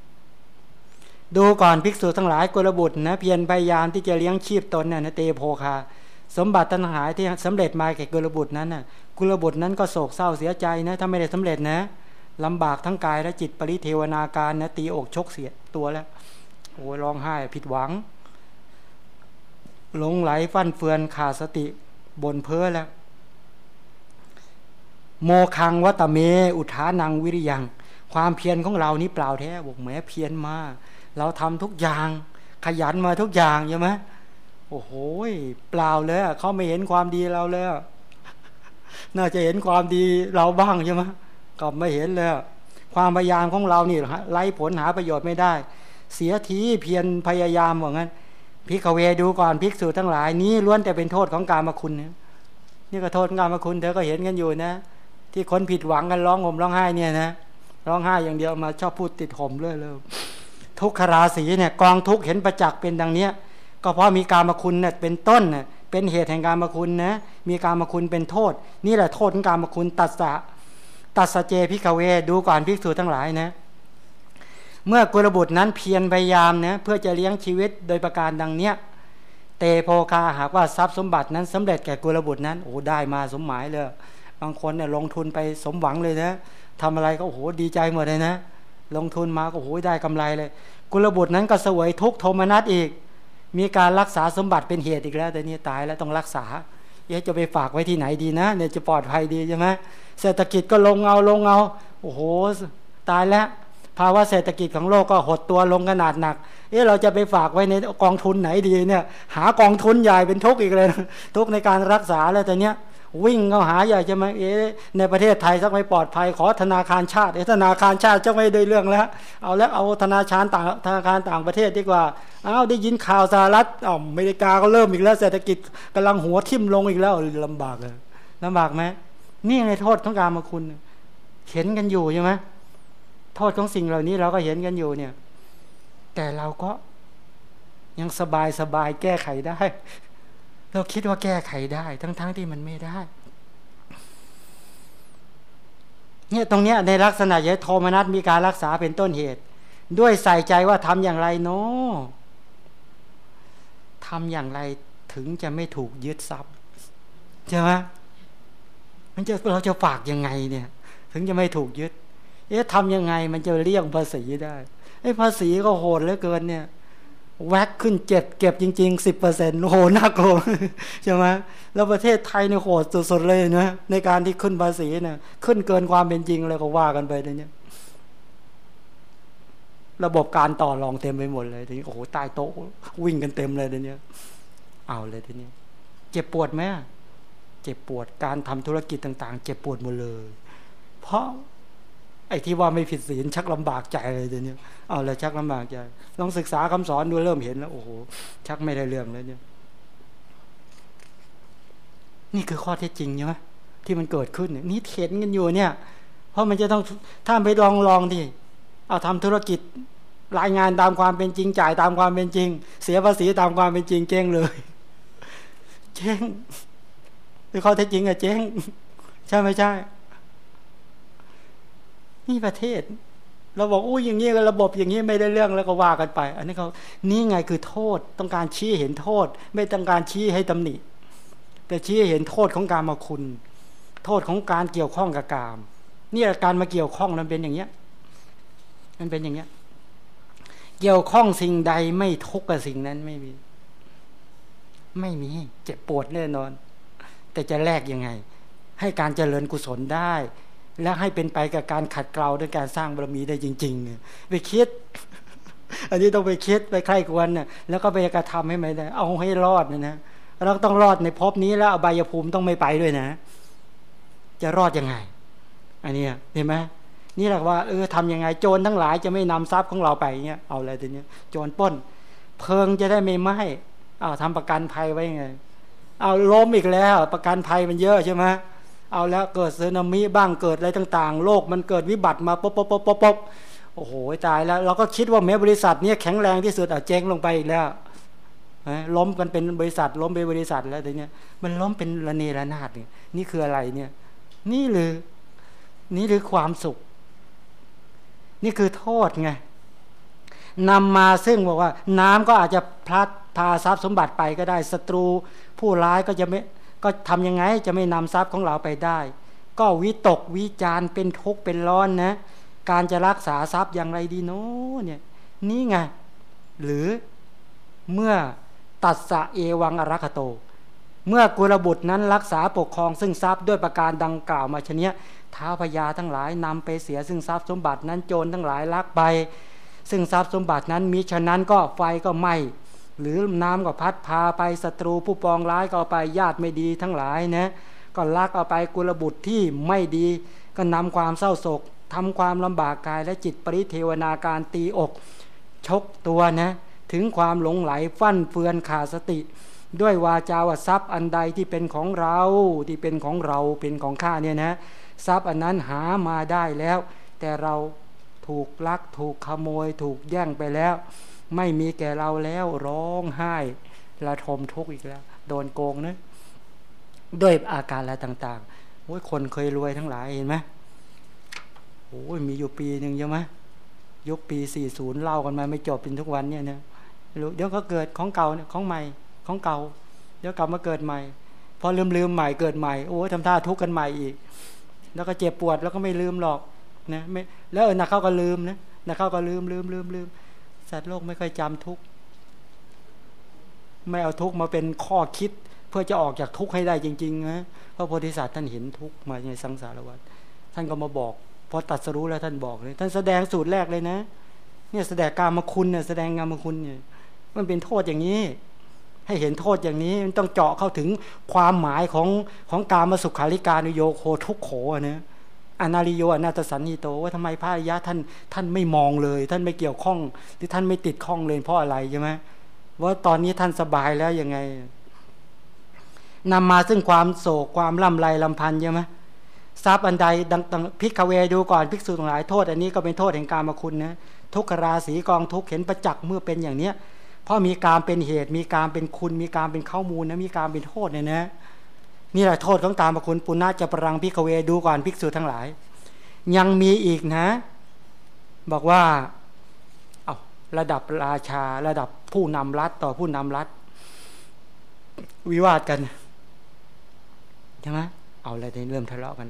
ดูก่อนภิกษุทั้งหลายกุลบุตรนะเพียรพยายามที่จะเลี้ยงชีพตนเนี่ยนะเตโพคา สมบัติตัณหาที่สำเร็จมาแก่กุลบุตรนั้นน่ะกุลบุตรนั้นก็โศกเศร้าเสียใจนะถ้าไม่ได้สำเร็จนะลำบากทั้งกายและจิตปริเทวนาการนะตีอกชกเสียตัวแล้วโอ้ร้องไห้ผิดหวังหลงไหลฟั่นเฟือนขาดสติบนเพ้อแล้ว โมคังวัตเม อุทานังวิริยัง ความเพียรของเรานี้เปล่าแท้บอกแม้เพียรมา เราทำทุกอย่าง ขยันมาทุกอย่างใช่ไหม โอ้โหเปล่าเลยเขาไม่เห็นความดีเราเลยน่าจะเห็นความดีเราบ้างใช่ไหมก็ไม่เห็นเลยความพยายามของเรานี่ไร้ผลหาประโยชน์ไม่ได้ เสียทีเพียรพยายามว่างั้นพิกเวดูก่อนภิกษุทั้งหลายนี้ล้วนแต่เป็นโทษของการมาคุณนี่ก็โทษการมาคุณเธอก็เห็นกันอยู่นะ ที่คนผิดหวังกันร้องห่มร้องไห้เนี่ยนะร้องไห้อย่างเดียวมาชอบพูดติดห่มเรื่อยเลยทุกขราศีเนี่ยกองทุกเห็นประจักษ์เป็นดังเนี้ย ก็เพราะมีการมาคุณเนี่ยเป็นต้นเน่ยเป็นเหตุแห่งการมาคุณนะมีการมาคุณเป็นโทษ นี่แหละโทษของการมาคุณตัดสะตัดสเจพิกเวดูก่อนภิกษุทั้งหลายนะเมื่อกุลบุตรนั้นเพียรพยายามนะเพื่อจะเลี้ยงชีวิตโดยประการดังเนี้ยเตโพคาหากว่าทรัพย์สมบัตินั้นสำเร็จแก่กุลบุตรนั้นโอ้ได้มาสมหมายเลย บางคนเนี่ยลงทุนไปสมหวังเลยนะทำอะไรก็โอ้โหดีใจหมดเลยนะ ลงทุนมาก็โอ้โหได้กำไรเลย กุลบุตรนั้นก็สวยทุกโทมนัสอีก มีการรักษาสมบัติเป็นเหตุอีกแล้ว แต่นี่ตายแล้วต้องรักษาเอ๊ะจะไปฝากไว้ที่ไหนดีนะเนี่ยจะปลอดภัยดีใช่ไหมเศรษฐกิจก็ลงเอาลงเอาโอ้โหตายแล้ว ภาวะเศรษฐกิจของโลกก็หดตัวลงขนาดหนัก เอ๊ะเราจะไปฝากไว้ในกองทุนไหนดีเนี่ย หากองทุนใหญ่เป็นทุกข์อีกเลยทุกข์ในการรักษาแล้วแต่เนี้ย วิ่งเข้าหาใหญ่จะมาเอ๊ะในประเทศไทยสักไม่ปลอดภัยขอธนาคารชาติธนาคารชาติจะไม่ได้เรื่องแล้วเอาแล้วเอาธนาคารต่างธนาคารต่างประเทศดีกว่าเอาได้ยินข่าวสหรัฐอ๋ออเมริกาก็เริ่มอีกแล้วเศรษฐกิจกำลังหัวทิ่มลงอีกแล้วลำบากเลยลำบากไหมนี่ไงโทษของการมาคุณเห็นกันอยู่ใช่ไหมโทษของสิ่งเหล่านี้เราก็เห็นกันอยู่เนี่ย แต่เราก็ยังสบายสบายแก้ไขได้ เราคิดว่าแก้ไขได้ ทั้งๆทที่มันไม่ได้เนี่ยตรงเนี้ยในลักษณะยโทมนัสมีการรักษาเป็นต้นเหตุ ด้วยใส่ใจว่าทำอย่างไรเนาะทำอย่างไรถึงจะไม่ถูกยึดทรัพย์ใช่ไหมมันจะเราจะฝากยังไงเนี่ย ถึงจะไม่ถูกยึด เอ๊ะทำยังไงมันจะเลี่ยงภาษีได้ไอ้ภาษีก็โหดเหลือเกินเนี่ย แวกขึ้นเจ็ดเก็บจริงๆสิบเปอร์เซ็นต์โหน่ากลัวใช่ไหมแล้วประเทศไทยเนี่ยโหดสุดๆเลยนะในการที่ขึ้นภาษีเนี่ยขึ้นเกินความเป็นจริงเลยก็ว่ากันไปเนี่ยระบบการต่อรองเต็มไปหมดเลยทีนี้โอ้โหใต้โต๊ะวิ่งกันเต็มเลยทีนี้เอาเลยทีนี้เจ็บปวดไหมเจ็บปวดการทำธุรกิจต่าง ๆ เจ็บปวดหมดเลย เพราะไอ้ที่ว่าไม่ผิดศีลชักลำบากใจเลยทีนี้ เอาเลยชักลำบากใจลองศึกษาคำสอนดูเริ่มเห็นแล้วโอ้โหชักไม่ได้เรื่องเลยเนี่ย นี่คือข้อเท็จจริงใช่ไหมที่มันเกิดขึ้นนี่เห็นกันอยู่เนี่ย เพราะมันจะต้องถ้าไปลองลองที่เอาทำธุรกิจรายงานตามความเป็นจริง จ่ายตามความเป็นจริง เสียภาษีตามความเป็นจริงเจ๊งเลยเจ๊งคือข้อเท็จจริงอะเจ๊งใช่ไม่ใช่ นี่ประเทศ เราบอกอู้อย่างนี้ระบบอย่างนี้ไม่ได้เรื่องแล้วก็ว่ากันไป อันนี้เขานี่ไงคือโทษต้องการชี้เห็นโทษ ไม่ต้องการชี้ให้ตำหนิ แต่ชี้เห็นโทษของการมาคุณ โทษของการเกี่ยวข้องกับกามนี่การมาเกี่ยวข้องนั้นเป็นอย่างเนี้ยมันเป็นอย่างเนี้ย เกี่ยวข้องสิ่งใดไม่ทุกข์กับสิ่งนั้นไม่มี ไม่มีเจ็บปวดแน่นอน แต่จะแลกยังไง ให้การเจริญกุศลได้ และให้เป็นไปกับการขัดเกลาด้วยการสร้างบารมีได้จริงๆเนี่ยไปคิด อันนี้ต้องไปคิดไปใคร่ควรเนี่ยแล้วก็ไปกระทำให้มันได้เอาให้รอดนะนะเราต้องรอดในภพนี้แล้วอบายภูมิต้องไม่ไปด้วยนะ จะรอดยังไง อันนี้เห็นไหมนี่แหละว่าเออทำยังไงโจรทั้งหลายจะไม่นำทรัพย์ของเราไปเงี้ยเอาอะไรทีเนี้ยโจรป้น เพลิงจะได้ไม่ไหม้เอาทำประกันภัยไว้ไงเอาล้มอีกแล้ว ประกันภัยมันเยอะใช่ไหม เอาแล้วเกิดสึนามิบ้างเกิดอะไรต่างๆ โลกมันเกิดวิบัติมาป๊บป๊บป๊บป๊บป๊บโอ้โหตายแล้ว เราก็คิดว่าแม้บริษัทนี้แข็งแรงที่สุดเอาเจ๊งลงไปอีกแล้วล้มกันเป็นบริษัท ล้มเป็นบริษัทแล้วเดี๋ยวนี้มันล้มเป็นระเนระนาดเนี่ยนี่คืออะไรเนี่ย นี่หรือ นี่หรือความสุข นี่คือโทษไงนำมาซึ่งบอกว่า น้ำก็อาจจะพลัดพาทรัพย์สมบัติไปก็ได้ศัตรูผู้ร้ายก็จะไม่ ก็ทำยังไงจะไม่นำทรัพย์ของเราไปได้ ก็วิตกวิจารเป็นทุกข์เป็นร้อนนะ การจะรักษาทรัพย์อย่างไรดีโน้เนี่ยนี่ไง หรือเมื่อตัดสะเอวังอรัคโต เมื่อกุลบุตรนั้นรักษาปกครองซึ่งทรัพย์ด้วยประการดังกล่าวมาชนี้ท้าพญาทั้งหลายนำไปเสียซึ่งทรัพย์สมบัตินั้นโจรทั้งหลายลักไป ซึ่งทรัพย์สมบัตินั้นมีฉะนั้นก็ไฟก็ไหม้ หรือน้ำก็พัดพาไปศัตรูผู้ปองร้ายก็เอาไปญาติไม่ดีทั้งหลายนะก็ลักเอาไปกุลบุตรที่ไม่ดี ก็นำความเศร้าโศกทำความลำบากกายและจิตปริเทวนาการตีอก ชกตัวนะถึงความหลงไหลฟั่นเฟือนขาดสติ ด้วยวาจาวทรัพย์อันใดที่เป็นของเราที่เป็นของเราเป็นของข้าเนี่ยนะทรัพย์อันนั้นหามาได้แล้ว แต่เราถูกลักถูกขโมยถูกแย่งไปแล้ว ไม่มีแก่เราแล้วร้องไห้ระทมทุกข์อีกแล้ว โดนโกงนะด้วยอาการอะไรต่างๆโอ้ยคนเคยรวยทั้งหลายเห็นไหมโอ้ยมีอยู่ปีหนึ่งใช่ไหมยกปีสี่ศูนย์เล่ากันมาไม่จบเป็นทุกวันเนี่ยนะเดี๋ยวก็เกิดของเก่าเนี่ยของใหม่ของเก่า เดี๋ยวกลับมาเกิดใหม่ พอลืมลืมใหม่เกิดใหม่โอ้ยทำท่าทุกข์กันใหม่อีก แล้วก็เจ็บปวดแล้วก็ไม่ลืมหรอกนะไม่แล้วเออนักเข้าก็ลืมนะนักเข้าก็ลืมลืมลืมลืม สัตว์โลกไม่ค่อยจำทุกไม่เอาทุกมาเป็นข้อคิด เพื่อจะออกจากทุกให้ได้จริงๆนะพระโพธิสัตว์ท่านเห็นทุกมาในสังสารวัฏท่านก็มาบอกพอตัดสรู้แล้วท่านบอกเลยท่านแสดงสูตรแรกเลยนะเนี่ยแสดงการมาคุณเนี่ยแสดงงามมาคุณเนี่ยมันเป็นโทษอย่างนี้ ให้เห็นโทษอย่างนี้มันต้องเจาะเข้าถึงความหมายของของการมาสุขาริการุโยโคทุกโขนะ อนาริโยอนาตสันนิโตว่าทำไมพระอริยะท่านท่านไม่มองเลย ท่านไม่เกี่ยวข้องหรือท่านไม่ติดข้องเลยเพราะอะไรใช่ไหมว่าตอนนี้ท่านสบายแล้วยังไงนำมาซึ่งความโศกความล่ำไรลำพันธ์ใช่ไหมทรัพย์อันใดดังพิกเวดูก่อนภิกษุทั้งหลายโทษ อันนี้ก็เป็นโทษแห่งการมาคุณนะทุกขราศีกองทุกเห็นประจักษ์เมื่อเป็นอย่างเนี้ยเพราะมีการเป็นเหตุ มีการเป็นคุณ มีการเป็นข้อมูลนะมีการเป็นโทษเนี่ยนะ นี่แหละโทษของตามมาคุณปุณณะจะปรังพิกเวดูก่อนภิกษุทั้งหลาย ยังมีอีกนะ บอกว่าเอาระดับราชาระดับผู้นำรัฐต่อผู้นำรัฐ วิวาทกันใช่ไหมเอาอะไรเริ่มทะเลาะกัน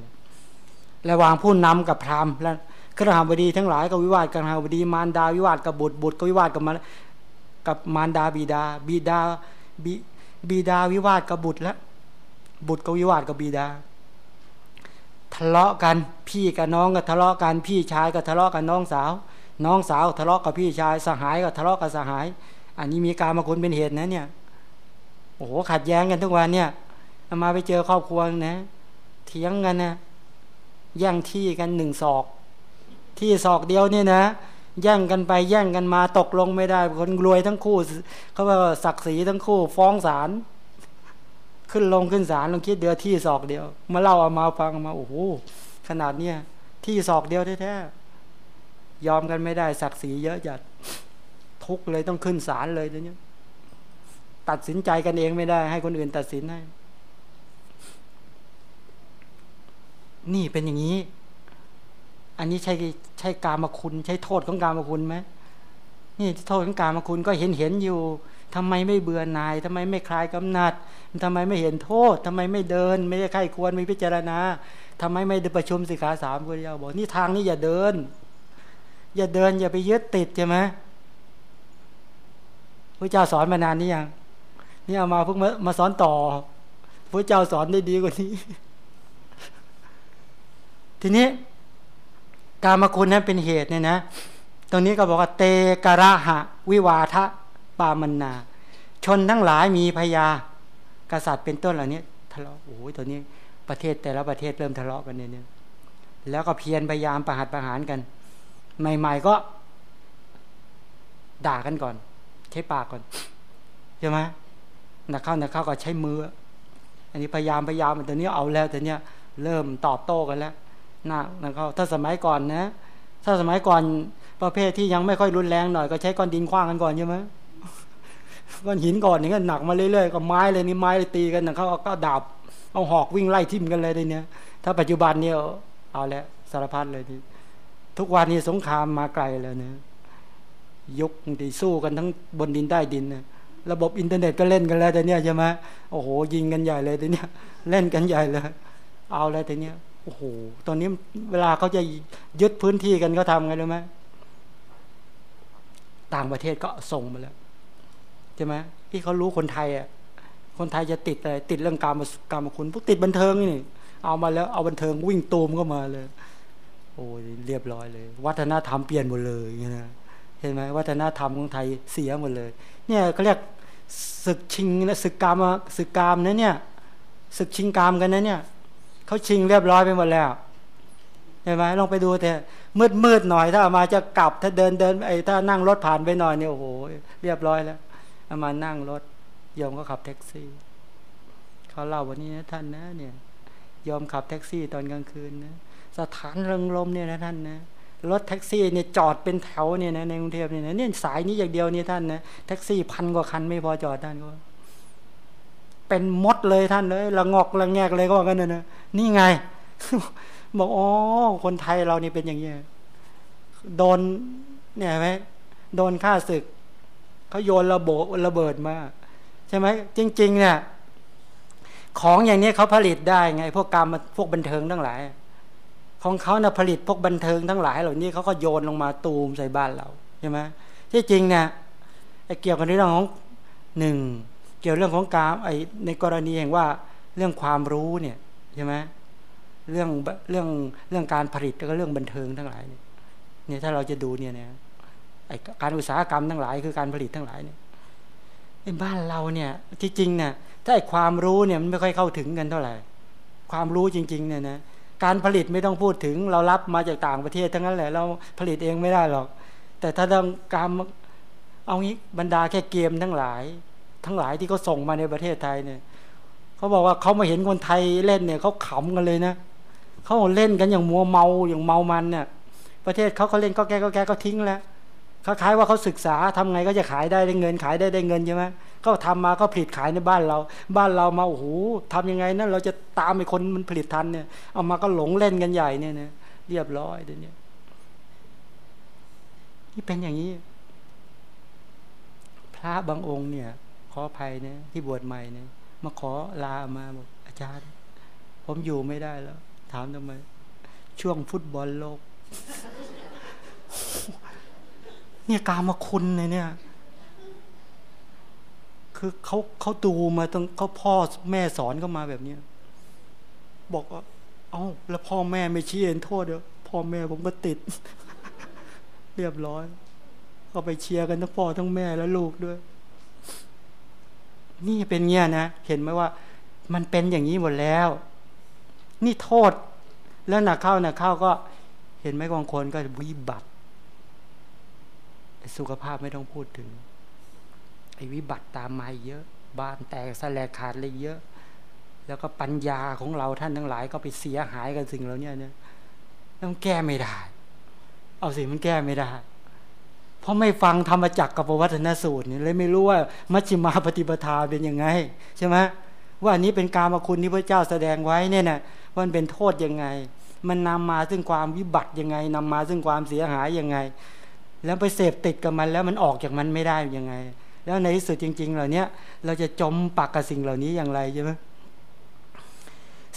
ระหว่างผู้นำกับพราหมณ์และขรหบดีทั้งหลายก็วิวาทกันขรหบดี มารดาวิวาทกับบุตรบุตรก็วิวาทกับมากับมารดาบิดาบิดาบิบิดาวิวาทกับบุตรแล้ว บุตรก็วิวาทกับบิดา ทะเลาะกันพี่กับน้องก็ทะเลาะกันพี่ชายก็ทะเลาะกันน้องสาว น้องสาวทะเลาะกับพี่ชายสหายก็ทะเลาะกับสหาย อันนี้มีการมาคุณเป็นเหตุนะเนี่ยโอ้โหขัดแย้งกันทุกวันเนี่ยมาไปเจอครอบครัวนะเถียงกันนะแย่งที่กันหนึ่งศอก ที่ศอกเดียวนี่นะ แย่งกันไปแย่งกันมาตกลงไม่ได้คนรวยทั้งคู่เขาว่าศักดิ์ศรีทั้งคู่ ฟ้องศาล ขึ้นลงขึ้นศาลลองคิดเดียวที่ศอกเดียวมาเล่าเอามาฟังมาโอ้โหขนาดเนี้ยที่ศอกเดียวแท้ๆยอมกันไม่ได้ศักดิ์ศรีเยอะจัดทุกเลยต้องขึ้นศาลเลยเดี๋ยวนี้ตัดสินใจกันเองไม่ได้ ให้คนอื่นตัดสินให้ นี่เป็นอย่างนี้ อันนี้ใช่ใช่กามาคุณ ใช่โทษของกามาคุณไหมนี่โทษของกามาคุณก็เห็นเห็นอยู่ ทำไมไม่เบื่อหน่ายทำไมไม่คลายกำหนัดทำไมไม่เห็นโทษทำไมไม่เดิน ไม่ได้ใครควรไม่พิจารณาทำไมไม่ได้ประชุมสิกขาสามคนเดียวบอกนี่ทางนี้อย่าเดิน อย่าเดินอย่าไปยึดติดใช่ไหมพระเจ้าสอนมานานนี่ยังนี่เอามาเพิ่งมามาสอนต่อพระเจ้าสอนได้ดีกว่านี้ ทีนี้ การมาคุณนั้นเป็นเหตุเนี่ยนะ ตรงนี้ก็บอกว่าเตกระหะ วิวาทะ ปามันนา ชนทั้งหลายมีพยากษัตริย์เป็นต้นเหล่านี้ทะเลาะโอ้ยตัวนี้ประเทศแต่ละประเทศเริ่มทะเลาะกันเนี่ยแล้วก็เพียรพยายามประหัตประหารกัน ใหม่ ๆ ก็ด่ากันก่อน ใช้ปากก่อนใช่ไหมนักเข้านักเข้าก็ใช้มือ อันนี้พยายามพยายามแต่เนี้ยเอาแล้วแต่เนี้ยเริ่มตอบโต้กันแล้วนะนะเขาถ้าสมัยก่อนนะ ถ้าสมัยก่อนประเภทที่ยังไม่ค่อยรุนแรงหน่อยก็ใช้ก้อนดินคว้างกันก่อนใช่ไหม ก้อนหินก่อนนี่ก็หนักมาเรื่อยๆก็ไม้เลยนี่ไม้เลยตีกันนะเขาก็ดาบเอาหอกวิ่งไล่ทิ่มกันเลยเนี่ยถ้าปัจจุบันเนี่ยเอาแล้วสารพัดเลยทีทุกวันนี้สงครามมาไกลแล้วเนี่ยยกตีสู้กันทั้งบนดินใต้ดินนะระบบอินเทอร์เน็ตก็เล่นกันแล้วแต่เนี้ยใช่ไหมโอ้โห ยิงกันใหญ่เลยแต่เนี้ยเล่นกันใหญ่เลย เอาแล้วแต่เนี้ยโอ้โหตอนนี้เวลาเขาจะยึดพื้นที่กันเขาทำไงรู้ไหมต่างประเทศก็ส่งมาแล้ว ใช่ไหมที่เขารู้คนไทยอะคนไทยจะติดอะไรติดเรื่องการมการมคุณพวกติดบันเทิงนี่เอามาแล้วเอาบันเทิงวิ่งตูมก็มาเลย โอ้ยเรียบร้อยเลย วัฒนธรรมเปลี่ยนหมดเลยนะเห็นไหมวัฒนธรรมของไทยเสียหมดเลย เนี่ยเขาเรียกศึกชิงนะศึกกรรมศึกกรรมนะเนี่ยศึกชิงกรรมกันนะเนี่ยเขาชิงเรียบร้อยไปหมดแล้วเห็นไหมลองไปดูแต่มืดมืดหน่อยถ้ามาจะกลับถ้าเดินเดินไอ้ถ้านั่งรถผ่านไปหน่อยเนี่ยโอ้โหเรียบร้อยแล้ว เอามานั่งรถยอมก็ขับแท็กซี่เขาเล่าวันนี้นะท่านนะเนี่ยยอมขับแท็กซี่ตอนกลางคืนนะสถานเริงลมเนี่ยนะท่านนะรถแท็กซี่เนี่ยจอดเป็นแถวเนี่ยนะในกรุงเทพเนี่ยนะเนี่ยสายนี้อย่างเดียวเนี่ยท่านนะแท็กซี่พันกว่าคันไม่พอจอดท่านก็เป็นมดเลยท่านเลยละงอกละแงกเลยก็ว่ากันนะนะนี่ไง บอกอ๋อคนไทยเรานี่เป็นอย่างนี้โดนเนี่ยไหมโดนฆ่าศึก เขาโยนระเบิดระเบิดมาใช่ไหมจริงๆเนี่ยของอย่างนี้เขาผลิตได้ไง พวกกรรมพวกบันเทิงทั้งหลาย ของเขาเนี่ยผลิตพวกบันเทิงทั้งหลาย เหล่านี้เขาก็โยนลงมาตูมใส่บ้านเราใช่ไหมที่จริงเนี่ยไอ้เกี่ยวกับเรื่องของหนึ่งเกี่ยวเรื่องของการไอในกรณีแห่งว่าเรื่องความรู้เนี่ยใช่ไหมเรื่องเรื่องเรื่องการผลิตแล้วก็เรื่องบันเทิงทั้งหลายเนี่ยถ้าเราจะดูเนี่ยนะ การอุตสาหกรรมทั้งหลายคือการผลิตทั้งหลายเนี่ยไอ้บ้านเราเนี่ยที่จริงเนี่ยถ้าไอ้ความรู้เนี่ยมันไม่ค่อยเข้าถึงกันเท่าไหร่ ความรู้จริง ๆ เนี่ยนะการผลิตไม่ต้องพูดถึง เรารับมาจากต่างประเทศทั้งนั้นแหละเราผลิตเองไม่ได้หรอก แต่ถ้าต้องการเอางี้บรรดาแค่เกมทั้งหลาย ทั้งหลายที่เขาส่งมาในประเทศไทยเนี่ยเขาบอกว่าเขามาเห็นคนไทยเล่นเนี่ยเขาขำกันเลยนะเขาเล่นกันอย่างมัวเมาอย่างเมามันเนี่ยประเทศเขาเขาเล่นก็แก้ก็แก้ก็ทิ้งแล้ว คล้ายๆว่าเขาศึกษาทำไงก็จะขายได้ได้เงินขายได้ได้เงินใช่ไหมก็ทำมาก็ผลิตขายในบ้านเรา บ้านเรามาโอ้โหทำยังไงนั่นเราจะตามไอ้คนมันผลิตทันเนี่ยเอามาก็หลงเล่นกันใหญ่เนี่ยนะเรียบร้อยเดี๋ยวนี้ที่เป็นอย่างนี้ พระบางองค์เนี่ย ขออภัยเนี่ยที่บวชใหม่เนี่ยมาขอลามาบอกอาจารย์ ผมอยู่ไม่ได้แล้ว ถามทำไม ช่วงฟุตบอลโลก เนี่ยกามาคุณเนี่ย คือเขาเขาดูมาตั้งเขาพ่อแม่สอนเขามาแบบเนี้ยบอกว่า เอา้าแล้วพ่อแม่ไม่ชี้เห็นโทษเดี๋ยวพ่อแม่ผมก็ติด เรียบร้อยก็ไปเชียร์กันทั้งพ่อทั้งแม่แล้วลูกด้วย นี่เป็นเงี้ยนะเห็นไหมว่า มันเป็นอย่างนี้หมดแล้ว นี่โทษ แล้วหนักเข้าหนักเข้าก็ เห็นไหมบางคนก็วิบัติ สุขภาพไม่ต้องพูดถึงไอ้วิบัติตามมาเยอะ บ้านแตกสลายขาดเลยเยอะ แล้วก็ปัญญาของเราท่านทั้งหลายก็ไปเสียหายกันสิ่งเหล่านี้เนี่ยต้องแก้ไม่ได้ เอาสิมันแก้ไม่ได้ เพราะไม่ฟังธรรมจักรกับวัฒนสูตรเนี่ยเลยไม่รู้ว่า มัชฌิมาปฏิปทาเป็นยังไง ใช่ไหมว่าอันนี้เป็นการมาคุณที่พระเจ้าแสดงไว้เนี่ยนะว่ามันเป็นโทษยังไง มันนำมาซึ่งความวิบัติยังไงนำมาซึ่งความเสียหายยังไง แล้วไปเสพติดกับมันแล้วมันออกจากมันไม่ได้ยังไง แล้วในที่สุดจริง ๆ เหล่านี้เราจะจมปักกับสิ่งเหล่านี้อย่างไรใช่ไหม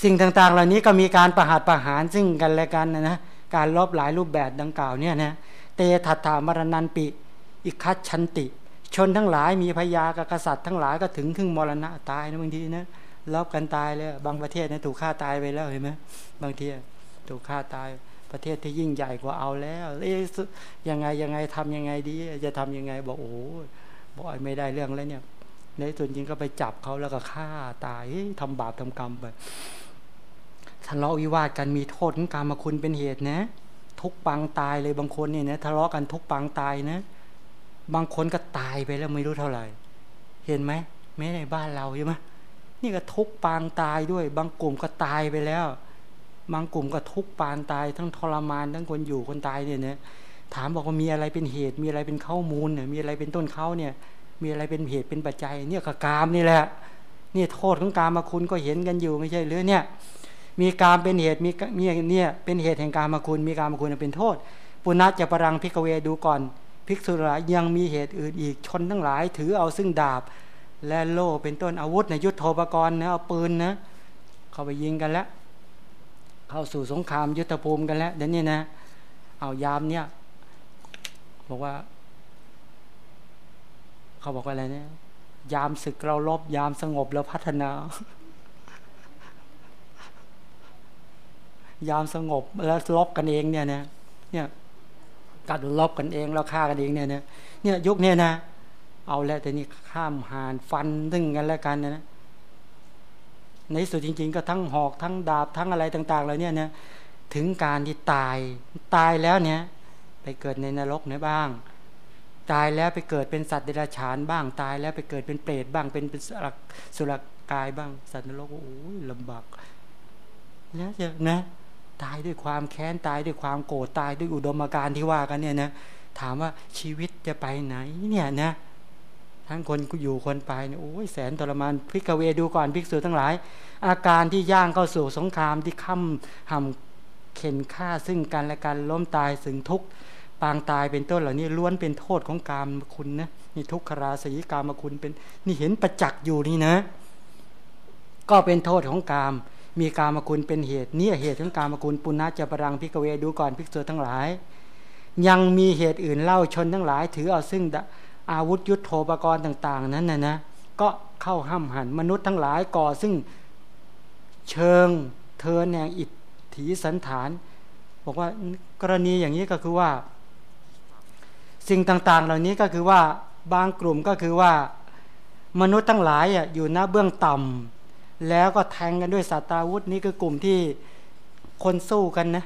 สิ่งต่างๆ เหล่านี้ก็มีการประหารประหารซึ่งกันและกันนะนะการลบหลายรูปแบบดังกล่าวเนี่ยนะเตถัตถามรนันปิ อิคัตชันติ ชนทั้งหลายมีพยากกษัตริย์ทั้งหลายก็ถึงถึงมรณะตายนะบางทีนะลบกันตายเลยบางประเทศนะถูกฆ่าตายไปแล้วเห็นไหมบางทีถูกฆ่าตาย ประเทศที่ยิ่งใหญ่กว่าเอาแล้วเอ๊ยยังไงยังไงทำยังไงดี จะทำยังไงบอกโอ้บอกไม่ได้เรื่องแล้วเนี่ย ในส่วนจริงก็ไปจับเขาแล้วก็ฆ่าตายทำบาปทำกรรมไปทะเลาะวิวาทกันมีโทษของการมาคุณเป็นเหตุนะ ทุกปังตายเลยบางคนเนี่ยนะทะเลาะกันทุกปังตายนะ บางคนก็ตายไปแล้วไม่รู้เท่าไหร่ เห็นไหมแม้ในบ้านเราใช่ไหมนี่ก็ทุกปางตายด้วย บางกลุ่มก็ตายไปแล้ว บางกลุ่มก็ทุกปางตาย ทั้งทรมานทั้งคนอยู่คนตายเนี่ยนะถามบอกว่ามีอะไรเป็นเหตุ มีอะไรเป็นข้อมูลเนี่ยมีอะไรเป็นต้นเขาเนี่ย มีอะไรเป็นเหตุเป็นปัจจัย เนี่ยกกามนี่แหละนี่โทษของกามมาคุณก็เห็นกันอยู่ไม่ใช่หรือเนี่ย มีกามเป็นเหตุมีมีเนี่ยเป็นเหตุแห่งกามมาคุณ มีกามมาคุณเป็นโทษ ปุณณจะปรังพิกเวดูก่อนภิกษุหลายยังมีเหตุอื่นอีกชนทั้งหลาย ถือเอาซึ่งดาบ และโล่เป็นต้นอาวุธในยุทธโธปกรณ์นะเอาปืนนะ เข้าไปยิงกันแล้ว เข้าสู่สงครามยุทธภูมิกันแล้วเดี๋ยวนี้นะ เอายามเนี่ย บอกว่า เขาบอกว่าอะไรเนี่ย ยามศึกเราลบ ยามสงบเราพัฒนา ยามสงบแล้วลบกันเองเนี่ยนะเนี่ยกัดลบกันเองแล้วฆ่ากันเองเนี่ยเนี่ยยุคเนี่ยนะ เอาแล้วแต่นี่ข้ามหานฟันตึงกันแล้วกันนะ ในสุดจริง ๆ ก็ทั้งหอกทั้งดาบทั้งอะไรต่างๆเลยเนี่ยนะถึงการที่ตายตายแล้วเนี่ยไปเกิดในนรกนะบ้าง ตายแล้วไปเกิดเป็นสัตว์เดรัจฉานบ้างตายแล้วไปเกิดเป็นเปรตบ้างเป็นเป็นสุรกายบ้าง สัตว์นรกโอ้ยลำบากแล้วจะนะตายด้วยความแค้นตายด้วยความโกรธตายด้วยอุดมการณ์ที่ว่ากันเนี่ยนะถามว่าชีวิตจะไปไหนเนี่ยนะ ทั้งคนอยู่คนไปเนี่ยโอ้ยแสนทรมานพิกเวดูก่อนภิกษุทั้งหลาย อาการที่ย่างเข้าสู่สงครามที่ค่ำห่ำเข็นฆ่าซึ่งกันและกันล้มตายสึงทุกข์ปางตายเป็นต้นเหล่านี้ล้วนเป็นโทษของกามคุณนะนี่ทุกขราศีกามคุณเป็นนี่เห็นประจักษ์อยู่นี่นะ ก็เป็นโทษของกามมีกามคุณเป็นเหตุนี่เหตุของกามคุณปุณณะจะปรังพิกเวดูก่อนพิกษุทั้งหลาย ยังมีเหตุอื่นเล่าชนทั้งหลาย ถือเอาซึ่ง อาวุธยุทโธปกรณ์ต่าง ๆ นั้นนะนะก็เข้าห้ามหันมนุษย์ทั้งหลายก่อซึ่งเชิงเธอแนงอิทธิสันฐาน บอกว่ากรณีอย่างนี้ก็คือว่า สิ่งต่าง ๆ เหล่านี้ก็คือว่าบางกลุ่มก็คือว่า มนุษย์ทั้งหลายอยู่หน้าเบื้องต่ำแล้วก็แทงกันด้วยสัตาวุธนี่คือกลุ่มที่คนสู้กันนะ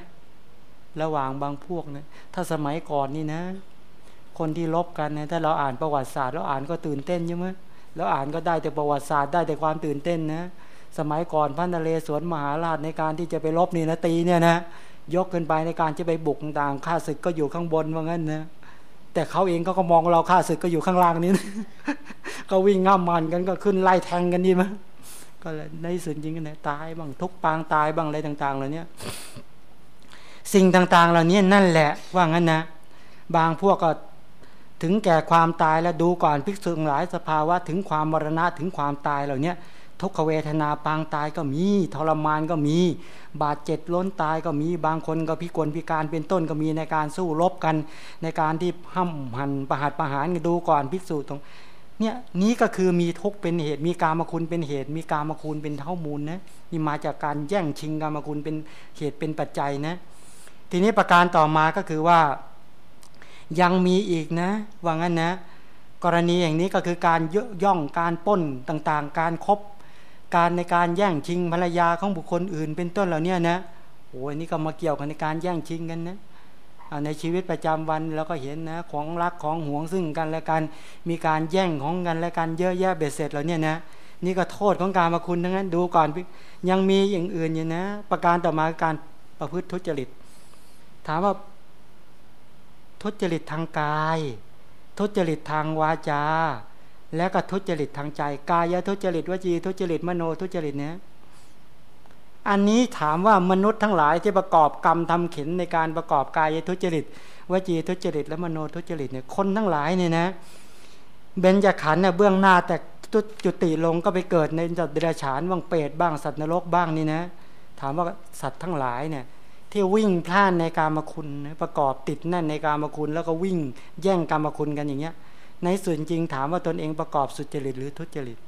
ระหว่างบางพวกนะถ้าสมัยก่อนนี่นะ คนที่ลบกันนะถ้าเราอ่านประวัติศาสตร์เราอ่านก็ตื่นเต้นใช่ไหมแล้วอ่านก็ได้แต่ประวัติศาสตร์ได้แต่ความตื่นเต้นนะสมัยก่อนพระนเรศวรมหาราชในการที่จะไปลบนี่นะตีเนี่ยนะยกขึ้นไปในการจะไปบุกต่างข้าศึกก็อยู่ข้างบนว่างั้นนะแต่เขาเองก็ก็มองเราข้าศึกก็อยู่ข้างล่างนี่ก็วิ่งง่ามมันกันก็ขึ้นไล่แทงกันดีมั้ยก็เลยในสุดจริงกันเนี่ยตายบ้างทุกปางตายบ้างอะไรต่างๆเหล่านี้สิ่งต่างๆ เหล่านี้นั่นแหละว่างั้นนะ บางพวกก็ ถึงแก่ความตายแล้วดูก่อนภิกษุหลายสภาวะถึงความมรณะถึงความตายเหล่านี้ทุกขเวทนาปางตายก็มีทรมานก็มี บาดเจ็บล้นตายก็มีบางคนก็พิกลพิการเป็นต้นก็มีในการสู้รบกัน ในการที่ห้ำหันประหัตประหารดูก่อนภิกษุตรงเนี่ยนี้ก็คือมีทุกเป็นเหตุมีการมคุณเป็นเหตุ มีการมคุณเป็นเท่ามูลนะนี่มาจากการแย่งชิงการมคุณเป็นเหตุเป็นปัจจัยนะ ทีนี้ประการต่อมาก็คือว่า ยังมีอีกนะว่างั้นนะ กรณีอย่างนี้ก็คือการย่องการป้นต่างๆ การครบการในการแย่งชิงภรรยาของบุคคลอื่น เป็นต้นเหล่านี้นะโอ้ยนี่ก็มาเกี่ยวกันในการแย่งชิงกันนะในชีวิตประจำวันเราก็เห็นนะของรักของห่วงซึ่งกันและกันมีการแย่งของกันและกันเยอะแยะเบ็ดเสร็จแล้วเนี่ยนะนี่ก็โทษของการมาคุณทั้งนั้นดูก่อนยังมีอย่างอื่นอยู่นะ ประการต่อมาการประพฤติทุจริต ถามว่า ทุจริตทางกาย ทุจริตทางวาจา แล้วก็ทุจริตทางใจ กายทุจริตวจีทุจริตมโนทุจริตเนี้ยอันนี้ถามว่ามนุษย์ทั้งหลายที่ประกอบกรรมทำเข็นในการประกอบกายทุจริตวจีทุจริตและมโนทุจริตเนี่ยคนทั้งหลายเนี่ยนะเบญจขันธ์เนี่ยเบื้องหน้าแต่จุติลงก็ไปเกิดในจัตว์เดรัจฉานบ้างเปรตบ้างสัตว์นรกบ้างนี่นะ ถามว่าสัตว์ทั้งหลายเนี่ย ที่วิ่งพลานในการมคุณประกอบติดแน่นในการมคุณ แล้วก็วิ่งแย่งการมคุณกันอย่างเงี้ย ในส่วนจริงถามว่าตนเองประกอบสุจริตหรือทุจริต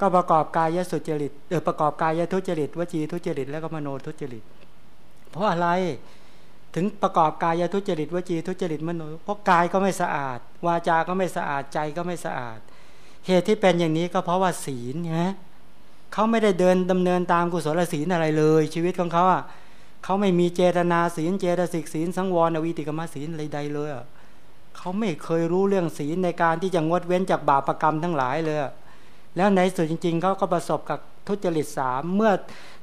ก็ประกอบกายสุจริตเออประกอบกายทุจริตวจีทุจริต แล้วก็มโนทุจริต เพราะอะไรถึงประกอบกายทุจริตวจีทุจริตมโนเพราะกายก็ไม่สะอาด วาจา ก็ไม่สะอาดใจก็ไม่สะอาด เหตุที่เป็นอย่างนี้ก็เพราะว่าศีลนะเขาไม่ได้เดินดำเนินตามกุศลศีลอะไรเลย ชีวิตของเขาอะ เขาไม่มีเจตนาศีลเจตสิกศีลสังวรอวิติกรรมศีลใดๆเลยเขาไม่เคยรู้เรื่องศีลในการที่จะงดเว้นจากบาปรกรรมทั้งหลายเลยแล้วในสุดจริงๆเขาก็ประสบกับทุจริตสามเมื่อ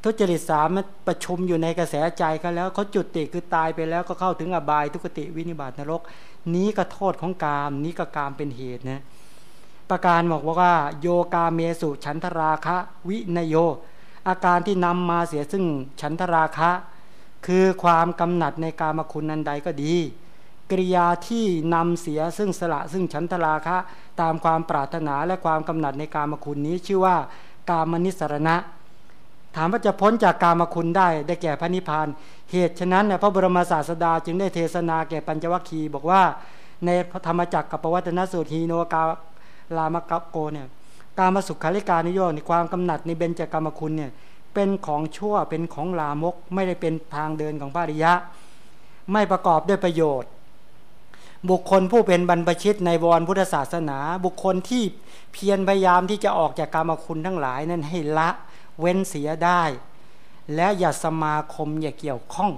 ทุจริตสามมันประชุมอยู่ในกระแสใจเขาแล้วเขาจุดติคือตายไปแล้วก็เข้าถึงอบายทุกติวินิบาตนรก นี้ก็โทษของกามนี้ก็กามเป็นเหตุนะประการบอกว่า โยกาเมสุฉันทราคะ วินโย อาการที่นำมาเสียซึ่งฉันทราคะ คือความกำหนัดในกามคุณนันใดก็ดี กริยาที่นำเสียซึ่งสละซึ่งฉันทราคะ ตามความปรารถนาและความกำหนัดในกามคุณนี้ชื่อว่ากามนิสรณะ ถามว่าจะพ้นจากกามคุณได้ได้แก่พระนิพพาน เหตุฉะนั้นพระบรมศาสดาจึงได้เทศนาแก่ปัญจวัคคีย์บอกว่าในธรรมจักรกับปวัตนสูตรฮีโนกาลามกโกเนี่ยการมาสุขคาริกานิโยในความกำหนัดในเบญจกรรมคุณเนี่ย เป็นของชั่วเป็นของลามก ไม่ได้เป็นทางเดินของพระริยะ ไม่ประกอบด้วยประโยชน์ บุคคลผู้เป็นบรรพชิตในวรพุทธศาสนา บุคคลที่เพียรพยายามที่จะออกจากกรรมคุณทั้งหลายนั้นให้ละเว้นเสียได้ และอย่าสมาคมอย่าเกี่ยวข้อง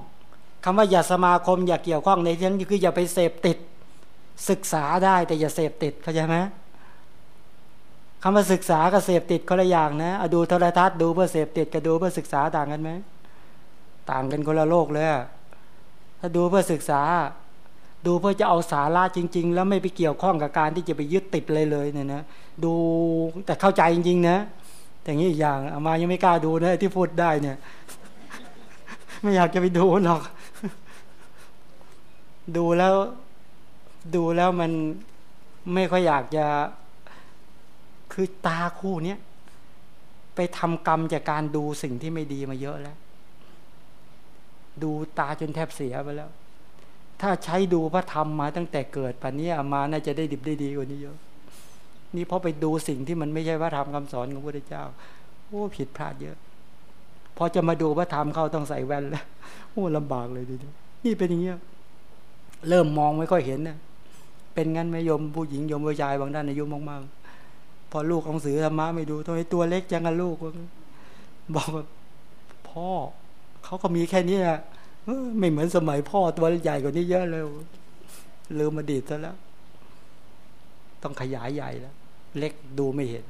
คำว่าอย่าสมาคมอย่าเกี่ยวข้องในที่นี้คืออย่าไปเสพติด ศึกษาได้แต่อย่าเสพติดเข้าใจไหม คำว่าศึกษากับเสพติดคนละอย่างนะอดูโทรทัศน์ดูเพื่อเสพติดกับดูเพื่อศึกษาต่างกันไหมต่างกันคนละโลกเลยถ้าดูเพื่อศึกษา ดูเพื่อจะเอาสาระจริง ๆ แล้วไม่ไปเกี่ยวข้องกับการที่จะไปยึดติดเลยเลยเนี่ยนะดูแต่เข้าใจจริง ๆ นะแต่งี้อีกอย่างอามายังไม่กล้าดูนะที่พูดได้เนี่ย ไม่อยากจะไปดูหรอก ดูแล้ว ดูแล้วมันไม่ค่อยอยากจะ คือตาคู่เนี้ยไปทำกรรมจากการดูสิ่งที่ไม่ดีมาเยอะแล้ว ดูตาจนแทบเสียไปแล้ว ถ้าใช้ดูพระธรรมมาตั้งแต่เกิดปัจนี้มาน่าจะได้ดิบได้ดีกว่านี้เยอะ นี่เพราะไปดูสิ่งที่มันไม่ใช่พระธรรมคำสอนของพระพุทธเจ้าโอ้ผิดพลาดเยอะพอจะมาดูพระธรรมเข้าต้องใส่แว่นแล้วโอ้ลำบากเลยทีเดีนี่เป็นอย่างเงี้ยเริ่มมองไม่ค่อยเห็นนะเป็นงั้นไหมโยมผู้หญิงโยมผู้ชายบางด้านอายุมากๆ พอลูกของสือธรรมะไม่ดูตัวไอ้ตัวเล็กจังกันลูก บอกว่าพ่อเขาก็มีแค่นี้แหละไม่เหมือนสมัยพ่อตัวใหญ่กว่านี้เยอะเลยลืมมดีดซะแล้ว ต้องขยายใหญ่แล้ว เล็กดูไม่เห็น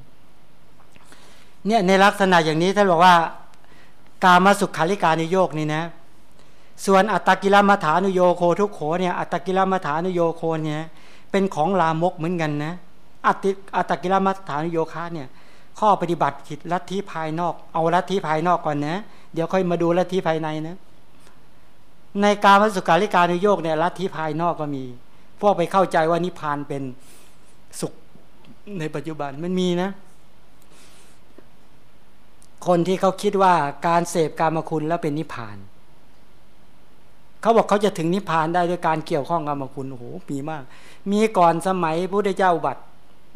เนี่ยในลักษณะอย่างนี้ท่านบอกว่า กามาสุขขาริการนิโยกนี่นะ ส่วนอัตตกิลมัฐานุโยโคทุกโขเนี่ยอัตตกิลมัฐานุโยโคเนี่ยเป็นของลามกเหมือนกันนะ อัติอัตกิลมัฐานโยคะเนี่ยข้อปฏิบัติผิดลัทธิภายนอก เอาลัทธิภายนอกก่อนนะเดี๋ยวค่อยมาดูลัทธิภายในนะในการมสุการิการนโยกเนี่ยลัทธิภายนอกก็มี พวกไปเข้าใจว่านิพพานเป็นสุขในปัจจุบันมันมีนะ คนที่เขาคิดว่าการเสพการมาคุณแล้วเป็นนิพพาน เขาบอกเขาจะถึงนิพพานได้ด้วยการเกี่ยวข้องกับมาคุณโอ้โหมีมาก มีก่อนสมัยพระพุทธเจ้าบัตร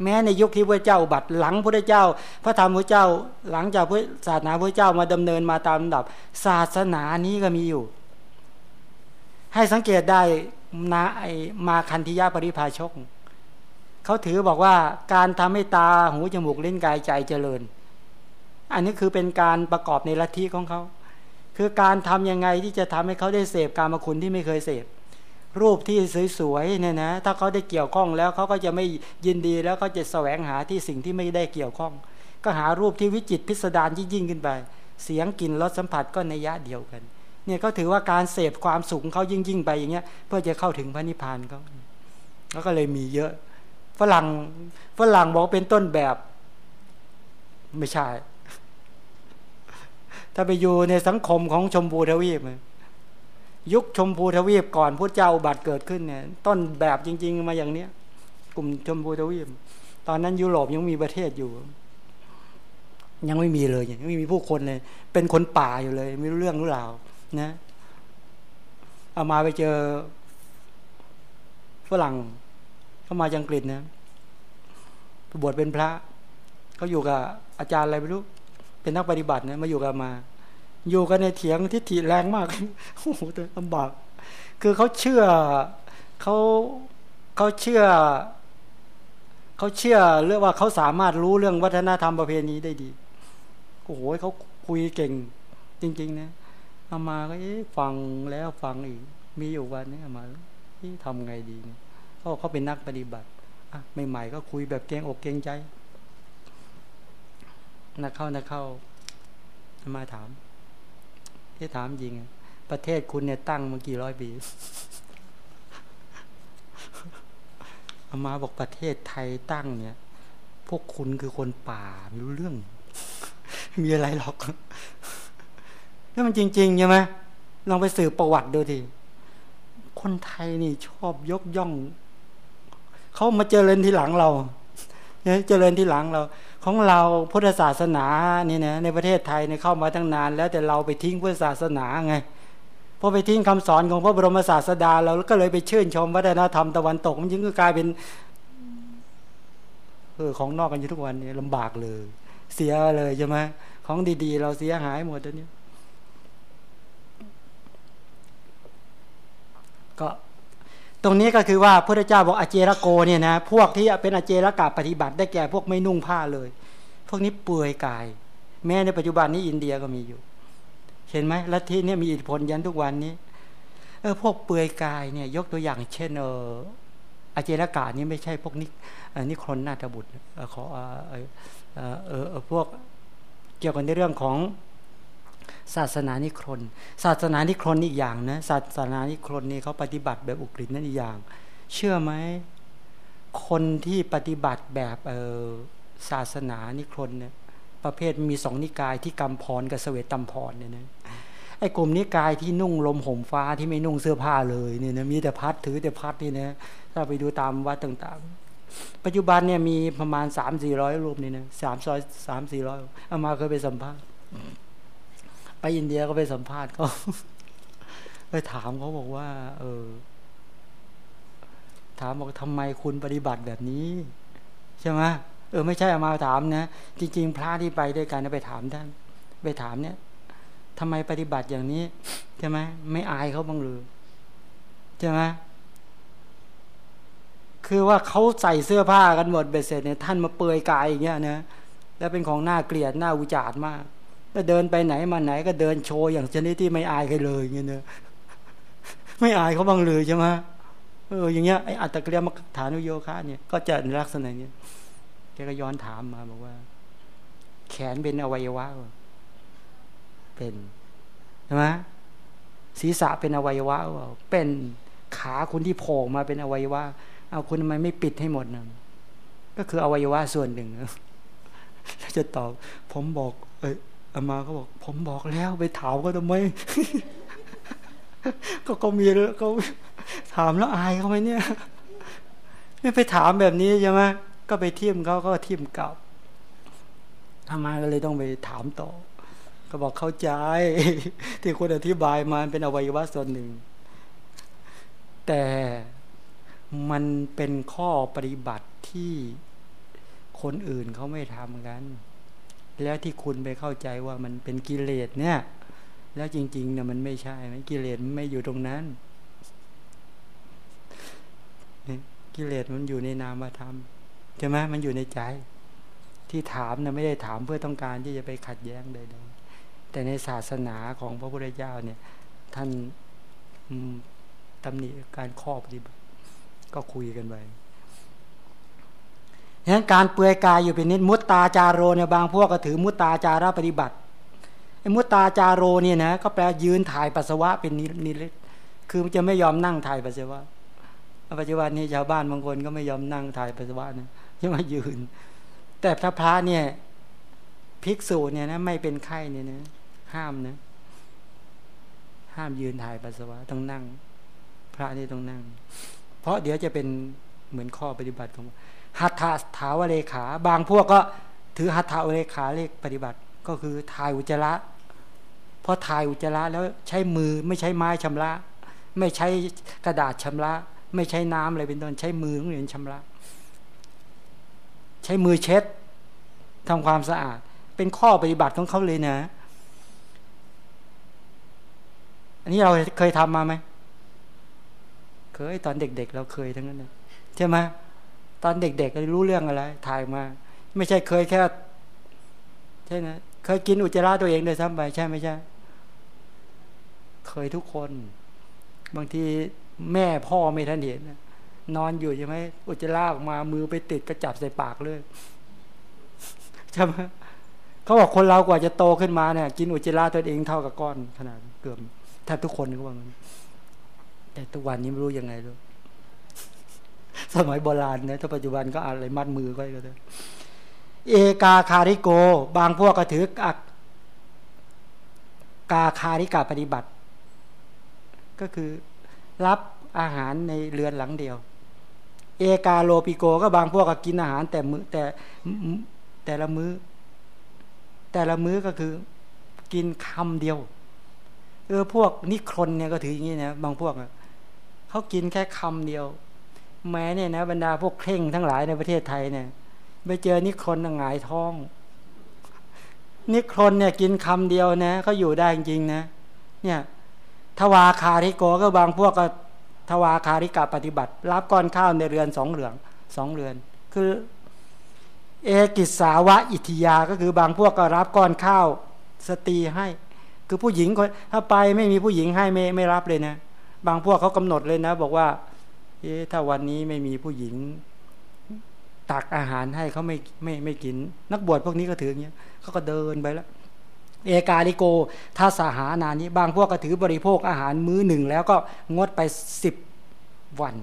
แม้ในยุคที่พระเจ้าบัตรหลังพระเจ้า พระธรรมพระเจ้าหลังจากพระศาสนาพระเจ้ามาดำเนินมาตามลำดับ ศาสนานี้ก็มีอยู่ ให้สังเกตได้นาไอมาคันธิยาปริภาชกเขาถือบอกว่าการทำให้ตาหูจมูกเล่นกายใจเจริญ อันนี้คือเป็นการประกอบในลัทธิของเขาคือการทํำยังไงที่จะทำให้เขาได้เสพการมาคุณที่ไม่เคยเสพ รูปที่สวยๆเนี่ยนะถ้าเขาได้เกี่ยวข้องแล้วเขาก็จะไม่ยินดีแล้วก็จะแสวงหาที่สิ่งที่ไม่ได้เกี่ยวข้อง ก็หารูปที่วิจิตพิสดารยิ่งขึ้นไป เสียงกลิ่นรสสัมผัสก็ในยะเดียวกันเนี่ยก็ถือว่าการเสพความสุขเขายิ่งยิ่งไปอย่างเงี้ยเพื่อจะเข้าถึงพระนิพพานเขาแล้วก็เลยมีเยอะฝรั่งฝรั่งบอกเป็นต้นแบบไม่ใช่ ถ้าไปอยู่ในสังคมของชมพูทวีป ยุคชมพูทวีปก่อนพระเจ้าบัตรเกิดขึ้นเนี่ย ต้นแบบจริง ๆ มาอย่างเนี้ย กลุ่มชมพูทวีป ตอนนั้นยุโรปยังมีประเทศอยู่ ยังไม่มีเลยยังไม่มีผู้คนเลย เป็นคนป่าอยู่เลย ไม่รู้เรื่องรู้ราวนะเอามาไปเจอฝรั่งเขามาจากอังกฤษนะบวชเป็นพระเขาอยู่กับอาจารย์อะไรไม่รู้ เป็นนักปฏิบัตินะมาอยู่กับมา อยู่กันในเถียงทิฏฐิแรงมากโอ้โหลำบากคือเขาเชื่อเขาเขาเชื่อเขาเชื่อเรื่องว่าเขาสามารถรู้เรื่องวัฒนธรรมประเพณีได้ดีโอ้โหเขาคุยเก่ง จริง ๆ นะอามาก็ฟังแล้วฟังอีก มีอยู่วันนี้อามาที่ทำไงดีเขาเขาเป็นนักปฏิบัติอะใหม่ๆก็คุยแบบเกงอกเกงใจนักเข้านักเข้ามาถาม ที่ถามจริง ประเทศคุณเนี่ยตั้งมากี่ร้อยปีอามาบอกประเทศไทยตั้งเนี่ย พวกคุณคือคนป่าไม่รู้เรื่อง มีอะไรหรอกนี่มันจริงๆใช่ไหมลองไปสืบประวัติดูทีคนไทยนี่ชอบยกย่อง เขามาเจริญที่หลังเราเนี่ยเจริญที่หลังเราของเราพุทธศาสนานี่นะในประเทศไทยเนี่ยเข้ามาตั้งนาน แล้วแต่เราไปทิ้งพุทธศาสนาไงพอไปทิ้งคำสอนของพระบรมศาสดาเราก็เลยไปชื่นชมวัฒนธรรมตะวันตกมันยิ่งก็กลายเป็นเออของนอกกันอยู่ทุกวันนี้ลำบากเลย เสียเลยใช่ไหมของดีๆ เราเสียหายหมดตอนนี้ก็ ตรงนี้ก็คือว่าพระเจ้าบอกอเจรโกเนี่ยนะพวกที่เป็นอเจรกาปฏิบัติได้แก่พวกไม่นุ่งผ้าเลย พวกนี้เปื่อยกาย แม้ในปัจจุบันนี้อินเดียก็มีอยู่ เห็นไหมลัทธินี่มีอิทธิพลยันทุกวันนี้เออพวกเปื่อยกายเนี่ยยกตัวอย่างเช่นเอออเจรกานี้ไม่ใช่พวกนี้นิครนนาถบุตรขอเออเออพวกเกี่ยวกันในเรื่องของ ศาสนานิครนศาสนานิครนอีกอย่างนะศาสนานิครนนี่เขาปฏิบัติแบบอุกฤษนั่นอีกอย่าง เชื่อไหมคนที่ปฏิบัติแบบเออศาสนานิครนเนี่ยประเภทมีสองนิกายที่กำพรกับเสวตตัมพรเนี่ยนะไอ้กลุ่มนิกายที่นุ่งลมห่มฟ้าที่ไม่นุ่งเสื้อผ้าเลยเนี่ยนะมีแต่พัดถือแต่พัดนี่นะถ้าไปดูตามวัดต่างๆ ปัจจุบันเนี่ยมีประมาณสามสี่ร้อยรูปนี่นะสามซอยสามสี่ร้อยเอามาเคยไปสัมภาษณ์ ไปอินเดียก็ไปสัมภาษณ์เขาไปถามเขาบอกว่า เออ ถามบอกทำไมคุณปฏิบัติแบบนี้ ใช่ไหมเออไม่ใช่เอามาถามนะจริง ๆ พระที่ไปด้วยกันไปถามท่านไปถามเนี่ยทำไมปฏิบัติอย่างนี้ใช่ไหมไม่อายเขาบ้างหรือใช่ไหมคือว่าเขาใส่เสื้อผ้ากันหมดเบ็ดเสร็จเนี่ยท่านมาเปลือยกายอย่างเงี้ยนะแล้วเป็นของหน้าเกลียดหน้าอุจารมาก เดินไปไหนมาไหนก็เดินโชว์อย่างชนิดที่ไม่อายใครเลยอย่างเงี้ยเนอะไม่อายเขาบ้างเลยใช่ไหมเอออย่างเงี้ยไออัตตะเกียมฐานุโยคะเนี่ยก็จะลักษณะนี้ยแกก็ย้อนถามมาบอกว่า แขนเป็นอวัยวะเป็นใช่ไหมศีรษะเป็นอวัยวะเป็นขาคุณที่โผล่มาเป็นอวัยวะเอาคุณทำไมไม่ปิดให้หมดนะก็คืออวัยวะส่วนหนึ่งแล้วจะตอบ ผมบอก อามาเขาบอก ผมบอกแล้วไปถามก็ทำไมก็ก็มีแล้วก็ถามแล้วอายเขาไหมเนี่ย ไม่ไปถามแบบนี้ใช่ไหมก็ไปเทียมเขาก็เทียมกลับอามาก็เลยต้องไปถามต่อ ก็บอกเข้าใจ ที่คุณอธิบายมาเป็นอวัยวะส่วนหนึ่ง แต่มันเป็นข้อปฏิบัติที่คนอื่นเขาไม่ทำกัน แล้วที่คุณไปเข้าใจว่ามันเป็นกิเลสเนี่ย แล้วจริงๆเนี่ยมันไม่ใช่ไหมกิเลสมันไม่อยู่ตรงนั้น กิเลสมันอยู่ในนามธรรมใช่ไหมมันอยู่ในใจ ที่ถามเนี่ยไม่ได้ถามเพื่อต้องการที่จะไปขัดแย้งใดๆแต่ในศาสนาของพระพุทธเจ้าเนี่ย ท่านตำหนิการข้อปฏิบัติก็คุยกันไป ฉะนั้นการเปลือยกายอยู่เป็นนิดมุตตาจารโรเนี่ยบางพวกก็ถือมุตตาจาระปฏิบัติไอ้มุตตาจารโรเนี่ยนะก็แปลยืนถ่ายปัสสาวะเป็นนิริคือจะไม่ยอมนั่งถ่ายปัสสาวะปัจจุบันนี้ชาวบ้านบางคนก็ไม่ยอมนั่งถ่ายปัสสาวะนะยังมายืน แต่ถ้าพระเนี่ยภิกษุเนี่ยนะไม่เป็นไข้เนี่ยนะห้ามนะห้ามยืนถ่ายปัสสาวะต้องนั่ง พระนี่ต้องนั่ง เพราะเดี๋ยวจะเป็นเหมือนข้อปฏิบัติของ หัตถาถาวเลขา บางพวกก็ถือหัตถาเลขาเลขปฏิบัติก็คือถ่ายอุจจาระเพราะถ่ายอุจจาระแล้วใช้มือไม่ใช้ไม้ชำระ ไม่ใช้กระดาษชำระ ไม่ใช้น้ำอะไรเป็นต้นใช้มือของเรียนชำระ ใช้มือเช็ดทำความสะอาด เป็นข้อปฏิบัติของเขาเลยนะ อันนี้เราเคยทำมาไหมเคยตอนเด็ก ๆ เราเคยทั้งนั้นใช่ไหม ตอนเด็กๆเรารู้เรื่องอะไร ถ่ายมา ไม่ใช่เคยแค่ใช่นะเคยกินอุจจาระตัวเองเลยซ้ำไปใช่ไม่ใช่ เคยทุกคน บางทีแม่พ่อไม่ทันเห็นนอนอยู่ใช่ไหมอุจจาระออกมามือไปติดก็จับใส่ปากเลยใช่ไหมเขาบอกคนเรากว่าจะโตขึ้นมาเนี่ย กินอุจจาระตัวเองเท่ากับก้อนขนาดเกือบแทบทุกคนก็ว่างั้นแต่ทุกวันนี้ไม่รู้ยังไงรู้ สมัยโบราณนะถ้าปัจจุบันก็อะไรมัดมือก็ได้เอกาคาริโก บางพวกก็ถืออักกาคาริกาปฏิบัติ ก็คือรับอาหารในเรือนหลังเดียว เอกาโลปิโก ก็บางพวกก็กินอาหารแต่มือแต่แต่ละมือ้อ แต่ละมื้อก็คือกินคำเดียว เออพวกนิครนเนี่ยก็ถืออย่างนี้นะบางพวกเขากินแค่คำเดียว แม้เนี่ยนะบรรดาพวกเคร่งทั้งหลายในประเทศไทยเนี่ยไปเจอนิครนหงายท้อง นิครนเนี่ยกินคำเดียวนะเขาอยู่ได้จริงๆนะ เนี่ยทวาคาริโกก็บางพวกก็ทวาคาริกาปฏิบัติ รับก้อนข้าวในเรือนสองเหลืองสองเรือน คือ เอกิสาวะอิทยาก็คือบางพวกก็รับก้อนข้าวสตรีให้ คือผู้หญิงคนถ้าไปไม่มีผู้หญิงให้ไม่ไม่รับเลยนะ บางพวกเขากำหนดเลยนะ บอกว่า เอ๊ถ้าวันนี้ไม่มีผู้หญิง ตักอาหารให้เขาไม่ไม่ไม่กิน นักบวชพวกนี้ก็ถืออย่างเงี้ยเขาก็เดินไปแล้วเอกาลิโกถ้าสหานานี้ บางพวกก็ถือบริโภคอาหารมื้อหนึ่ง แล้วก็งดไปสิบวัน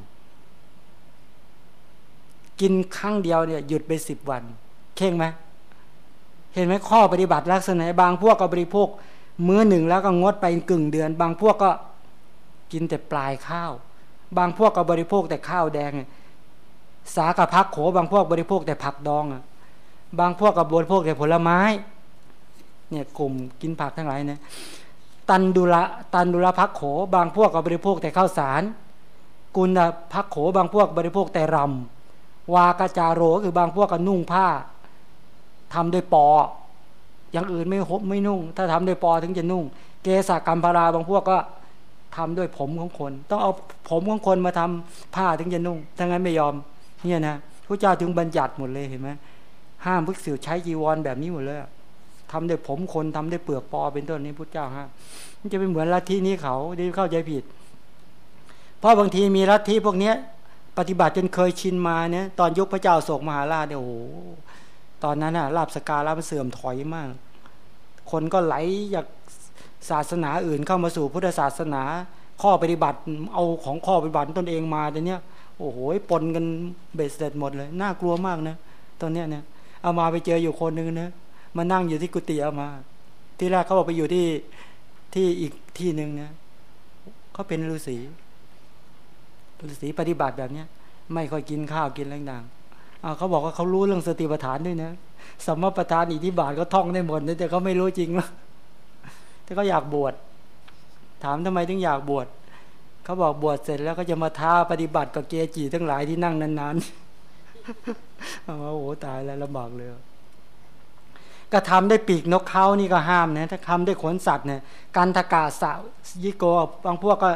กินครั้งเดียวเนี่ยหยุดไปสิบวัน เข่งไหมเห็นไหมข้อปฏิบัติลักษณะบางพวกก็บริโภค มื้อหนึ่งแล้วก็งดไปกึ่งเดือน บางพวกก็กินแต่ปลายข้าว บางพวกก็บริโภคแต่ข้าวแดง สากพักโขบางพวกบริโภคแต่ผักดองบางพวกก็บริโภคแต่ผลไม้ เนี่ยกลุ่มกินผักทั้งหลายเนี่ยตันดุละตันดุละพักโข บางพวกก็บริโภคแต่ข้าวสาร กุลพักโขบางพวกบริโภคแต่รำวากาจาโรคือบางพวกก็นุ่งผ้าทำโดยปอ อย่างอื่นไม่หบไม่นุ่ง ถ้าทำโดยปอถึงจะนุ่ง เกสากรรมพาราบางพวกก็ ทำด้วยผมของคน ต้องเอาผมของคนมาทำผ้าถึงจะนุ่งถ้างั้นไม่ยอม เนี่ยนะพระเจ้าถึงบัญญัติหมดเลยเห็นไหมห้ามภิกษุใช้จีวรแบบนี้หมดเลยทำด้วยผมคนทำด้วยเปลือกปอเป็นต้นนี้พุทธเจ้าฮะมันจะเป็นเหมือนลัทธินี้เขาที่เข้าใจผิด เพราะบางทีมีลัทธิพวกเนี้ย ปฏิบัติจนเคยชินมาเนี่ยตอนยุคพระเจ้าโศกมหาราชเนี่ยโอ้โหตอนนั้นน่ะลาบสการะมันเสื่อมถอยมาก คนก็ไหลจาก ศาสนาอื่นเข้ามาสู่พุทธศาสนา ข้อปฏิบัติเอาของข้อปฏิบัติตนเองมาแต่เนี้ยโอ้โหปนกันเบ็ดเสร็จหมดเลยน่ากลัวมากนะตอนเนี้ยเนี่ยเอามาไปเจออยู่คนหนึ่งนะมานั่งอยู่ที่กุฏิเอามา ที่แรกเขาบอกไปอยู่ที่ที่อีกที่หนึ่งนะเขาเป็นฤาษีฤาษีปฏิบัติแบบเนี้ย ไม่ค่อยกินข้าวกินแรงดังเขาบอกว่าเขารู้เรื่องสติปัฏฐานด้วยนะสมมติปัฏฐานอิทธิบาทก็ท่องได้หมดแต่เขาไม่รู้จริงว่า แต่เขาอยากบวช ถามทำไมถึงอยากบวชเขาบอกบวชเสร็จแล้วก็จะมาท้าปฏิบัติกับเกจิทั้งหลายที่นั่งนานๆโอ้โหตายแล้วลำบากเลยก็ทำได้ปีกนกเขานี่ก็ห้ามนะถ้าทำได้ขนสัตว์เนี่ยการทกาสายิโกบางพวกก็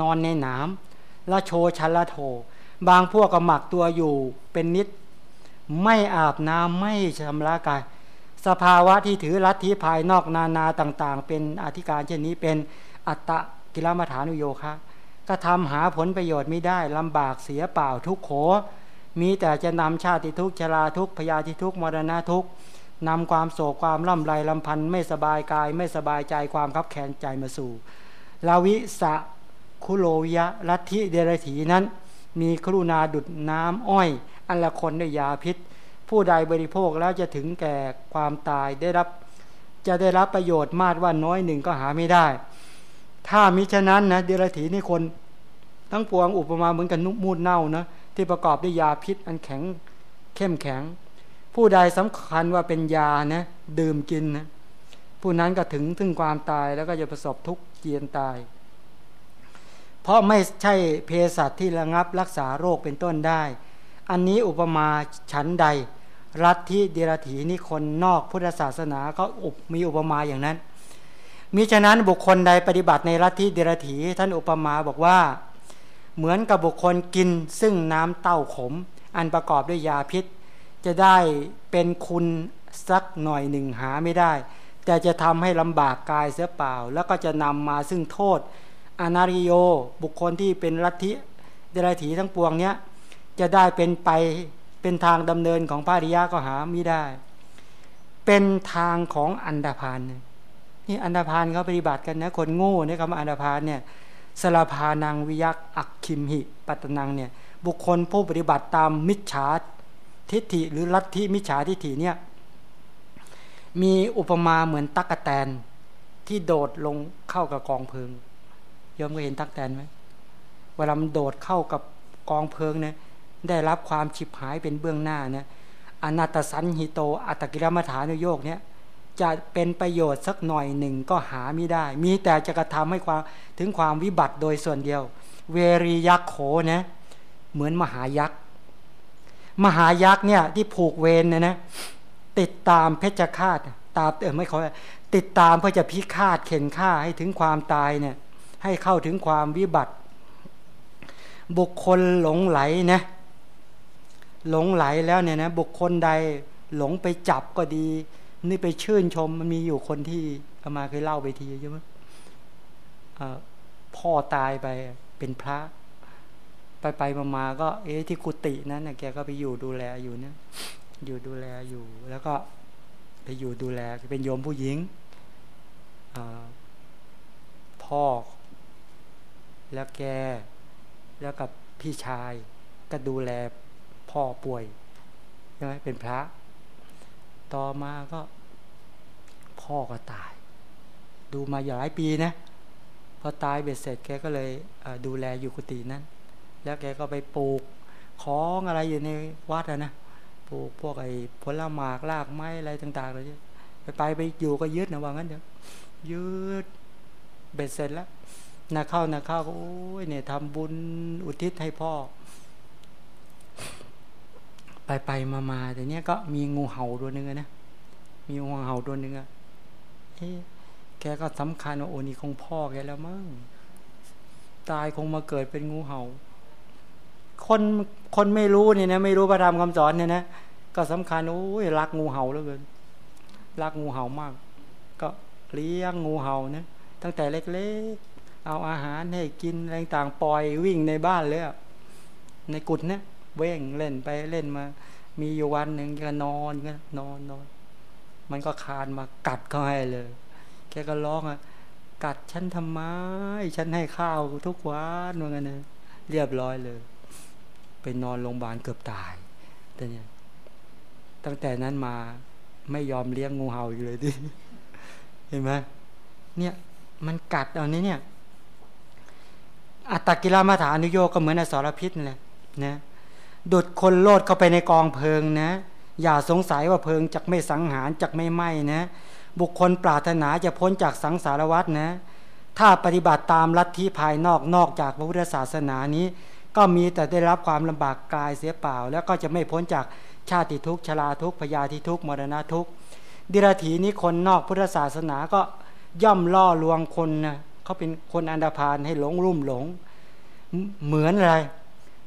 นอนในน้ำละโชชัละโทบางพวกก็หมักตัวอยู่เป็นนิด ไม่อาบน้ำไม่ชำระกาย สภาวะที่ถือรัที่ภายนอกนานาต่าง ๆ เป็นอธิการเช่นนี้เป็นอัตตะกิลมัฐานุโยคะก็ทำหาผลประโยชน์ไม่ได้ลำบากเสียเปล่าทุกโข มีแต่จะนำชาติทุกชราทุกพยาธิทุกมรณะทุกนำความโศกความล่ำไรลำพันธ์ไม่สบายกายไม่สบายใจความคับแค้นใจมาสู่ลาวิสะคุโลยะลัทธิเดรถีนั้น มีครุณาดุดน้ำอ้อย อันละคนด้วยยาพิษ ผู้ใดบริโภคแล้วจะถึงแก่ความตายได้รับจะได้รับประโยชน์มากว่าน้อยหนึ่งก็หาไม่ได้ ถ้ามิฉะนั้นนะเดรัถีนี่คน ทั้งปวงอุปมาเหมือนกันนุมูดเน่านะที่ประกอบด้วยยาพิษอันแข็งเข้มแข็ง ผู้ใดสำคัญว่าเป็นยานะดื่มกินนะผู้นั้นก็ถึงถึงความตายแล้วก็จะประสบทุกข์เจียนตาย เพราะไม่ใช่เภสัชที่ระงับรักษาโรคเป็นต้นได้ อันนี้อุปมาชั้นใด รัฐที่เดรถีนี่คนนอกพุทธศาสนาก็อุปมีอุปมาอย่างนั้นมิฉะนั้นบุคคลใดปฏิบัติในรัฐที่เดรถีท่านอุปมาบอกว่า เหมือนกับบุคคลกินซึ่งน้ำเต้าขม อันประกอบด้วยยาพิษ จะได้เป็นคุณสักหน่อยหนึ่งหาไม่ได้ แต่จะทำให้ลำบากกายเสียเปล่า แล้วก็จะนำมาซึ่งโทษอนาริโยบุคคลที่เป็นลัทธิเดรัจฉีทั้งปวงเนี้ยจะได้เป็นไป เป็นทางดำเนินของพระริยะก็หาไม่ได้ เป็นทางของอันดาพานนี่อันดาพานเขาปฏิบัติกันนะคนโง่เนี่ยคำอันดาพานเนี่ยสลาพานังวิยักอักคิมหิ ปัตนังเนี่ยบุคคลผู้ปฏิบัติตามมิจฉาทิฏฐิหรือลัทธิมิจฉาทิฏฐิเนี่ยมีอุปมาเหมือนตักกแตนที่โดดลงเข้ากับกองเพลิงยอมเคยเห็นตักแตนไหมเวลามันโดดเข้ากับกองเพลิงเนี่ย ได้รับความฉิบหายเป็นเบื้องหน้าเนี่ยอนาตสันหิโต อัตกิรมฐานโยกเนี่ยจะเป็นประโยชน์สักหน่อยหนึ่งก็หาไม่ได้ มีแต่จะกระทำให้ความถึงความวิบัติโดยส่วนเดียว เวรียักษ์โขนะเหมือนมหายักษ์มหายักษ์เนี่ยที่ผูกเวรเนี่ยนะติดตามเพชฌฆาตตามเออไม่ขอติดตามเพื่อจะพิฆาตเข็นฆ่าให้ถึงความตายเนี่ยให้เข้าถึงความวิบัติ บุคคลหลงไหลนะ หลงไหลแล้วเนี่ยนะบุคคลใดหลงไปจับก็ดี นี่ไปชื่นชมมันมีอยู่คนที่อามาเคยเล่าไปทีใช่ไหมพ่อตายไปเป็นพระ ไปไปมามาก็ เอ๊ะที่กุฏินั้นนะแกก็ไปอยู่ดูแลอยู่เนี่ยอยู่ดูแลอยู่ แล้วก็ไปอยู่ดูแลเป็นโยมผู้หญิงพ่อ แล้วแกแล้วกับพี่ชายก็ดูแล พ่อป่วยใช่ไหมเป็นพระ ต่อมาก็พ่อก็ตาย ดูมาหลายปีนะ พอตายเบ็ดเสร็จแกก็เลยดูแลอยู่กุฏินั้น แล้วแกก็ไปปลูกของอะไรอยู่ในวัดนะปลูกพวกไอ้ผลหมากรากไม้อะไรต่างๆเลยไปไปไปอยู่ก็ยึดนะว่างั้นเดี๋ยวยึดเบ็ดเสร็จแล้วนาเข้านาเข้าก็โอ้ยเนี่ยทำบุญอุทิศให้พ่อ ไปไปมามาแต่เนี้ยก็มีงูเห่าตัวหนึ่งนะมีงูเห่าตัวหนึ่งอะเอ๊แกก็สำคัญว่าโอ้นี่คงพ่อแกแล้วมั้งตายคงมาเกิดเป็นงูเห่า คนคนไม่รู้เนี่ยนะไม่รู้พระธรรมคำสอนเนี่ยนะก็สำคัญโอ้ยรักงูเห่าเหลือเกินรักงูเห่ามาก ก็เลี้ยงงูเห่านะตั้งแต่เล็กๆเอาอาหารให้กินอะไรต่างปล่อยวิ่งในบ้านเลยในกุฏเนี่ย เว้งเล่นไปเล่นมา มีอยู่วันหนึ่งก็นอนก็นอนนอน มันก็คานมากัดเขาให้เลย แกก็ร้องอะ กัดฉันทำไม ฉันให้ข้าวทุกวันว่างั้นนะเรียบร้อยเลย ไปนอนโรงพยาบาลเกือบตายแต่เนี่ยตั้งแต่นั้นมาไม่ยอมเลี้ยงงูเห่าอยู่เลยดิ เห็นไหมเนี่ย มันกัดเอานี้เนี่ยอัตตกิลามาฐานุโยกก็เหมือนอสรพิษนั่นแหละนะ ดุดคนโลดเข้าไปในกองเพลิงนะ อย่าสงสัยว่าเพลิงจะไม่สังหารจะไม่ไหม้นะ บุคคลปรารถนาจะพ้นจากสังสารวัฏนะ ถ้าปฏิบัติตามลัทธิภายนอกนอกจากพระพุทธศาสนานี้ ก็มีแต่ได้รับความลำบากกายเสียเปล่า แล้วก็จะไม่พ้นจากชาติทุกข์ชราทุกข์พยาธิทุกข์มรณะทุกข์ดิรถีนี้คนนอกพุทธศาสนาก็ย่อมล่อลวงคนนะเขาเป็นคนอันดาพานให้หลงรุ่มหลง เหมือนอะไร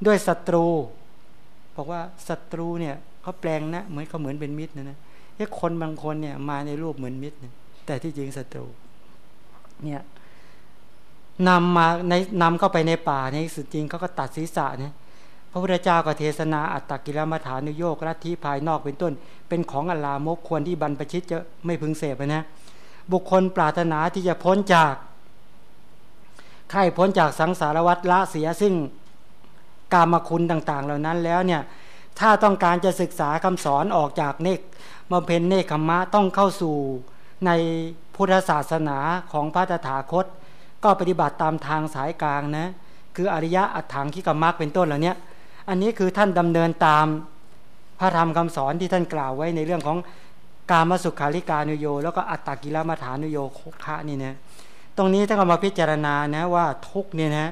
ด้วยศัตรู บอกว่าศัตรูเนี่ยเขาแปลงนะเหมือนเขาเหมือนเป็นมิตรนะนะไอ้คนบางคนเนี่ยมาในรูปเหมือนมิตรนะแต่ที่จริงศัตรู เนี่ยนำมาในนำเข้าไปในป่าในสุดจริงเขาก็ตัดศีรษะเนี่ยพระพุทธเจ้าก็เทศนาอัตตกิลมัฐานุโยกลัทธิภายนอกเป็นต้น เป็นของอัลลามกควรที่บรรพชิตจะไม่พึงเสพนะบุคคลปรารถนาที่จะพ้นจากใครพ้นจากสังสารวัฏละเสียซึ่ง กามคุณต่าง ๆ เหล่านั้นแล้วเนี่ยถ้าต้องการจะศึกษาคำสอนออกจากเนกมาเป็นเนคขมะต้องเข้าสู่ในพุทธศาสนาของพระตถาคต ก็ปฏิบัติตามทางสายกลางนะคืออริยะอัตถังคิกรรมักเป็นต้นเหล่านี้อันนี้คือท่านดำเนินตามพระธรรมคำสอนที่ท่านกล่าวไว้ในเรื่องของกามสุขาริกานุโย แล้วก็อัตตกิลมัฐานุโยโคคะนี่นะตรงนี้ถ้าเรามาพิจารณานะว่าทุกเนี่ยนะ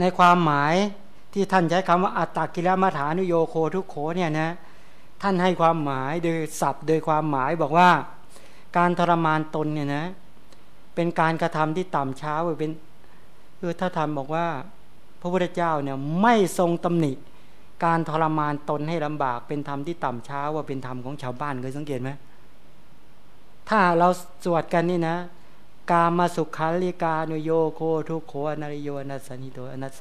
ในความหมายที่ท่านใช้คำว่าอัตตกิลมัฐานุโยโคทุกโขเนี่ยนะท่านให้ความหมายโดยศัพท์ โดยความหมายบอกว่า การทรมานตนเนี่ยนะ เป็นการกระทำที่ต่ำช้าไปเป็นคือถ้าทำบอกว่า พระพุทธเจ้าเนี่ยไม่ทรงตำหนิ การทรมานตนให้ลำบาก เป็นธรรมที่ต่ำช้าว่าเป็นธรรมของชาวบ้านเคยสังเกตไหมถ้าเราสวดกันนี่นะ กามาสุขาลิกาโนโยโคทุโคอนาริโยนัสนิโตอนัส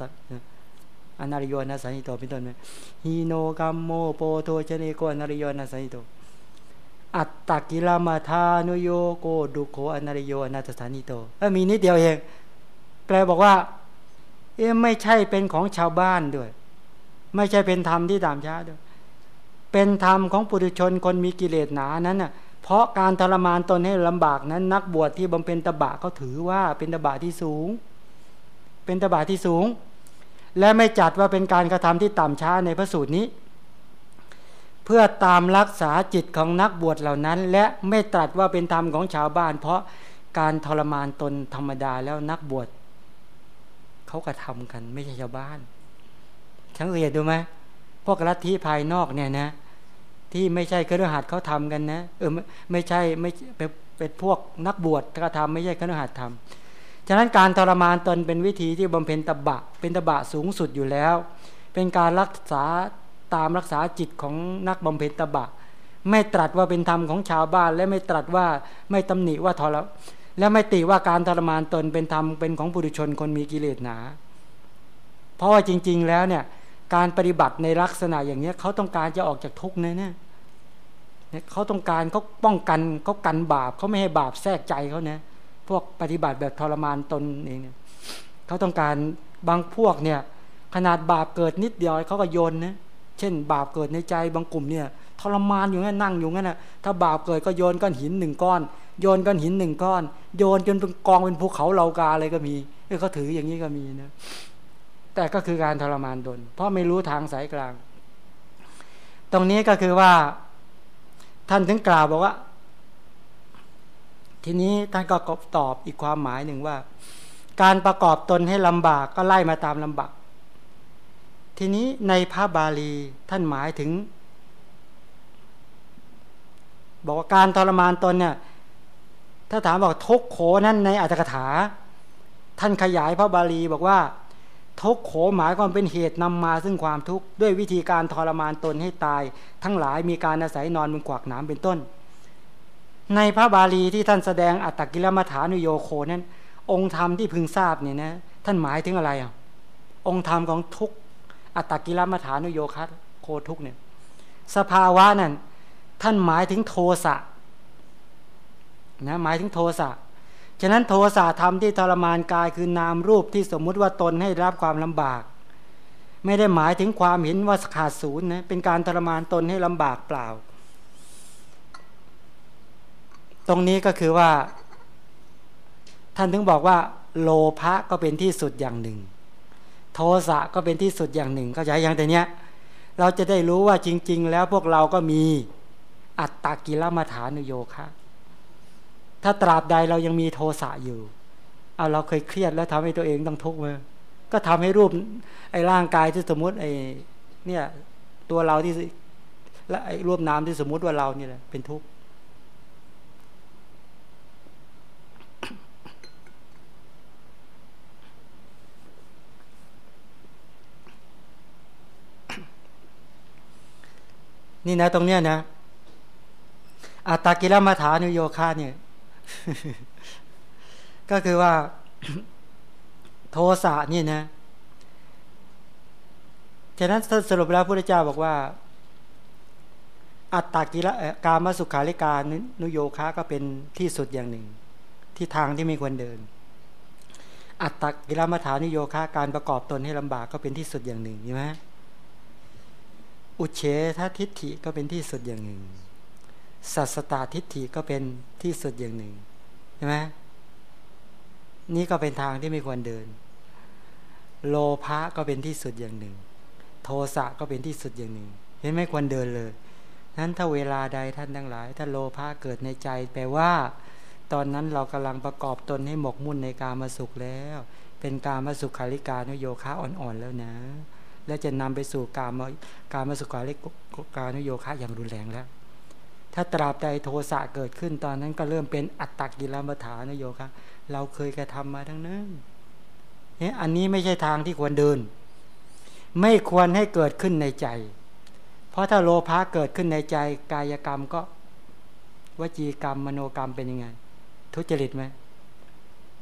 อนาริโยนัสนิโตเป็นต้นไหมฮีโนกัมโมโปโทเจเนโกอนาริโยนัสนิโตอัตตกิลามาธานุโยโกดุโคอนาริโยนัสนิโตเออมีนิดเดียวเองแปลบอกว่าเอ๊ไม่ใช่เป็นของชาวบ้านด้วย ไม่ใช่เป็นธรรมที่ต่ำช้าด้วย เป็นธรรมของปุถุชนคนมีกิเลสหนานั้นน่ะ เพราะการทรมานตนให้ลำบากนั้น นักบวชที่บำเพ็ญตบะเขาถือว่าเป็นตบะที่สูง เป็นตบะที่สูง และไม่จัดว่าเป็นการกระทำที่ต่ำช้าในพระสูตรนี้ เพื่อตามรักษาจิตของนักบวชเหล่านั้น และไม่ตรัสว่าเป็นธรรมของชาวบ้าน เพราะการทรมานตนธรรมดาแล้วนักบวชเขากระทากันไม่ใช่ชาวบ้านทั้งเอียดดูไหมพวกลัทธิภายนอกเนี่ยนะ ที่ไม่ใช่เครือขัดเขาทำกันนะเออไม่ใช่ไม่เป็นเป็นพวกนักบวชกระทำไม่ใช่เครือขัดทำฉะนั้นการทรมานตนเป็นวิธีที่บำเพ็ญตบะ เป็นตบะสูงสุดอยู่แล้ว เป็นการรักษาตามรักษาจิตของนักบำเพ็ญตบะ ไม่ตรัสว่าเป็นธรรมของชาวบ้าน และไม่ตรัสว่าไม่ตำหนิว่าทรและไม่ติว่าการทรมานตนเป็นธรรมเป็นของปุถุชนคนมีกิเลสหนา เพราะว่าจริง ๆ แล้วเนี่ยการปฏิบัติในลักษณะอย่างนี้เขาต้องการจะออกจากทุกข์เนี่ย เขาต้องการเขาป้องกันเขากันบาปเขาไม่ให้บาปแทรกใจเขาเนี่ยพวกปฏิบัติแบบทรมานตนเองเนี่ยเขาต้องการบางพวกเนี่ย ขนาดบาปเกิดนิดเดียวเขาก็โยนนะเช่น บาปเกิดในใจบางกลุ่มเนี่ยทรมานอยู่งั้นนั่งอยู่งั้นนะถ้าบาปเกิดก็โยนก้อนหินหนึ่งก้อน โยนก้อนหินหนึ่งก้อน โยนจนเป็นกองเป็นภูเขาเหลากาอะไรก็มีเขาถืออย่างนี้ก็มีนะแต่ก็คือการทรมานตนเพราะไม่รู้ทางสายกลาง ตรงนี้ก็คือว่า ท่านถึงกล่าวบอกว่า ทีนี้ท่านก็ตอบอีกความหมายหนึ่งว่า การประกอบตนให้ลำบากก็ไล่มาตามลำบาก ทีนี้ในพระบาลีท่านหมายถึง บอกว่าการทรมานตนเนี่ย ถ้าถามบอกทุกโขนั้นในอัตถกถา ท่านขยายพระบาลีบอกว่า ทุกโขหมายความเป็นเหตุนำมาซึ่งความทุกข์ด้วยวิธีการทรมานตนให้ตาย ทั้งหลายมีการอาศัยนอนบนขวากน้ำเป็นต้น ในพระบาลีที่ท่านแสดงอัตตกิลมัฐานุโยโคนั้น องค์ธรรมที่พึงทราบเนี่ยนะท่านหมายถึงอะไรอะองค์ธรรมของทุกอัตตกิลมัฐานุโยคะโคทุกเนี่ยสภาวะนั่นท่านหมายถึงโทสะนะหมายถึงโทสะ ฉะนั้นโทสะธรรมที่ทรมานกายคือนามรูปที่สมมุติว่าตนให้รับความลำบาก ไม่ได้หมายถึงความเห็นว่าขาดศูนย์นะเป็นการทรมานตนให้ลำบากเปล่า ตรงนี้ก็คือว่า ท่านถึงบอกว่า โลภะก็เป็นที่สุดอย่างหนึ่ง โทสะก็เป็นที่สุดอย่างหนึ่งเข้าใจอย่างแต่เนี้ย เราจะได้รู้ว่าจริง ๆ แล้วพวกเราก็มีอัตตกิลมัฐานุโยคะ ถ้าตราบใดเรายังมีโทสะอยู่เอาเราเคยเครียดแล้วทำให้ตัวเองต้องทุกข์มาก็ทำให้รูปไอ้ร่างกายที่สมมติไอ้เนี่ยตัวเราที่และไอ้รูปน้ำที่สมมุติว่าเราเนี่ยเป็นทุกข์นี่นะตรงเนี้ยนะอัตตากิลมัฐานุโยคาเนี่ย ก็คือว่า โทสะนี่นะฉะนั้นสรุปแล้วพระพุทธเจ้าบอกว่า อัตตากิละการมสุขาริกานุโยคะก็เป็นที่สุดอย่างหนึ่ง ที่ทางที่ไม่ควรเดิน อัตตกิลมัฐานุโยคะการประกอบตนให้ลำบากก็เป็นที่สุดอย่างหนึ่งใช่ไหมอุเฉททิฏฐิก็เป็นที่สุดอย่างหนึ่ง สัสตาทิฏฐิก็เป็นที่สุดอย่างหนึ่งใช่ไหมนี่ก็เป็นทางที่ไม่ควรเดิน โลภะก็เป็นที่สุดอย่างหนึ่ง โทสะก็เป็นที่สุดอย่างหนึ่ง เห็นไม่ควรเดินเลยนั้นถ้าเวลาใดท่านทั้งหลาย ถ้าโลภะเกิดในใจ แปลว่า ตอนนั้นเรากำลังประกอบตนให้หมกมุ่นในการมาสุขแล้ว เป็นการมาสุขคาริกานุโยคะอ่อนๆแล้วนะ และจะนำไปสู่การมาการมาสุขคาริกานุโยคะอย่างรุนแรงแล้ว ถ้าตราบใดโทสะเกิดขึ้นตอนนั้นก็เริ่มเป็นอัตตกิลมัฐานโยคะเราเคยกระทำมาทั้งนั้นเนี่ยอันนี้ไม่ใช่ทางที่ควรเดิน ไม่ควรให้เกิดขึ้นในใจ เพราะถ้าโลภะเกิดขึ้นในใจ กายกรรมก็ วจีกรรมมโนกรรมเป็นยังไง ทุจริตไหม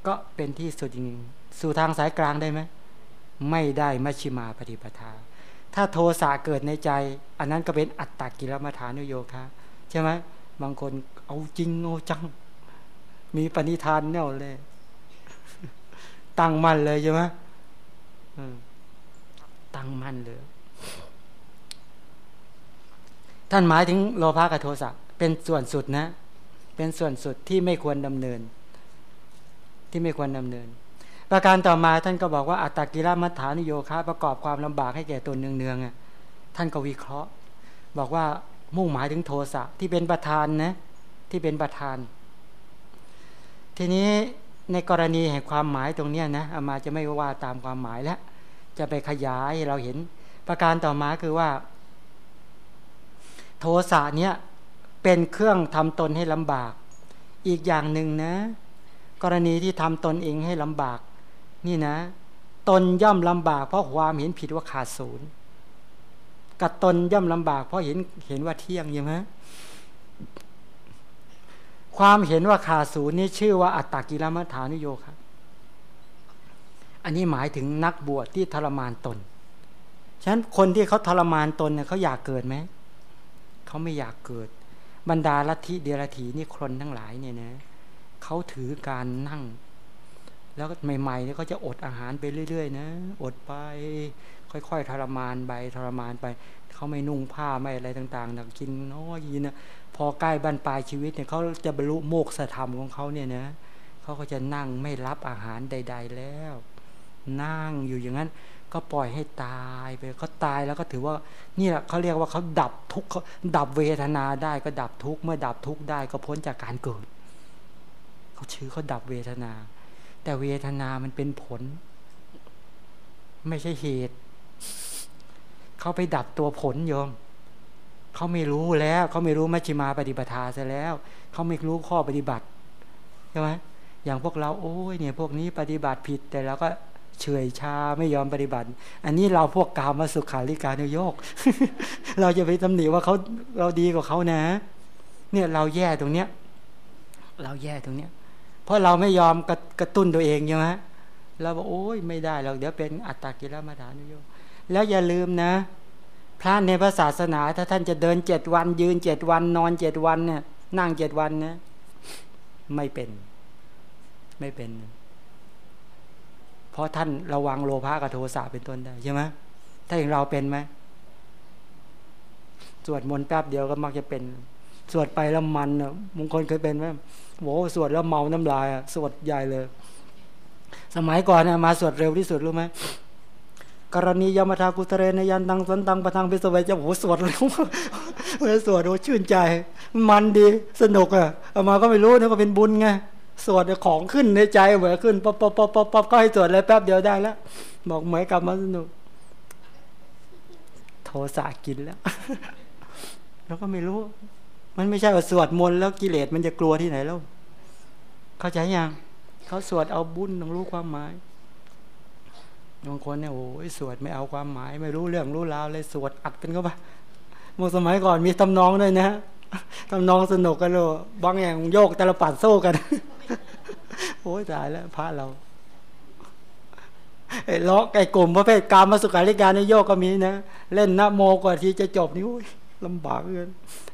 ก็เป็นที่สุดจริงสู่ทางสายกลางได้ไหมไม่ได้มัชชิมาปฏิปทา ถ้าโทสะเกิดในใจ อันนั้นก็เป็นอัตตกิลมัฐานโยคะ ช่ไหมบางคนเอาจริงเอาจัง มีปณิธานแน่วเลย ตั้งมั่นเลยใช่ไหมตั้งมั่นเลย ท่านหมายถึงโลภะกับโทสะเป็นส่วนสุดนะ เป็นส่วนสุดที่ไม่ควรดำเนิน ที่ไม่ควรดำเนิน ประการต่อมาท่านก็บอกว่าอัตตกิรมัฏฐานิโยคะ ประกอบความลำบากให้แก่ตนเนืองๆท่านก็วิเคราะห์ บอกว่า มุ่งหมายถึงโทสะที่เป็นประธานนะที่เป็นประธาน ทีนี้ในกรณีแห่งความหมายตรงนี้นะอามาจะไม่ว่าตามความหมายแล้วจะไปขยายเราเห็น ประการต่อมาคือว่า โทสะเนี้ยเป็นเครื่องทำตนให้ลำบาก อีกอย่างหนึ่งนะ กรณีที่ทำตนเองให้ลำบาก นี่นะ ตนย่อมลำบากเพราะความเห็นผิดว่าขาดศูนย์ กับตนย่อมลำบาก เพราะเห็นเห็นว่าเที่ยงใช่ไหมความเห็นว่าขาดศูนย์นี่ชื่อว่าอัตตกิลมัฐานุโยครับอันนี้หมายถึงนักบวชที่ทรมานตน ฉะนั้นคนที่เขาทรมานตนเนี่ยเขาอยากเกิดไหม เขาไม่อยากเกิด บรรดาลัทธิเดรถีนี่คนทั้งหลายเนี่ยนะเขาถือการนั่ง แล้วใหม่ๆเนี่ยเขาจะอดอาหารไปเรื่อย ๆ นะ อดไป ค่อยๆทรมานไปทรมานไปเขาไม่นุ่งผ้าไม่อะไรต่างๆนะกินน้อยยินะพอใกล้บรรปลายชีวิตเนี่ยเขาจะบรรลุโมกษธรรมของเขาเนี่ยนะเขาก็จะนั่งไม่รับอาหารใด ๆแล้ว นั่งอยู่อย่างนั้น ก็ปล่อยให้ตายไปเขาตายแล้วก็ถือว่านี่แหละเขาเรียกว่าเขาดับทุกข์ดับเวทนาได้ก็ดับทุกข์เมื่อดับทุกข์ได้ก็พ้นจากการเกิดเขาชื่อเขาดับเวทนา แต่เวทนามันเป็นผล ไม่ใช่เหตุ เขาไปดับตัวผลโยมเขาไม่รู้แล้วเขาไม่รู้มัชฌิมาปฏิปทาซะแล้วเขาไม่รู้ข้อปฏิบัติใช่ไหมอย่างพวกเราโอ้ยเนี่ยพวกนี้ปฏิบัติผิดแต่เราก็เฉยชาไม่ยอมปฏิบัติ อันนี้เราพวกกามาสุขาริการุโยก เราจะไปตำหนิว่าเขาเราดีกว่าเขานะ เนี่ยเราแย่ตรงเนี้ย เราแย่ตรงเนี้ย เพราะเราไม่ยอมกระกระตุ้นตัวเองใช่ไหมเราบอกโอ้ยไม่ได้เราเดี๋ยวเป็นอัตตากิรมาฐานุโยก แล้วอย่าลืมนะ พระในพระศาสนา ถ้าท่านจะเดินเจ็ดวัน ยืนเจ็ดวัน นอนเจ็ดวันเนี่ยนั่งเจ็ดวันนะไม่เป็น ไม่เป็น เพราะท่านระวังโลภะกับโทสะเป็นต้นได้ใช่ไหมถ้าอย่างเราเป็นไหมสวดมนต์แป๊บเดียวก็มักจะเป็น สวดไปแล้วมันอะมงคลเคยเป็นไหมโหสวดแล้วเมาน้ำลายอะสวดใหญ่เลย สมัยก่อนเนี่ยมาสวดเร็วที่สุดรู้ไหม กะระณียะมัตถะกุสะเลนะ ยันตังสันตัง ปะทัง อะภิสะเมจจะโหสวดเร็วเวลาสวดโอ้ชื่นใจ มันดีสนุกอะเอามาก็ไม่รู้นะก็เป็นบุญไงสวดของขึ้นในใจเหมือนขึ้นป๊อปป๊อปป๊อปป๊อปก็ให้สวดเลยแป๊บเดียวได้แล้วบอกเหมือนกับมันสนุก โทสะกินแล้วเราก็ไม่รู้ มันไม่ใช่ว่าสวดมนต์แล้วกิเลสมันจะกลัวที่ไหนแล้ว เข้าใจยังเขาสวดเอาบุญต้องรู้ความหมาย บางคนเนี่ยโอ้ยสวดไม่เอาความหมาย ไม่รู้เรื่องรู้ราวเลยสวดอัดกันเข้าไปเมื่อสมัยก่อนมีตำนองด้วยนะตำนองสนุกกันเลยบางอย่างโยกต่ละปัดโซ่กันโอ้ยตายแล้วพระเราไอ้ล้อไอ้กลุ่มประเภทการมาสุขาริการในโยกก็มีนะเล่นนะโมกว่าที่จะจบนี่ลำบากเกิน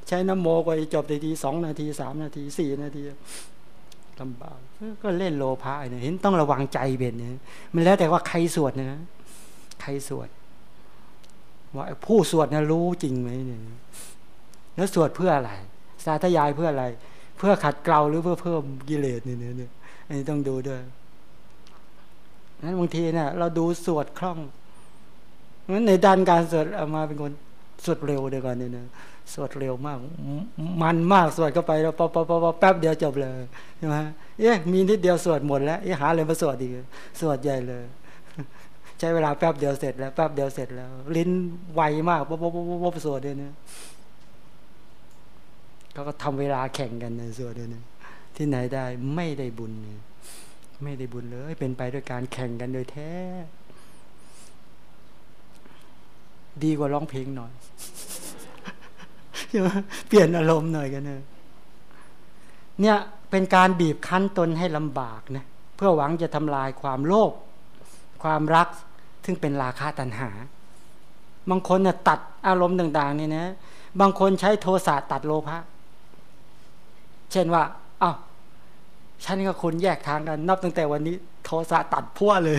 ใช้นโมกว่าจะจบทีสองนาทีสามนาทีสี่นาทีลำบาก ก็เล่นโลภะเนี่ยเห็นต้องระวังใจเบ็ดเนี่ยมันแล้วแต่ว่าใครสวดนะใครสวด ว่าผู้สวดนะรู้จริงไหมเนี่ยแล้วสวดเพื่ออะไร สาธยายเพื่ออะไร เพื่อขัดเกลาหรือเพื่อเพิ่มกิเลสเนี่ยเนี่ยอันนี้ต้องดูด้วยนั้นบางทีเนี่ยเราดูสวดคล่องงั้นในด้านการสวดเอามาเป็นคนสวดเร็วเดียวกันเนี่ย สวดเร็วมาก มันมากสวดเข้าไปแล้วปปปแป๊บเดียวจบเลยใช่ไหมเอ๊ะมีนิดเดียวสวดหมดแล้วเอ๊ะหาอะไรมาสวดอีสวดใหญ่เลย ใช้เวลาแป๊บเดียวเสร็จแล้วแป๊บเดียวเสร็จแล้ว ลิ้นไวมากป๊บป๊บป๊บป๊บสวดเนี่ยเขาก็ทำเวลาแข่งกันในสวดเนี่ยที่ไหนได้ไม่ได้บุญไม่ได้บุญเลยเป็นไปด้วยการแข่งกันโดยแท้ ดีกว่าร้องเพลงหน่อย ใช่ไหมเปลี่ยนอารมณ์หน่อยกันเนอะเนี่ยเป็นการบีบคั้นตนให้ลำบากนะเพื่อหวังจะทำลายความโลภความรักซึ่งเป็นราคาตัณหา บางคนเนี่ยตัดอารมณ์ต่างๆนี่นะบางคนใช้โทสะตัดโลภะเช่นว่าอ้าวฉันกับคุณแยกทางกัน นับตั้งแต่วันนี้ โทสะตัดพัวเลย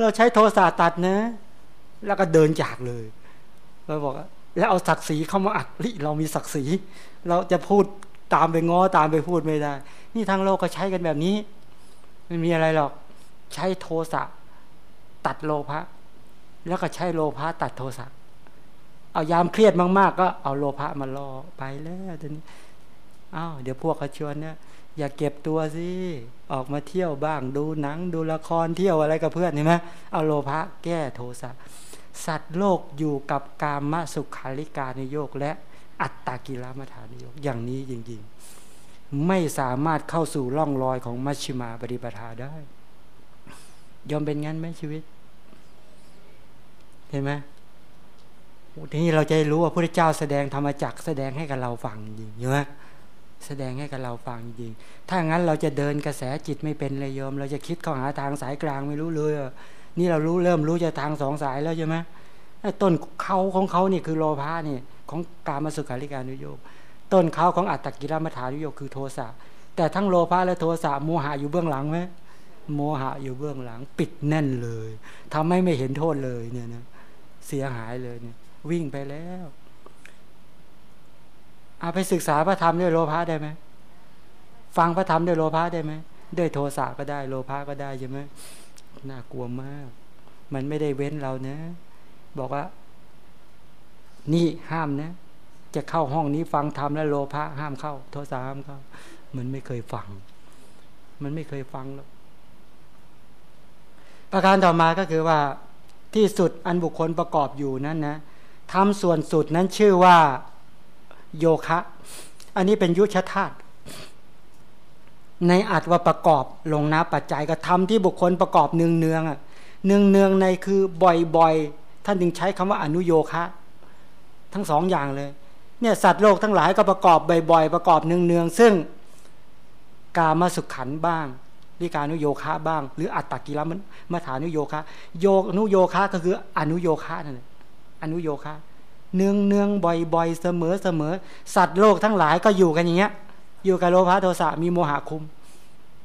เราใช้โทสะตัดนะ แล้วก็เดินจากเลยเราบอก แล้วเอาศักดิ์ศรีเข้ามาอัดเรามีศักดิ์ศรี เราจะพูดตามไปง้อตามไปพูดไม่ได้ นี่ทางโลกก็ใช้กันแบบนี้ไม่มีอะไรหรอก ใช้โทสะตัดโลภะแล้วก็ใช้โลภะตัดโทสะเอายามเครียดมาก ๆ ก็เอาโลภะมาล่อไปแล้วตอนนี้อ้าวเดี๋ยวพวกเขาชวนเนี่ยอย่าเก็บตัวสิออกมาเที่ยวบ้าง ดูหนัง ดูละครเที่ยวอะไรกับเพื่อนเห็นไหมเอาโลภะแก้โทสะ สัตว์โลกอยู่กับกามสุขาริการิโยกและอัตตากิลมัฐานโยกอย่างนี้จริงๆ ไม่สามารถเข้าสู่ร่องรอยของมัชฌิมาปฏิปทาได้ ยอมเป็นงั้นไหมชีวิต เห็นไหมทีนี้เราจะรู้ว่าพระเจ้าแสดงธรรมจักแสดงให้กับเราฟังจริงใช่ไหมแสดงให้กับเราฟังจริง ถ้างั้นเราจะเดินกระแสจิตไม่เป็นเลยโยม เราจะคิดเข้าหาทางสายกลางไม่รู้เลย นี่เรารู้เริ่มรู้จะทางสองสายแล้วใช่ไหมต้นเขาของเขานี่คือโลภะนี่ของกามาสุขาริการุโยกต้นเขาของอัตตกิรมัฐานุโยกคือโทสะแต่ทั้งโลภะและโทสะโมหะอยู่เบื้องหลังไหมโมหะอยู่เบื้องหลัง ปิดแน่นเลยทำให้ไม่เห็นโทษเลยเนี่ยนะเสียหายเลยเนี่ย วิ่งไปแล้วเอาไปศึกษาพระธรรมด้วยโลภะได้ไหมฟังพระธรรมด้วยโลภะได้ไหมด้วยโทสะก็ได้ โลภะก็ได้ใช่ไหม น่ากลัวมาก มันไม่ได้เว้นเรานะ บอกว่า นี่ห้ามนะ จะเข้าห้องนี้ฟังธรรมแล้วโลภะห้ามเข้า โทสะห้ามเข้า มันไม่เคยฟัง มันไม่เคยฟังหรอกประการต่อมาก็คือว่า ที่สุดอันบุคคลประกอบอยู่นั้นนะทำส่วนสุดนั้นชื่อว่า โยคะ อันนี้เป็นยุชธาตุ ในอัตว่าประกอบลงนะปัจจัยกระทำที่บุคคลประกอบเนืองเนืองอะเนืองเนืองในคือบ่อยๆ ท่านจึงใช้คำว่าอนุโยคะ ทั้งสองอย่างเลยเนี่ยสัตว์โลกทั้งหลายก็ประกอบบ่อยๆ ประกอบเนืองเนืองซึ่งกามาสุขขันบ้างวิการนุโยคะบ้าง หรืออัตตกิลมันมาฐานุโยคะ โยนุโยคะก็คืออนุโยคะนั่นแหละอนุโยคะเนืองเนืองบ่อยๆ เสมอเสมอสัตว์โลกทั้งหลายก็อยู่กันอย่างเงี้ย อยู่กับโลภะโทสะมีโมหะคุม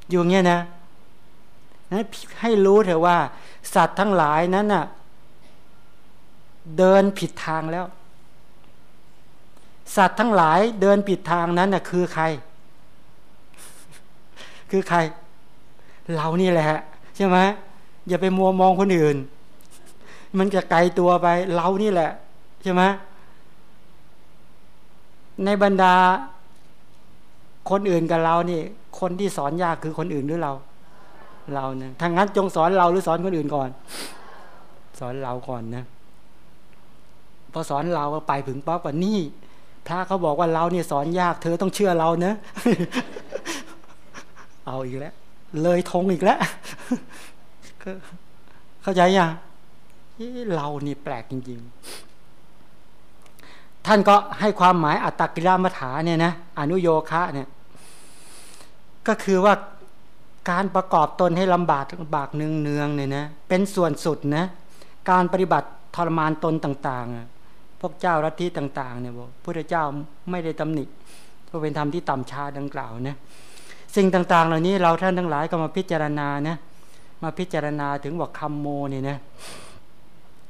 อยู่เงี้ยนะนั้นให้รู้เถอะว่า สัตว์ทั้งหลายนั้นน่ะเดินผิดทางแล้ว สัตว์ทั้งหลายเดินผิดทางนั้นน่ะคือใคร คือใคร เรานี่แหละ ใช่ไหมอย่าไปมัวมองคนอื่น มันจะไกลตัวไป เรานี่แหละ ใช่ไหมในบรรดา คนอื่นกับเรานี่ คนที่สอนยากคือคนอื่นหรือเรา เราเนี่ยทางนั้นจงสอนเราหรือสอนคนอื่นก่อน สอนเราก่อนนะพอสอนเราก็ไปถึงปั๊บว่านี่พระเขาบอกว่าเราเนี่ยสอนยาก เธอต้องเชื่อเราเนะเอาอีกแล้ว เลยทงอีกแล้วเข้าใจยังเรานี่แปลกจริง ๆ ท่านก็ให้ความหมายอัตตกิรามฐาเนี่ยนะอนุโยคะเนี่ยก็คือว่าการประกอบตนให้ลำบากลำบากเนืองเนืองเนี่ยนะเป็นส่วนสุดนะการปฏิบัติทรมานตนต่าง ๆ พวกเจ้ารัฐที่ต่าง ๆเนี่ยบอกพระเจ้าไม่ได้ตำหนิเพราะเป็นธรรมที่ต่ำชาดังกล่าวนะสิ่งต่าง ๆ เหล่านี้เราท่านทั้งหลายก็มาพิจารณานะมาพิจารณาถึงบอกคำโมเนี่ยนะ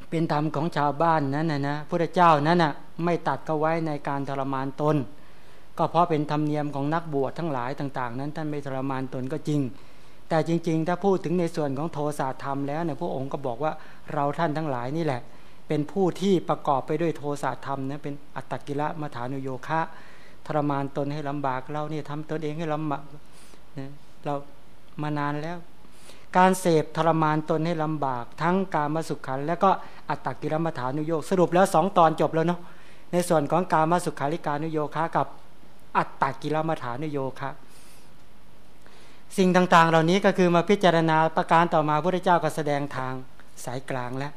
เป็นธรรมของชาวบ้านนั้นนะนะพระเจ้านั้นนะ่ะไม่ตัดก็ไว้ในการทรมานตน ก็เพราะเป็นธรรมเนียมของนักบวชทั้งหลายต่าง ๆ นั้นท่านไม่ทรมานตนก็จริง แต่จริง ๆ ถ้าพูดถึงในส่วนของโทสะธรรมแล้วเนี่ยพระองค์ก็บอกว่าเราท่านทั้งหลายนี่แหละ เป็นผู้ที่ประกอบไปด้วยโทสะธรรมนะเป็นอัตตกิละมัฐานุโยคะทรมานตนให้ลำบากเราเนี่ยทำตนเองให้ลำบากนะเรามานานแล้ว การเสพทรมานตนให้ลำบาก ทั้งการมาสุขขัน และก็อัตตกิรมัฐานุโยกสรุปแล้วสองตอนจบแล้วเนาะในส่วนของการมาสุขาริการนุโยคะกับอัตตกิรมัฐานุโยคะสิ่งต่างๆ เหล่านี้ก็คือมาพิจารณาประการต่อมาพระเจ้าก็แสดงทางสายกลางแล้ว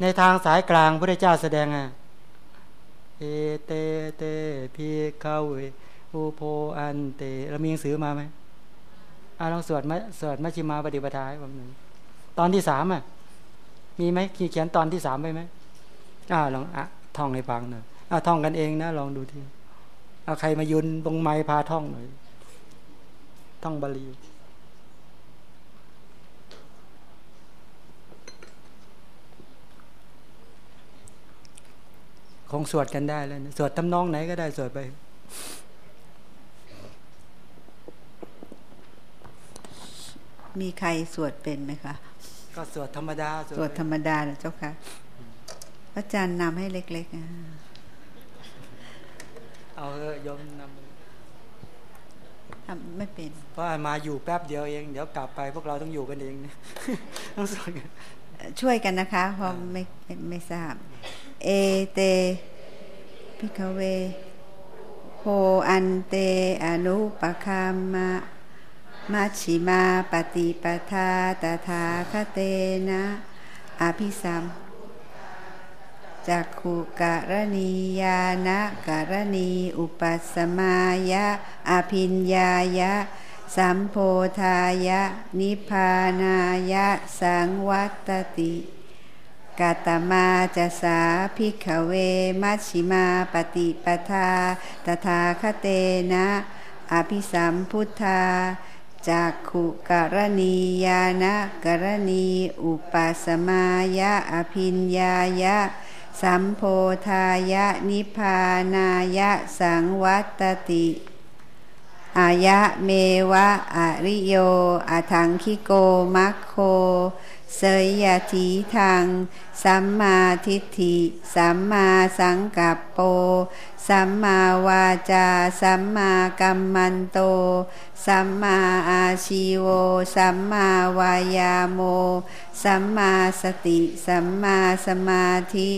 ในทางสายกลางพระเจ้าแสดงอะเอเตเตพีเข้าอุโพอันเตเรามีหนังสือมาไหม อาลองสวดมาสวดมัชฌิมาปฏิปทาให้ผมหนึ่งตอนที่สามอะ มีไหมเขียนตอนที่สามไปไหมอ่าลองอะท่องให้ฟังหน่อยอ่าท่องกันเองนะลองดูทีเอาใครมายุนตรงไม้พาท่องหน่อยท่องบาลีคงสวดกันได้แล้วสวดทำนองไหนก็ได้สวดไป มีใครสวดเป็นไหมคะ ก็สวดธรรมดา สวดธรรมดานะเจ้าค่ะพระอาจารย์นำให้เล็กๆอะเอาเออยมนำทำไม่เป็นเพราะมาอยู่แป๊บเดียวเอง เดี๋ยวกลับไปพวกเราต้องอยู่กันเองต้องสวดกันช่วยกันนะคะ เพราะไม่ไม่ทราบ เอเตพิกเวโฮอันเตอนุปคามะ มัชชิมาปฏิปทาตถาคเตนะอภิสัมจักขุกะรณียานะกะรณีอุปัสมายะอภินญายะ สัมโพธายะ นิพานายะ สังวัตติกาตมาจะสาพิกเวมัชชิมาปฏิปทาตถาคเตนะ อภิสัมพุทธา จักขุกรณียานะกรณี อุปสมายะอภินญายะ สัมโพธายะนิพานายะสังวัตติอายะเมวะอริโยอาทังคิโกมัคโค เสยยทีทางสัมมาทิฏฐิ สัมมาสังกัปโป สัมมาวาจา สัมมากัมมันโต สัมมาอาชีโว สัมมาวายาโม สัมมาสติ สัมมาสมาธิ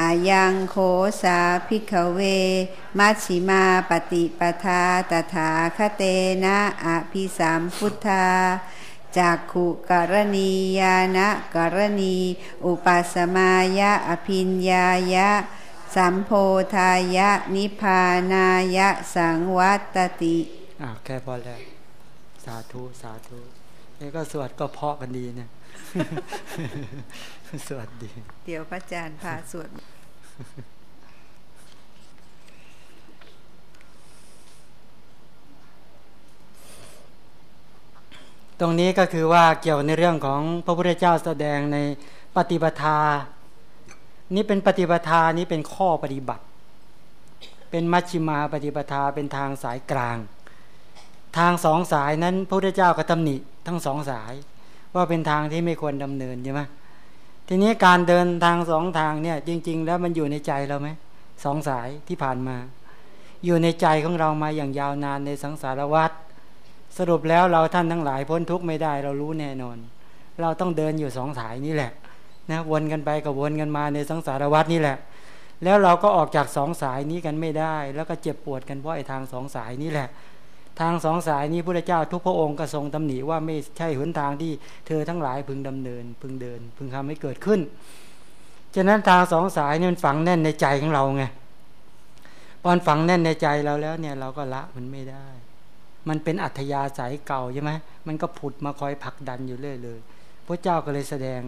อายังโคสาพิกเว มัชชิมาปฏิปทาตถาคเตนะอภิสามพุทธาจากขุกรณียานะกรณี อุปัสมายะอภินญายะ สัมโพธายะนิพานายะสังวัตติ อ่าแค่พอแล้ว สาธุ สาธุนี่ก็สวดก็เพาะกันดีเนี่ยสวัสดี เดี๋ยวพระอาจารย์พาสวดตรงนี้ก็คือว่าเกี่ยวในเรื่องของพระพุทธเจ้าแสดงในปฏิปทา นี่เป็นปฏิปทานี้เป็นข้อปฏิบัติ เป็นมัชชิมาปฏิปทาเป็นทางสายกลาง ทางสองสายนั้นพระพุทธเจ้าก็ตำหนิทั้งสองสาย ว่าเป็นทางที่ไม่ควรดำเนินใช่ไหมทีนี้การเดินทางสองทางเนี่ย จริง ๆ แล้วมันอยู่ในใจเราไหมสองสายที่ผ่านมา อยู่ในใจของเรามาอย่างยาวนานในสังสารวัฏสรุปแล้วเราท่านทั้งหลายพ้นทุกข์ไม่ได้เรารู้แน่นอน เราต้องเดินอยู่สองสายนี่แหละนะวนกันไปกับวนกันมาในสังสารวัฏนี่แหละ แล้วเราก็ออกจากสองสายนี้กันไม่ได้ แล้วก็เจ็บปวดกันเพราะไอ้ทางสองสายนี้แหละ ทางสองสายนี้พระเจ้าทุกพระองค์ก็ทรงตำหนิว่าไม่ใช่หนทางที่เธอทั้งหลายพึงดำเนิน พึงเดิน พึงทำให้เกิดขึ้น ฉะนั้นทางสองสายนี่มันฝังแน่นในใจของเราไงพอฝังแน่นในใจเราแล้วเนี่ยเราก็ละมันไม่ได้ มันเป็นอัธยาศัยเก่าใช่ไหมมันก็ผุดมาคอยผลักดันอยู่เรื่อยเลย พระเจ้าก็เลยแสดง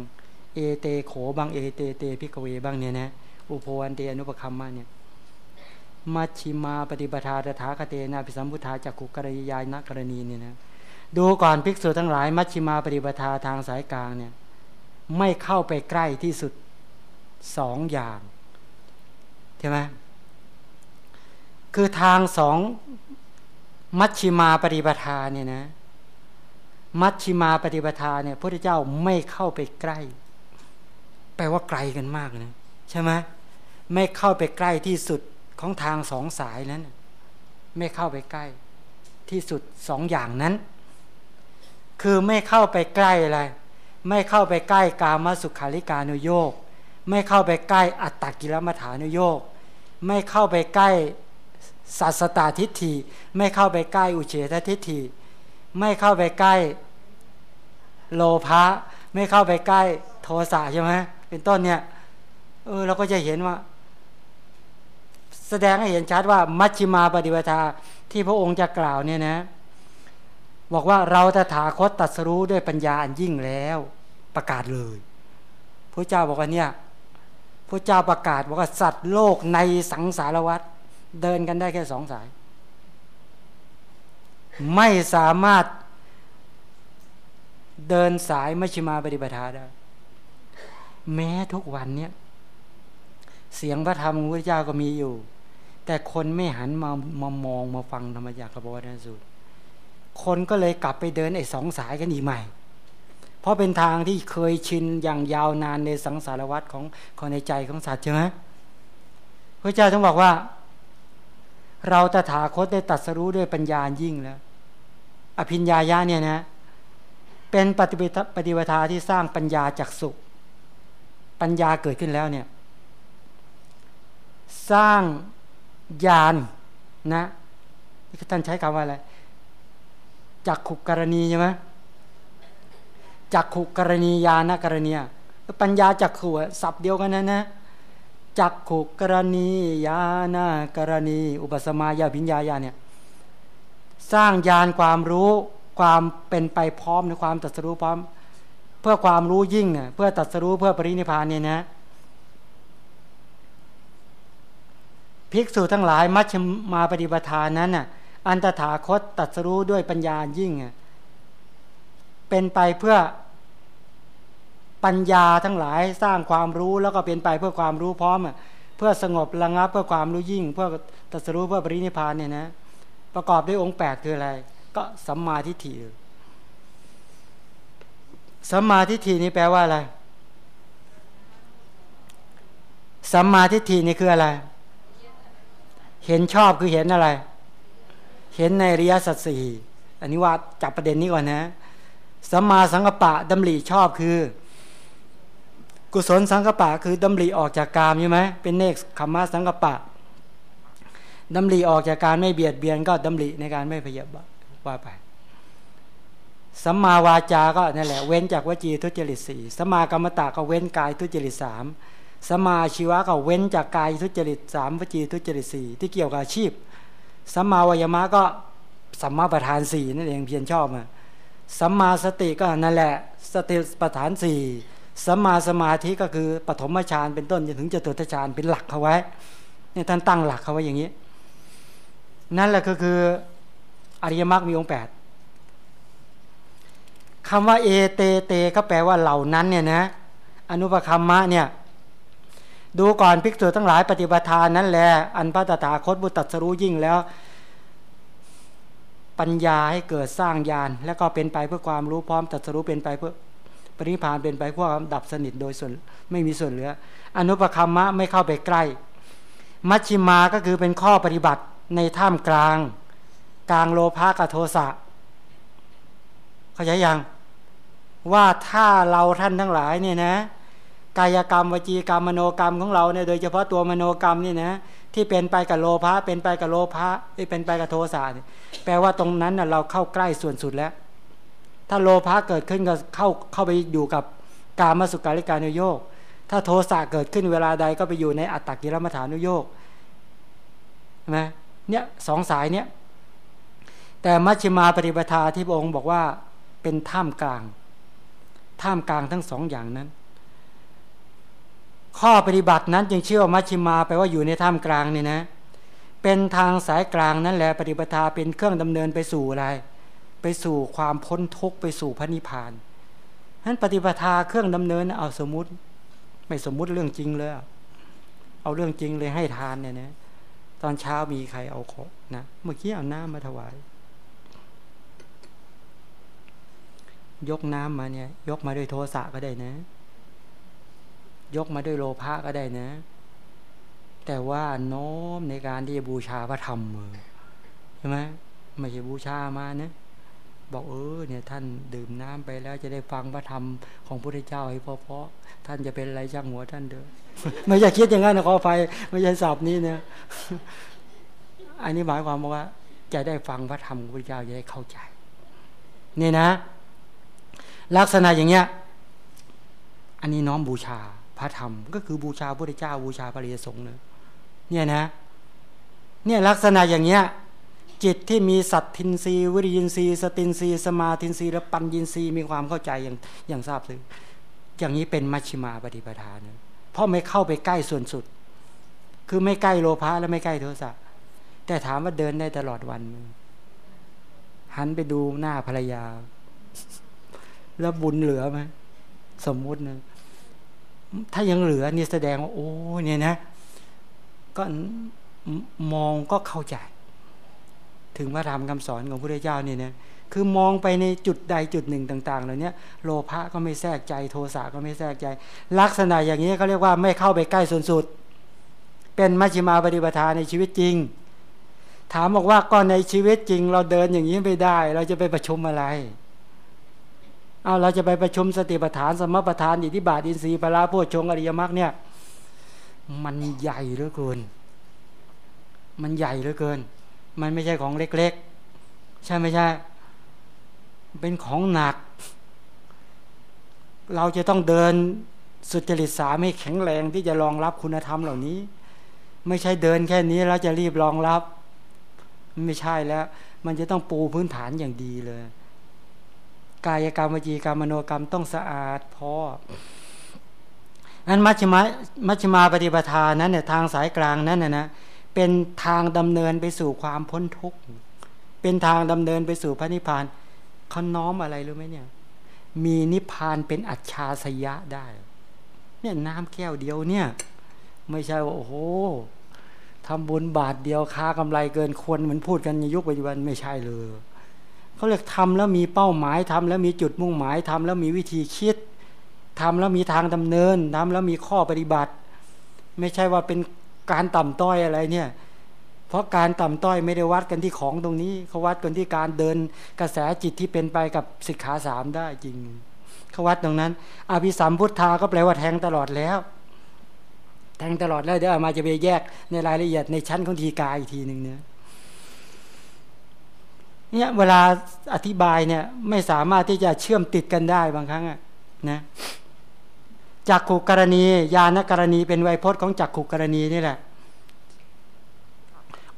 เอเตโข บ้างเอเตเต ภิกขะเว บ้างเนี่ยนะอุโภ อันเต อะนุปะคัมมะ เนี่ย มัชฌิมา ปะฏิปะทา ตะถาคะเตนะ อะภิสัมพุทธาจักขุกะระณี ญาณะกะระณีเนี่ยนะดูก่อนภิกษุทั้งหลาย มัชฌิมาปฏิปทาทางสายกลางเนี่ยไม่เข้าไปใกล้ที่สุดสองอย่างใช่ไหมคือทางสองมัชชิมาปฏิปทาเนี่ยนะมัชชิมาปฏิปทาเนี่ยพระเจ้าไม่เข้าไปใกล้ แปลว่าไกลกันมากนะใช่ไหมไม่เข้าไปใกล้ที่สุด ของทางสองสายนั้น ไม่เข้าไปใกล้ ที่สุดสองอย่างนั้น คือไม่เข้าไปใกล้อะไร ไม่เข้าไปใกล้กามาสุขาริการุโยกไม่เข้าไปใกล้อัตตกิลมัฐานุโยกไม่เข้าไปใกล้สัสตาทิฏฐิไม่เข้าไปใกล้อุเฉททิฏฐิไม่เข้าไปใกล้โลภะไม่เข้าไปใกล้โทสะใช่ไหมเป็นต้นเนี่ยเออเราก็จะเห็นว่า แสดงให้เห็นชัดว่ามัชชิมาปฏิปทาที่พระองค์จะกล่าวเนี่ยนะ บอกว่าเราตถาคตตัดสรู้ด้วยปัญญาอันยิ่งแล้วประกาศเลยพระเจ้าบอกว่าเนี่ยพระเจ้าประกาศบอกว่าสัตว์โลกในสังสารวัฏเดินกันได้แค่สองสาย ไม่สามารถเดินสายมชิมาปฏิปทาได้ แม้ทุกวันเนี่ยเสียงพระธรรมของพระเจ้าก็มีอยู่ แต่คนไม่หันมามามองมาฟังธรรมจักรบวรสูตร คนก็เลยกลับไปเดินไอ้สองสายกันอีกใหม่ เพราะเป็นทางที่เคยชินอย่างยาวนานในสังสารวัฏของของในใจของสัตว์ใช่ไหมพระเจ้าต้องบอกว่า เราตถาคตได้ตัดสรู้ด้วยปัญญายิ่งแล้ว อภิญญาญาเนี่ยนะ เป็นปฏิปฏิบัติที่สร้างปัญญาจากสุปัญญาเกิดขึ้นแล้วเนี่ย สร้าง ญาณนะที่ท่านใช้คำว่าอะไรจากขุกกรณีใช่ไหมจักขุกรณียานกรณีปัญญาจักขุสับเดียวกันนะนะจักขุกรณียานกรณี อุปสมายาพิญญาญาเนี่ยสร้างญาณความรู้ความเป็นไปพร้อมในความตัดสู้พร้อม เพื่อความรู้ยิ่งเน่ยเพื่อตัดสู้เพื่อปรินิพานเนี่ยนะ ภิกษุทั้งหลายมัชมาปฏิปทานนั้นน่ะอันตถาคตตัดสู้ด้วยปัญญายิ่งเป็นไปเพื่อปัญญาทั้งหลายสร้างความรู้แล้วก็เป็นไปเพื่อความรู้พร้อมเพื่อสงบระงับเพื่อความรู้ยิ่ง เพื่อตัสรู้เพื่อปรินิพานเนี่ยนะประกอบด้วยองค์แปดคืออะไร ก็สัมมาทิฏฐิสัมมาทิฏฐินี่แปลว่าอะไรสัมมาทิฏฐินี่คืออะไร เห็นชอบคือเห็นอะไร เห็นในริยสัจสี่อันนี้ว่าจับประเด็นนี้ก่อนนะสัมมาสังกปะดำริชอบคือ กุศลสังกปะคือดำริออกจากกามใช่ไหมเป็นเนกขมมาสังกปะดำริออกจากการไม่เบียดเบียนก็ดำริในการไม่พยาบาทว่าไปสัมมาวาจาก็นั่นแหละเว้นจากวจีทุจริตสี่สัมมากรรมตะก็เว้นกายทุจริตสาม สัมมาชีวะก็เว้นจากกายทุจริตสามวจีทุจริตสี่ที่เกี่ยวกับอาชีพสัมมาวายมะก็สัมมาประธานสี่นั่นเองเพียรชอบมาสัมมาสติก็นั่นแหละสติประธานสี่สัมมาสมาธิก็คือปฐมฌานเป็นต้นจนถึงจตุตฌานเป็นหลักเขาไว้เนี่ยท่านตั้งหลักเขาไว้อย่างนี้ นั่นแหละก็คืออริยมรรคมีองค์แปดคำว่าเอเตเตก็แปลว่าเหล่านั้นเนี่ยนะอนุปคัมมะเนี่ย ดูก่อนภิกษุทั้งหลายปฏิบัติทานนั้นแหละอันพระตถาคตบุตรสรู้ยิ่งแล้ว ปัญญาให้เกิดสร้างญาณแล้วก็เป็นไปเพื่อความรู้พร้อมตัดสรู้เป็นไปเพื่อปริพานเป็นไปเพื่อความดับสนิทโดยส่วนไม่มีส่วนเหลือ อนุปคัมมะไม่เข้าไปใกล้ มัชชิมาก็คือเป็นข้อปฏิบัติในถ้ำกลาง กลางโลภะกับโทสะเข้าใจยังว่าถ้าเราท่านทั้งหลายเนี่ยนะ กายกรรมวจีกรรมมโนกรรมของเราเนี่ยโดยเฉพาะตัวมโนกรรมนี่นะที่เป็นไปกับโลภะเป็นไปกับโลภะที่เป็นไปกับโทสะแปลว่าตรงนั้นเราเข้าใกล้ส่วนสุดแล้ว ถ้าโลภะเกิดขึ้นก็เข้าเข้าไปอยู่กับกามสุการิการนุโยกถ้าโทสะเกิดขึ้นเวลาใดก็ไปอยู่ในอัตตกิรมฐานุโยกใช่ไหมเนี่ยสองสายเนี่ยแต่มัชฌิมาปฏิปทาที่พระองค์บอกว่าเป็นท่ามกลาง ท่ามกลางทั้งสองอย่างนั้น ข้อปฏิบัตินั้นจึงเชื่อว่ามัชฌิมาแปลว่าอยู่ในท่ามกลางนี่นะ เป็นทางสายกลางนั่นแหละปฏิปทาเป็นเครื่องดำเนินไปสู่อะไร ไปสู่ความพ้นทุกข์ไปสู่พระนิพพานนั้นปฏิปทาเครื่องดำเนินเอาสมมติ ไม่สมมุติเรื่องจริงเลยเอาเรื่องจริงเลยให้ทานเนี่ยนะตอนเช้ามีใครเอาของนะเมื่อกี้เอาน้ำมาถวาย ยกน้ำมาเนี่ย ยกมาด้วยโทสะก็ได้นะ ยกมาด้วยโลภะก็ได้นะ แต่ว่าน้อมในการที่จะบูชาพระธรรมมือใช่ไหมไม่ใช่บูชามานะบอกเออเนี่ยท่านดื่มน้ำไปแล้วจะได้ฟังพระธรรมของพระพุทธเจ้าให้เพราะๆท่านจะเป็นอะไรช่างหัวท่านเด้อไม่ใช่คิดอย่างนั้นนะขอไฟไม่ใช่สับนี้เนี่ยอันนี้หมายความว่า จะได้ฟังพระธรรมของพระพุทธเจ้าจะได้เข้าใจ นี่นะ ลักษณะอย่างเงี้ย อันนี้น้อมบูชา ระธรรม ก็คือบูชาพระเจ้าบูชาพระริยสงฆ์เนี่ยนะ เนี่ยลักษณะอย่างเงี้ยจิตที่มีสัตทินรีวิริยินรีสตินรีสมาทินรีและปัญญินรีมีความเข้าใจอย่างอย่างทราบซึ้งอย่างนี้เป็นมัชฌิมาปฏิปทานนะเพราะไม่เข้าไปใกล้ส่วนสุด คือไม่ใกล้โลภะและไม่ใกล้โทสะแต่ถามว่าเดินได้ตลอดวันหันไปดูหน้าภรรยา แล้วบุญเหลือไหมสมมุตินะ ถ้ายังเหลือนี่แสดงว่าโอ้เนี่ยนะ ก็มองก็เข้าใจ ถึงพระธรรมคำสอนของพระพุทธเจ้าเนี่ยนะคือมองไปในจุดใดจุดหนึ่งต่าง ๆ เหล่านี้โลภะก็ไม่แทรกใจโทสะก็ไม่แทรกใจ ลักษณะอย่างนี้เขาเรียกว่าไม่เข้าไปใกล้ส่วนสุด เป็นมัชฌิมาปฏิปทาในชีวิตจริง ถามบอกว่าก็ในชีวิตจริง เราเดินอย่างนี้ไม่ได้ เราจะไปประชุมอะไร เอาเราจะไปประชุมสติปัฏฐานสมปัฏฐานอิทธิบาทอินทรีย์พระโพชงอริยมรรคเนี่ย มันใหญ่เหลือเกิน มันใหญ่เหลือเกิน มันไม่ใช่ของเล็กๆ ใช่ไม่ใช่ เป็นของหนัก เราจะต้องเดินสุจริตสามให้แข็งแรงที่จะรองรับคุณธรรมเหล่านี้ ไม่ใช่เดินแค่นี้แล้วจะรีบรองรับ ไม่ใช่แล้ว มันจะต้องปูพื้นฐานอย่างดีเลย กายกรรมวจีกรรมมโนกรรมต้องสะอาดพอนั้นมัชฌิมามัชฌิมาปฏิปทานั้นเนี่ยทางสายกลางนั้นนะนะเป็นทางดำเนินไปสู่ความพ้นทุกข์เป็นทางดำเนินไปสู่พระนิพพานเขาน้อมอะไรรู้ไหมเนี่ย มีนิพพานเป็นอัจฉาสยะได้ เนี่ยน้ำแก้วเดียวเนี่ย ไม่ใช่ว่าโอ้โหทำบุญบาทเดียวค้ากำไรเกินควรเหมือนพูดกันในยุคปัจจุบันไม่ใช่เลย เขาเรียกทำแล้วมีเป้าหมายทำแล้วมีจุดมุ่งหมายทำแล้วมีวิธีคิดทำแล้วมีทางดำเนินทำแล้วมีข้อปฏิบัติ ไม่ใช่ว่าเป็นการต่ำต้อยอะไรเนี่ย เพราะการต่ำต้อยไม่ได้วัดกันที่ของตรงนี้เขาวัดกันที่การเดินกระแสจิตที่เป็นไปกับสิกขาสามได้จริงเขาวัดตรงนั้น อภิสัมพุทธาก็แปลว่าแทงตลอดแล้ว แทงตลอดแล้วเดี๋ยวมาจะไปแยกในรายละเอียดในชั้นของทีกายอีกทีหนึ่งเนี่ย เนี่ยเวลาอธิบายเนี่ยไม่สามารถที่จะเชื่อมติดกันได้บางครั้งอะนะจักขุกรณีญาณกรณีเป็นไวยพจน์ของจักขุกรณีนี่แหละ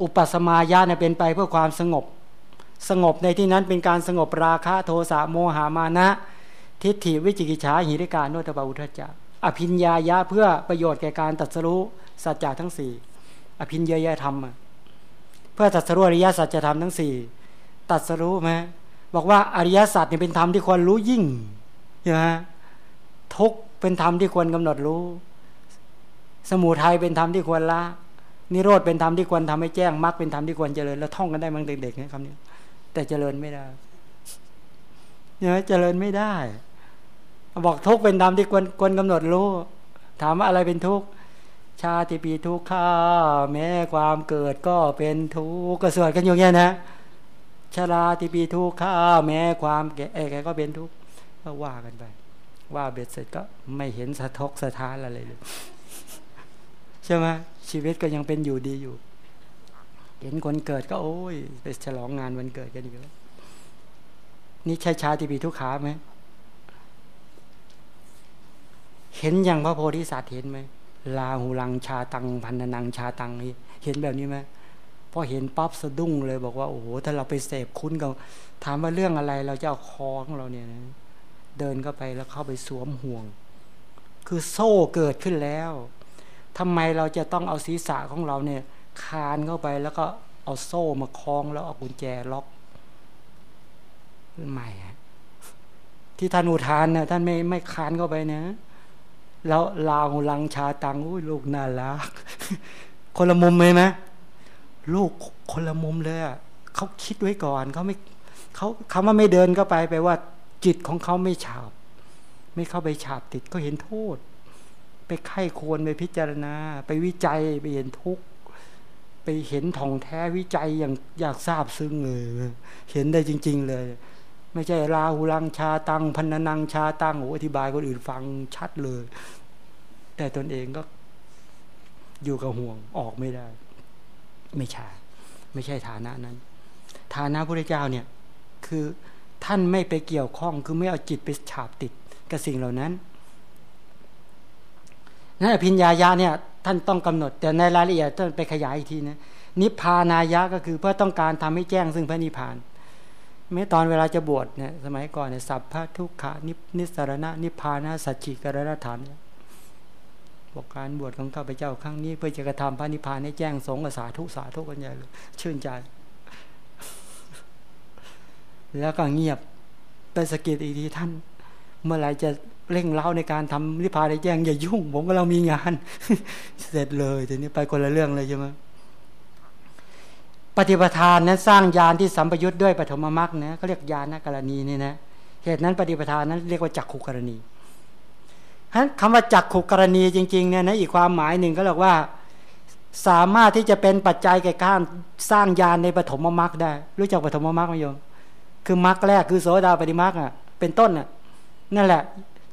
อุปสมาญาณเป็นไปเพื่อความสงบ สงบในที่นั้นเป็นการสงบราคะโทสะโมหามานะ ทิฏฐิวิจิกิจฉาหิริการโนตบาอุทจักอภิญญายะเพื่อประโยชน์แก่การตัดสู้สัจจะทั้งสี่อภิญญายธรรม เพื่อตัดสู้อริยสัจธรรมทั้งสี่ ตัดสรู้ไหมบอกว่าอริยสัจเนี่ยเป็นธรรมที่ควรรู้ยิ่งนะทุกเป็นธรรมที่ควรกำหนดรู้ สมุทัยเป็นธรรมที่ควรละนิโรธเป็นธรรมที่ควรทำให้แจ้งมรรคเป็นธรรมที่ควรเจริญแล้วท่องกันได้มั้งเด็กๆนะคำนี้แต่เจริญไม่ได้เนี่ยเจริญไม่ได้ บอกทุกเป็นธรรมที่ควรควรกำหนดรู้ ถามว่าอะไรเป็นทุกข์ชาติปีทุกข้าแม้ความเกิดก็เป็นทุกข์ก็สวดกันอยู่เงี้ยนะ ชราติปีทุกข้าแม้ความแก่ก็เป็นทุกข์ก็ว่ากันไป ว่าเบ็ดเสร็จก็ไม่เห็นสะทกสะท้านอะไรเลยใช่ไหมชีวิตก็ยังเป็นอยู่ดีอยู่ เห็นคนเกิดก็ โอ้ยไปฉลองงานวันเกิดกันอยู่แล้วนี่ใช่ชาติปีทุกขาไหมเห็นอย่างพระโพธิสัตว์เห็นไหมลาหูลังชาตังพันนังชาตังนี่เห็นแบบนี้ไหม อเห็นปั๊บสะดุ้งเลยบอกว่าโอ้โหถ้าเราไปเสพคุ้นกับถามว่าเรื่องอะไรเราจะเอาคอของเราเนี่ยนะเดินเข้าไปแล้วเข้าไปสวมห่วง คือโซ่เกิดขึ้นแล้วทำไมเราจะต้องเอาศีรษะของเราเนี่ย คานเข้าไปแล้วก็เอาโซ่มาคล้องแล้วเอากุญแจล็อกไม่ที่ท่านอุทานนะท่านไม่ไม่คานเข้าไปนะแล้วลาวลังชาตังอุ้ยลูกน่ารักคนละมุมไหมไหม ลูกคนละมุมเลยอะเขาคิดไว้ก่อนเขาไม่เขาคำว่าไม่เดินเข้าไปแปลว่า จิตของเขาไม่ฉาบ ไม่เข้าไปฉาบติดก็เห็นโทษ ไปไข้ควรไปพิจารณา ไปวิจัยไปเห็นทุกข์ไปเห็นท่องแท้วิจัยอย่างอยากทราบซึ้งเลยเห็นได้จริง ๆ เลย ไม่ใช่ลาหูลังชาตังพันนังชาตังโออธิบายคนอื่นฟังชัดเลย แต่ตนเองก็อยู่กับห่วงออกไม่ได้ ไม่ใช่ไม่ใช่ฐานะนั้น ฐานะพระเจ้าเนี่ยคือท่านไม่ไปเกี่ยวข้องคือไม่เอาจิตไปฉาบติดกับสิ่งเหล่านั้นนั่นอภิญญายะเนี่ยท่านต้องกำหนด แต่ในรายละเอียดท่านไปขยายอีกทีนะนิพพานายะก็คือเพื่อต้องการทำให้แจ้งซึ่งพระนิพพานแม้ตอนเวลาจะบวชเนี่ยสมัยก่อนเนี่ยสัพพะทุกขานิสรณะนิพพานะสัจจิกรณฐาน บอกการบวชของข้าพเจ้าครั้งนี้ เพื่อจะกระทำพระนิพพานให้แจ้งสงฆ์สาธุสาธุกันใหญ่เลยชื่นใจ แล้วก็เงียบไปสกิดอีกทีท่าน เมื่อไหร่จะเร่งเล่าในการทำนิพพานได้แจ้งอย่ายุ่ง ผมก็เรามีงาน เสร็จเลยทีนี้ไปคนละเรื่องเลยใช่ไหมปฏิปทานนั้นสร้างยานที่สัมปยุทธ์ด้วยปฐมมรรคนะเขาเรียกยานกรณีนี่นะเหตุนั้นปฏิปทานนั้นเรียกว่าจักขุกรณี ฉะนั้นคำว่าจักขุกรณีจริงๆเนี่ยนะอีกความหมายหนึ่งก็เรียกว่า สามารถที่จะเป็นปัจจัยแก่การสร้างยานในปฐมมรรคได้ รู้จักปฐมมรรคไหมโยมคือมรรคแรกคือโสดาปฏิมรรคอะเป็นต้นอะนั่นแหละ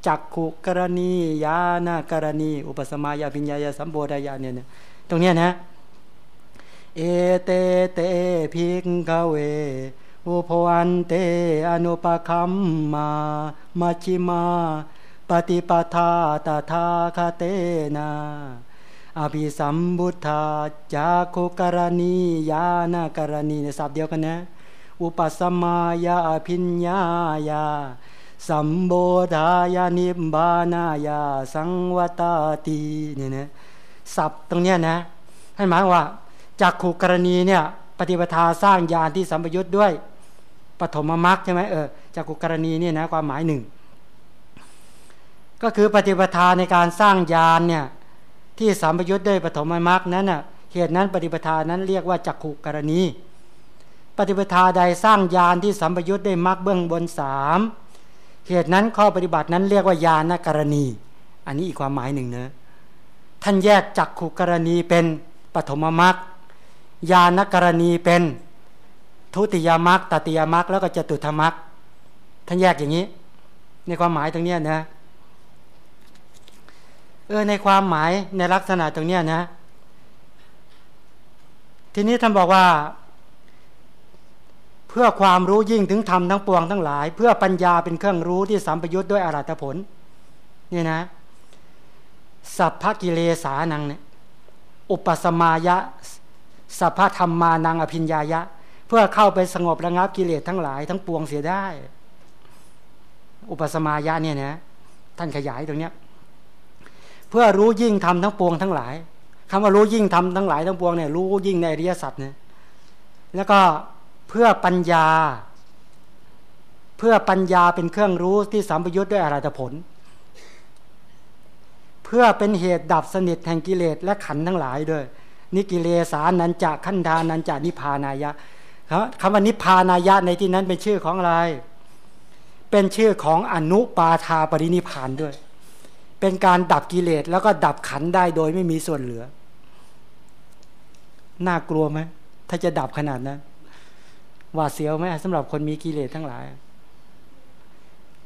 จักขุกรณียาณากรณี อุปสมายาปิญญายาสัมโบดายาเนี่ยตรงเนี้ยนะเอเตเตพิกกเวอุปวันเตอนุปคัมมามัชิมา ฏิปทาตถาคเตนาอภิสัมบุทธาจากุกรณียานากรณีในศัพท์เดียวกันนะ อุปสมายาพิญญายา สัมโบธายานิบานายา สังวตาตีเนี่ยนะศัพท์ตรงเนี้ยนะให้หมายว่าจากขูกรณีเนี่ยปฏิปทาสร้างญาณที่สัมปยุทธ์ด้วยปฐมมรรคใช่ไหมเออจากขูกรณีเนี่ยนะความหมายหนึ่ง ก็คือปฏิปทาในการสร้างญาณเนี่ยที่สัมปยุทธ์ด้วยปฐมมรรคนั้นน่ะเหตุนั้นปฏิปทานั้นเรียกว่าจักขุกรณี ปฏิปทาใดสร้างยานที่สัมปยุทธ์ด้มรรคเบื้องบนสามเหตุนั้นข้อปฏิบัตินั้นเรียกว่ายานกรณี อันนี้อีกความหมายหนึ่งเนะท่านแยกจักขุกรณีเป็นปฐมมรรคยานกรณีเป็นทุติยมรรคตติยมรรคแล้วก็จตุธมรรคท่านแยกอย่างนี้ ในความหมายตรงนี้นะ เออในความหมายในลักษณะตรงนี้นะ ทีนี้ท่านบอกว่า เพื่อความรู้ยิ่งถึงธรรมทั้งปวงทั้งหลาย เพื่อปัญญาเป็นเครื่องรู้ที่สัมปยุทธ์ด้วยอรัตผลนี่นะ สัพพกิเลสานังเนี่ยอุปสมายะสัพพธรรมานังอภิญญายะ เพื่อเข้าไปสงบระงับกิเลสทั้งหลาย ทั้งปวงเสียได้ อุปสมายะเนี่ยนะท่านขยายตรงเนี้ย เพื่อรู้ยิ่งทำทั้งปวงทั้งหลายคำว่ารู้ยิ่งทำทั้งหลายทั้งปวงเนี่ยรู้ยิ่งในอริยสัจเนี่ยแล้วก็เพื่อปัญญา เพื่อปัญญาเป็นเครื่องรู้ที่สัมปยุทธ์ด้วยอรหัตผล เพื่อเป็นเหตุดับสนิทแห่งกิเลสและขันทั้งหลายด้วยนิกิเลสานันจะขันธานันจะนิพานายะคำว่านิพานายะในที่นั้นเป็นชื่อของอะไร เป็นชื่อของอนุปาทาปรินิพานด้วย เป็นการดับกิเลสแล้วก็ดับขันได้โดยไม่มีส่วนเหลือ น่ากลัวไหมถ้าจะดับขนาดนั้นหวาดเสียวไหมสำหรับคนมีกิเลสทั้งหลาย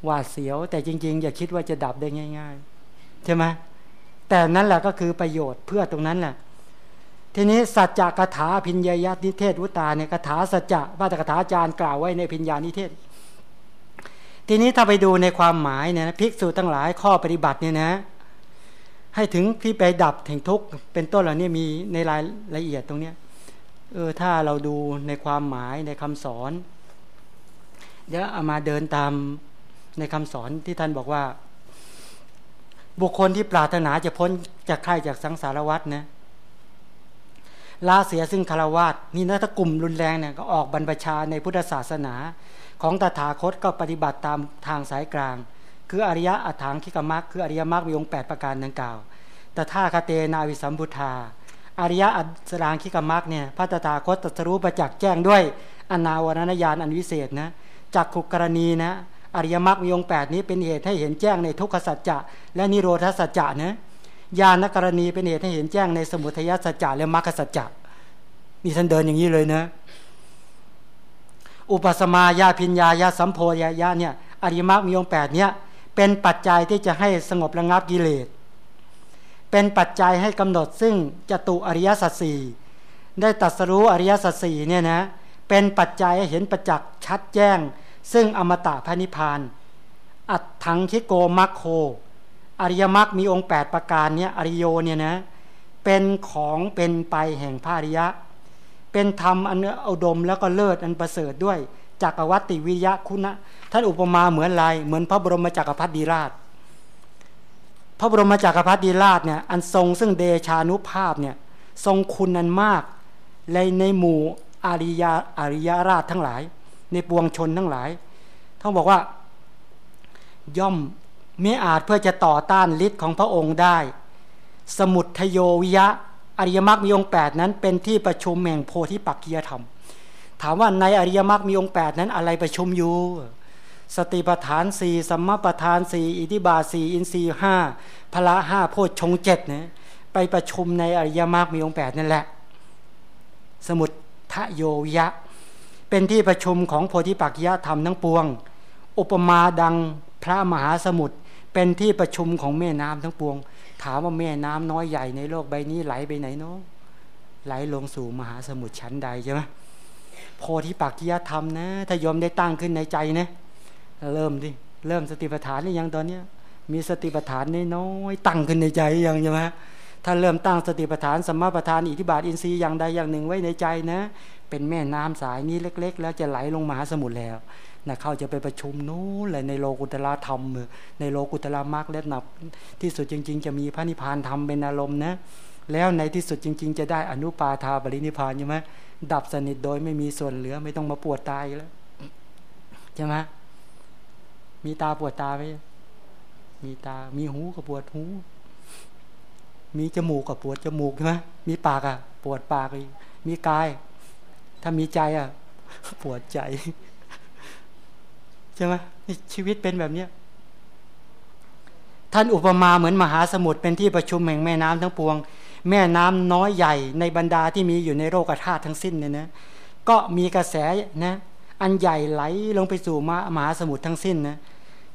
หวาดเสียว แต่จริง ๆ อย่าคิดว่าจะดับได้ง่าย ๆ ใช่ไหมแต่นั่นแหละก็คือประโยชน์เพื่อตรงนั้นแหละทีนี้สัจจะคาถาพิญญานิเทศวุตาเนี่ยคาถาสัจจะพระตถาจารย์กล่าวไว้ในพิญญานิเทศ ทีนี้ถ้าไปดูในความหมายเนี่ยภิกษุทั้งหลายข้อปฏิบัติเนี่ยนะ ให้ถึงที่ไปดับถึงทุกข์เป็นต้นเหล่านี้มีในรายละเอียดตรงเนี้ยเออถ้าเราดูในความหมายในคำสอน เดี๋ยวเอามาเดินตามในคำสอนที่ท่านบอกว่า บุคคลที่ปรารถนาจะพ้นจากข่จากสังสารวัฏนะลาเสียซึ่งคารวาสนี่นะถ้ากลุ่มรุนแรงเนี่ยก็ออกบรรพชาในพุทธศาสนา ของตถาคตก็ปฏิบัติตามทางสายกลาง คืออริยะอัถังคิกมักคืออริยมรรคมีองค์8ประการดังกล่าวแต่ถ้าคเตนาวิสัมพุทธาอริยะอัสรางคิกมักเนี่ยพระตถาคตตรัสรู้ประจักษ์แจ้งด้วยอนาวรณญาณอันวิเศษนะจากขุกรณีนะอริยมรรคมีองค์8นี้เป็นเหตุให้เห็นแจ้งในทุกขสัจจะและนิโรธสัจจะนะญาณกรณีเป็นเหตุให้เห็นแจ้งในสมุทัยสัจจะและมรรคสัจจะนี่ท่านเดินอย่างนี้เลยนะ อุปสมาญาพิญญาญาสัมโพยายะเนี่ยอริมักมีองค์แปดเนี่ยเป็นปัจจัยที่จะให้สงบระงับกิเลส เป็นปัจจัยให้กำหนดซึ่งจตุอริยสัจสี่ได้ตัดสรู้อริยสัจสี่เนี่ยนะเป็นปัจจัยให้เห็นประจักษ์ชัดแจ้ง ซึ่งอมตะพระนิพพาน อัตถังคิโกมัคโค อริยมรรคมีองค์ 8 ประการเนี่ยอริโยเนี่ยนะเป็นของเป็นไปแห่งพระอริยะ เป็นธรรมอันเอาดมแล้วก็เลิศอันประเสริฐด้วยจักรวัติวิยะคุณะท่านอุปมาเหมือนอะไรเหมือนพระบรมจักรพรรดิราช พระบรมจักรพรรดิราชเนี่ยอันทรงซึ่งเดชานุภาพเนี่ยทรงคุณนันมากในในหมู่อาริยาอาริยราชทั้งหลาย ในปวงชนทั้งหลายท่านบอกว่า ย่อมไม่อาจเพื่อจะต่อต้านฤทธิ์ของพระองค์ได้ สมุทโยวิยะ อริยมรรคมีองค์8นั้น เป็นที่ประชุมแห่งโพธิปักกียธรรม ถามว่าในอริยมรรคมีองค์8นั้นอะไรประชุมอยู่ สติปัฏฐานสี่สัมมาปัฏฐานสี่อิทิบาสี่อินทรีห้าพละห้าโพชฌงเจ็ดนะไปประชุมในอริยมรรคมีองค์8นั่นแหละ สมุททะโยยะ เป็นที่ประชุมของโพธิปักกียธรรมทั้งปวง อุปมาดังพระมหาสมุทรเป็นที่ประชุมของแม่น้ำทั้งปวง ถามว่าแม่น้ำน้อยใหญ่ในโลกใบนี้ไหลไปไหนเนาะไหลลงสู่มหาสมุทรชั้นใดใช่ไหมโพธิปักกิยธรรมนะ ถ้ายอมได้ตั้งขึ้นในใจนะ เริ่มดิ เริ่มสติปัฏฐานนี่ยังตอนเนี้ย มีสติปัฏฐานน้อยตั้งขึ้นในใจยังใช่ไหมถ้าเริ่มตั้งสติปัฏฐานสมมาปัฏฐานอิทธิบาทอินทรีย์อย่างใดอย่างหนึ่งไว้ในใจนะ เป็นแม่น้ำสายนี้เล็ก ๆ แล้วจะไหลลงมหาสมุทรแล้ว นะเขาจะไปประชุมนู้นเลยในโลกุตละธรรม ในโลกุตละมรรคและนับที่สุดจริง ๆ จะมีพระนิพพานธรรมเป็นอารมณ์นะแล้วในที่สุดจริง ๆ จะได้อนุปาทาบรินิพพานใช่ไหมดับสนิทโดยไม่มีส่วนเหลือไม่ต้องมาปวดตายแล้วใช่ไหมมีตาปวดตาไหมมีตา มีหูก็ปวดหู มีจมูกกับปวดจมูกใช่ไหมมีปากอะ ปวดปากมีกาย ถ้ามีใจอะ ปวดใจ ใช่ไหมชีวิตเป็นแบบเนี้ยท่านอุปมาเหมือนมหาสมุทรเป็นที่ประชุมแห่งแม่น้ำทั้งปวง แม่น้ำน้อยใหญ่ในบรรดาที่มีอยู่ในโลกธาตุทั้งสิ้นเนี่ยนะก็มีกระแสนะอันใหญ่ไหลลงไปสู่มหาสมุทรทั้งสิ้นนะ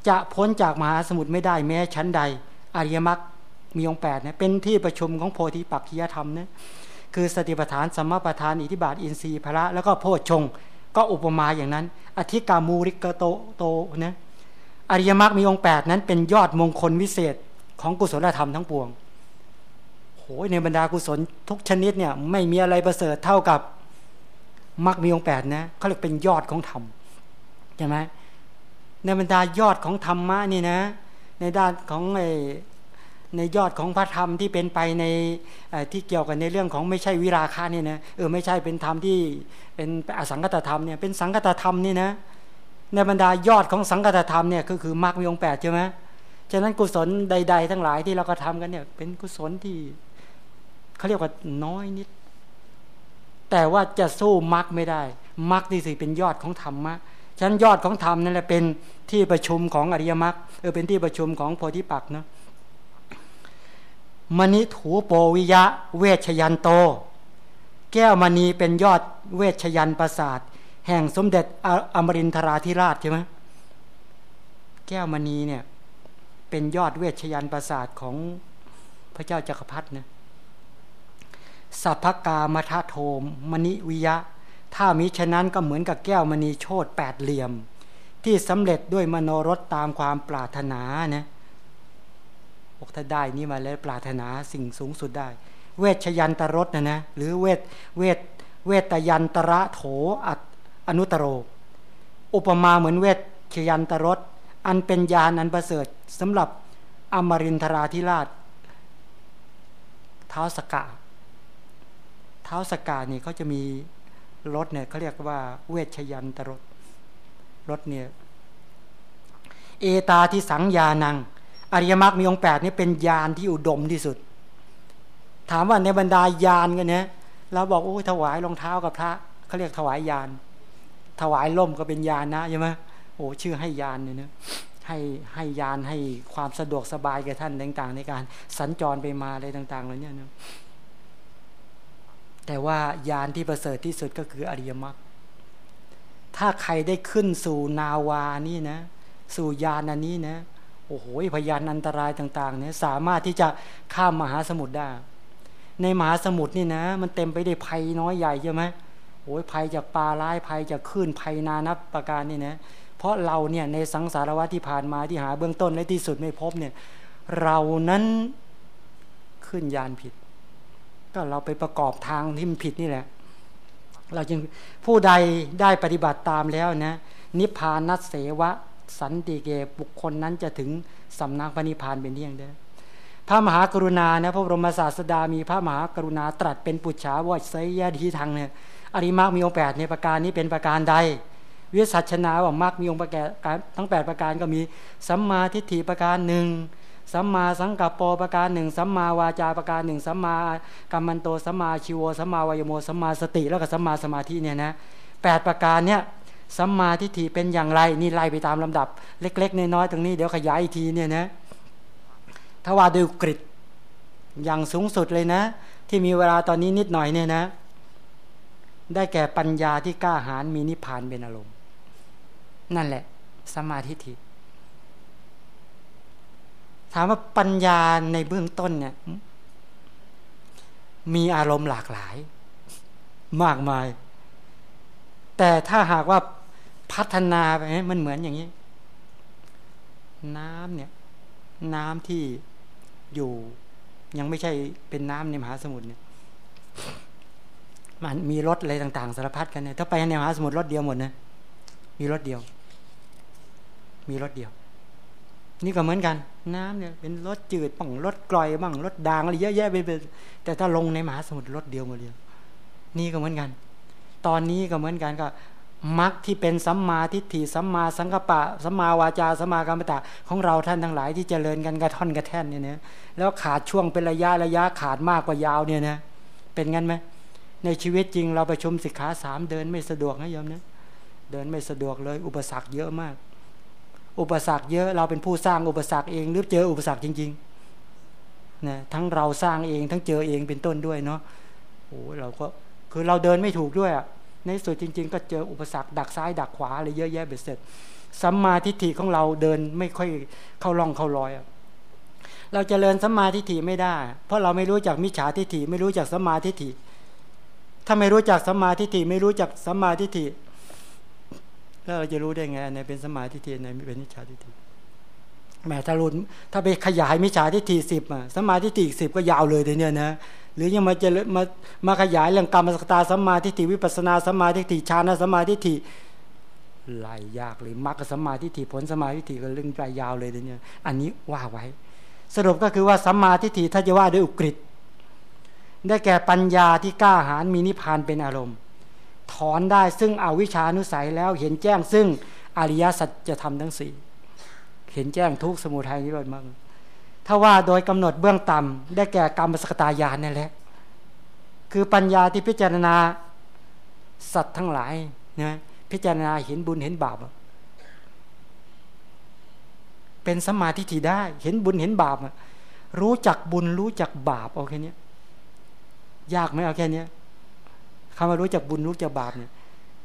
จะพ้นจากมหาสมุทรไม่ได้แม้ชั้นใดอริยมรรคมีองค์แปดนะเป็นที่ประชุมของโพธิปักขิยธรรมนะคือสติปัฏฐานสมมาปัฏฐานอิทิบาทอินทรีย์พระแล้วก็โพชฌง ก็อุปมาอย่างนั้น อธิกามูริกโตโตนะอริยมรรคมีองค์แปดนั้นเป็นยอดมงคลวิเศษของกุศลธรรมทั้งปวงโหในบรรดากุศลทุกชนิดเนี่ยไม่มีอะไรประเสริฐเท่ากับมรรคมีองค์แปดนะเขาเรียกเป็นยอดของธรรมใช่ไหมในบรรดายอดของธรรมะนี่นะ ในด้านของไอ ในยอดของพระธรรมที่เป็นไปในที่เกี่ยวกันในเรื่องของไม่ใช่วิราคานี่นะเออไม่ใช่เป็นธรรมที่เป็นอสังกตธรรมเนี่ยเป็นสังกตธรรมนี่นะในบรรดายอดของสังกตธรรมเนี่ยก็คือมรรคมีองแปดใช่ไหมฉะนั้นกุศลใด ๆ ทั้งหลายที่เราก็ทำกันเนี่ยเป็นกุศลที่เขาเรียกว่าน้อยนิด แต่ว่าจะสู้มรรคไม่ได้มรรคนี่สิเป็นยอดของธรรมะฉะนั้นยอดของธรรมนั่นแหละเป็นที่ประชุมของอริยมรรคเออเป็นที่ประชุมของโพธิปักเนาะ มณิถูโปวิยะ เวชยันโต แก้วมณีเป็นยอดเวชยันประสาท แห่งสมเด็จอมรินทราธิราชใช่ไหมแก้วมณีเนี่ย เป็นยอดเวชยันประสาทของพระเจ้าจักรพรรดินะสัพพกามทโทม มณิวิยะ ถ้ามิฉะนั้นก็เหมือนกับแก้วมณีโชดแปดเหลี่ยม ที่สำเร็จด้วยมโนรสตามความปรารถนานะ อกถ้าได้นี่มาแล้วปรารถนาสิ่งสูงสุดได้ เวชยันตรสนะนะหรือเวทเวทเวตยันตระโถอัอนุตโร อุปมาเหมือนเวชยันตรสอันเป็นยานอันประเสริฐสำหรับอมรินทราธิราชเท้าสกาเท้าสกานี่เขาจะมีรถเนี่ยเขาเรียกว่าเวชยันตรสรถเนี่ยเอตาที่สังยานัง อริยมรรคมีองค์แปดนี่เป็นยานที่อุดมที่สุด ถามว่าในบรรดายานกันเนี่ยเราบอกโอ้ถวายรองเท้ากับพระเขาเรียกถวายยานถวายล่มก็เป็นยานนะใช่ไหมโอ้ชื่อให้ยานเนี่ยนะให้ให้ยานให้ความสะดวกสบายแก่ท่านต่าง ๆ ในการสัญจรไปมาอะไรต่างๆเหล่านี้นะแต่ว่ายานที่ประเสริฐที่สุดก็คืออริยมรรคถ้าใครได้ขึ้นสู่นาวานี่นะ สู่ยานอันนี้นะ อ้โหพยานอันตรายต่างๆเนี่ยสามารถที่จะข้ามมหาสมุทรได้ ในมหาสมุทรนี่นะ มันเต็มไปด้วยภัยน้อยใหญ่ใช่ไหมโอ้ยภัยจากปลาร้ายภัยจากคลื่นภัยนานับประการนี่นะเพราะเราเนี่ยในสังสารวัฏที่ผ่านมาที่หาเบื้องต้นและที่สุดไม่พบเนี่ยเรานั้นขึ้นยานผิด ก็เราไปประกอบทางที่มันผิดนี่แหละ เราจึงผู้ใดได้ปฏิบัติตามแล้วนะนิพพานัสเสวะ สันติเกบุคคลนั้นจะถึงสำนักพระนิพพานเป็นเที่ยงได้พระมหากรุณานะพระบรมศาสดามีพระมหากรุณาตรัสเป็นปุจฉาวไสยทีทางเนี่ยอริมักมีองค์แปดในประการนี้เป็นประการใดวิสัชนาว่ามรรคมีองค์ประการทั้ง 8 ประการก็มีสัมมาทิฏฐิประการหนึ่งสัมมาสังกัปโปประการหนึ่งสัมมาวาจาประการหนึ่งสัมมากัมมันโตสัมมาชิวสัมมาวายโมสัมมาสติ แล้วก็สัมมาสมาธิเนี่ยนะแปดประการเนี่ย สัมมาทิฏฐิเป็นอย่างไรนี่ไล่ไปตามลำดับ เล็ก ๆ น้อยๆตรงนี้เดี๋ยวขยายอีกทีเนี่ยนะถ้าว่าดูกริดอย่างสูงสุดเลยนะ ที่มีเวลาตอนนี้นิดหน่อยเนี่ยนะ ได้แก่ปัญญาที่กล้าหาญมีนิพพานเป็นอารมณ์ นั่นแหละสัมมาทิฏฐิถามว่าปัญญาในเบื้องต้นเนี่ย มีอารมณ์หลากหลาย มากมาย แต่ถ้าหากว่าพัฒนาไปมันเหมือนอย่างนี้ น้ำเนี่ย น้ำที่อยู่ยังไม่ใช่เป็นน้ำในมหาสมุทรเนี่ย มันมีรถอะไรต่าง ๆ สารพัดกันเนี่ยถ้าไปในมหาสมุทรรถเดียวหมดนะมีรถเดียว มีรถเดียว นี่ก็เหมือนกัน น้ำเนี่ย เป็นรถจืดบ้างรถกลอยบ้างรถด่างอะไรเยอะแยะไปแต่ถ้าลงในมหาสมุทรรถเดียวหมดเดียว นี่ก็เหมือนกัน ตอนนี้ก็เหมือนกันก็มรรคที่เป็นสัมมาทิฏฐิสัมมาสังกปะสัมมาวาจาสัมมากรรมตะของเราท่านทั้งหลายที่เจริญกันกระท่อนกระแท่นเนี่ยนะแล้วขาดช่วงเป็นระยะระยะขาดมากกว่ายาวเนี่ยนะเป็นงั้นไหมในชีวิตจริงเราไปชมสิกขาสามเดินไม่สะดวกนะโยมนะเดินไม่สะดวกเลย อุปสรรคเยอะมาก อุปสรรคเยอะเราเป็นผู้สร้างอุปสรรคเองหรือเจออุปสรรคจริงๆนะทั้งเราสร้างเองทั้งเจอเองเป็นต้นด้วยเนาะโอ้เราก็คือเราเดินไม่ถูกด้วยอะ ในสุดจริง ๆ ก็เจออุปสรรคดักซ้ายดักขวาอะไรเยอะแยะเบ็ดเสร็จสัมมาทิฏฐิของเราเดินไม่ค่อยเข้าร่องเข้ารอย เราจเจริญสัมมาทิฏฐิไม่ได้ เพราะเราไม่รู้จักมิจฉาทิฏฐิไม่รู้จักสัมมาทิฏฐิ ถ้าไม่รู้จักสัมมาทิฏฐิไม่รู้จักสัมมาทิฏฐิแล้วเราจะรู้ได้ไงอันไหนเป็นสัมมาทิฏฐิอันไหนไม่เป็นมิจฉาทิฏฐิแม้ถ้ารุนถ้าไปขยายมิจฉาทิฏฐิสิบอะสัมมาทิฏฐิสิบก็ยาวเลยเดี๋ยวนี้นะ หรือยังมาเจะมามาขยายเรื่องกรรมสกตาสัมมาทิฏฐิวิปัสนาสัมมาทิฏฐิฌานสัมมาทิฏฐิหลายยากเลยมรรคสัมมาทิฏฐิผลสัมมาทิฏฐิก็เรื่องปลายยาวเลยเดี๋ยวนี้อันนี้ว่าไว้ สรุปก็คือว่าสัมมาทิฏฐิถ้าจะว่าด้วยอุกฤษได้แก่ปัญญาที่กล้าหาญมีนิพพานเป็นอารมณ์ ถอนได้ซึ่งอวิชานุสัยแล้วเห็นแจ้งซึ่งอริยสัจจะทำทั้งสี่เห็นแจ้งทุกสมุทัยนิโรธมาก ถ้าว่าโดยกำหนดเบื้องต่ำได้แก่กรรมสกตายานนั่นแหละ คือปัญญาที่พิจารณาสัตว์ทั้งหลายนะพิจารณาเห็นบุญเห็นบาป เป็นสมาธิที่ได้ เห็นบุญเห็นบาปรู้จักบุญรู้จักบาปเอาแค่นี้ยากไหมเอาแค่นี้คำว่ารู้จักบุญรู้จักบาปเนี่ย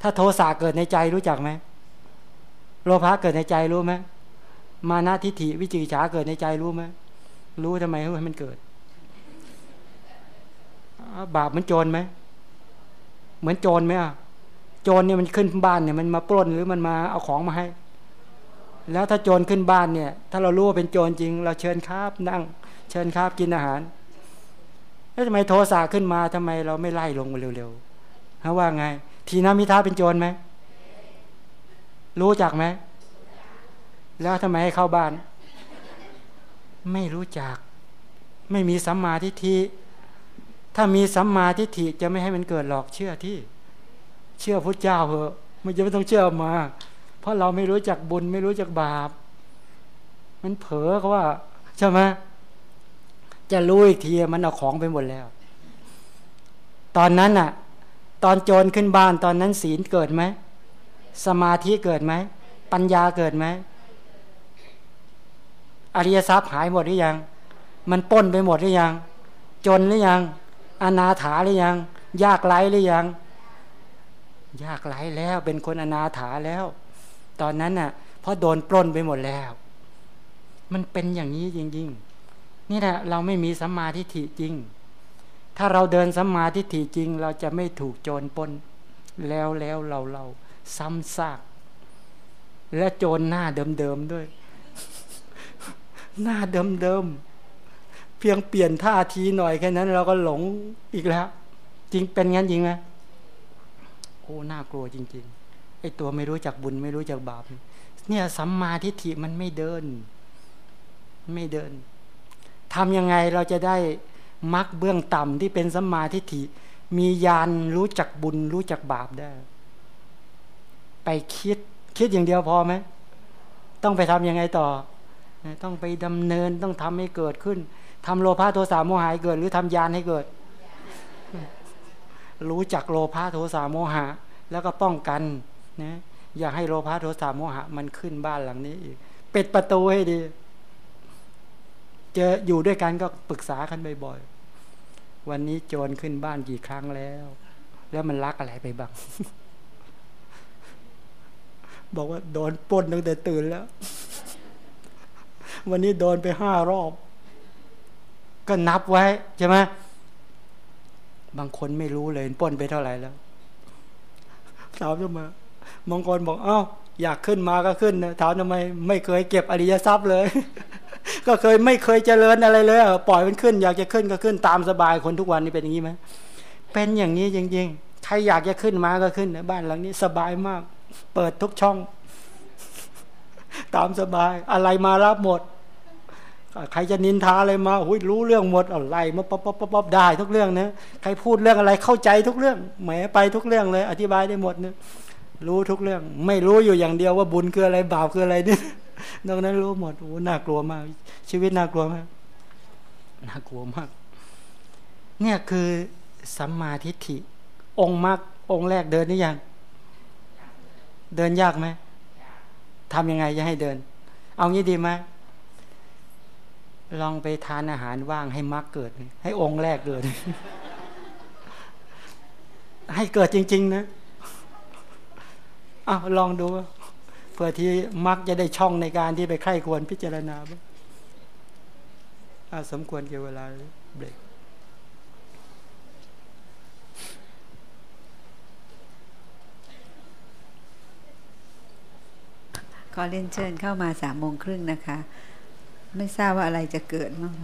ถ้าโทสะเกิดในใจรู้จักไหมโลภะเกิดในใจรู้ไหมมานาทิฏฐิวิจิกิจฉาเกิดในใจรู้ไหม รู้ทำไมให้มันเกิดบาปมันโจรไหมเหมือนโจรไหมอะโจรเนี่ยมันขึ้นบ้านเนี่ยมันมาปล้นหรือมันมาเอาของมาให้ แล้วถ้าโจรขึ้นบ้านเนี่ย ถ้าเรารู้ว่าเป็นโจรจริง เราเชิญครับนั่ง เชิญครับกินอาหาร แล้วทำไมโทสะขึ้นมาทำไมเราไม่ไล่ลงมาเร็วๆฮะว่าไง ทีนามิท้าเป็นโจรไหมรู้จักไหมแล้วทำไมให้เข้าบ้าน ไม่รู้จัก ไม่มีสัมมาทิฏฐิถ้ามีสัมมาทิฏฐิจะไม่ให้มันเกิดหรอกเชื่อที่ เชื่อพระเจ้าเหอะมันจะไม่ต้องเชื่อมา เพราะเราไม่รู้จักบุญไม่รู้จักบาป มันเผลอเขาว่าใช่ไหมจะรู้อีกทีมันเอาของไปหมดแล้ว ตอนนั้นน่ะ ตอนโจรขึ้นบ้านตอนนั้นศีลเกิดไหมสมาธิเกิดไหมปัญญาเกิดไหม อริยทรัพย์หายหมดหรือยัง มันป้นไปหมดหรือยัง จนหรือยัง อนาถาหรือยัง ยากไร้หรือยัง ยากไร้แล้วเป็นคนอนาถาแล้ว ตอนนั้นน่ะ เพราะโดนปล้นไปหมดแล้ว มันเป็นอย่างนี้จริงๆ นี่แหละเราไม่มีสัมมาทิฏฐิจริง ถ้าเราเดินสัมมาทิฏฐิจริง เราจะไม่ถูกโจรปล้น แล้วแล้วเราเราซ้ำซากและโจรหน้าเดิมๆด้วย หน้าเดิมๆ เพียงเปลี่ยนท่าทีหน่อยแค่นั้น เราก็หลงอีกแล้ว จริงเป็นงั้นจริงไหมโอ้น่ากลัวจริง ๆไอตัวไม่รู้จักบุญไม่รู้จักบาปเนี่ยสัมมาทิฏฐิมันไม่เดิน ไม่เดินทำยังไงเราจะได้มรรคเบื้องต่ำที่เป็นสัมมาทิฏฐิ มียานรู้จักบุญรู้จักบาปได้ ไปคิดคิดอย่างเดียวพอไหมต้องไปทำยังไงต่อ ต้องไปดำเนินต้องทำให้เกิดขึ้นทำโลภะโทสะโมหะให้เกิด หรือทำยานให้เกิด รู้จักโลภะโทสะโมหะ แล้วก็ป้องกันนะอย่าให้โลภะโทสะโมหะ มันขึ้นบ้านหลังนี้อีกปิดประตูให้ดี เจออยู่ด้วยกันก็ปรึกษากันบ่อยๆวันนี้โจรขึ้นบ้านกี่ครั้งแล้ว แล้วมันลักอะไรไปบ้างบอกว่าโดนปล้นตั้งแต่ตื่นแล้ว วันนี้โดนไปห้ารอบ ก็นับไว้ใช่ไหมบางคนไม่รู้เลยป้นไปเท่าไหร่แล้วถามทำไมบางคนบอกเอ้าอยากขึ้นมาก็ขึ้นนะถามทำไม ไม่เคยเก็บอริยทรัพย์เลย ก็เคยไม่เคยเจริญอะไรเลยปล่อยมันขึ้น อยากจะขึ้นก็ขึ้นตามสบายคนทุกวันนี้เป็นอย่างนี้ไหมเป็นอย่างนี้จริงๆใครอยากจะขึ้นมาก็ขึ้นนะบ้านหลังนี้สบายมาก เปิดทุกช่อง ตามสบาย อะไรมารับหมด ใครจะนินทาอะไรมาหุยรู้เรื่องหมดอะไรมาป๊อปป๊อปป๊อปได้ทุกเรื่องนะใครพูดเรื่องอะไรเข้าใจทุกเรื่องแหมไปทุกเรื่องเลย อธิบายได้หมดเนะรู้ทุกเรื่อง ไม่รู้อยู่อย่างเดียวว่าบุญคืออะไรบาปคืออะไรเนี่นอกนั้นรู้หมดโอ้น่ากลัวมาก ชีวิตน่ากลัวมากน่ากลัวมาก เนี่ยคือสัมมาทิฏฐิ องค์มรรคองค์แรกเดินนี่ยัง เดินยากไหม ทำยังไงจะให้เดิน เอางี้ดีไหมลองไปทานอาหารว่างให้มรรคเกิด ให้องค์แรกเกิด ให้เกิดจริง ๆ นะอ้าวลองดูเพื่อที่มักจะได้ช่องในการที่ไปไข้ควรพิจารณาบ้างสมควรเกี่ยวเวลาเบรก อเรียนเชิญเข้ามาสามโมงครึ่งนะคะ ไม่ทราบว่าอะไรจะเกิดมั้ง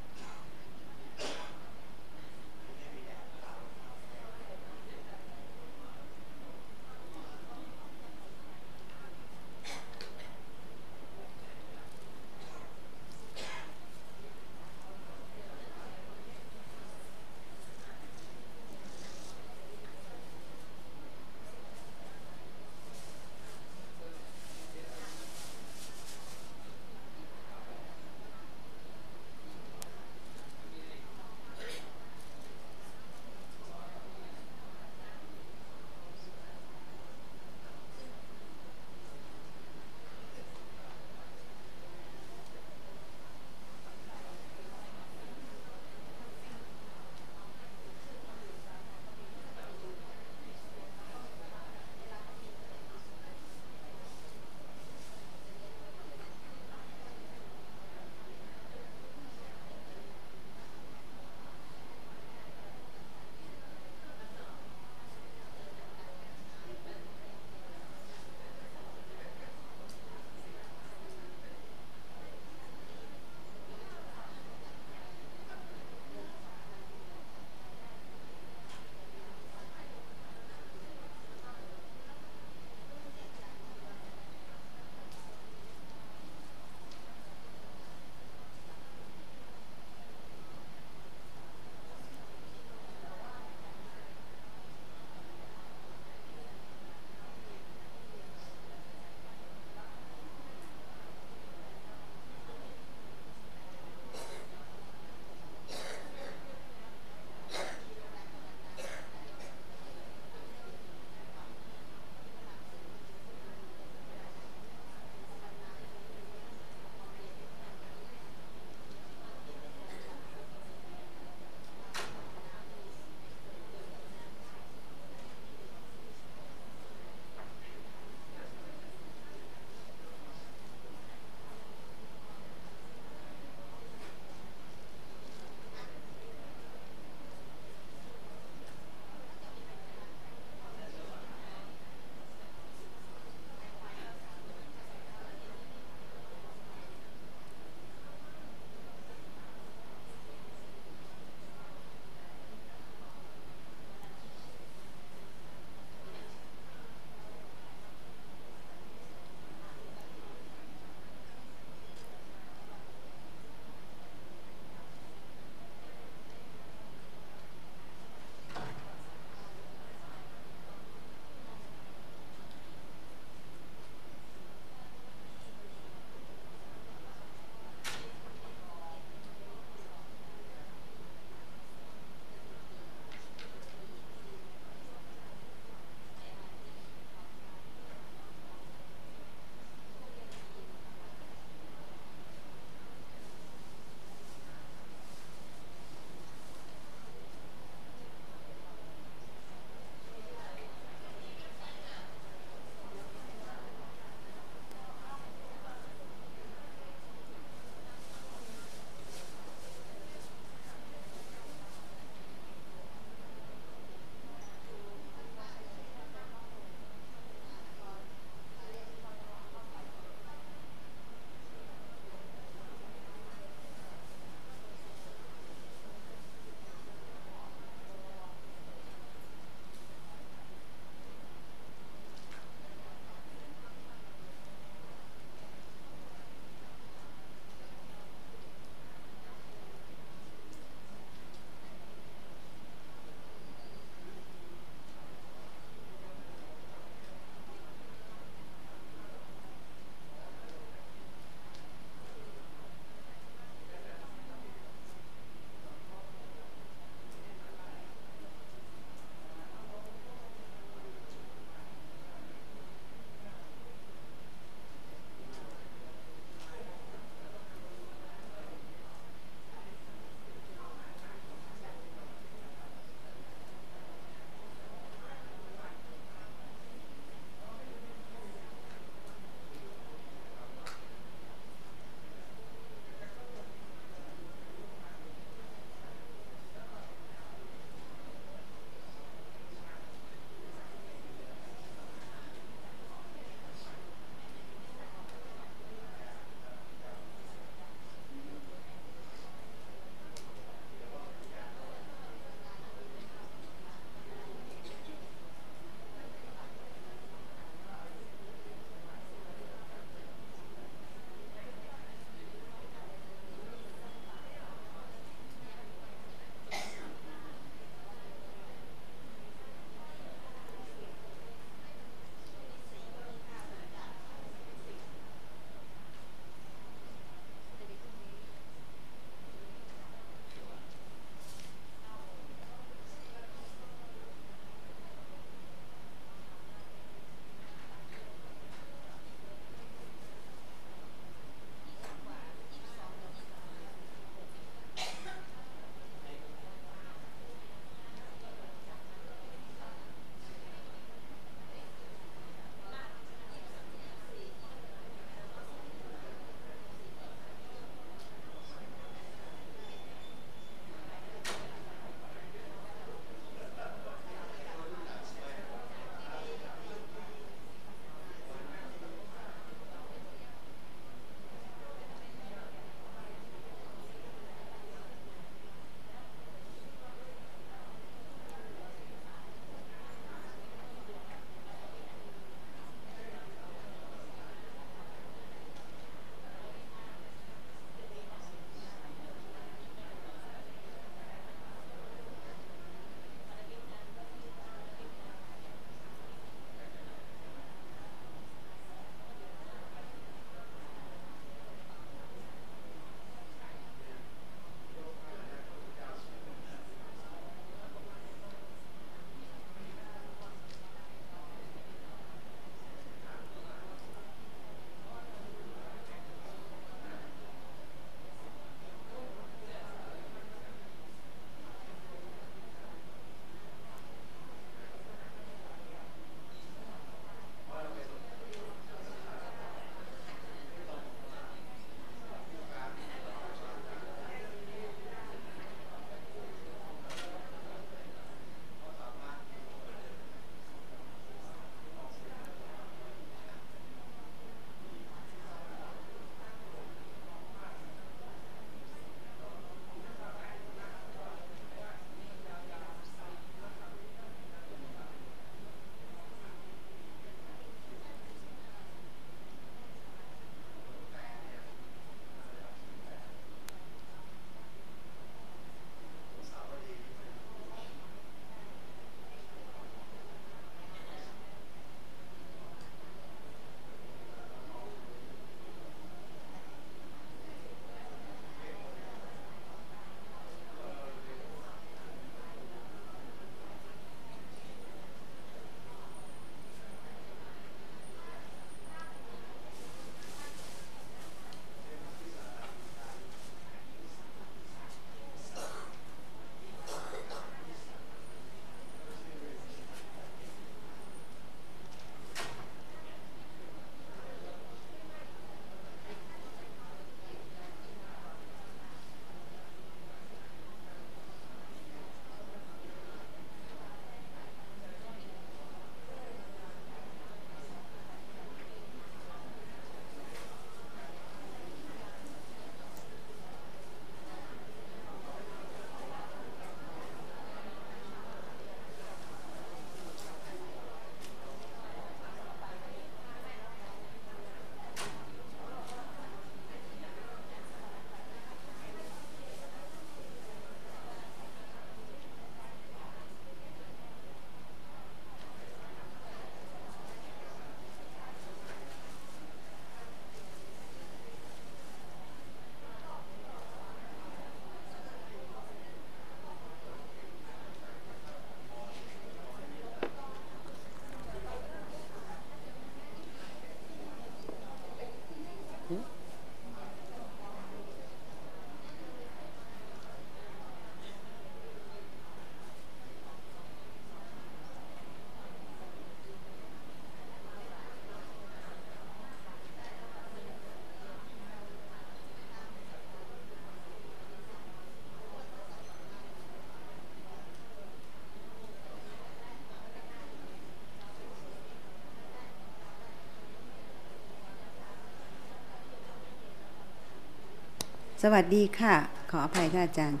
สวัสดีค่ะ ขออภัยท่านอาจารย์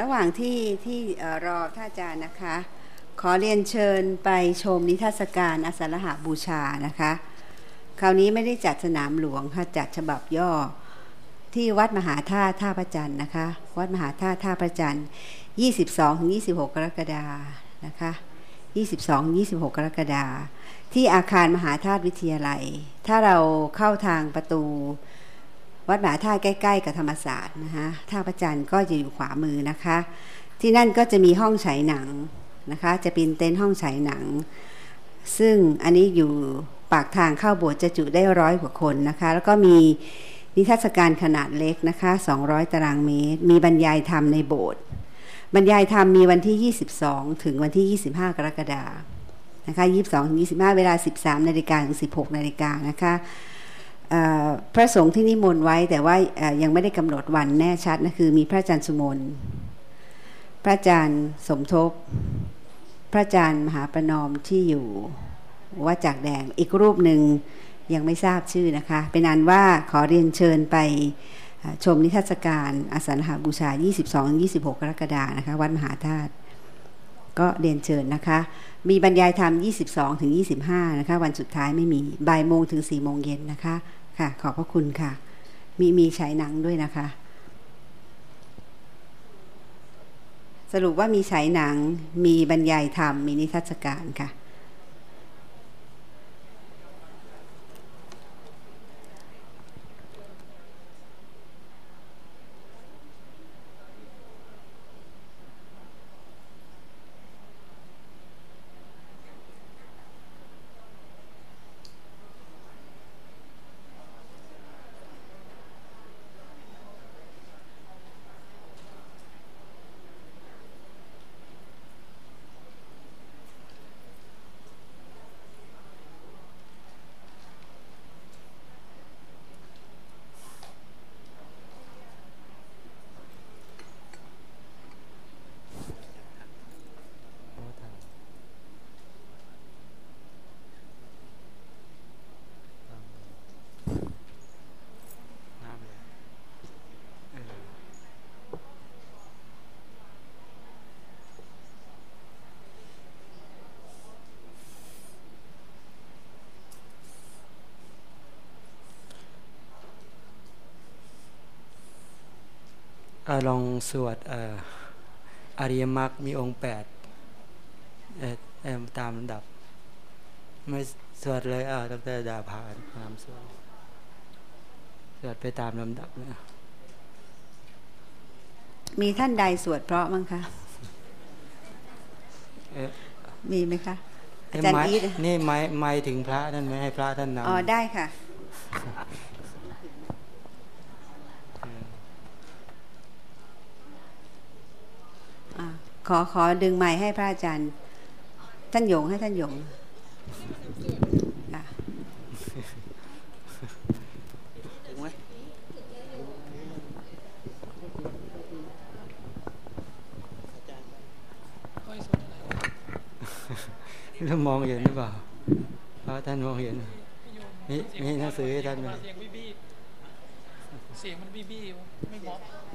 ระหว่างที่ที่รอท่านอาจารย์นะคะ ขอเรียนเชิญไปชมนิทรรศการอสารหาบูชานะคะ คราวนี้ไม่ได้จัดสนามหลวงค่ะจัดฉบับย่อที่วัดมหาธาตุท่าพระจันทร์นะคะ วัดมหาธาตุท่าพระจันทร์22-26 กรกฎานะคะ22-26 กรกฎาที่อาคารมหาธาตุวิทยาลัย ถ้าเราเข้าทางประตู วัดมหาธาตุใกล้ ๆ กับธรรมศาสตร์นะคะท่าพระจันทร์ก็จะอยู่ขวามือนะคะ ที่นั่นก็จะมีห้องฉายหนังนะคะ จะเป็นเต็นท์ห้องฉายหนัง ซึ่งอันนี้อยู่ปากทางเข้าโบสถ์จะจุได้ร้อยกว่าคนนะคะ แล้วก็มีนิทรรศการขนาดเล็กนะคะ 200 ตารางเมตร มีบรรยายธรรมในโบสถ์บรรยายธรรมมีวันที่ 22 ถึงวันที่ 25 กรกฎาคมนะคะ 22ถึง25 เวลา 13 นาฬิกาถึง 16 นาฬิกานะคะ พระสงฆ์ที่นิมนต์ไว้ แต่ว่ายังไม่ได้กำหนดวันแน่ชัดนะคือ มีพระอาจารย์สุมนพระอาจารย์สมทบ พระอาจารย์มหาประนอมที่อยู่วัดจากแดงอีกรูปหนึ่งยังไม่ทราบชื่อนะคะ เป็นอันว่าขอเรียนเชิญไปชมนิทรรศการอสันหาบูชา 22-26 กรกฎานะคะวัดมหาธาตุ ก็เรียนเชิญนะคะ มีบรรยายธรรม 22 ถึง 25 นะคะ วันสุดท้ายไม่มีบ่ายโมงถึง4โมงเย็นนะคะ ค่ะ ขอบพระคุณค่ะ มีมีฉายหนังด้วยนะคะ สรุปว่ามีฉายหนัง มีบรรยายธรรม มีนิทรรศการค่ะลอง สวดอริยมรรคมีองค์แปดตามลำดับ ไม่สวดเลยอ่าตั้งแต่ดาผ่านตามสวดสวดไปตามลำดับนะมีท่านใดสวดเพราะมั้งคะมีไหมคะอาจารย์อีทนี่ไม้ไม้ถึงพระท่านไม่ให้พระท่านนำอ๋อได้ค่ะ ขอขอดึงไม้ให้พระอาจารย์ ท่านหยงให้ท่านหยงแล้วมองเห็นหรือเปล่าพระท่านมองเห็นนี่นี่หนังสือให้ท่านไหมเสียงบี้เสียงมันบี้บี้ไม่เหมาะ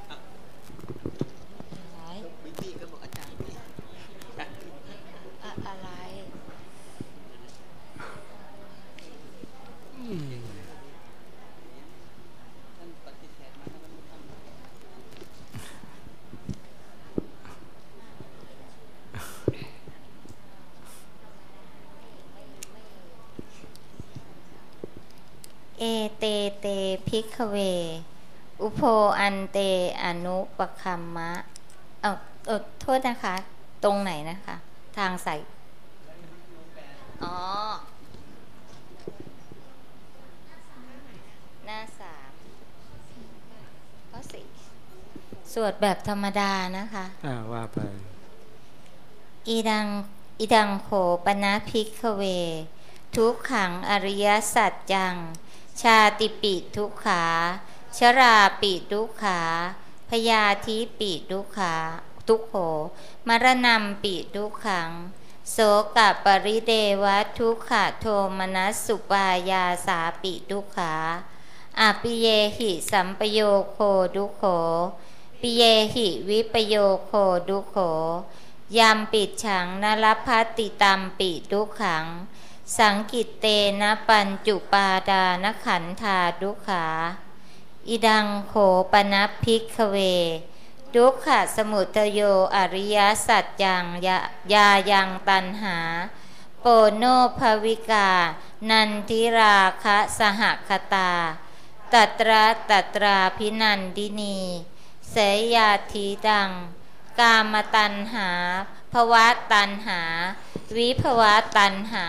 เอเตเตพิกเว อุโพอันเตอนุปคัมมะเอาเออโทษนะคะ ตรงไหนนะคะ ทางใส่อ๋อ หน้าสามข้อสี่สวดแบบธรรมดานะคะ อ่าว่าไป อีดังอีดังโขปนะพิกเว ทุกขังอริยสัจจัง ชาติปิทุกขา ชราปิทุกขา พยาธิปิทุกขา ทุกโขมรณะปิทุกขัง โสกปริเดวะทุกขะโทมนัสสุปายาสาปิทุกขาอปิเยหิสัมปโยโคดุโข ปิเยหิวิปโยโคดุโขยามปิดฉังนรพัตติตัมปิดุขัง สังกิตเตนะปัญจุปาดานขันธาดุขา อิดังโขปนับพิกเว ดุขะสมุทโยอริยสัจยังยายายังตันหา โปโนภวิกา นันทิราคะสหคตา ตัตระตัตราภินันทินี เสยยะถีทัง กามะตัณหา ภะวะตัณหา วิภะวะตัณหา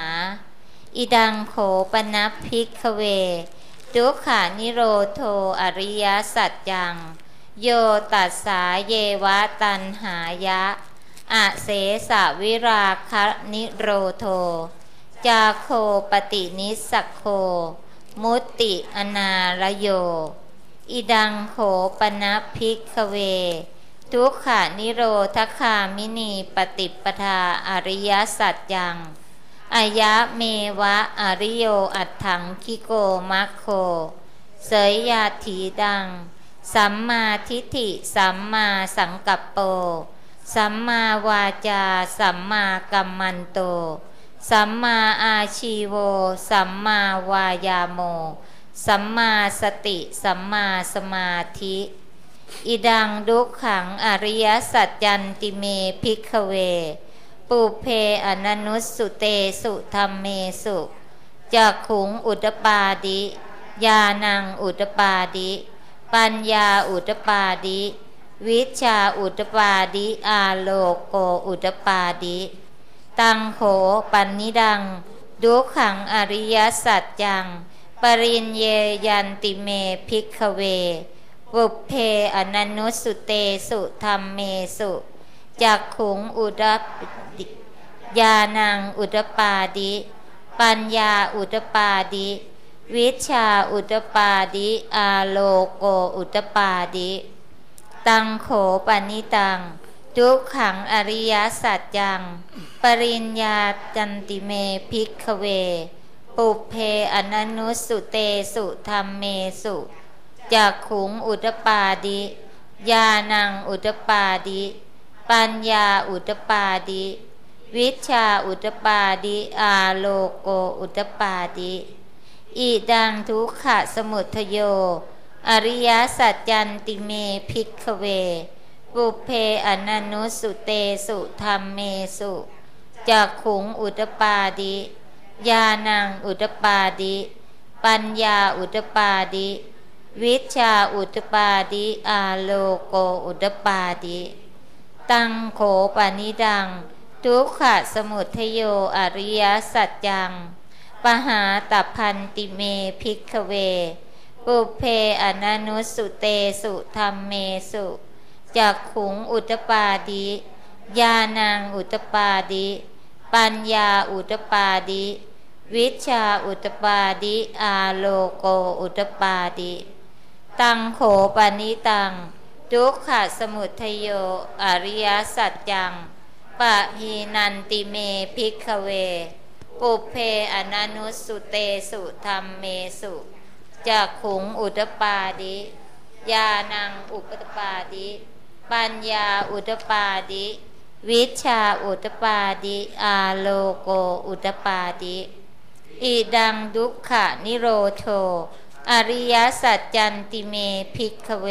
อิทังโข ปะนะ ภิกขะเว ทุกขะนิโรโธ อะริยะสัจจัง โยตัสสาเยวะตัณหายะอะเสสะวิราคะนิโรโธ จาโคปะฏินิสสัคโค มุตติ อะนาละโย อิทังโข ปะนะ ภิกขะเว ทุกขะนิโรธะคามินี ปะฏิปะทา อะริยะสัจจังอะยะเมวะ อะริโยอัฏฐังคิโกมัคโค เสยยะถีทัง สัมมาทิฏฐิสัมมาสังกัปโป สัมมาวาจา สัมมากัมมันโต สัมมาอาชีโว สัมมาวายาโม สัมมาสติ สัมมาสมาธิ อิดังดุขังอริยสัจจันติเมพิกเวปุเพอนันุสุเตสุธรรมเมสุจากขุงอุตปาดิยานังอุตปาดิ ปัญญาอุตปาดิ วิชาอุตปาดิอาโลโกอุตปาดิ ตังโขปันนิดัง ดุขังอริยสัจจัง ปรินเยยันติเมพิกเว ปุเพอนันุสุเตสุธรรมเมสุจากขุงอุดปยานังอุตปาดิ ปัญญาอุตปาดิ วิชาอุตปาดิ อาโลโกอุตปาดิ ตังโขปนิตัง ทุกขังอริยสัจจัง ปริญญาจันติเมพิกเว ปุเพอนันุสุเตสุธรรมเมสุ จากขุงอุตปาดิยานังอุตปาดิ ปัญญาอุตปาดิ วิชาอุตปาดิอาโลโกอุทะปาทิอิทังทุกขะสะมุทะโย อะริยะสัจจันติเม ภิกขะเว ปุพเพ อะนะนุสสุเตสุธัมเมสุจักขุงอุทะปาทิญาณังอุทะปาทิ ปัญญาอุทะปาทิ วิชชาอุทะปาทิอาโลโกอุทะปาทิตังโขปานิดัง ทุกขะสมุทโยอริยสัจจังปหาตัพันติเมพิกเว ปุเพอนันุสุเตสุธรรมเมสุจากขุงอุตปาดิญาณังอุตปาดิ ปัญญาอุตปาดิ วิชาอุตปาดิอาโลโกอุตปาดิ ตังโขปานิตัง ทุกขะสมุทโย อริยสัจจัง ปะพีนันติเมพิกเว ปุเพอนันุสุเตสุธรรมเมสุจากขุงอุตปาดิยานังอุปตปาดิ ปัญญาอุตปาดิ วิชาอุตปาดิ อาโลโกอุตปาดิ อีดังดุขะนิโรโธ อะริยะสัจจันติเม ภิกขะเว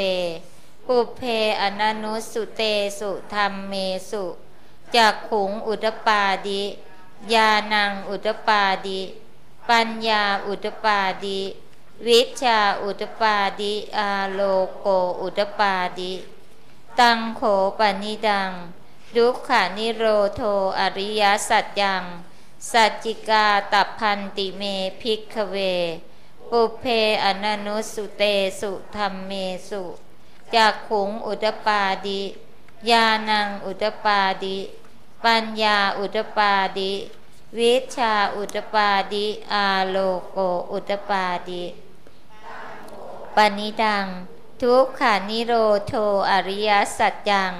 ปุพเพ อะนะนุสสุเตสุธัมเมสุจักขุงอุทะปาทิ ญาณังอุทะปาทิปัญญาอุทะปาทิวิชชาอุทะปาทิอาโลโกอุทะปาทิตังโข ปะนิทัง ทุกขะนิโรโธ อะริยะสัจจัง สัจฉิกาตัพพันติเม ภิกขะเว ปุพเพ อะนะนุสสุเตสุธัมเมสุจักขุงอุทะปาทิญาณังอุทะปาทิ ปัญญาอุทะปาทิ วิชชาอุทะปาทิ อาโลโกอุทะปาทิปะนิทัง ทุกขะนิโรโธ อะริยะสัจจัง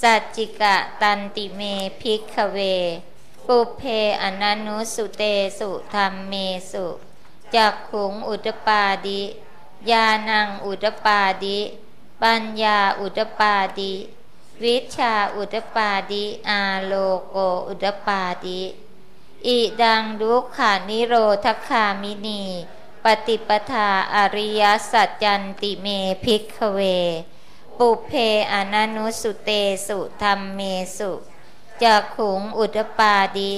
สัจฉิกะตันติเม ภิกขะเว ปุพเพ อะนะนุสสุเตสุธัมเมสุ จักขุงอุทะปาทิญาณังอุทะปาทิปัญญาอุทะปาทิวิชชาอุทะปาทิอาโลโกอุทะปาทิอิทัง ทุกขะนิโรธะคามินี ปะฏิปะทา อะริยะสัจจันติเม ภิกขะเว ปุพเพ อะนะนุสสุเตสุธัมเมสุจักขุงอุทะปาทิ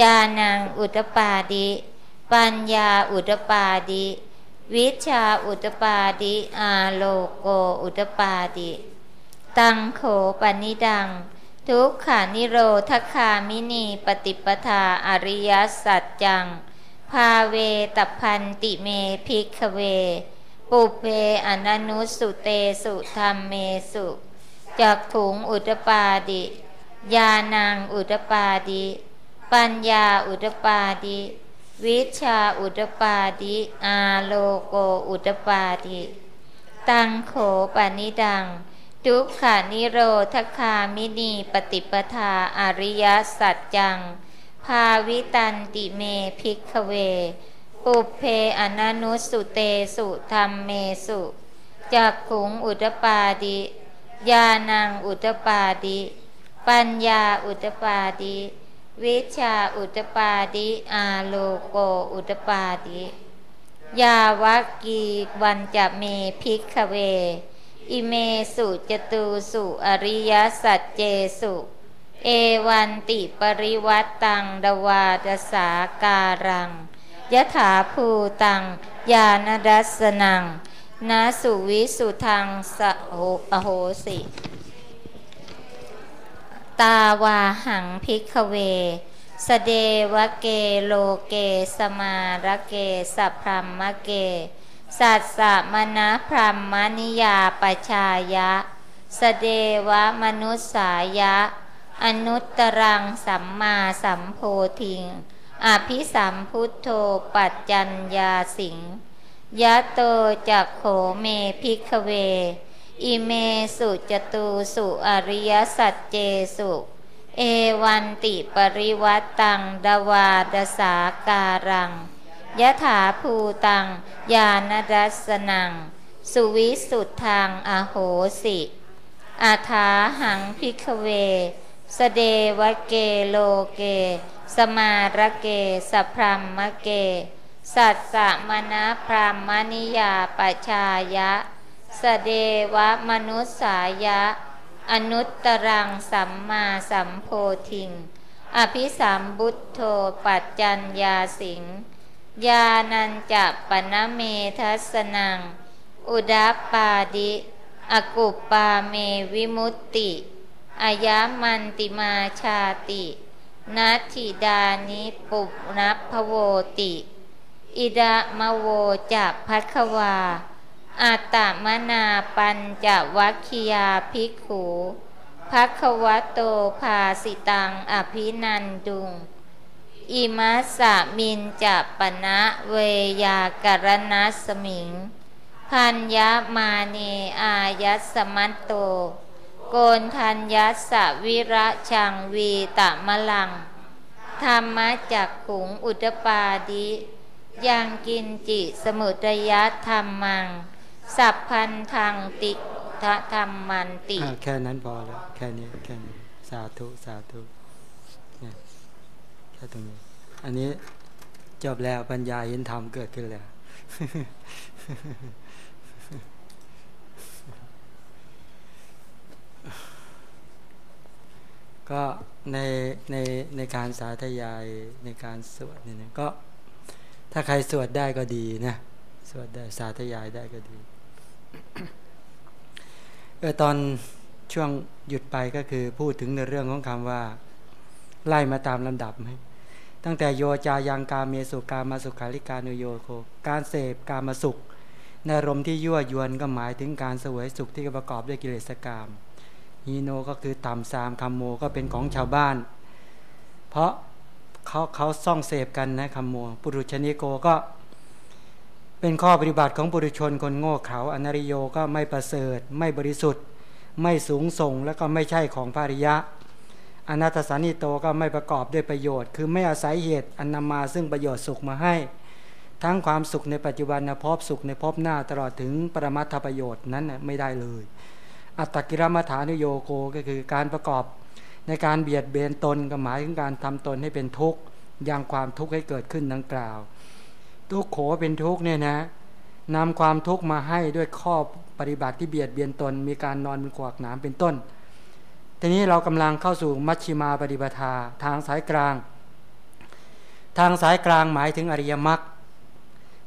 ญาณังอุทะปาทิ ปัญญาอุทะปาทิ วิชชาอุทะปาทิ อาโลโกอุทะปาทิ ตังโข ปะนิทัง ทุกขะนิโรธะคามินี ปะฏิปะทา อะริยะสัจจัง ภาเวตัพพันติเม ภิกขะเว ปุพเพ อะนะนุสสุเตสุธัมเมสุจักขุงอุทะปาทิญาณังอุทะปาทิ ปัญญาอุทะปาทิ วิชชาอุทะปาทิอาโลโกอุทะปาทิตังโขปะนิทัง ทุกขะนิโรธะคามินี ปะฏิปะทาอะริยะสัจจัง ภาวิตันติเม ภิกขะเว ปุพเพ อะนะนุสสุเตสุธัมเมสุจักขุงอุทะปาทิญาณังอุทะปาทิปัญญาอุทะปาทิ วิชชาอุทะปาทิอาโลโกอุทะปาทิยาวะกีวัญจะเม ภิกขะเว อิเมสุจตูสุอริยสัจเจสุ เอวันติปริวัตตังดวาดสาการังยถาภูตังยานดัสนังนาสุวิสุทังสโหอโหสิ ตาวาหังพิกเว สเดวะเกโลเกสมาระเกสะพรัหมะเก สัสสะมะณะพราหมะณิยา ปะชายะ สะเทวะมะนุสสายะ อะนุตตะรังสัมมาสัมโพธิง อะภิสัมพุทโธปัจจัญญาสิงยะโตจะ โขเม ภิกขะเว อิเมสุ จะตูสุ อะริยะสัจเจสุ เอวันติปะริวัฏฏัง ทวาทะสาการังยะถาภูตังญาณดัสนัง สุวิสุทธังอโหสิ อาถาหังพิกเว สเดวเกโลเก สมาระเกสพรมมะเก สัตสมณพรามณิยาปชายะ สเดวะมนุษสายะ อนุตตรังสัมมาสัมโพธิง อภิสัมบุตโธปัจจัญญาสิงญาณัญจะปนเมทัสนัง อุดาปาดิ อกุปปาเมวิมุตติอายามันติมาชาตินัทิดานิปุนัพโวติ อิดะมโวจะพัทควา อัตตมนาปัญจวัคคียาภิกขุภควโตภาสิตังอภินันดุง อิมัสสมินจะปณะเวยากรณสมิง พัญญามาเนอายัสมัตโต โกนทัญยัสสวิระชังวีตะมะลัง ธรรมจักขุงอุตปาดิยังกินจิสมุตยธรรมัง สัพพันธังติทะธรรมมันติ แค่นั้นพอแล้ว แค่นี้แค่นี้สาธุสาธุเนี่ยแค่ตรงนี้ อันนี้จบแล้วปัญญาเห็นธรรมเกิดขึ้นแล้วก็ในในในการสาธยายในการสวดเนี่ยก็ถ้าใครสวดได้ก็ดีนะ สวดได้สาธยายได้ก็ดี เออตอนช่วงหยุดไปก็คือพูดถึงในเรื่องของคำว่า ไล่มาตามลำดับไหมตั้งแต่โยจายังกาเมสุกามาสุขาริกานุโยโค การเสพกามาสุขในรมที่ยั่วยวนก็หมายถึงการเสวยสุขที่ประกอบด้วยกิเลสกรรมฮีโนก็คือต่ำสามคำโมก็เป็นของชาวบ้าน เพราะเขาเขาซ่องเสพกันนะคำโม ปุรุชนิโกก็ เป็นข้อปฏิบัติของบุรุชนคนโง่เขลาอนาริโยก็ไม่ประเสริฐ ไม่บริสุทธิ์ ไม่สูงส่งแล้วก็ไม่ใช่ของภาริยะ อนัตสานิโตก็ไม่ประกอบด้วยประโยชน์ คือไม่อาศัยเหตุอันนำมาซึ่งประโยชน์สุขมาให้ ทั้งความสุขในปัจจุบันนะพบสุขในพบหน้าตลอดถึงปรมัตถประโยชน์นั้นไม่ได้เลย อัตตกิรมัฐานุโยโกก็คือการประกอบในการเบียดเบียนตนก็หมายถึงการทำตนให้เป็นทุกข์ยังความทุกข์ให้เกิดขึ้นดังกล่าว ทุกโขเป็นทุกเนี่ยนะนำความทุกข์มาให้ด้วยข้อปฏิบัติที่เบียดเบียนตน มีการนอนบนขวากหนามเป็นต้น ทีนี้เรากำลังเข้าสู่มัชชิมาปฏิปทาทางสายกลาง ทางสายกลางหมายถึงอริยมรรค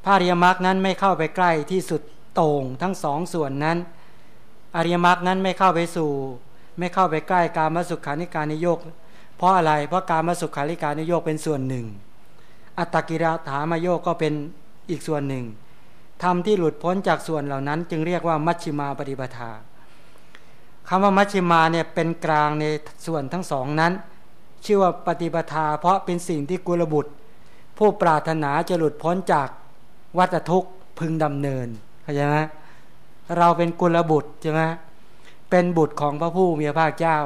พระอริยมรรคนั้นไม่เข้าไปใกล้ที่สุดโต่งทั้งสองส่วนนั้น อริยมรรคนั้นไม่เข้าไปสู่ ไม่เข้าไปใกล้การมสุขานิการนิโยกเพราะอะไรเพราะการมสุขานิการนิโยกเป็นส่วนหนึ่ง อัตตกิระถามโยกก็เป็นอีกส่วนหนึ่งธรรมที่หลุดพ้นจากส่วนเหล่านั้น จึงเรียกว่ามัชชิมาปฏิปทาคำว่ามัชชิมาเนี่ยเป็นกลางในส่วนทั้งสองนั้น ชื่อว่าปฏิปทา เพราะเป็นสิ่งที่กุลบุตร ผู้ปรารถนาจะหลุดพ้นจากวัฏทุกข์พึงดำเนินเข้าใจไหมเราเป็นกุลบุตรใช่ไหมเป็นบุตรของพระผู้มีพระภาคเจ้า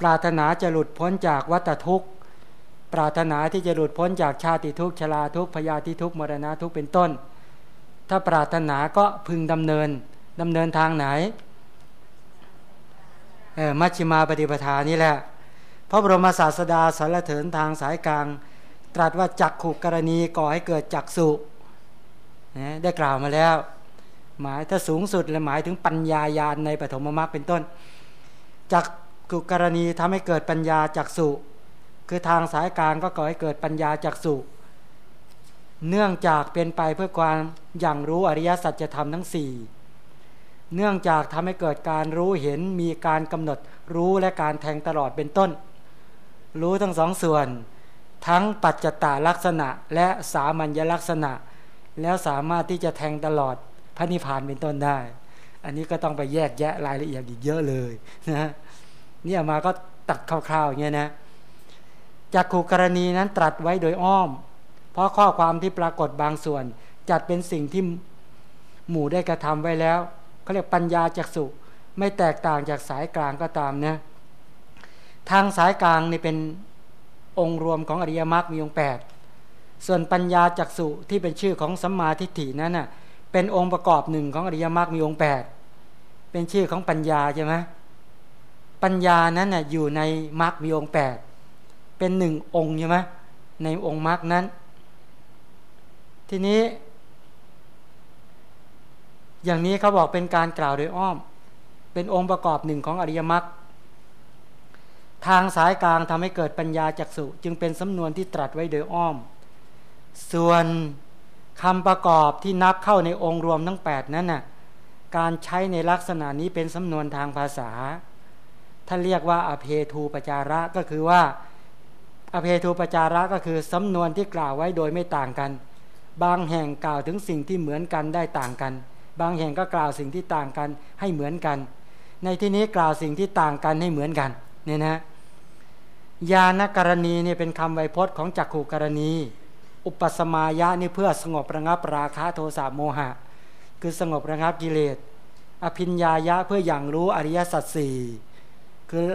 ปรารถนาจะหลุดพ้นจากวัฏทุกข์ ปรารถนาที่จะหลุดพ้นจากชาติทุกชราทุกพยาธิทุกมรณะทุกเป็นต้น ถ้าปรารถนาก็พึงดำเนินดำเนินทางไหนเออมัชฌิมาปฏิปทานี่แหละพระบรมศาสดาสารเถินทางสายกลาง ตรัสว่าจักขุกรณีก่อให้เกิดจักสุนะได้กล่าวมาแล้ว หมายถ้าสูงสุดและหมายถึงปัญญายาณในปฐมมรรคเป็นต้นจักขุกรณีทำให้เกิดปัญญาจักสุ คือทางสายกลางก็ก่อให้เกิดปัญญาจักสุเนื่องจากเป็นไปเพื่อความอย่างรู้อริยสัจธรรมทั้งสี่เนื่องจากทำให้เกิดการรู้เห็นมีการกำหนดรู้และการแทงตลอดเป็นต้น รู้ทั้งสองส่วน ทั้งปัจจตาลักษณะและสามัญลักษณะ แล้วสามารถที่จะแทงตลอดพระนิพพานเป็นต้นได้ อันนี้ก็ต้องไปแยกแยะรายละเอียดอีกเยอะเลยนะเนี่ยมาก็ตัดคร่าวๆอย่างเงี้ยนะ จากขู่กรณีนั้นตรัสไว้โดยอ้อม เพราะข้อความที่ปรากฏบางส่วน จัดเป็นสิ่งที่หมู่ได้กระทำไว้แล้วเขาเรียกปัญญาจักสุไม่แตกต่างจากสายกลางก็ตามนะทางสายกลางนี่เป็นองค์รวมของอริยมรรคมีองค์แปดส่วนปัญญาจักสุที่เป็นชื่อของสัมมาทิฏฐินั้นน่ะเป็นองค์ประกอบหนึ่งของอริยมรรคมีองค์แปดเป็นชื่อของปัญญาใช่ไหมปัญญานั้นน่ะอยู่ในมรรคมีองค์แปด เป็นหนึ่งองค์ใช่ไหมในองค์มรรคนั้น ทีนี้ อย่างนี้เขาบอกเป็นการกล่าวโดยอ้อม เป็นองค์ประกอบหนึ่งของอริยมรรคทางสายกลางทำให้เกิดปัญญาจักสุจึงเป็นสำนวนที่ตรัสไว้โดยอ้อม ส่วนคำประกอบที่นับเข้าในองค์รวมทั้ง 8 นั้นน่ะการใช้ในลักษณะนี้เป็นสำนวนทางภาษาท่านเรียกว่าอเพทูปจาระก็คือว่า อเพทูปจาระก็คือสำนวนที่กล่าวไว้โดยไม่ต่างกัน บางแห่งกล่าวถึงสิ่งที่เหมือนกันได้ต่างกัน บางแห่งก็กล่าวสิ่งที่ต่างกันให้เหมือนกัน ในที่นี้กล่าวสิ่งที่ต่างกันให้เหมือนกันเนี่ยนะยานกรณีเนี่ยเป็นคำไวยพจน์ของจักขูกรณี อุปสมายะนี่เพื่อสงบระงับราคะโทสะโมหะ คือสงบระงับกิเลส อภิญญายะเพื่ออย่างรู้อริยสัจสี่คือ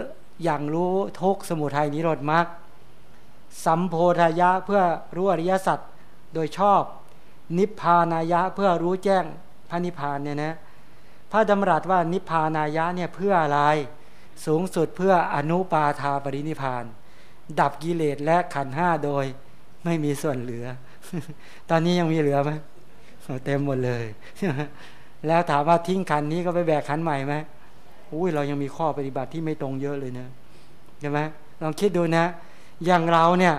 อย่างรู้ทุกสมุทัยนิโรธมรรค สัมโพธายะเพื่อรู้อริยสัจโดยชอบ นิพพานายะเพื่อรู้แจ้งพระนิพพานเนี่ยนะพระดำรัสว่านิพพานายะเนี่ยเพื่ออะไรสูงสุดเพื่ออนุปาทาปรินิพาน ดับกิเลสและขันห้าโดย ไม่มีส่วนเหลือ ตอนนี้ยังมีเหลือไหมเต็มหมดเลย แล้วถามว่าทิ้งขันนี้ก็ไปแบกขันใหม่ไหมอุ้ยเรายังมีข้อปฏิบัติที่ไม่ตรงเยอะเลยนะใช่ไหมลองคิดดูนะ อย่างเราเนี่ย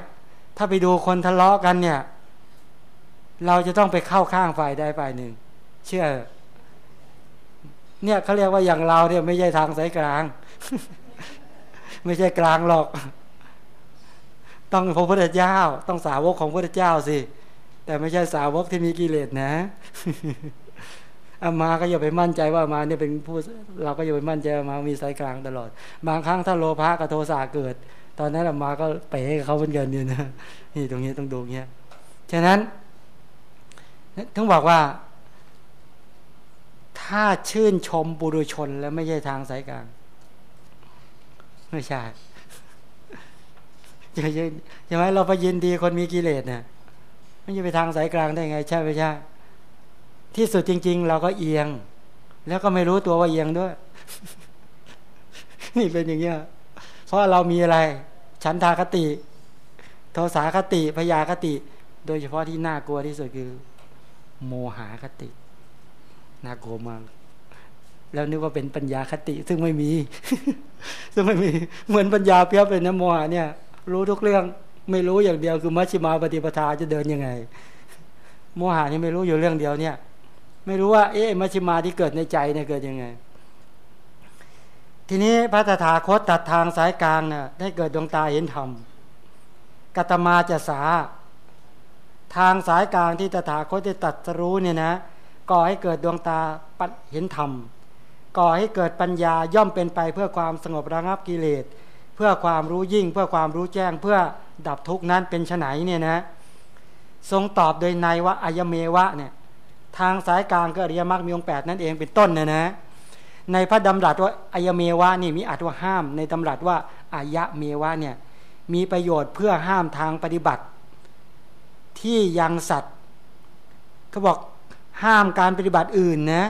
ถ้าไปดูคนทะเลาะกันเนี่ย เราจะต้องไปเข้าข้างฝ่ายใดฝ่ายหนึ่ง เชื่อ เนี่ยเขาเรียกว่าอย่างเราเนี่ย ไม่ใช่ทางสายกลาง ไม่ใช่กลางหรอก ต้องพระพุทธเจ้า ต้องสาวกของพระพุทธเจ้าสิแต่ไม่ใช่สาวกที่มีกิเลสนะอามาก็อย่าไปมั่นใจว่ามาเนี่ยเป็นผู้เราก็อย่าไปมั่นใจว่ามามีสายกลางตลอด บางครั้งถ้าโลภะกับโทสะเกิด ตอนนั้นอามาก็เป๋เขาเป็นกันอยู่นะนี่ตรงนี้ต้องดูเงี้ยฉะนั้นต้องบอกว่า ถ้าชื่นชมบุรุชนแล้วไม่ใช่ทางสายกลาง ไม่ใช่ใช่ไหมเราไปยินดีคนมีกิเลสเนี่ยไมันจะไปทางสายกลางได้ไง ใช่ไหมใช่ ที่สุดจริง ๆ เราก็เอียง แล้วก็ไม่รู้ตัวว่าเอียงด้วย นี่เป็นอย่างเงี้ย เพราะเรามีอะไร ฉันทาคติ โทสาคติพยาคติ โดยเฉพาะที่น่ากลัวที่สุดคือ โมหาคติ น่ากลัวมากแล้วนึกว่าเป็นปัญญาคติ ซึ่งไม่มี ซึ่งไม่มีเหมือนปัญญาเพียบเลยนะโมหะเนี่ย รู้ทุกเรื่องไม่รู้อย่างเดียวคือมัชฌิมาปฏิปทาจะเดินยังไง โมหะนี่ไม่รู้อยู่เรื่องเดียวเนี่ย ไม่รู้ว่า เอ๊ะมัชฌิมาที่เกิดในใจเนี่ยเกิดยังไง ทีนี้พระตถาคตตัดทางสายกลางน่ะได้เกิดดวงตาเห็นธรรมกัตมาจะสา ทางสายกลางที่ตถาคตได้ตัดรู้เนี่ยนะก่อให้เกิดดวงตาเห็นธรรมก่อให้เกิดปัญญาย่อมเป็นไปเพื่อความสงบระงับกิเลส เพื่อความรู้ยิ่ง เพื่อความรู้แจ้ง เพื่อดับทุกข์นั้นเป็นไนเนี่ยนะ ทรงตอบโดยในว่าอายเมวะเนี่ย ทางสายกลางก็อริยมรรคมีองค์แปดนั่นเองเป็นต้นเนะนะ ในพระดำรัสว่าอายเมวะนี่มีอัตว่าห้าม ในดำรัสว่าอายะเมวะเนี่ยมีประโยชน์เพื่อห้ามทางปฏิบัติ ที่ยังสัตว์เขาบอกห้ามการปฏิบัติอื่นนะ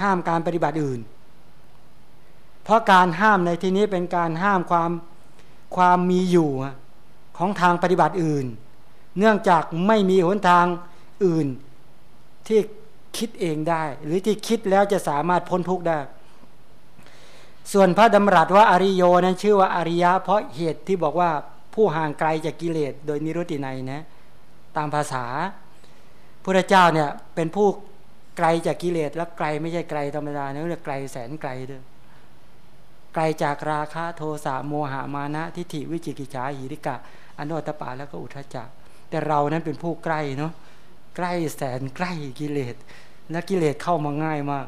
ห้ามการปฏิบัติอื่น เพราะการห้ามในที่นี้เป็นการห้ามความความมีอยู่ของทางปฏิบัติอื่น เนื่องจากไม่มีหนทางอื่น ที่ คิดเองได้ หรือที่คิดแล้วจะสามารถพ้นทุกข์ได้ ส่วนพระดำรัสว่าอริโยนั้นชื่อว่าอริยะ เพราะเหตุที่บอกว่าผู้ห่างไกลจากกิเลสโดยนิรุตินัยนะตามภาษาพระเจ้าเนี่ยเป็นผู้ไกลจากกิเลสแล้วไกลไม่ใช่ไกลธรรมดาเนะเรียกไกลแสนไกลด้วยไกลจากราคะโทสะโมหะมานะทิฏฐิวิจิกิจฉาหิริกะ อนุตตปาแล้วก็อุทจจะแต่เรานั้นเป็นผู้ใกล้เนาะ ใกล้แสนใกล้กิเลสและกิเลสเข้ามาง่ายมาก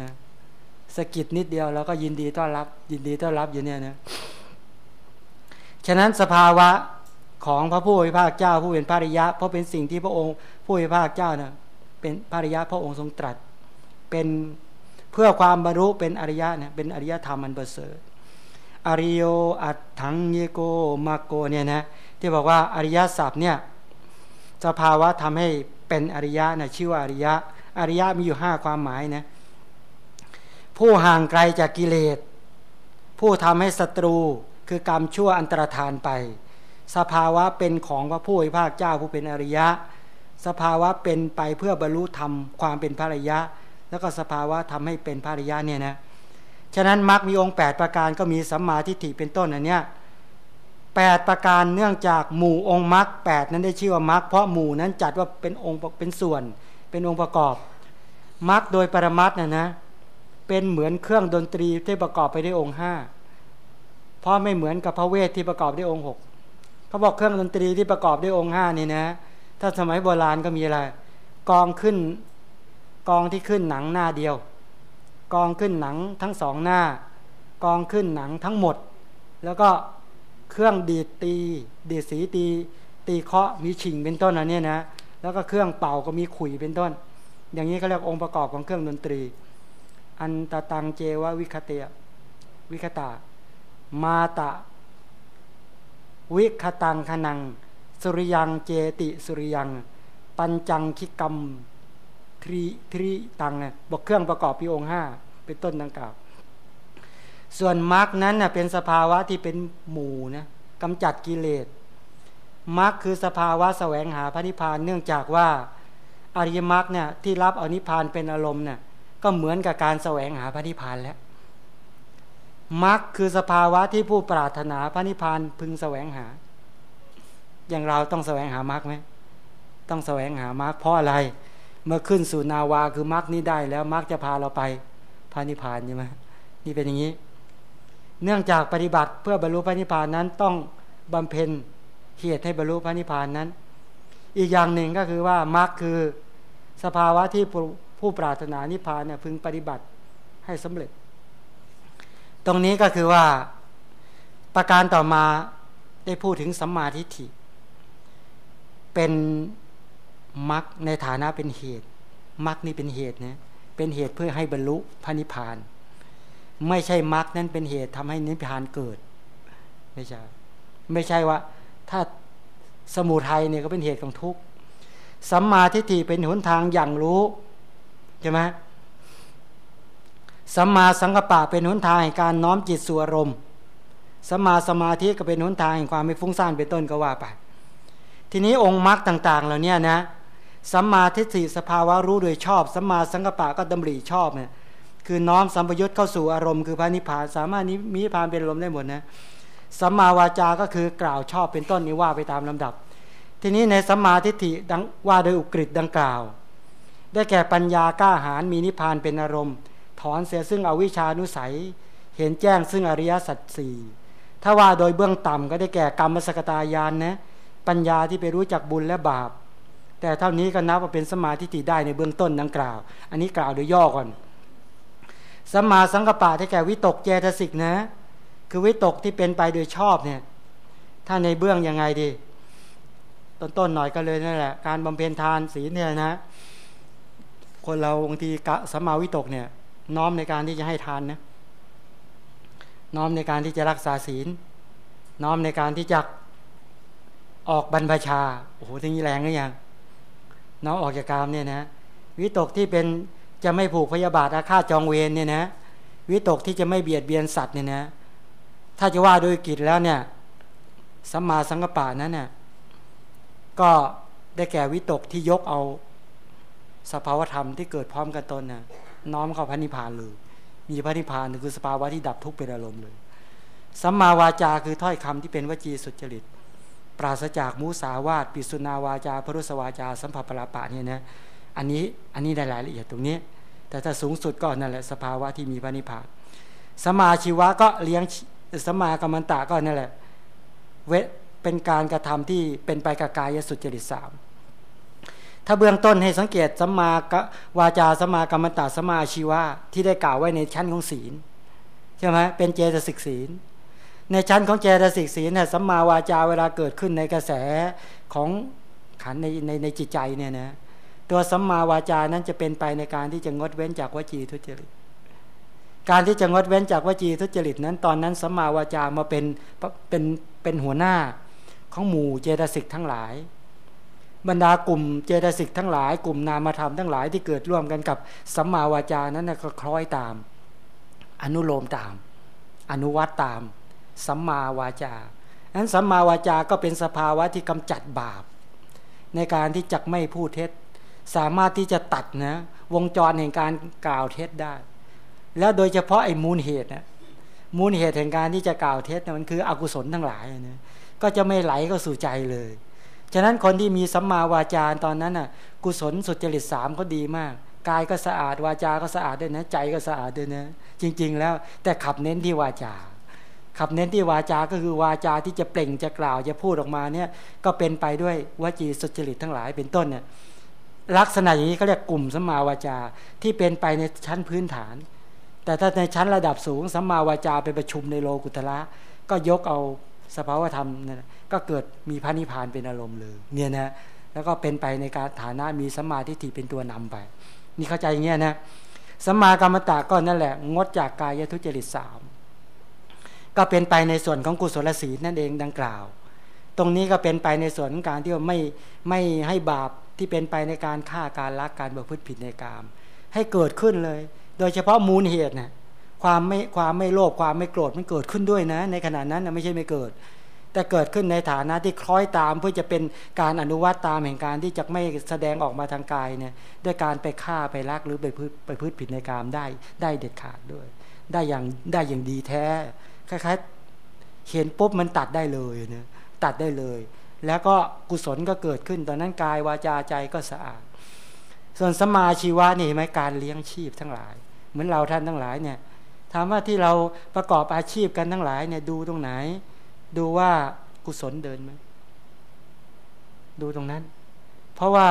นะสกิดนิดเดียวแล้วก็ยินดีต้อนรับ ยินดีต้อนรับอยู่เนี่ยนะฉะนั้นสภาวะของพระผู้เป็นพระเจ้า ผู้เป็นพระริยะ เพราะเป็นสิ่งที่พระองค์ ผู้เป็นพระเจ้าเนี่ยเป็นภริยะพระองค์ทรงตรัส เป็นเพื่อความบรรลุเป็นอริยะเนี่ยเป็นอริยธรรมมันประเสริฐอริโยอัตถังเยโกมาโกเนี่ยนะที่บอกว่าอริยสัพเนี่ยสภาวะทำให้ เป็นอริยะนะชื่อว่าอริยะ อริยะมีอยู่ห้าความหมายนะผู้ห่างไกลจากกิเลส ผู้ทำให้ศัตรูคือกรรมชั่วอันตรธานไป สภาวะเป็นของพระผู้เป็นภาคเจ้าผู้เป็นอริยะ สภาวะเป็นไปเพื่อบรรลุธรรมความเป็นภริยะ แล้วก็สภาวะทำให้เป็นภริยะเนี่ยนะฉะนั้นมรรคมีองค์ 8 ประการก็มีสัมมาทิฏฐิเป็นต้นอันเนี้ย แประการเนื่องจากหมู่องค์มรรคแนั้นได้ชื่อว่ามรรคเพราะหมู่นั้นจัดว่าเป็นองค์เป็นส่วน เป็นองค์ประกอบมรรคโดยปรมัตนะนะ เป็นเหมือนเครื่องดนตรีที่ประกอบไปด้วยองค์ห้าเพราะไม่เหมือนกับพระเวทที่ประกอบด้วยองค์หกเขาบอกเครื่องดนตรีที่ประกอบด้วยองค์ห้านี่นะ ถ้าสมัยโบราณก็มีอะไรกองขึ้นกองที่ขึ้นหนังหน้าเดียว กองขึ้นหนังทั้งสองหน้า กองขึ้นหนังทั้งหมด แล้วก็ เครื่องดีดตีดีดสีตี ตีเคาะมีฉิงเป็นต้นอันนี้นะแล้วก็เครื่องเป่าก็มีขุยเป็นต้น อย่างนี้เขาเรียกองค์ประกอบของเครื่องดนตรี อันตะตังเจววิคเตยวิคตามาตะ วิคตังขนัง สุริยังเจติสุริยัง ปัญจังคิกรรมทรีทรีตังเนี่ยบอกเครื่องประกอบปีองค์ห้าเป็นต้นดังกล่าว ส่วนมรรคนั้นเน่ยเป็นสภาวะที่เป็นหมู่นะกำจัดกิเลสมรรคคือสภาวะแสวงหาพระนิพพานเนื่องจากว่าอริยมรรคเนี่ยที่รับอนิพพานเป็นอารมณ์เนี่ยก็เหมือนกับการแสวงหาพระนิพพานแล้วมรรคคือสภาวะที่ผู้ปรารถนาพระนิพพานพึงแสวงหา อย่างเราต้องแสวงหามรรคไหมต้องแสวงหามรรคเพราะอะไร เมื่อขึ้นสู่นาวาคือมรรคนี้ได้แล้วมรรคจะพาเราไปพานิพพานใช่ไหมนี่เป็นอย่างนี้ เนื่องจากปฏิบัติเพื่อบรรลุพระนิพพานนั้นต้องบำเพ็ญเหตุให้บรรลุพระนิพพานนั้น อีกอย่างหนึ่งก็คือว่ามรรคคือสภาวะที่ผู้ปรารถนานิพพานเนี่ยพึงปฏิบัติให้สำเร็จ ตรงนี้ก็คือว่าประการต่อมาได้พูดถึงสัมมาทิฏฐิ เป็นมรรคในฐานะเป็นเหตุมรรคนี่เป็นเหตุนะเป็นเหตุเพื่อให้บรรลุพระนิพพาน ไม่ใช่มรรคนั้นเป็นเหตุทำให้นิพพานเกิด ไม่ใช่ ไม่ใช่ว่า ถ้าสมุทัยเนี่ยก็เป็นเหตุของทุกข์สัมมาทิฏฐิเป็นหนทางอย่างรู้ใช่ไหมสัมมาสังกปะเป็นหนทางแห่งการน้อมจิตสู่อารมณ์สัมมาสมาธิก็เป็นหนทางแห่งความไม่ฟุ้งซ่านเป็นต้นก็ว่าไป ทีนี้องค์มรรคต่าง ๆ เหล่านี้นะสัมมาทิฏฐิสภาวะรู้โดยชอบสัมมาสังกปะก็ดำริชอบเนี่ย คือน้อมสัมปยุตเข้าสู่อารมณ์คือพระนิพพานสามารถนี้มีนิพานเป็นอารมณ์ได้หมดนะสัมมาวาจาก็คือกล่าวชอบเป็นต้นนี้ว่าไปตามลำดับ ทีนี้ในสัมมาทิฏฐิดังว่าโดยอุกฤษดังกล่าว ได้แก่ปัญญากล้าหารมีนิพพานเป็นอารมณ์ ถอนเสียซึ่งอวิชานุสัย เห็นแจ้งซึ่งอริยสัจสี่ถ้าว่าโดยเบื้องต่ำก็ได้แก่กรรมสกตายานนะปัญญาที่ไปรู้จักบุญและบาป แต่เท่านี้ก็นับว่าเป็นสมาธิติได้ในเบื้องต้นดังกล่าว อันนี้กล่าวโดยย่อก่อน สัมมาสังกปะที่แก่วิตกเจตสิกนะ คือวิตกที่เป็นไปโดยชอบเนี่ย ถ้าในเบื้องยังไงดี ต้นๆหน่อยก็เลยนั่นแหละ การบำเพ็ญทานศีลเนี่ยนะ คนเราบางทีกะสัมมาวิตกเนี่ย น้อมในการที่จะให้ทานนะน้อมในการที่จะรักษาศีล น้อมในการที่จะออกบรรพชา โอ้โหทีนี้แรงหรือยังน้อมออกจากกามเนี่ยนะ วิตกที่เป็น จะไม่ผูกพยาบาทอาฆาตจองเวรเนี่ยนะวิตกที่จะไม่เบียดเบียนสัตว์เนี่ยนะ ถ้าจะว่าโดยกิจแล้วเนี่ยสัมมาสังกปะนั้นเนี่ยก็ได้แก่วิตกที่ยกเอาสภาวธรรมที่เกิดพร้อมกันตนน่ะน้อมเข้าพระนิพพานเลยมีพระนิพพานคือสภาวะที่ดับทุกข์เป็นอารมณ์เลยสัมมาวาจาคือถ้อยคำที่เป็นวจีสุจริต ปราศจากมุสาวาตปิสุนาวาจาพรุสวาจา สัมผัสปราปะเนี่ยนะ อันนี้อันนี้ได้รายละเอียดตรงนี้ แต่ถ้าสูงสุดก็นั่นแหละสภาวะที่มีพระนิพพานสมาชีวะก็เลี้ยงสมากรรมันตะก็นั่นแหละเวเป็นการกระทำที่เป็นไปกับกายสุจริตสามถ้าเบื้องต้นให้สังเกตสมาวาจาสมากรรมตะสมาชีวะที่ได้กล่าวไว้ในชั้นของศีลใช่ไหมเป็นเจตสิกศีล ในชั้นของเจตสิกศีลเนี่ยสัมมาวาจาเวลาเกิดขึ้นในกระแสของขันในในในจิตใจเนี่ยนะ ตัวสัมมาวาจานั้นจะเป็นไปในการที่จะงดเว้นจากวจีทุจริต การที่จะงดเว้นจากวจีทุจริตนั้น ตอนนั้นสัมมาวาจามาเป็นเป็นเป็นหัวหน้าของหมู่เจตสิกทั้งหลาย บรรดากลุ่มเจตสิกทั้งหลาย กลุ่มนามธรรมทั้งหลายที่เกิดร่วมกันกับสัมมาวาจานั้นก็คล้อยตาม อนุโลมตาม อนุวัตตามสัมมาวาจานั้นสัมมาวาจาก็เป็นสภาวะที่กำจัดบาป ในการที่จักไม่พูดเท็จ สามารถที่จะตัดนะวงจรแห่งการกล่าวเท็จได้ แล้วโดยเฉพาะไอ้มูลเหตุนะมูลเหตุแห่งการที่จะกล่าวเท็จนะมันคืออกุศลทั้งหลายนะก็จะไม่ไหลก็สู่ใจเลย ฉะนั้นคนที่มีสัมมาวาจาตอนนั้นน่ะกุศลสุจริตสามก็ดีมากกายก็สะอาดวาจาก็สะอาดด้วยนะใจก็สะอาดด้วยนะจริง ๆ แล้วแต่ขับเน้นที่วาจาขับเน้นที่วาจา ก็คือวาจาที่จะเปล่งจะกล่าวจะพูดออกมาเนี่ยก็เป็นไปด้วยวจีสุจริตทั้งหลายเป็นต้นเนี่ย ลักษณะอย่างนี้เขาเรียกกลุ่มสัมมาวาจาที่เป็นไปในชั้นพื้นฐาน แต่ถ้าในชั้นระดับสูงสัมมาวาจาไปประชุมในโลกุตละก็ยกเอาสภาวธรรมนะก็เกิดมีพระนิพพานเป็นอารมณ์เลยเนี่ยนะแล้วก็เป็นไปในการฐานะมีสัมมาทิฏฐิเป็นตัวนำไป นี่เข้าใจอย่างเงี้ยนะสัมมากรรมตาก็นั่นแหละ งดจากกายทุจริตสามก็เป็นไปในส่วนของกุศลศีลนั่นเองดังกล่าว ตรงนี้ก็เป็นไปในส่วนของการที่ว่าไม่ไม่ให้บาป ที่เป็นไปในการฆ่าการลักการประพฤติผิดในกาม ให้เกิดขึ้นเลย โดยเฉพาะมูลเหตุนะความไม่ความไม่โลภความไม่โกรธมันเกิดขึ้นด้วยนะ ในขณะนั้นนะไม่ใช่ไม่เกิด แต่เกิดขึ้นในฐานะที่คล้อยตามเพื่อจะเป็นการอนุวัตตามแห่งการที่จะไม่แสดงออกมาทางกายเนี่ยด้วยการไปฆ่าไปลักหรือไปพืชไปพืชผิดในกามได้ได้เด็ดขาดด้วย ได้อย่างได้อย่างดีแท้คล้ายๆเห็นปุ๊บมันตัดได้เลยนะตัดได้เลย แล้วก็กุศลก็เกิดขึ้น ตอนนั้นกายวาจาใจก็สะอาด ส่วนสมาชีวะนี่ไหมการเลี้ยงชีพทั้งหลาย เหมือนเราท่านทั้งหลายเนี่ยถามว่าที่เราประกอบอาชีพกันทั้งหลายเนี่ยดูตรงไหน ดูว่ากุศลเดินไหมดูตรงนั้น เพราะว่า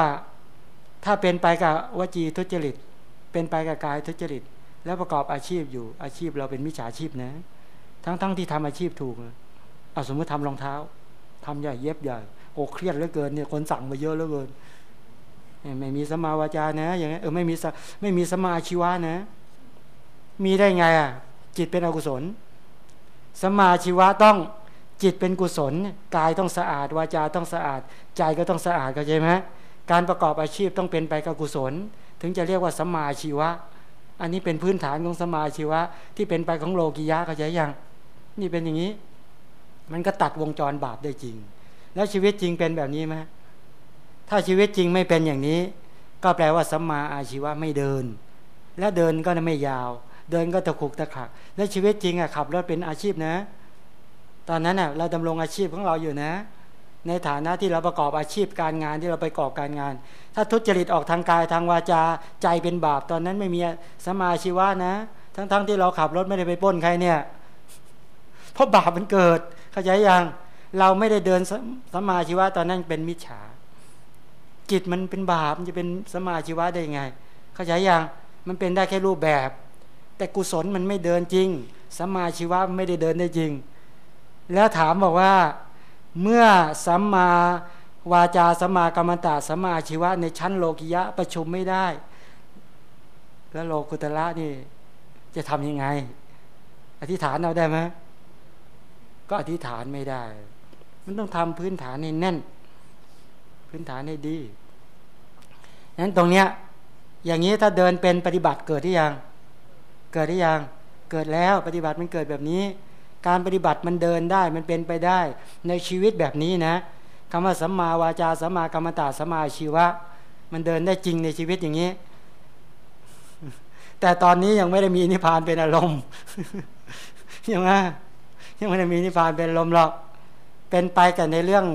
ถ้าเป็นไปกับวจีทุจริต เป็นไปกับกายทุจริต แล้วประกอบอาชีพอยู่อาชีพเราเป็นมิจฉาชีพนะ ทั้งๆทที่ทำอาชีพถูกเอาสมมติทำรองเท้า ทำใหญ่เย็บใหญ่โอ้เครียดเหลือเกินเนี่ยคนสั่งมาเยอะเหลือเกินไม่มีสมาวาจานะ อย่างนี้เออไม่มีไม่มีสมาชีวะนะ มีได้ไงอะ จิตเป็นอกุศล สมาชีวะต้องจิตเป็นกุศลกายต้องสะอาดวาจาต้องสะอาด ใจก็ต้องสะอาดเข้าใจไหมการประกอบอาชีพต้องเป็นไปกับกุศล ถึงจะเรียกว่าสมาชีวะ อันนี้เป็นพื้นฐานของสมาชีวะ ที่เป็นไปของโลกิยะเข้าใจยังนี่เป็นอย่างนี้ มันก็ตัดวงจรบาปได้จริง แล้วชีวิตจริงเป็นแบบนี้ไหมถ้าชีวิตจริงไม่เป็นอย่างนี้ ก็แปลว่าสัมมาอาชีวะไม่เดิน และเดินก็ไม่ยาว เดินก็ตะขุกตะขัก และชีวิตจริงอะขับรถเป็นอาชีพนะ ตอนนั้นอะเราดำรงอาชีพของเราอยู่นะ ในฐานะที่เราประกอบอาชีพการงานที่เราไปกอบการงาน ถ้าทุจริตออกทางกายทางวาจาใจเป็นบาป ตอนนั้นไม่มีสมาชีวะนะ ทั้งๆทที่เราขับรถไม่ได้ไปป้นใครเนี่ย เพราะบาปมันเกิด เข้าใจยังเราไม่ได้เดินสมาชีวะตอนนั้นเป็นมิจฉา จิตมันเป็นบาปมันจะเป็นสมาชีวะได้ยังไง เข้าใจยังมันเป็นได้แค่รูปแบบ แต่กุศลมันไม่เดินจริง สมาชีวะไม่ได้เดินได้จริง แล้วถามบอกว่าเมื่อสัมมาวาจาสัมมากรรมตาสัมมาชีวะ ในชั้นโลกิยะประชุมไม่ได้ แล้วโลกุตละนี่จะทำยังไง อธิษฐานเอาได้ไหม ก็อธิษฐานไม่ได้ มันต้องทำพื้นฐานให้แน่น พื้นฐานให้ดีนั้นตรงเนี้ย อย่างนี้ถ้าเดินเป็นปฏิบัติเกิดที่ยัง เกิดที่ยัง เกิดแล้วปฏิบัติมันเกิดแบบนี้ การปฏิบัติมันเดินได้มันเป็นไปได้ ในชีวิตแบบนี้นะคำว่าสัมมาวาจาสัมมากรรมตาสัมมาชีวะ มันเดินได้จริงในชีวิตอย่างนี้ แต่ตอนนี้ยังไม่ได้มีนิพพานเป็นอารมณ์ยังไง ยังไม่ได้มีนิพพานเป็นลมหรอก เป็นไปแต่ในเรื่อง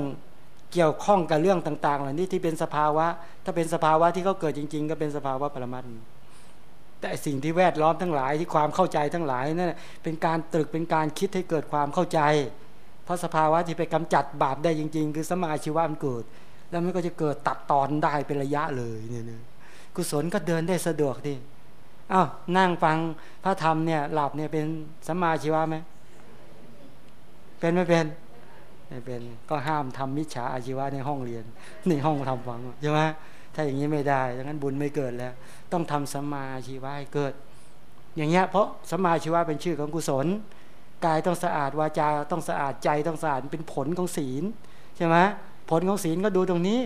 เกี่ยวข้องกับเรื่องต่าง ๆ เหล่านี้ที่เป็นสภาวะ ถ้าเป็นสภาวะที่เขาเกิดจริง ๆ ก็เป็นสภาวะปรมัตถ์แต่สิ่งที่แวดล้อมทั้งหลายที่ความเข้าใจทั้งหลายนั่นเป็นการตรึกเป็นการคิดให้เกิดความเข้าใจ เพราะสภาวะที่ไปกำจัดบาปได้จริง ๆ คือสมาชีวะมันเกิด แล้วมันก็จะเกิดตัดตอนได้เป็นระยะเลยเนี่ยกุศลก็เดินได้สะดวกที่อ้าวนั่งฟังพระธรรมเนี่ยหลับเนี่ยเป็นสมาชีวะไหม เป็นไม่เป็นไม่เป็นก็ห้ามทำมิจฉาอาชีวะในห้องเรียนในห้องทำฟังใช่ไหมถ้าอย่างนี้ไม่ได้ดังนั้นบุญไม่เกิดแล้ว ต้องทำสมาชีวะให้เกิด อย่างเงี้ยเพราะสมาชีวะเป็นชื่อของกุศลกายต้องสะอาดวาจาต้องสะอาดใจต้องสะอาดเป็นผลของศีลใช่ไหมผลของศีลก็ดูตรงนี้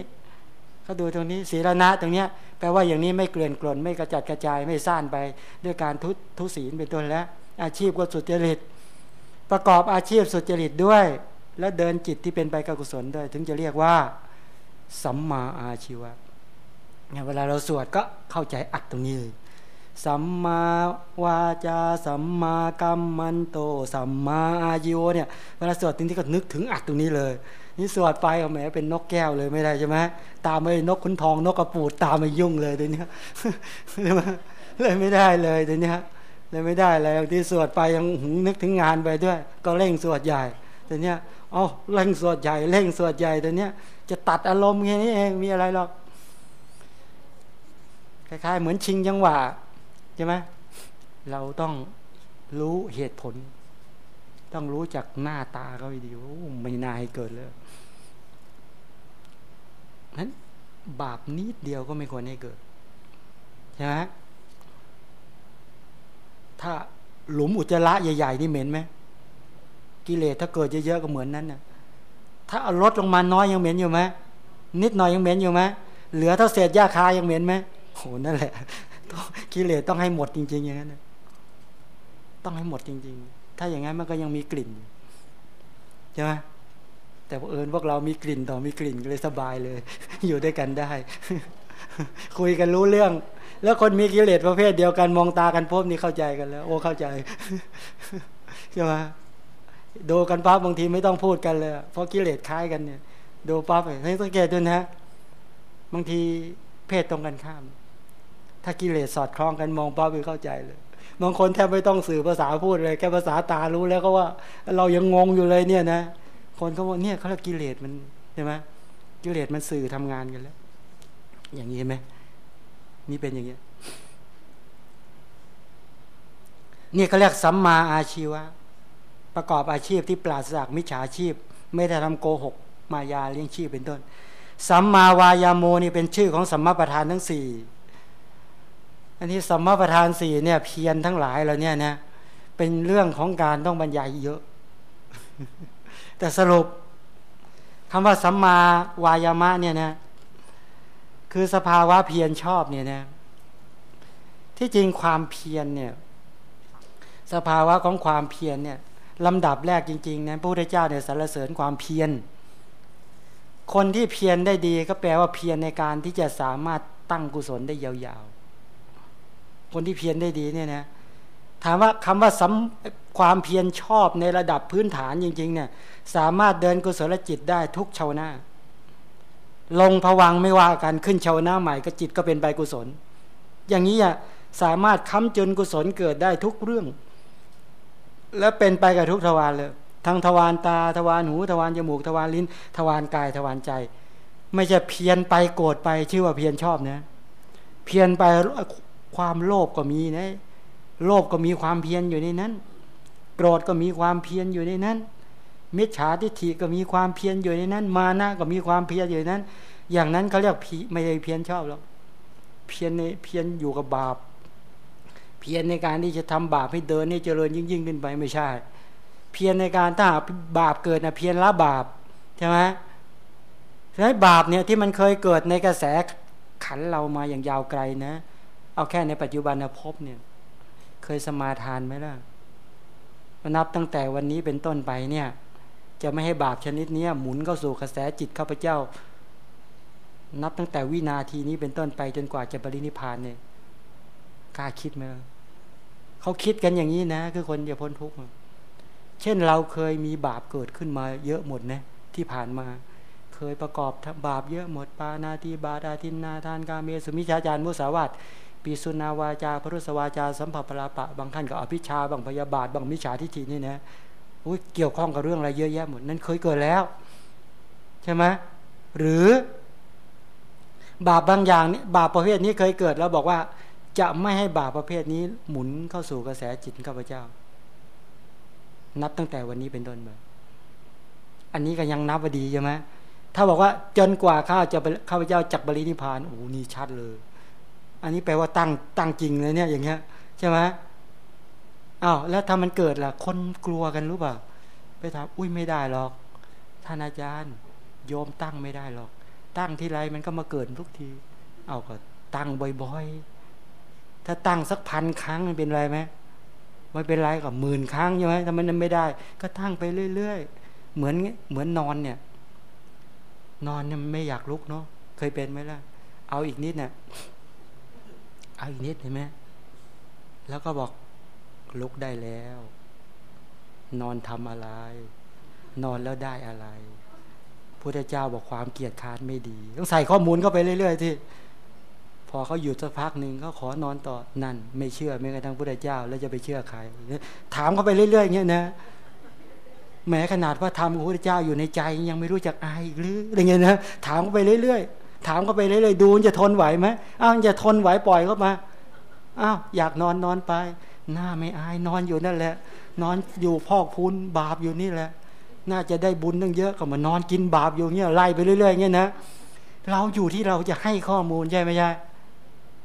ก็ดูตรงนี้ศีลนะตรงเนี้ยแปลว่าอย่างนี้ไม่เกลื่อนกลนไม่กระจัดกระจายไม่ซ่านไป ด้วยการทุทุศีลเป็นต้นแล้ว อาชีพก็สุจริต ประกอบอาชีพสุจริตด้วย และเดินจิตที่เป็นไปกับกุศลด้วย ถึงจะเรียกว่า สัมมาอาชีวะเนี่ยเวลาเราสวดก็เข้าใจอัดตรงนี้เลยสัมมาวาจาสัมมากรรมมันโต สัมมาอาชีวเนี่ยเวลาสวดตรงนี้ก็นึกถึงอัดตรงนี้เลย นี่สวดไปเอาแหมเป็นนกแก้วเลยไม่ได้ใช่ไหมตามไปนกขุนทองนกกระปูดตามไปยุ่งเลยเดี๋ยวนี้เลยไม่ได้เลยเดี๋ยวนี้ เลยไม่ได้เลยที่สวดไปยังนึกถึงงานไปด้วย ก็เร่งสวดใหญ่แต่เนี้ยอ๋อเร่งสวดใหญ่เร่งสวดใหญ่แต่เนี้ยจะตัดอารมณ์แค่นี้เองมีอะไรหรอกคล้ายๆ เหมือนชิงจังหวะใช่ไหมเราต้องรู้เหตุผล ต้องรู้จักหน้าตาเขาดีโอ้ไม่น่าให้เกิดเลยนั้นบาปนิดเดียวก็ไม่ควรให้เกิดใช่ไหม ถ้าหลุมอุจจาระใหญ่ๆนี่เหม็นไหมกิเลสถ้าเกิดเยอะๆก็เหมือนนั้นนะถ้าเอาลดลงมาน้อยยังเหม็นอยู่ไหมนิดหน่อยยังเหม็นอยู่ไหมเหลือเท่าเศษหญ้าคายังเหม็นไหมโหนั่นแหละกิเลสต้องให้หมดจริง ๆ อย่างนั้นต้องให้หมดจริง ๆ ถ้าอย่างนั้นมันก็ยังมีกลิ่นใช่ไหมแต่เอิญพวกเรามีกลิ่นต่อมีกลิ่นเลยสบายเลย อยู่ด้วยกันได้ คุยกันรู้เรื่อง แล้วคนมีกิเลสประเภทเดียวกันมองตากันพบนี่เข้าใจกันแล้ว โอ้เข้าใจใช่ไหมดูกันปั๊บบางทีไม่ต้องพูดกันเลย เพราะกิเลสคล้ายกันเนี่ย ดูปั๊บให้สังเกตดูนะบางทีเพศตรงกันข้าม ถ้ากิเลสสอดคล้องกันมองปั๊บไปเข้าใจเลยบางคนแทบไม่ต้องสื่อภาษาพูดเลยแค่ภาษาตารู้แล้วก็ว่า เรายังงงอยู่เลยเนี่ยนะคนเขาบอกเนี่ยเขาเรียกกิเลสมันใช่ไหมกิเลสมันสื่อทำงานกันแล้ว อย่างนี้ไหม นี่เป็นอย่างนี้ยนี่เขาเรียกสัมมาอาชีวะ ประกอบอาชีพที่ปราศจากมิจฉาชีพ ไม่ได้ทำโกหก มายาเลี้ยงชีพเป็นต้น สัมมาวายาโมนี่เป็นชื่อของสัมมาประธานทั้งสี่อันนี้สัมมาประธานสี่เนี่ย เพียรทั้งหลายเราเนี่ยนะเป็นเรื่องของการต้องบรรยายเยอะ แต่สรุปคำว่าสัมมาวายามะเนี่ยนะ คือสภาวะเพียรชอบเนี่ยนะที่จริงความเพียรเนี่ย สภาวะของความเพียรเนี่ยลำดับแรกจริงๆนะพระพุทธเจ้าเนี่ยสรรเสริญความเพียรคนที่เพียรได้ดีก็แปลว่าเพียรในการที่จะสามารถตั้งกุศลได้ยาวๆ คนที่เพียรได้ดีเนี่ยนะถามว่าคำว่าความเพียรชอบในระดับพื้นฐานจริง ๆ เนี่ย สามารถเดินกุศลจิตได้ทุกชาวนา ลงผวังไม่ว่ากันขึ้นชาวนาใหม่ก็จิตก็เป็นไปกุศล อย่างนี้อะสามารถค้ำจนกุศลเกิดได้ทุกเรื่อง และเป็นไปกับทุกทวารเลยทั้งทวารตาทวารหูทวารจมูกทวารลิ้น ทวารกายทวารใจ ไม่จะเพียนไปโกรธไปชื่อว่าเพียนชอบนะ เพียนไปความโลภก็มีนะ โลภก็มีความเพียรอยู่ในนั้น โกรธก็มีความเพียรอยู่ในนั้น มิจฉาทิฏฐิก็มีความเพียรอยู่ในนั้น มานะก็มีความเพียรอยู่ในนั้น อย่างนั้นเขาเรียกไม่ใช่เพียรชอบหรอกเพียรในเพียรอยู่กับบาป เพียรในการที่จะทำบาปให้เดินให้เจริญยิ่งยิ่งขึ้นไปไม่ใช่ เพียรในการถ้าบาปเกิดนะเพียรละบาปใช่ไหมใช้บาปเนี่ยที่มันเคยเกิดในกระแสขันเรามาอย่างยาวไกลนะ เอาแค่ในปัจจุบันภพเนี่ย เคยสมาทานไหมล่ะนับตั้งแต่วันนี้เป็นต้นไปเนี่ย จะไม่ให้บาปชนิดนี้หมุนเข้าสู่กระแสจิตข้าพเจ้า นับตั้งแต่วินาทีนี้เป็นต้นไปจนกว่าจะบริณิพานเนี่ยกล้าคิดไหมเขาคิดกันอย่างนี้นะ คือคนจะพ้นทุกข์เช่นเราเคยมีบาปเกิดขึ้นมาเยอะหมดนะที่ผ่านมา เคยประกอบบาปเยอะหมด ปานาทีบาดาทินนาทานกาเมสุมิชาจารมุสาวัตปีสุนาวาจาพรุสวาจา สัมผัสปราปะ บางท่านก็อภิชาบางพยาบาท บางมิจฉาทิฏฐินี่นะ เกี่ยวข้องกับเรื่องอะไรเยอะแยะหมดนั่นเคยเกิดแล้ว ใช่ไหมหรือบาปบางอย่างนี่บาปประเภทนี้เคยเกิดแล้วบอกว่า จะไม่ให้บาปประเภทนี้ หมุนเข้าสู่กระแสจิตข้าพเจ้า นับตั้งแต่วันนี้เป็นต้นมาอันนี้ก็ยังนับว่าดีใช่ไหมถ้าบอกว่าจนกว่าข้าจะข้าพเจ้าจักบริณิพานโอ้นี่ชัดเลย อันนี้แปลว่าตั้งตั้งจริงเลยเนี่ย อย่างเงี้ยใช่ไหม อ้าวแล้วถ้ามันเกิดล่ะ คนกลัวกันรู้ป่ะไปถามอุ้ยไม่ได้หรอกท่านอาจารย์ โยมตั้งไม่ได้หรอก ตั้งที่ไรมันก็มาเกิดทุกที เอาก็ตั้งบ่อยๆ ถ้าตั้งสักพันครั้งมันเป็นไรไหมไม่เป็นไรก็หมื่นครั้งใช่ไหมถ้ามันไม่ได้ ก็ตั้งไปเรื่อยๆเหมือนเหมือนนอนเนี่ย นอนเนี่ยไม่อยากลุกเนาะเคยเป็นไหมล่ะ เอาอีกนิดเนี่ยเอาอีกนิดเห็นไหมแล้วก็บอก ลุกได้แล้ว นอนทำอะไร นอนแล้วได้อะไรพุทธเจ้าบอกความเกียจค้านไม่ดีต้องใส่ข้อมูลเข้าไปเรื่อยๆที่พอเขาหยุดสักพักหนึ่งเขาขอนอนต่อนั่น ไม่เชื่อไม่กระทั่งพุทธเจ้า แล้วจะไปเชื่อใครถามเขาไปเรื่อยๆอย่างเงี้ยนะแม้ขนาดว่าทำของพระเจ้าอยู่ในใจยังไม่รู้จักอายหรืออะไรเงี้ยนะถามเขาไปเรื่อยๆถามเขาไปเรื่อยๆดูจะทนไหวไหมอ้าวจะทนไหวปล่อยเข้ามาอ้าวอยากนอนนอนไป หน้าไม่อายนอนอยู่นั่นแหละ นอนอยู่พอกพูนบาปอยู่นี่แหละ น่าจะได้บุญตั้งเยอะก็มานอนกินบาปอยู่เงี้ยไล่ไปเรื่อยๆเงี้ยนะเราอยู่ที่เราจะให้ข้อมูลใช่ไหมใช่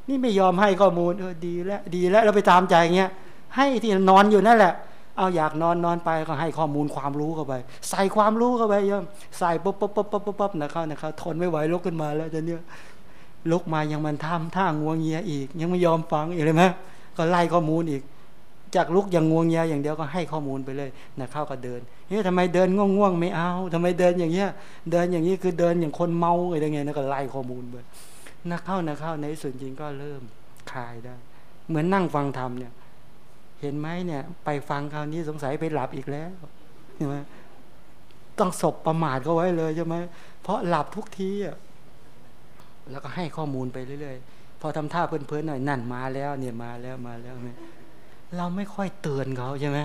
นี่ไม่ยอมให้ข้อมูลเออดีแล้วดีแล้วเราไปตามใจเงี้ยให้ที่นอนอยู่นั่นแหละ เอาอยากนอนนอนไปก็ให้ข้อมูลความรู้เข้าไป ใส่ความรู้เข้าไปเยอะใส่ปุ๊บปุ๊บปุ๊บปุ๊บปุ๊บปุ๊บนะเขานะเขาทนไม่ไหวลุกขึ้นมาแล้วจะเนี่ยลุกมายังมันทำท่างวงเงียอีก ยังไม่ยอมฟังอีกเลยไหม ก็ไล่ข้อมูลอีก จากลุกอย่างงวงเงียอย่างเดียวก็ให้ข้อมูลไปเลยนะเข้าก็เดินเฮ้ยทำไมเดินง่วงง่วงไม่เอาทำไมเดินอย่างเงี้ย เดินอย่างนี้คือเดินอย่างคนเมาอะไรเงี้ยนะก็ไล่ข้อมูลไปนักเข้านักเข้าในส่วนจริงก็เริ่มคลายได้ เหมือนนั่งฟังธรรมเนี่ย เห็นไหมเนี่ย ไปฟังคราวนี้สงสัยไปหลับอีกแล้วใช่ไหมต้องศพประมาทเขาไว้เลยใช่ไหมเพราะหลับทุกทีอะแล้วก็ให้ข้อมูลไปเรื่อยๆ พอทำท่าเพลินๆหน่อยนั่นมาแล้วเนี่ยมาแล้วมาแล้วเนี่ยเราไม่ค่อยเตือนเขาใช่ไหม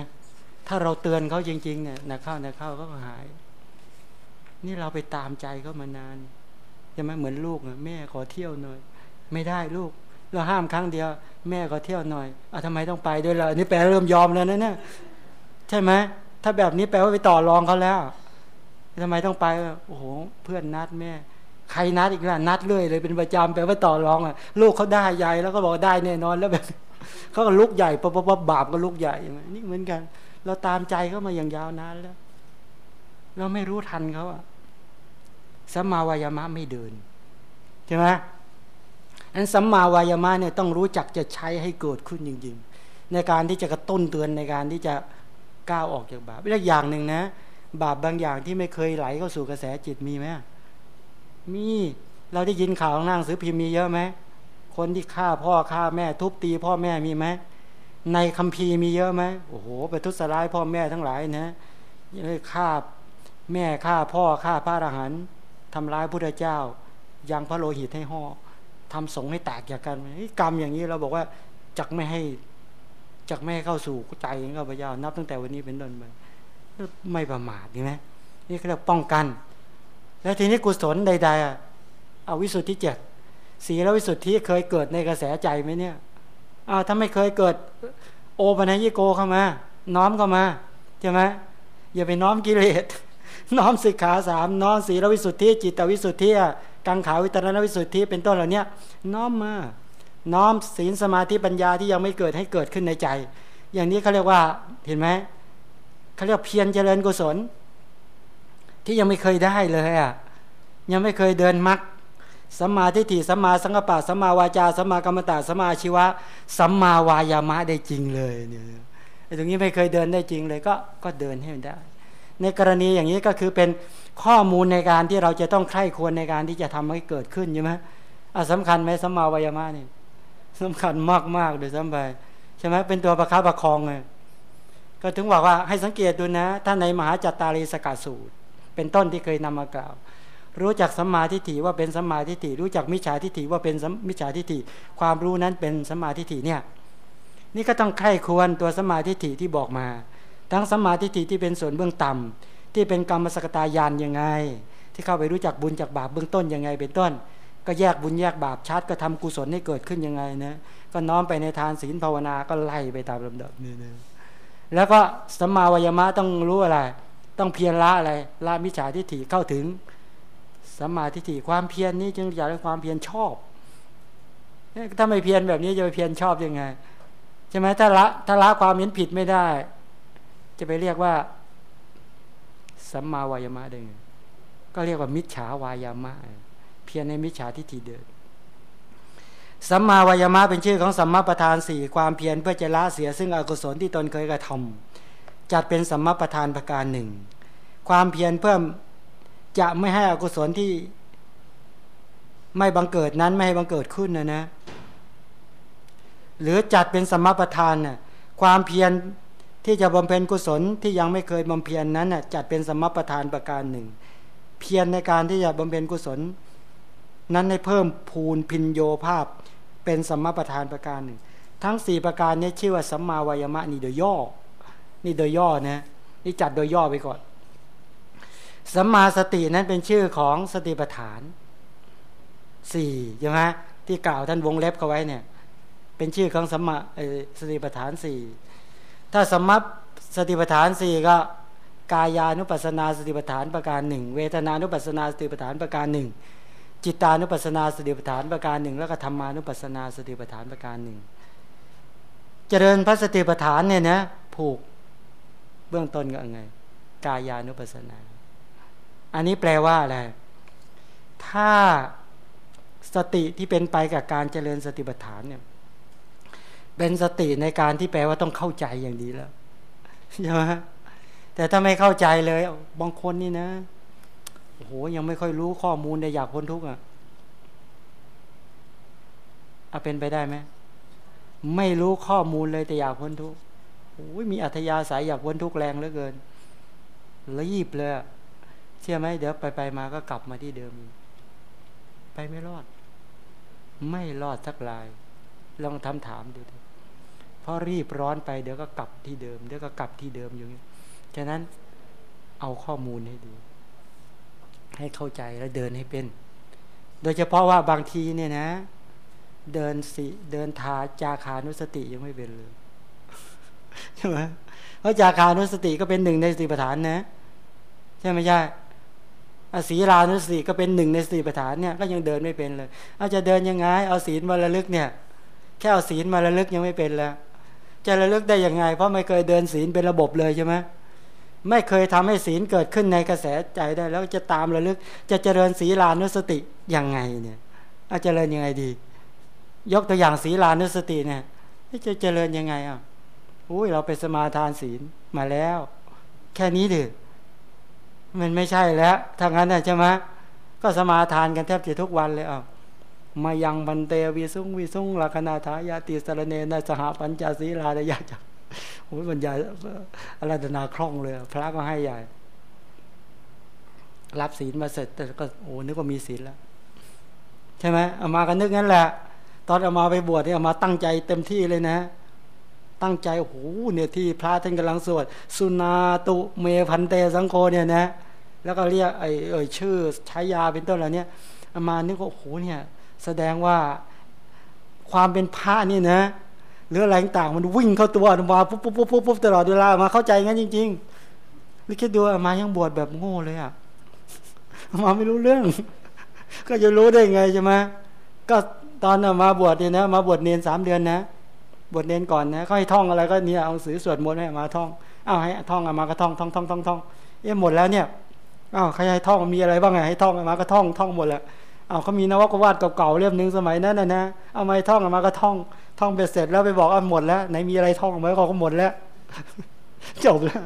ถ้าเราเตือนเขาจริง ๆ เนี่ยนักเข้านักเข้าก็หาย นี่เราไปตามใจเขามานานใช่ไหมเหมือนลูกแม่ขอเที่ยวหน่อย ไม่ได้ลูก เราห้ามครั้งเดียว แม่ก็เที่ยวหน่อยอะทำไมต้องไปด้วยล่ะนี่แปลเริ่มยอมแล้วนะเนี่ยใช่ไหมถ้าแบบนี้แปลว่าไปต่อรองเขาแล้วทำไมต้องไปโอ้โหเพื่อนนัดแม่ ใครนัดอีกล่ะนัดเรื่อยเลยเป็นประจำแปลว่าต่อรองอะลูกเขาได้ใหญ่แล้วก็บอกได้แน่นอนแล้วแบบเขาก็ลุกใหญ่ปั๊บปั๊บบาปก็ลุกใหญ่นี่เหมือนกัน เราตามใจเขามาอย่างยาวนานแล้ว เราไม่รู้ทันเขาอะสัมมาวายามะไม่เดินใช่ไหมอันสัมมาวายามะเนี่ยต้องรู้จักจะใช้ให้เกิดขึ้นจริง ๆ ในการที่จะกระตุ้นเตือนในการที่จะก้าวออกจากบาปและอย่างหนึ่งนะ บาปบางอย่างที่ไม่เคยไหลเข้าสู่กระแสจิตมีไหม มีเราได้ยินข่าวหนังสือพิมพ์มีเยอะไหมคนที่ฆ่าพ่อฆ่าแม่ทุบตีพ่อแม่มีไหมในคัมภีร์มีเยอะไหมโอ้โหไปทุสลายพ่อแม่ทั้งหลายนะฆ่าแม่ฆ่าพ่อฆ่าพระอรหันต์ทำร้ายพระเจ้ายังพระโลหิตให้ห่อทำสงให้แตกจากกันกรรมอย่างนี้เราบอกว่าจักไม่ให้จักไม่ให้เข้าสู่ใจของข้าพเจ้านับตั้งแต่วันนี้เป็นต้นไปไม่ประมาทใช่ไหมนี่เขาเรียกป้องกัน แล้วทีนี้กุศลใดๆอะเอาวิสุทธิเจ็ดสีแล้ววิสุทธิเคยเกิดในกระแสใจไหมเนี่ยอ้าวถ้าไม่เคยเกิด โอปัญญิโกเข้ามา น้อมเข้ามาใช่ไหมอย่าไปน้อมกิเลสน้อมสิกขาสามน้อมสีลวิสุทธิจิตวิสุทธิกังขาวิตรณวิสุทธิเป็นต้นเหล่านี้น้อมมาน้อมศีลสมาธิปัญญาที่ยังไม่เกิดให้เกิดขึ้นในใจ อย่างนี้เขาเรียกว่าเห็นไหมเขาเรียกเพียรเจริญกุศล ที่ยังไม่เคยได้เลยอะยังไม่เคยเดินมรรคสัมมาทิฏฐิสัมมาสังกปะสัมมาวาจาสัมมากรรมตาสัมมาชีวะสัมมาวายามะได้จริงเลยเนี่ยไอ้ตรงนี้ไม่เคยเดินได้จริงเลยก็ก็เดินให้มันได้ ในกรณีอย่างนี้ก็คือเป็นข้อมูลในการที่เราจะต้องใคร่ควรในการที่จะทำให้เกิดขึ้นใช่ไหมอะสำคัญไหมสัมมาวายามะนี่สำคัญมากมากโดยซ้ำไปใช่ไหมเป็นตัวประคับประคองเลยก็ถึงบอกว่าให้สังเกตดูนะ ถ้าในมหาจัตตารีสกัดสูตร เป็นต้นที่เคยนำมากล่าว รู้จักสัมมาทิฏฐิว่าเป็นสัมมาทิฏฐิรู้จักมิจฉาทิฏฐิว่าเป็นมิจฉาทิฏฐิความรู้นั้นเป็นสัมมาทิฏฐิเนี่ยนี่ก็ต้องใคร่ควรตัวสัมมาทิฏฐิที่บอกมา ทั้งสัมมาทิฏฐิที่เป็นส่วนเบื้องต่ำที่เป็นกรรมสกตายานยังไง ที่เข้าไปรู้จักบุญจากบาปเบื้องต้นยังไงเป็นต้น ก็แยกบุญแยกบาปชัดก็ทำกุศลให้เกิดขึ้นยังไงนะก็น้อมไปในทานศีลภาวนาก็ไล่ไปตามลำดับนี่นะแล้วก็สัมมาวายมะต้องรู้อะไร ต้องเพียรละอะไรละมิจฉาทิฏฐิเข้าถึงสัมมาทิฏฐิความเพียรนี้จึงอยากให้ความเพียรชอบถ้าไม่เพียรแบบนี้จะไปเพียรชอบยังไงใช่ไหมถ้าละถ้าละความเห็นผิดไม่ได้ จะไปเรียกว่า สัมมาวายามะได้ไงก็เรียกว่ามิจฉาวายามะเพียรในมิจฉาทิฏฐิเดินสัมมาวายามะเป็นชื่อของสัมมาประธานสี่ความเพียรเพื่อจะละเสียซึ่งอกุศลที่ตนเคยกระทำ จัดเป็นสัมมาประธานประการหนึ่ง ความเพียรเพื่อจะไม่ให้อกุศลที่ไม่บังเกิดนั้นไม่ให้บังเกิดขึ้นนะนะ หรือจัดเป็นสมประทานน่ะความเพียรที่จะบำเพ็ญกุศลที่ยังไม่เคยบำเพ็ญนั้นน่ะจัดเป็นสมประทานประการหนึ่ง เพียรในการที่จะบำเพ็ญกุศล นั้นให้เพิ่มพูนพินโยภาพ เป็นสมประทานประการหนึ่ง ทั้งสี่ประการนี้ชื่อว่าสัมมาวายมะนี่โดยย่อ นี่โดยย่อนะนี่จัดโดยย่อไปก่อนสัมมาสตินั้นเป็นชื่อของสติปัฏฐานสี่ใช่ไหมที่กล่าวท่านวงเล็บเขาไว้เนี่ย เป็นชื่อของสัมมาสติปัฏฐานสี่ถ้าสมัสติปัฏฐานสี่ก็กายานุปัสนาสติปัฏฐานประการหนึ่งเวทนานุปัสนาสติปัฏฐานประการหนึ่งจิตานุปัสนาสติปัฏฐานประการหนึ่งแล้วก็ธรรมานุปัสนาสติปัฏฐานประการหนึ่งเจริญพระสติปัฏฐานเนี่ยนะผูก เบื้องต้นก็ไง กายานุปัสสนา อันนี้แปลว่าอะไร ถ้าสติที่เป็นไปกับการเจริญสติปัฏฐานเนี่ย เป็นสติในการที่แปลว่าต้องเข้าใจอย่างดีแล้วใช่ไหมแต่ถ้าไม่เข้าใจเลยบางคนนี่นะโอ้โหยังไม่ค่อยรู้ข้อมูลในอยากพ้นทุกข์อะเอาเป็นไปได้ไหมไม่รู้ข้อมูลเลยแต่อยากพ้นทุกข์ อ้ยมีอัธยาศัยอยากพ้นทุกข์แรงเหลือเกินรีบเลยเชื่อไหมเดี๋ยวไปไปมาก็กลับมาที่เดิม ไปไม่รอด ไม่รอดสักลาย ลองทำถามดูเพราะรีบร้อนไปเดี๋ยวก็กลับที่เดิม เดี๋ยวก็กลับที่เดิมอยู่ฉะนั้นเอาข้อมูลให้ดี ให้เข้าใจแล้วเดินให้เป็น โดยเฉพาะว่าบางทีเนี่ยนะ เดินสิเดินทาจาคานุสติยังไม่เป็นเลย ใช่ไหมเพราะจาคานุสติก็เป็นหนึ่งในสติปัฏฐานนะ ใช่ไหมใช่อศีลานุสติก็เป็นหนึ่งในสติปัฏฐานเนี่ยก็ยังเดินไม่เป็นเลยเอาจะเดินยังไง เอาศีลมาระลึกเนี่ย แค่เอาศีลมาระลึกยังไม่เป็นแล้ว จะระลึกได้ยังไง เพราะไม่เคยเดินศีลเป็นระบบเลยใช่ไหมไม่เคยทำให้ศีลเกิดขึ้นในกระแสใจได้ แล้วจะตามระลึก จะเจริญศีลานุสติยังไงเนี่ยอาจเจริญยังไงดี ยกตัวอย่างศีลานุสติเนี่ยจะเจริญยังไงอะ อุ้ยเราไปสมาทานศีลมาแล้ว แค่นี้ดิมันไม่ใช่แล้วทางนั้นนะใช่ไหมก็สมาทานกันแทบจะทุกวันเลยอะมายังบันเตวิสุงวิสุงลักนาถายาติสรเนนสหปัญจศีลาดยาจักโอ้ยบรรยายอารัตนาคล่องเลย พระก็ให้ใหญ่ รับศีลมาเสร็จแต่ก็โอ้นึกว่ามีศีลแล้วใช่ไหมเอามากันนึกงั้นแหละ ตอนเอามาไปบวชเนี่ยเอามาตั้งใจเต็มที่เลยนะ ตั้งใจโอ้โหเนี่ยที่พระท่านกำลังสวดสุนาตุเมพันเตสังโฆเนี่ยนะแล้วก็เรียกไอ้เอ่ยชื่อใช้ยาเป็นต้นอะไรเนี่ยอามานึกว่าโอ้โหเนี่ยแสดงว่าความเป็นพระนี่นะหรืออะไรต่างมันวิ่งเข้าตัวมาปุ๊บปุ๊บปุ๊บปุ๊บตลอดเวลามาเข้าใจงั้นจริงๆนี่คิดดูมายังบวชแบบโง่เลยอะมาไม่รู้เรื่อง ก็จะรู้ได้ไงใช่ไหมก็ตอนมาบวชเนี่ยนะ มาบวชเนนสามเดือนนะ บวชเนนก่อนนะเขาให้ท่องอะไรก็เนี่ยเอาสือสวดมนต์ให้มาท่องเอาให้ท่องมาก็ท่องท่องท่องท่องท่องเอ๊ะหมดแล้วเนี่ยอ้าวใครให้ท่องมีอะไรบ้างไงให้ท่องมาก็ท่องท่องหมดแล้วเอาเขามีนวกวาดเก่าๆเล่มหนึ่งสมัยนั้นนะนะเอาม้ท่องมาก็ท่องท่องไปเสร็จแล้วไปบอกเอาหมดแล้วไหนมีอะไรท่องไหมเขาก็หมดแล้วจบแล้ว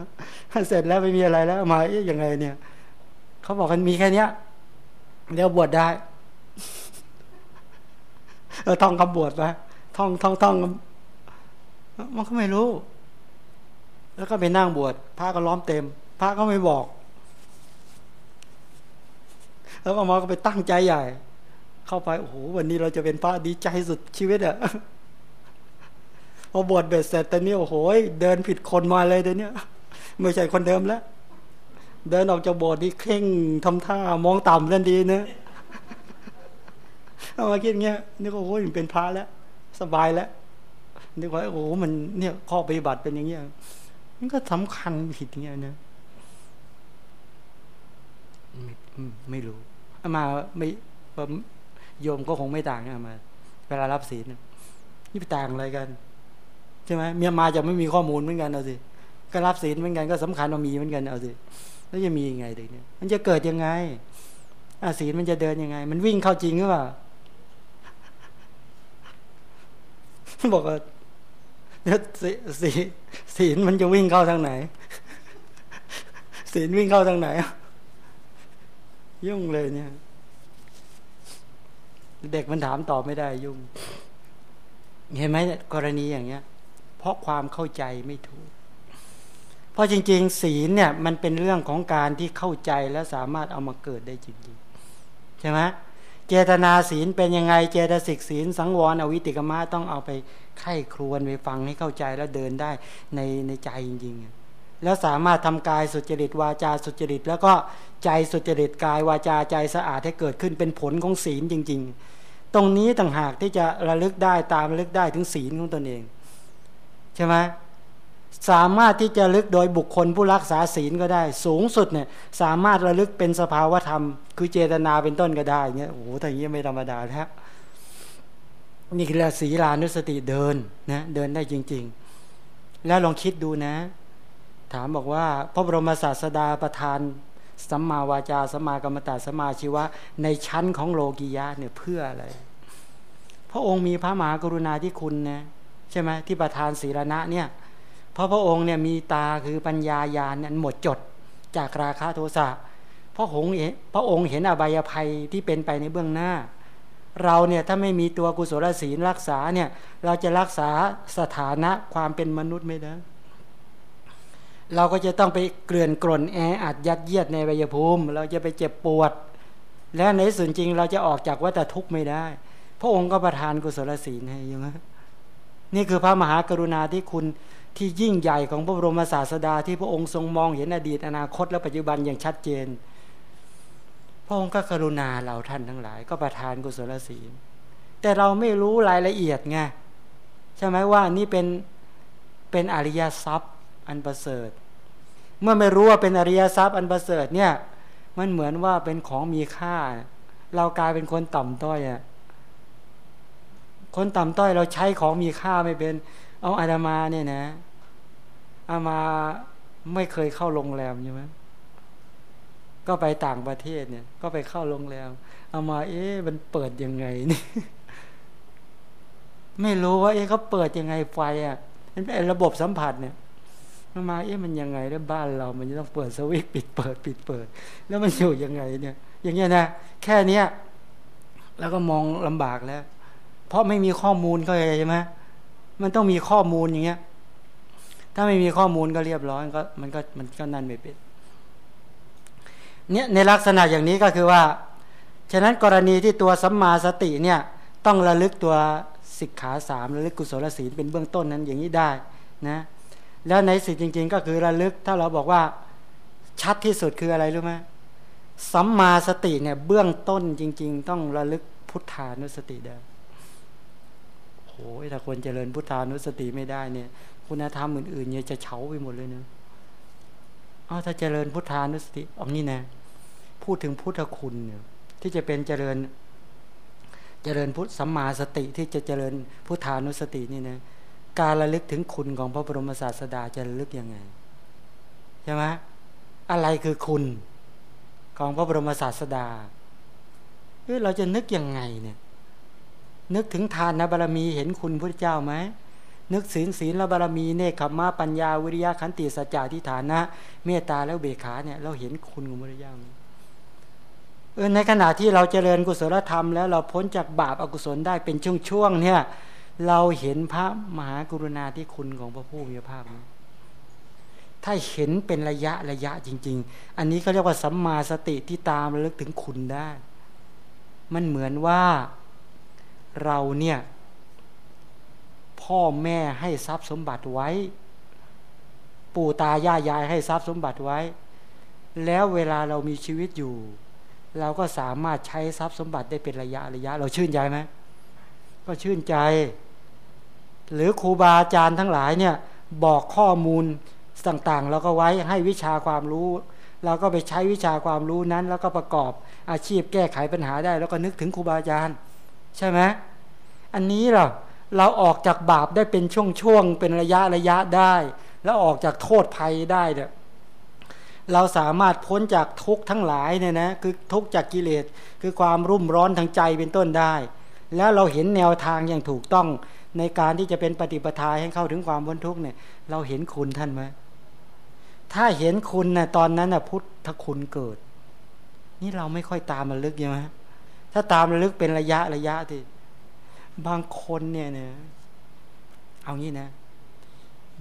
เสร็จแล้วไม่มีอะไรแล้วมาเอ๊ะยังไงเนี่ยเขาบอกกันมีแค่เนี้ยเดี๋ยวบวชได้เออท่องคำบวชไปท่องท่องท่อง มันก็ไม่รู้ แล้วก็ไปนั่งบวชพระก็ล้อมเต็ม พระก็ไม่บอก แล้วก็มาก็ไปตั้งใจใหญ่ เข้าไปโอ้โหวันนี้เราจะเป็นพระดีใจสุดชีวิตอะพอบวชเบ็ดเสร็จแต่นี้โอ้โหเดินผิดคนมาเลยเดี๋ยวนี้ไม่ใช่คนเดิมแล้วเดินออกจากโบสถ์นี่เข่งทำท่ามองต่ำเล่นดีเนะเอามาคิดเงี้ยนี่ก็โอ้ยเป็นพระแล้ว สบายแล้ว นี่ว่าโอ้โหมันเนี่ยข้อปฏิบัติเป็นอย่างเงี้ยมันก็สำคัญผิดอย่างเงี้ยนะไม่ไม่รู้อามาไม่โยมก็คงไม่ต่างกันมา เวลารับศีลนี่ไปต่างอะไรกันใช่ไหมเมียมาจะไม่มีข้อมูลเหมือนกันเอาสิก็รับศีลเหมือนกันก็สำคัญว่ามีเหมือนกันเอาสิแล้วจะมียังไงเด็กเนี่ย มันจะเกิดยังไงอาศีลมันจะเดินยังไง มันวิ่งเข้าจริงหรือเปล่าบอกว่า ศีศีลมันจะวิ่งเข้าทางไหน ศีลวิ่งเข้าทางไหน ยุ่งเลยเนี่ย เด็กมันถามตอบไม่ได้ยุ่ง เห็นไหมกรณีอย่างเงี้ย เพราะความเข้าใจไม่ถูก เพราะจริง ๆ ศีลเนี่ย มันเป็นเรื่องของการที่เข้าใจและสามารถเอามาเกิดได้จริงๆใช่ไหมเจตนาศีลเป็นยังไง เจตสิกศีลสังวรอวิติกมะต้องเอาไป ไข้ครวนไปฟังให้เข้าใจแล้วเดินได้ในในใจจริงๆ แล้วสามารถทำกายสุจริตวาจาสุจริต แล้วก็ใจสุจริตกายวาจาใจสะอาดให้เกิดขึ้นเป็นผลของศีลจริง ๆ ตรงนี้ต่างหากที่จะระลึกได้ตามระลึกได้ถึงศีลของตนเอง ใช่ไหมสามารถที่จะลึกโดยบุคคลผู้รักษาศีลก็ได้ สูงสุดเนี่ยสามารถระลึกเป็นสภาวธรรม คือเจตนาเป็นต้นก็ได้เงี้ยโอ้โหถ้าอย่างนี้ไม่ธรรมดาแท้ นี่คือศีลานุสติเดินนะเดินได้จริง ๆ แล้วลองคิดดูนะ ถามบอกว่า พระบรมศาสดาประทานสัมมาวาจาสัมมากรรมตาสัมมาชีวะ ในชั้นของโลกียะเนี่ยเพื่ออะไร พระองค์มีพระมหากรุณาธิคุณนะใช่ไหมที่ประทานศีลณะเนี่ยเพราะพระองค์เนี่ยมีตาคือปัญญาญาณนั้นหมดจดจากราคะโทสะพระองค์พระองค์เห็นอบายภัยที่เป็นไปในเบื้องหน้า เราเนี่ยถ้าไม่มีตัวกุศลศีลรักษาเนี่ย เราจะรักษาสถานะความเป็นมนุษย์ไม่ได้ เราก็จะต้องไปเกลื่อนกล่นแออัดยัดเยียดในวิยภูมิ เราจะไปเจ็บปวด และในส่วนจริงเราจะออกจากวัฏทุกข์ไม่ได้ พระองค์ก็ประทานกุศลศีลให้ยังไงนี่คือพระมหากรุณาที่คุณที่ยิ่งใหญ่ของพระบรมศาสดาที่พระองค์ทรงมองเห็นอดีตอนาคตและปัจจุบันอย่างชัดเจน ระองค์ก็กรุณาเราท่านทั้งหลาย ก็ประทานกุศลศีล แต่เราไม่รู้รายละเอียดไงใช่ไหมว่านี่เป็นเป็นอริยทรัพย์อันประเสริฐ เมื่อไม่รู้ว่าเป็นอริยทรัพย์อันประเสริฐเนี่ยมันเหมือนว่าเป็นของมีค่า เรากลายเป็นคนต่ำต้อยอะคนต่ำต้อยเราใช้ของมีค่าไม่เป็น เอาอาดามาเนี่ยนะอามาไม่เคยเข้าโรงแรมใช่ไหม ก็ไปต่างประเทศเนี่ย ก็ไปเข้าโรงแรมเอามา เอ๊ะมันเปิดยังไงนี่ไม่รู้ว่า เอ๊ะเขาเปิดยังไงไฟอะมันเป็นระบบสัมผัสเนี่ยมาเอ๊ะมันยังไงแล้วบ้านเรา มันจะต้องเปิดสวิตช์ปิดเปิด ปิดเปิด แล้วมันอยู่ยังไงเนี่ย อย่างเงี้ยนะแค่เนี้ยแล้วก็มองลำบากแล้ว เพราะไม่มีข้อมูลก็ใช่ไหมมันต้องมีข้อมูลอย่างเงี้ย ถ้าไม่มีข้อมูลก็เรียบร้อยก็ มันก็มันก็นั่นไม่เป็น เนี่ยในลักษณะอย่างนี้ก็คือว่า ฉะนั้นกรณีที่ตัวสัมมาสติเนี่ยต้องระลึกตัวสิกขาสามระลึกกุศลศีลเป็นเบื้องต้นนั้นอย่างนี้ได้นะแล้วในสิ่งจริง ๆ ก็คือระลึกถ้าเราบอกว่าชัดที่สุดคืออะไรรู้ไหมสัมมาสติเนี่ยเบื้องต้นจริง ๆ ต้องระลึกพุทธานุสติได้โอ้ยถ้าคนเจริญพุทธานุสติไม่ได้เนี่ย คุณธรรมอื่นๆเนี่ยจะเฉาไปหมดเลยเนะเอาถ้าเจริญพุทธานุสติออนี่นะ พูดถึงพุทธคุณเนี่ยที่จะเป็นเจริญเจริญพุทธสัมมาสติที่จะเจริญพุทธานุสตินี่นะการระลึกถึงคุณของพระบรมศาสดาจะระลึกยังไงใช่ไหมอะไรคือคุณของพระบรมศาสดาเออเราจะนึกยังไงเนี่ย นึกถึงทานนะบารมีเห็นคุณพระเจ้าไหมนึกศีลศีลและบารมีเนคขมาปัญญาวิริยะขันติสัจจะทิฏฐานะ เมตตาแล้วเบขาเนี่ยเราเห็นคุณของพระเจ้าเออ ในขณะที่เราเจริญกุศลธรรม แล้วเราพ้นจากบาปอกุศลได้เป็นช่วงๆเนี่ย เราเห็นพระมหากรุณาธิคุณของพระผู้มีพระภาคถ้าเห็นเป็นระยะระยะจริง ๆ อันนี้เขาเรียกว่าสัมมาสติที่ตามระลึกถึงคุณได้ มันเหมือนว่าเราเนี่ย พ่อแม่ให้ทรัพย์สมบัติไว้ ปู่ตาย่ายายให้ทรัพย์สมบัติไว้ แล้วเวลาเรามีชีวิตอยู่ เราก็สามารถใช้ทรัพย์สมบัติได้เป็นระยะระยะ เราชื่นใจไหมก็ชื่นใจ หรือครูบาอาจารย์ทั้งหลายเนี่ย บอกข้อมูลต่างๆเราก็ไว้ให้วิชาความรู้เราก็ไปใช้วิชาความรู้นั้น แล้วก็ประกอบอาชีพแก้ไขปัญหาได้ แล้วก็นึกถึงครูบาอาจารย์ ใช่ไหมอันนี้เราเราออกจากบาปได้เป็นช่วงๆเป็นระยะระยะได้ แล้วออกจากโทษภัยได้เนี่ย เราสามารถพ้นจากทุกข์ทั้งหลายเนี่ยนะคือทุกข์จากกิเลส คือความรุ่มร้อนทางใจเป็นต้นได้ แล้วเราเห็นแนวทางอย่างถูกต้องในการที่จะเป็นปฏิปทาให้เข้าถึงความพ้นทุกข์เนี่ย เราเห็นคุณท่านไหมถ้าเห็นคุณนะ่ะตอนนั้นนะ่ะพุทธคุณเกิด นี่เราไม่ค่อยตามระลึกใช่ไหมถ้าตามระลึกเป็นระยะระยะที่บางคนเนี่ยเนี่ยเอางี้นะ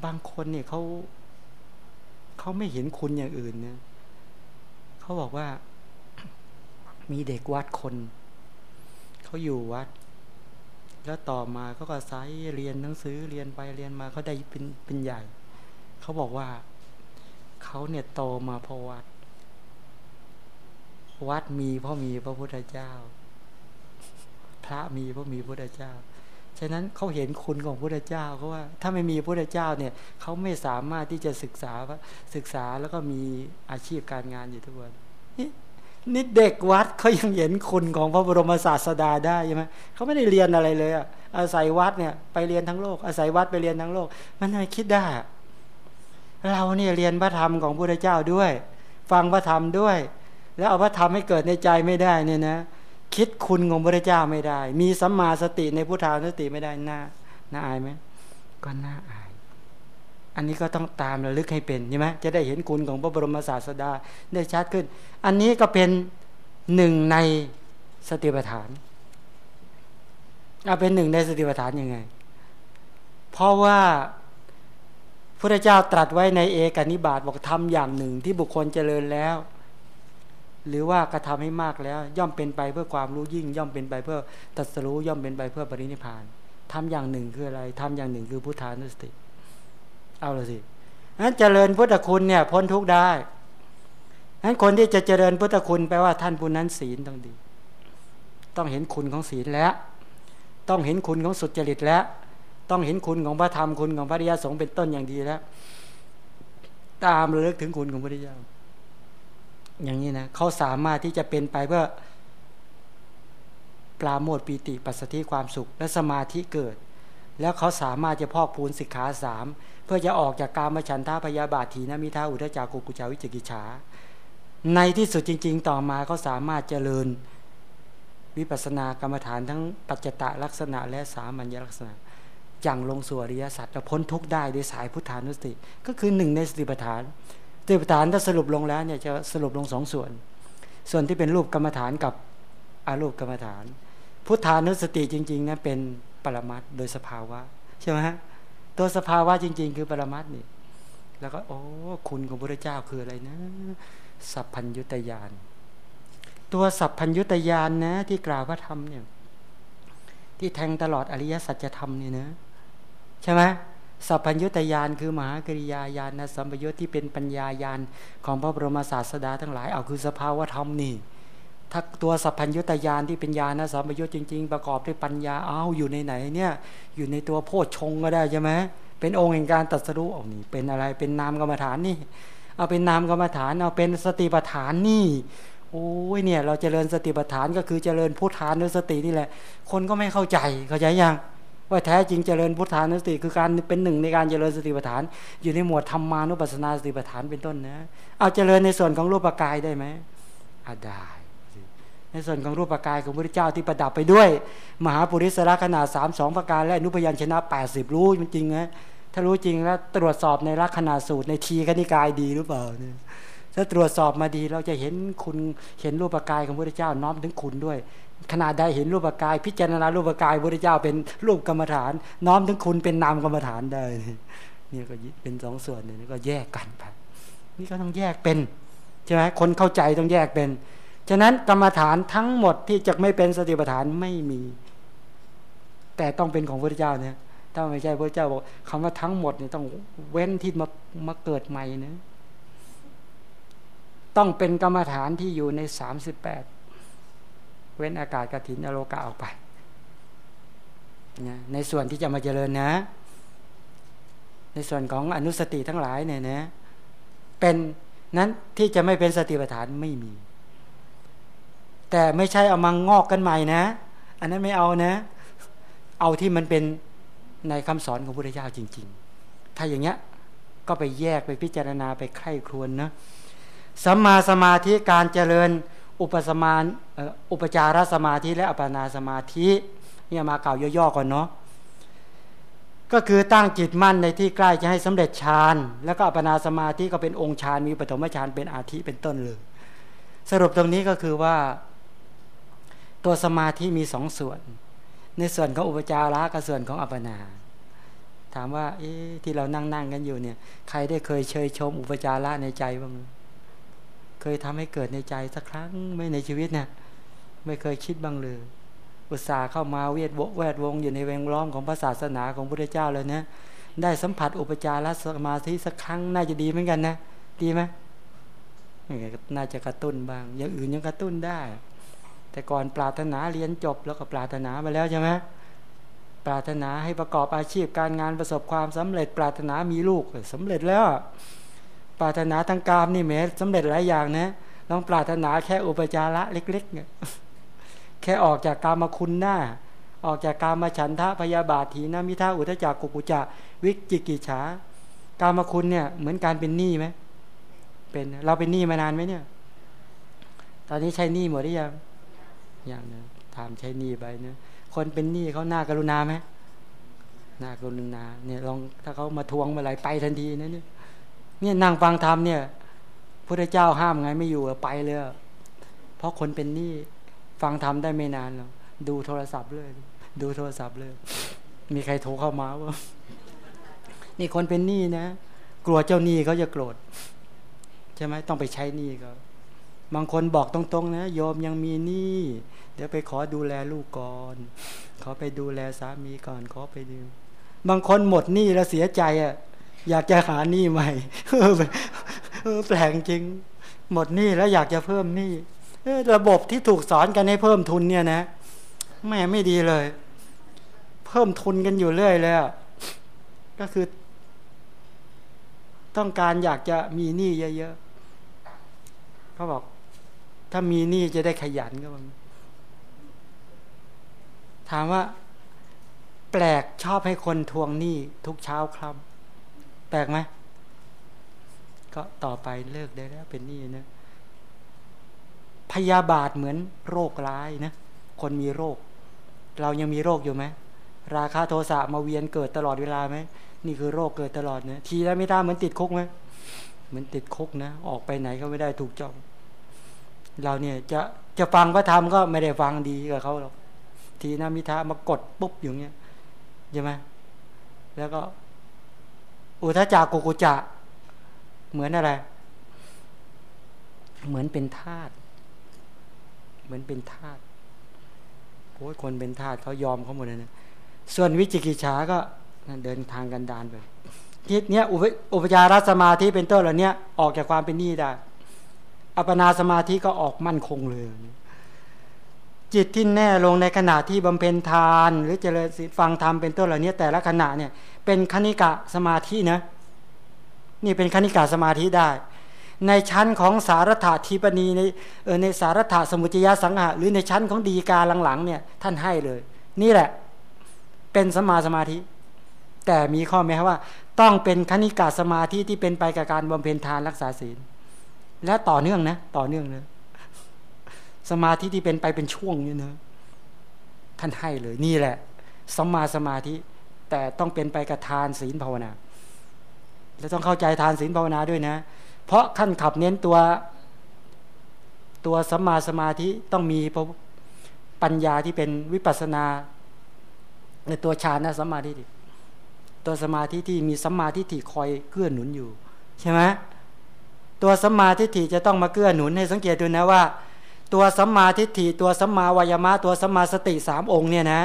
บางคนเนี่ยเขา เขาไม่เห็นคุณอย่างอื่นเนี่ยเขาบอกว่า มีเด็กวัดคนเขาอยู่วัด แล้วต่อมาเขาก็ไซเรียนหนังสือเรียนไปเรียนมาเขาได้เป็นเป็นใหญ่เขาบอกว่าเขาเนี่ยโตมาเพราะวัด วัดมีเพราะมีพระพุทธเจ้า พระมีเพราะมีพระพุทธเจ้า ฉะนั้นเขาเห็นคุณของพระพุทธเจ้าเขาว่า ถ้าไม่มีพระพุทธเจ้าเนี่ยเขาไม่สามารถที่จะศึกษาศึกษาแล้วก็มีอาชีพการงานอยู่ทุกวันนี่เด็กวัดเขายังเห็นคุณของพระบรมศาสดาได้ใช่ไหมเขาไม่ได้เรียนอะไรเลยอะอาศัยวัดเนี่ยไปเรียนทั้งโลก อาศัยวัดไปเรียนทั้งโลก มันไม่คิดได้ เราเนี่ยเรียนพระธรรมของพระพุทธเจ้าด้วย ฟังพระธรรมด้วย แล้วเอาพระธรรมให้เกิดในใจไม่ได้เนี่ยนะ คิดคุณของพระเจ้าไม่ได้ มีสัมมาสติในพุทธานุสติไม่ได้น่าน่าอายไหมก็น่าอาย อันนี้ก็ต้องตามระลึกให้เป็นใช่ไหมจะได้เห็นคุณของพระบรมศาสดาได้ชัดขึ้น อันนี้ก็เป็นหนึ่งในสติปัฏฐานเอาเป็นหนึ่งในสติปัฏฐานยังไง เพราะว่าพระเจ้าตรัสไว้ในเอกนิบาตบอกทำอย่างหนึ่งที่บุคคลเจริญแล้ว หรือว่ากระทำให้มากแล้ว ย่อมเป็นไปเพื่อความรู้ยิ่ง ย่อมเป็นไปเพื่อตัสรู้ย่อมเป็นไปเพื่อปรินิพานทำอย่างหนึ่งคืออะไรทำอย่างหนึ่งคือพุทธานุสติ เอาละสินั้นเจริญพุทธคุณเนี่ยพ้นทุกได้นั้นคนที่จะเจริญพุทธคุณแปลว่าท่านผู้นั้นศีลต้องดี ต้องเห็นคุณของศีลแล้ว ต้องเห็นคุณของสุจริตแล้ว ต้องเห็นคุณของพระธรรมคุณของพระริยสงฆ์เป็นต้นอย่างดีแล้ว ตามระลึกถึงคุณของพระริยา อย่างนี้นะเขาสามารถที่จะเป็นไปเพื่อปลาโมดปีติปัสสติความสุขและสมาธิเกิด แล้วเขาสามารถจะพอกพูนสิกขาสามเพื่อจะออกจากการมฉันท่าพยาบาทถีนมิท่าอุทจักกุกุจาวิจิกิจฉาในที่สุดจริง ๆ ต่อมาเขาสามารถเจริญวิปัสสนากรรมฐานทั้งปัจจตลักษณะและสามัญลักษณะอย่างลงสู่อริยสัจและพ้นทุกข์ได้โดยสายพุทธานุสติ ก็คือหนึ่งในสติปัฏฐาน ติปัฏฐานถ้าสรุปลงแล้วเนี่ยจะสรุปลงสองส่วน ส่วนที่เป็นรูปกรรมฐานกับอารูปกรรมฐาน พุทธานุสติจริงๆนะเป็นปรมัตโดยสภาวะใช่ไหมฮะตัวสภาวะจริง ๆ คือปรมัตนี่แล้วก็โอ้คุณของพระเจ้าคืออะไรนะ สัพพัญยุตยานตัวสัพพัญยุตยานนะที่กล่าวว่าทำเนี่ย ที่แทงตลอดอริยสัจธรรมเนี่ยนะ ใช่ไหม สัพพัญญุตยานคือมหากริยาญาณนสัมปยุตที่เป็นปัญญายานของพระบรมศาสดาทั้งหลายเอาคือสภาวธรรมนี่ถ้าตัวสัพพัญญุตยานที่เป็นญาณนสัมปยุตจริง ๆ ประกอบด้วยปัญญาเอาอยู่ในไหนเนี่ยอยู่ในตัวโพชฌงก็ได้ใช่ไหมเป็นองค์แห่งการตัดสู้เอานี่เป็นอะไรเป็นนามกรรมฐานนี่ เอาเป็นนามกรรมฐานเอาเป็นสติปัฏฐานนี่โอ้ยเนี่ย เราเจริญสติปัฏฐานก็คือเจริญพุทธานุสตินี่แหละ คนก็ไม่เข้าใจเข้าใจยัง ว่าแท้จริงเจริญพุทธานุสติ คือการเป็นหนึ่งในการเจริญสติปัฏฐาน อยู่ในหมวดธรรมานุปัสสนาสติปัฏฐานเป็นต้นนะเอาเจริญในส่วนของรูปกายได้ไหมอาได้ในส่วนของรูปกายของพระเจ้าที่ประดับไปด้วย มหาปุริสระขนาดสามสองประการและนุพยัญชนะแปดสิบรู้จริงนะถ้ารู้จริงแล้วตรวจสอบในลักษณะสูตรในทีคณิกายดีหรือเปล่าเนี่ยถ้าตรวจสอบมาดีเราจะเห็นคุณเห็นรูปกายของพระเจ้าน้อมถึงคุณด้วย ขนาดใดเห็นรูปกาย พิจารณารูปกายพระเจ้าเป็นรูปกรรมฐาน น้อมถึงคุณเป็นนามกรรมฐานได้นี่ก็เป็นสองส่วนนี่ก็แยกกันไปนี่ก็ต้องแยกเป็นใช่ไหมคนเข้าใจต้องแยกเป็นฉะนั้นกรรมฐานทั้งหมดที่จะไม่เป็นสติปัฏฐานไม่มี แต่ต้องเป็นของพระเจ้าเนี่ยถ้าไม่ใช่พระเจ้าบอกคำว่าทั้งหมดเนี่ยต้องเว้นที่มามาเกิดใหม่นะต้องเป็นกรรมฐานที่อยู่ในสามสิบแปด เว้นอากาศกระถินอโลกาออกไปนะในส่วนที่จะมาเจริญนะ ในส่วนของอนุสติทั้งหลายเนี่ยนะ เป็นนั้นที่จะไม่เป็นสติปัฏฐานไม่มี แต่ไม่ใช่เอามางอกกันใหม่นะ อันนั้นไม่เอานะ เอาที่มันเป็นในคำสอนของพุทธเจ้าจริง ๆ ถ้าอย่างเงี้ยก็ไปแยกไปพิจารณาไปไข้ครวนนะสัมมาสมาธิการเจริญ อุปสมานอุปจารสมาธิและอัปนาสมาธิเนี่ยมาเก่าย่อๆก่อนเนาะก็คือตั้งจิตมั่นในที่ใกล้จะให้สำเร็จฌานแล้วก็อัปนาสมาธิก็เป็นองค์ฌานมีปฐมฌานเป็นอาทิเป็นต้นเลยสรุปตรงนี้ก็คือว่า ตัวสมาธิมีสองส่วน ในส่วนของอุปจาระกับส่วนของอัปนา ถามว่าที่เรานั่งนั่งกันอยู่เนี่ย ใครได้เคยเชยชมอุปจาระในใจบ้าง เคยทำให้เกิดในใจสักครั้งไม่ในชีวิตเนะี่ยไม่เคยคิดบ้างเลยอุตส่าห์เข้ามาเวียดแวดวงอยู่ในเวงล้อมของพระศาสนาของพระเจ้าเลยนะได้สัมผัสอุปจารสมาธิสักครั้งน่าจะดีเหมือนกันนะ ดีไหมน่าจะกระตุ้นบ้าง อย่างอื่นยังกระตุ้นได้ แต่ก่อนปรารถนาเรียนจบแล้วก็ปรารถนามาแล้วใช่ไหมปรารถนาให้ประกอบอาชีพการงานประสบความสำเร็จ ปรารถนามีลูกสำเร็จแล้ว ปรารถนาทางกามนี่แม้สำเร็จหลายอย่างนะลองปรารถนาแค่อุปจาระเล็กๆเนี่ยแค่ออกจากกามาคุณหน้า ออกจากกามาฉันทะพยาบาทถีนามิท่าอุทจักกุกุจะวิจิกิจฉากามาคุณเนี่ย เหมือนการเป็นหนี้ไหมเป็นเราเป็นหนี้มานานไหมเนี่ย ตอนนี้ใช้หนี้หมดหรือยังอย่างนะถามใช้หนี้ไปเนะคนเป็นหนี้เขาหน้ากรุณาไหมหน้ากรุณาเนี่ยลองถ้าเขามาทวงเมื่อไรไปทันทีนะเนี่ย เนี่ยนั่งฟังธรรมเนี่ยพระเจ้าห้ามไงไม่อยู่ไปเลยเพราะคนเป็นหนี้ฟังธรรมได้ไม่นานหรอกดูโทรศัพท์เลย ดูโทรศัพท์เลย มีใครโทรเข้ามาว่านี่คนเป็นหนี้นะกลัวเจ้าหนี้เขาจะโกรธใช่ไหมต้องไปใช้หนี้เขาบางคนบอกตรงๆนะโยมยังมีหนี้เดี๋ยวไปขอดูแลลูกก่อนขอไปดูแลสามีก่อนขอไปดูบางคนหมดหนี้แล้วเสียใจอะ อยากจะหาหนี้ใหม่เออแปลงจริง หมดหนี้แล้วอยากจะเพิ่มหนี้ระบบที่ถูกสอนกันให้เพิ่มทุนเนี่ยนะแม่ไม่ดีเลย เพิ่มทุนกันอยู่เรื่อยเลยก็คือ ต้องการอยากจะมีหนี้เยอะๆเขาบอก ถ้ามีหนี้จะได้ขยันก็มันถามว่า แปลกชอบให้คนทวงหนี้ทุกเช้าครับ แปลกไหมก็ต่อไปเลิกได้แล้วเป็นนี้นะพยาบาทเหมือนโรคร้ายนะคนมีโรค เรายังมีโรคอยู่ไหมราคาโทสะมาเวียนเกิดตลอดเวลาไหมนี่คือโรคเกิดตลอดนะทีแล้วไม่ได้เหมือนติดคุกไหมเหมือนติดคุกนะ ออกไปไหนก็ไม่ได้ถูกจ้องเราเนี่ยจะจะฟังพระธรรมก็ไม่ได้ฟังดีกับเขาหรอกทีนามิทามากดปุ๊บอย่างเงี้ยใช่ไหมแล้วก็ อุทจักกุกุจะ เหมือนอะไร เหมือนเป็นทาสเหมือนเป็นทาสโอ้ยคนเป็นทาสเขายอมเขาหมดเลยนะส่วนวิจิกิจฉาก็เดินทางกันดานไปทิศเนี้ยอุปจารสมาธิเป็นต้นเหล่านี้ออกจากความเป็นหนี้ได้อัปปนาสมาธิก็ออกมั่นคงเลย จิตที่แน่ลงในขณะที่บำเพ็ญทาน หรือเจริญฟังธรรมเป็นต้นเหล่านี้แต่ละขณะเนี่ยเป็นคณิกะสมาธินะ นี่เป็นคณิกะสมาธิได้ ในชั้นของสารถาทีปณีในเออในสารถาสมุจยสังหะหรือในชั้นของดีกาหลังๆเนี่ย ท่านให้เลย นี่แหละ เป็นสมาสมาธิ แต่มีข้อแม้ว่า ต้องเป็นคณิกาสมาธิที่เป็นไปกับการบำเพ็ญทานรักษาศีล และต่อเนื่องนะ ต่อเนื่องนะสมาธิที่เป็นไปเป็นช่วงนี่นะท่านให้เลย นี่แหละสมาสมาธิ แต่ต้องเป็นไปกับทานศีลภาวนาแล้วต้องเข้าใจทานศีลภาวนาด้วยนะ เพราะท่านขับเน้นตัวตัวสัมมาสมาธิต้องมีปัญญาที่เป็นวิปัสนาในตัวฌานะสัมมาธิฏฐิตัวสมาธิที่มีสัมมาธิที่คอยเกื้อหนุนอยู่ ใช่ไหมตัวสัมมาทิฏฐิจะต้องมาเกื้อหนุนให้สังเกตดูนะว่า ตัวสัมมาทิฏฐิตัวสัมมาวายมะตัวสัมมาสติสามองค์เนี่ยนะ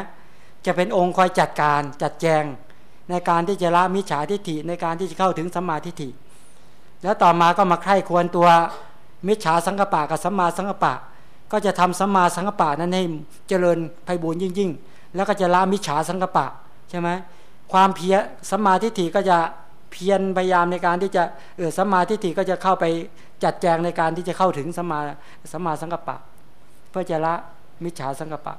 จะเป็นองค์คอยจัดการจัดแจง ในการที่จะละมิจฉาทิฏฐิในการที่จะเข้าถึงสัมมาทิฏฐิ แล้วต่อมาก็มาใคร่ควรตัวมิจฉาสังกปะกับสัมมาสังกปะ ก็จะทำสัมมาสังกปะนั้นให้เจริญไพบูรยิ่งยิ่งแล้วก็จะละมิจฉาสังกปะใช่ไหมความเพียรสัมมาทิฏฐิก็จะเพียรพยายามในการที่จะเออสัมมาทิฏฐิก็จะเข้าไปจัดแจงในการที่จะเข้าถึงสัมมาสัมมาสังกปะ เพื่อจะละมิจฉาสังกปะ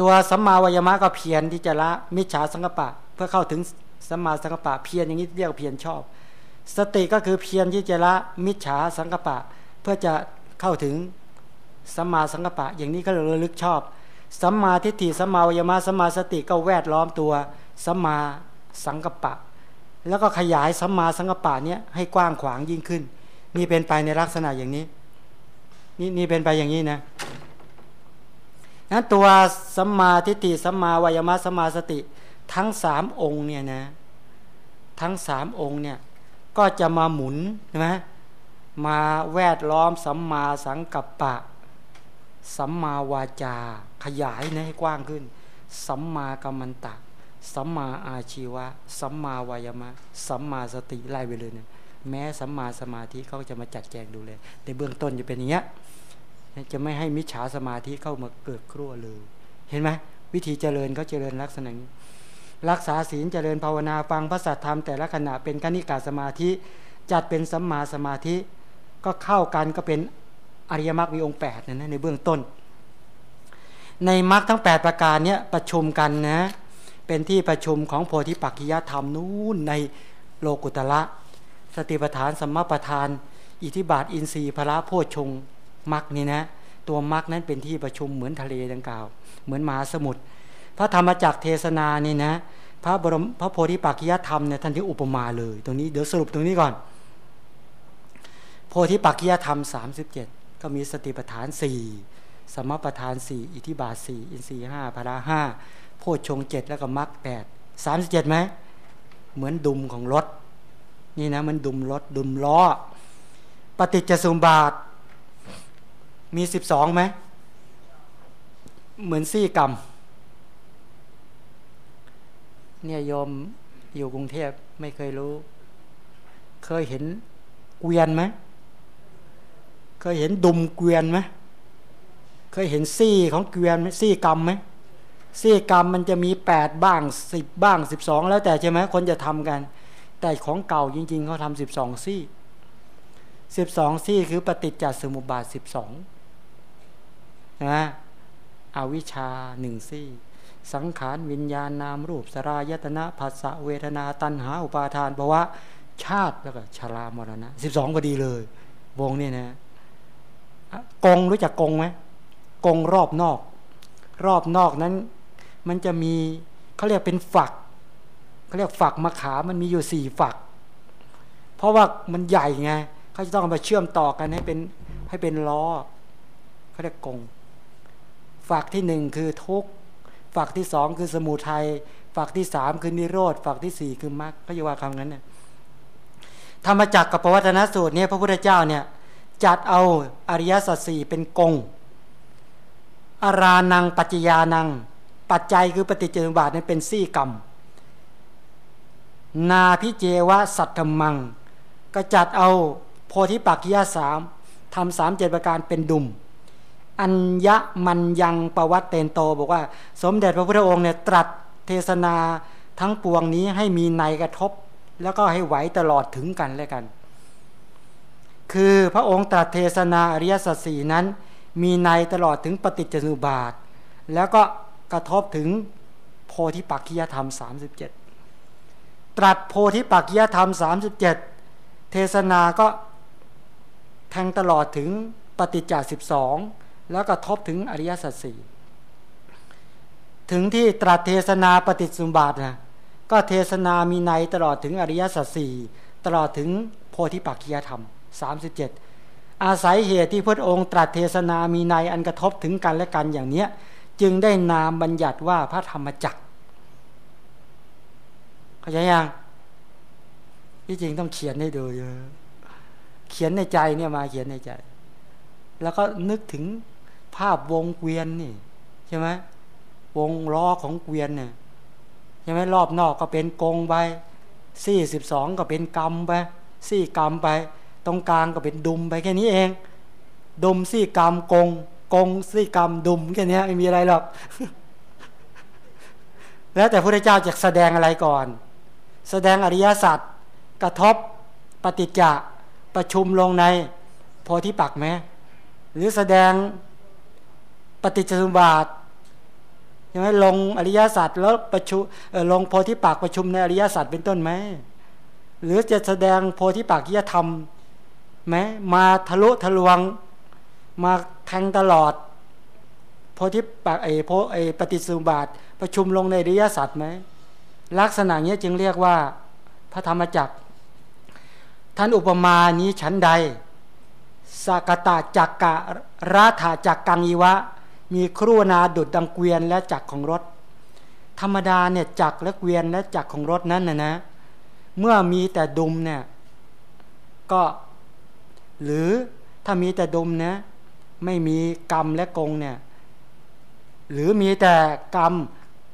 ตัวสัมมาวายมะก็เพียรที่จะละมิจฉาสังกปะ เพื่อเข้าถึงสัมมาสังกปะเพียรอย่างนี้เรียกเพียรชอบ สติก็คือเพียรที่จะละมิจฉาสังกปะ เพื่อจะเข้าถึงสัมมาสังกปปะ อย่างนี้ก็ระลึกชอบสัมมาทิฏฐิสัมมาวายมะสัมมาสติก็แวดล้อมตัวสัมมาสังกปะ แล้วก็ขยายสัมมาสังกปะเนี้ยให้กว้างขวางยิ่งขึ้น นี่เป็นไปในลักษณะอย่างนี้ นี่นี่เป็นไปอย่างนี้นะ นั้นตัวสัมมาทิฏฐิสัมมาวายมะสัมมาสติ ทั้งสามองค์เนี่ยนะทั้งสามองค์เนี่ยก็จะมาหมุนใช่ไหมมาแวดล้อมสัมมาสังกัปปะ สัมมาวาจา ขยายนะให้กว้างขึ้น สัมมากัมมันตะ สัมมาอาชีวะ สัมมาวายมะ สัมมาสติไล่ไปเลยเนี่ยแม้สัมมาสมาธิเขาจะมาจัดแจงดูเลยในเบื้องต้นจะเป็นอย่างเงี้ย จะไม่ให้มิจฉาสมาธิเข้ามาเกิดครั่วเลย เห็นไหมวิธีเจริญเขาเจริญลักษณะนี้รักษาศีลเจริญภาวนาฟังพระสัทธรรมแต่ละขณะเป็นกนิกาสมาธิ จัดเป็นสัมมาสมาธิ ก็เข้ากันก็เป็นอริยมรรคมีองค์8นะในเบื้องต้น ในมรรคทั้ง 8 ประการเนี้ยประชุมกันนะเป็นที่ประชุมของโพธิปักขิยธรรมนู้นในโลกุตละ สติปัฏฐานสมมาประธาน อิทิบาทอินทรีย์พระโพชง มักนี่นะตัวมักนั้นเป็นที่ประชุมเหมือนทะเลดังกล่าว เหมือนมหาสมุทรพระธรรมจักรเทศนานี่นะ พระบรมพระโพธิปักขิยธรรมเนี่ยท่านที่อุปมาเลย ตรงนี้เดี๋ยวสรุปตรงนี้ก่อน โพธิปักขิยธรรม 37 ก็มีสติปัฏฐาน 4 สมประธาน 4 อิทิบาท 4 อินทรีย์5พระห้าโพชงเจ็ดแล้วก็มรรคแปดสามสิบเจ็ดไหมเหมือนดุมของรถ นี่นะมันดุมรถดุมล้อ ปฏิจจสมบาท มีสิบสองไหม เหมือนซี่กรรม เนี่ยโยมอยู่กรุงเทพไม่เคยรู้ เคยเห็นเกวียนไหม เคยเห็นดุมเกวียนไหม เคยเห็นซี่ของเกวียนไหมซี่กรรมไหมซี่กรรมมันจะมีแปดบ้างสิบบ้างสิบสองแล้วแต่ใช่ไหมคนจะทำกัน แต่ของเก่าจริง ๆเขาทำสิบสองซี่สิบสองซี่คือปฏิจจสมุปบาทสิบสอง นะอวิชาหนึ่งซี่ สังขารวิญญาณนามรูปสรายตนะผัสสะเวทนาตัณหาอุปาทานภาวะชาติแล้วก็ชรามรณะสิบสองพอดีเลย วงนี่นะกงรู้จักกงไหมกงรอบนอก รอบนอกนั้น มันจะมีเขาเรียกเป็นฝักเขาเรียกฝักมะขามมันมีอยู่สี่ฝัก เพราะว่ามันใหญ่ไงเขาจะต้องมาเชื่อมต่อกันให้เป็นให้เป็นล้อเขาเรียกกง ฝักที่หนึ่งคือทุกฝักที่สองคือสมุทัยฝักที่สามคือนิโรธฝักที่สี่คือมรรคก็จะว่าคำนั้นเนี่ยธรรมจักรกับปวัตนสูตรเนี่ยพระพุทธเจ้าเนี่ยจัดเอาอริยสัจสี่เป็นกง อารานังปัจจยานัง ปัจจัยคือปฏิจจสมบาทนี่ยเป็นซี่กรรม นาพิเจวะสัตธมัง ก็จัดเอาโพธิปักขิยาสามทำสามเจ็ดประการเป็นดุม อัญญมันยังประวัติเตนโต บอกว่า สมเด็จพระพุทธองค์เนี่ยตรัสเทศนาทั้งปวงนี้ให้มีในกระทบ แล้วก็ให้ไหวตลอดถึงกันและกัน คือพระองค์ตรัสเทศนาอริยสัจสี่นั้น มีในตลอดถึงปฏิจจสุบาท แล้วก็กระทบถึงโพธิปักขิยธรรม 37 ตรัสโพธิปักขิยธรรม 37 เทศนาก็แทงตลอดถึงปฏิจจสิบสอง แล้วก็ทบถึงอริยสัจสี่ถึงที่ตรัสเทศนาปฏิจจุบาทนะก็เทศนามีในตลอดถึงอริยสัจสี่ตลอดถึงโพธิปักขิยธรรม 37 อาศัยเหตุที่พระองค์ตรัสเทศนามีในอันกระทบถึงกันและกันอย่างเนี้ย จึงได้นามบัญญัติว่าพระธรรมจักรเข้าใจยังที่จริงต้องเขียนให้ดูเยอะเขียนในใจเนี่ยมาเขียนในใจ แล้วก็นึกถึง ภาพวงเกวียนนี่ใช่ไหมวงล้อของเกวียนเนี่ยใช่ไหมรอบนอกก็เป็นกงไปสี่สิบสองก็เป็นกำไปสี่กำไป ตรงกลางก็เป็นดุมไปแค่นี้เอง ดุมสี่กรรมกงกงสี่กรรมดุมแค่นี้ไม่มีอะไรหรอก แล้วแต่พระเจ้าจะแสดงอะไรก่อน แสดงอริยสัจกระทบปฏิจจะประชุมลงในโพธิปักไหมหรือแสดง ปฏิจจสมบาทใช่ไหมลงอริยสัจแล้วประชุลงโพธิปักประชุมในอริยสัจเป็นต้นไหมหรือจะแสดงโพธิปักยธรรมไหมมาทะลุทะลวง มาแทงตลอดโพธิปักไอโพไอปฏิสุบาทประชุมลงในอริยสัตว์ไหมลักษณะนี้จึงเรียกว่าพระธรรมจักร ท่านอุปมานี้ชั้นใดสกตาจักกะราธาจักกังอีวะ มีครูนาดุดดังเกวียนและจักของรถ ธรรมดาเนี่ยจักและเกวียนและจักของรถนั้นนะนะ เมื่อมีแต่ดุมเนี่ยก็หรือถ้ามีแต่ดุมนะไม่มีกรรมและกงเนี่ยหรือมีแต่กรรม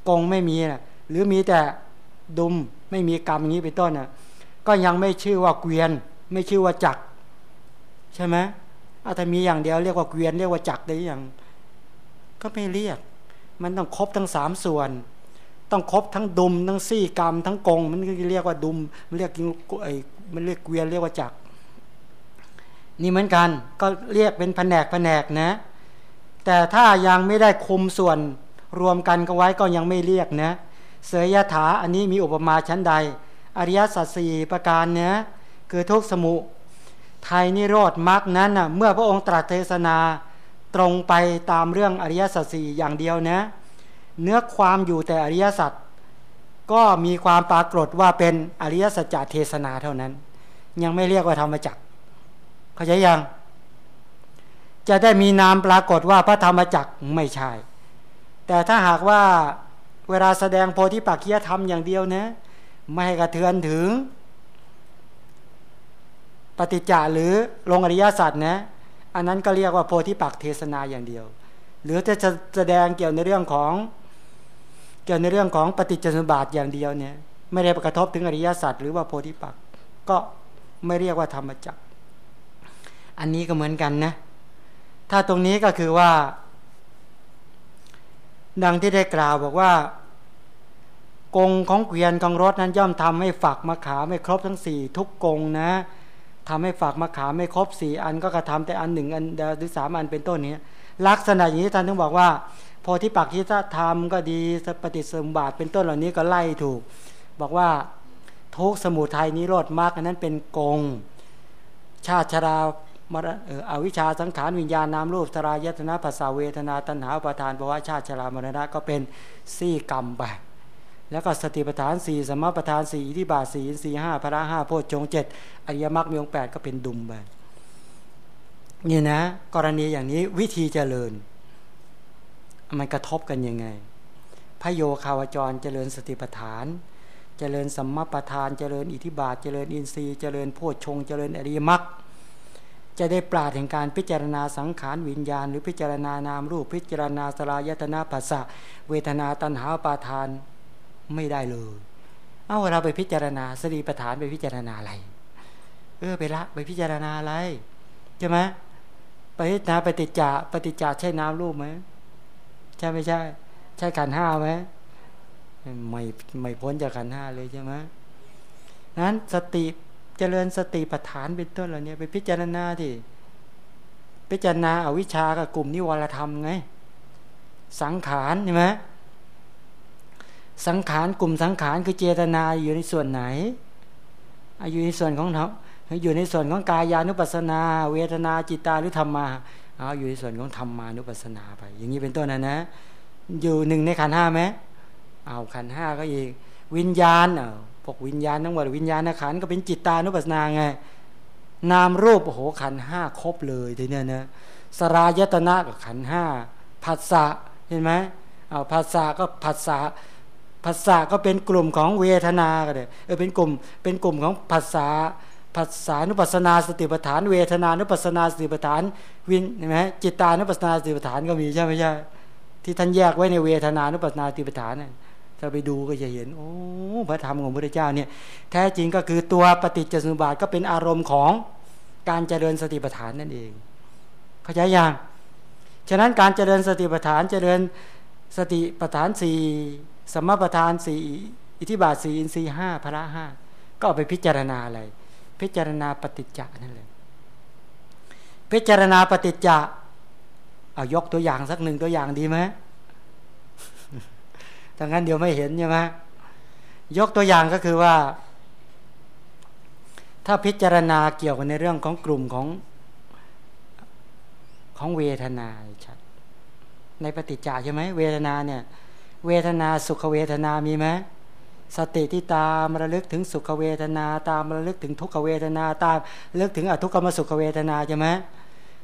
กงไม่มีนะหรือมีแต่ดุมไม่มีกรรมอย่างนี้เป็นต้นน่ะก็ยังไม่ชื่อว่าเกวียน ไม่ชื่อว่าจักใช่ไหมอาถ้ามีอย่างเดียวเรียกว่าเกวียนเรียกว่าจักได้ยัง ก็ไม่เรียก มันต้องครบทั้งสามส่วน ต้องครบทั้งดุมทั้งซี่กรรมทั้งกง มันก็เรียกว่าดุม มันเรียกไอ้มันเรียกเกวียนเรียกว่าจักนี่เหมือนกัน ก็เรียกเป็นแผนกแผนกนะ แต่ถ้ายังไม่ได้คุมส่วนรวมกันก็ไว้ก็ยังไม่เรียกนะ เสยยถาอันนี้มีอุปมาชั้นใด อริยสัจสี่ประการเนี้ยคือทุกสมุไทยนิโรธมรรคนั้นน่ะเมื่อพระองค์ตรัสเทศนา ตรงไปตามเรื่องอริยสัจสี่อย่างเดียวนะ เนื้อความอยู่แต่อริยสัจก็มีความปรากฏว่าเป็นอริยสัจเทศนาเท่านั้น ยังไม่เรียกว่าธรรมจักเข้าใจยัง จะได้มีนามปรากฏว่าพระธรรมจักไม่ใช่ แต่ถ้าหากว่าเวลาแสดงโพธิปักขียธรรมอย่างเดียวนะไม่ให้กระเทือนถึง ปฏิจจาหรือลงอริยสัจนะ อันนั้นก็เรียกว่าโพธิปักเทศนาอย่างเดียว หรือจะแสดงเกี่ยวในเรื่องของเกี่ยวในเรื่องของปฏิจจสมบาทอย่างเดียวเนี่ยไม่ได้กระทบถึงอริยสัจหรือว่าโพธิปักก็ไม่เรียกว่าธรรมจักอันนี้ก็เหมือนกันนะถ้าตรงนี้ก็คือว่า ดังที่ได้กล่าวบอกว่ากงของเกวียนของรถนั้นย่อมทำให้ฝักมะขามไม่ครบทั้งสี่ทุกกงนะ ทำให้ฝักมะขามไม่ครบสี่อันก็กระทำแต่อันหนึ่งอันหรือสามอันเป็นต้นนี้ลักษณะอย่างนี้ท่านต้องบอกว่าโพธิปักขิธรรมก็ดีปฏิสมบาทเป็นต้นเหล่านี้ก็ไล่ถูก บอกว่าทุกสมุทัยนิโรธมรรคนั้นเป็นกง ชาติชรามรเอออวิชชาสังขารวิญญาณนามรูปสรายตนะภาษาเวทนาตัณหาประทานภาวะชาติชรามรณะก็เป็นสี่กรรมไป แล้วก็สติปัฏฐานสี่สมปัฏฐานสี่อิทิบาทสี่สี่ห้าพระห้าโพชฌงเจ็ดอริยมรรคมีองแปดก็เป็นดุมไปนี่นะ กรณีอย่างนี้วิธีเจริญ มันกระทบกันยังไง พระโยคาวจรเจริญสติปัฏฐาน เจริญสัมมาประธาน เจริญอิทิบาท เจริญอินทรีย์ เจริญโพชฌงเจริญอริยมรรคจะได้ปราดแห่งการพิจารณาสังขารวิญญาณ หรือพิจารณานามรูปพิจารณาสลายตนาปัสสะเวทนาตัณหาปาทาน ไม่ได้เลย เอาเราไปพิจารณาสติปัฏฐานไปพิจารณาอะไร เออไปละไปพิจารณาอะไรใช่ไหมไปพิจารณาปฏิจจาปฏิจจาใช่น้ำรูปไหมใช่ไม่ใช่ ใช่ขันห้าไหมไม่ไม่พ้นจากขันห้าเลยใช่ไหมนั้นสติเจริญสติปัฏฐานเป็นต้นเหล่านี้ไปพิจารณาที่พิจารณาอาวิชากับกลุ่มนิวรธรรมไง สังขารใช่ไหม สังขารกลุ่มสังขารคือเจตนาอยู่ในส่วนไหนอยู่ในส่วนของเราอยู่ในส่วนของกายานุปัสนา เวทนาจิตตาหรือธรรมาเอาอยู่ในส่วนของธรรมานุปัสนาไป อย่างนี้เป็นต้นนะนะ อยู่หนึ่งในขันห้าไหมเอาขันห้าก็อีก วิญญาณเอาพวกวิญญาณทั้งหมดวิญญาณขันก็เป็นจิตตานุปัสสนาไงนามรูปโอ้โหขันห้าครบเลยทีเนี้ยนะสรายตนะกับขันห้าผัสสะเห็นไหมเอาผัสสะก็ผัสสะ ภาษาก็เป็นกลุ่มของเวทนาก็ได้เออเป็นกลุ่มเป็นกลุ่มของภาษาภาษานุปัสนาสติปัฏฐาน เวทนานุปัสนาสติปัฏฐานวินเห็นไหมจิตตานุปัสนาสติปัฏฐานก็มีใช่ไหมใช่ที่ท่านแยกไว้ในเวทนานุปัสนาสติปัฏฐานเนี่ยถ้าไปดูก็จะเห็น โอ้พระธรรมของพระเจ้าเนี่ยแท้จริงก็คือตัวปฏิจจสมุปบาทก็เป็นอารมณ์ของการเจริญสติปัฏฐานนั่นเอง เข้าใจยังฉะนั้นการเจริญสติปัฏฐานเจริญสติปัฏฐานสี่ สมประทานสี่อิทิบาทสี่อินทรีห้าพระห้าก็ไปพิจารณาอะไร พิจารณาปฏิจจานั่นเลยพิจารณาปฏิจจะเอายกตัวอย่างสักหนึ่งตัวอย่างดีไหมถ้างั้นเดี๋ยวไม่เห็นใช่ไหมยกตัวอย่างก็คือว่า ถ้าพิจารณาเกี่ยวกันในเรื่องของกลุ่มของของเวทนาชัดในปฏิจจาใช่ไหมเวทนาเนี่ย เวทนาสุขเวทนามีไหมสติที่ตามระลึกถึงสุขเวทนา ตามระลึกถึงทุกขเวทนา ตามระลึกถึงอทุกขมสุขเวทนาใช่ไหม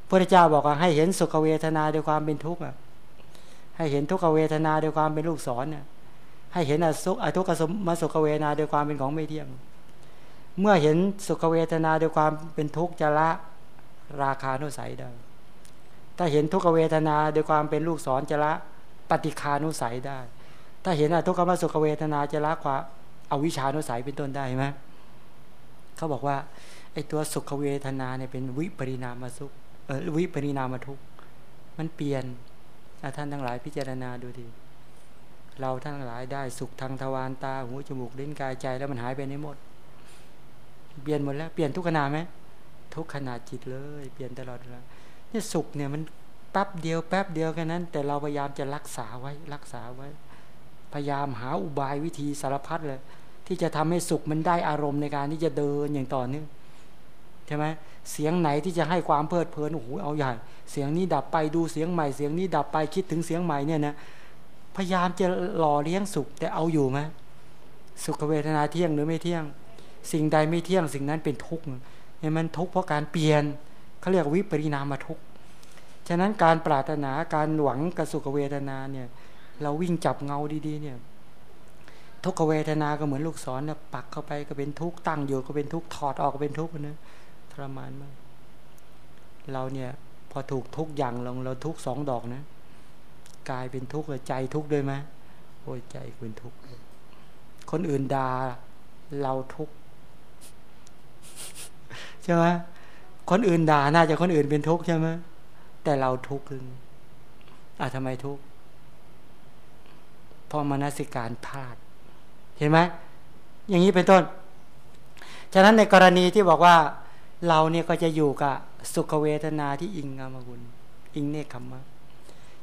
พระเจ้าบอกว่าให้เห็นสุขเวทนาด้วยความเป็นทุกข์ให้เห็นทุกขเวทนาด้วยความเป็นลูกศรเนี่ยให้เห็นอสุอทุกขมสุขเวทนาด้วยความเป็นของไม่เที่ยง เมื่อเห็นสุขเวทนาด้วยความเป็นทุกข์จะละราคานุสัยได้ถ้าเห็นทุกขเวทนาด้วยความเป็นลูกศรจะละ ปฏิคานุสัยได้ ถ้าเห็นอทุกขมสุขเวทนาจะละความเอาวิชานุสัยเป็นต้นได้ไหมเขาบอกว่าไอ้ตัวสุขเวทนาเนี่ยเป็นวิปริณามสุขเออวิปริณามทุกมันเปลี่ยนท่านทั้งหลายพิจารณาดูดีเราทั้งหลายได้สุขทางทวารตาหูจมูกลิ้นกายใจแล้วมันหายไปในหมด เปลี่ยนหมดแล้วเปลี่ยนทุกขณะไหมทุกขณะจิตเลย เปลี่ยนตลอดเวลาเนี่ยสุขเนี่ยมัน แป๊บเดียวแป๊บเดียวแค่นั้น แต่เราพยายามจะรักษาไว้รักษาไว้ พยายามหาอุบายวิธีสารพัดเลย ที่จะทำให้สุขมันได้อารมณ์ในการที่จะเดินอย่างต่อเนื่องใช่ไหมเสียงไหนที่จะให้ความเพลิดเพลินโอ้โหเอาใหญ่ เสียงนี้ดับไปดูเสียงใหม่เสียงนี้ดับไปคิดถึงเสียงใหม่เนี่ยนะพยายามจะหล่อเลี้ยงสุขแต่เอาอยู่ไหมสุขเวทนาเที่ยงหรือไม่เที่ยง สิ่งใดไม่เที่ยงสิ่งนั้นเป็นทุกข์เนี่ยมันทุกข์เพราะการเปลี่ยนเขาเรียกวิปริณามาทุกข์ ฉะนั้นการปรารถนาการหวังกระสุขเวทนาเนี่ย เราวิ่งจับเงาดีๆเนี่ย ทุกขเวทนาก็เหมือนลูกศรเนี่ยปักเข้าไปก็เป็นทุกข์ตั้งอยู่ก็เป็นทุกข์ถอดออกก็เป็นทุกข์นะทรมานมาก เราเนี่ย พอถูกทุกอย่างลงเราทุกสองดอกนะกายเป็นทุกข์ใจทุกข์ด้วยไหมโอ้ยใจเป็นทุกข์คนอื่นด่าเราทุกข์ใช่ไหมคนอื่นด่าน่าจะคนอื่นเป็นทุกข์ใช่ไหม แต่เราทุกข์อะทำไมทุกข์เพราะมนสิการพลาด เห็นไหมอย่างนี้เป็นต้น ฉะนั้นในกรณีที่บอกว่าเราเนี่ยก็จะอยู่กับสุขเวทนาที่อิงงามกุลอิงเนคขมมะ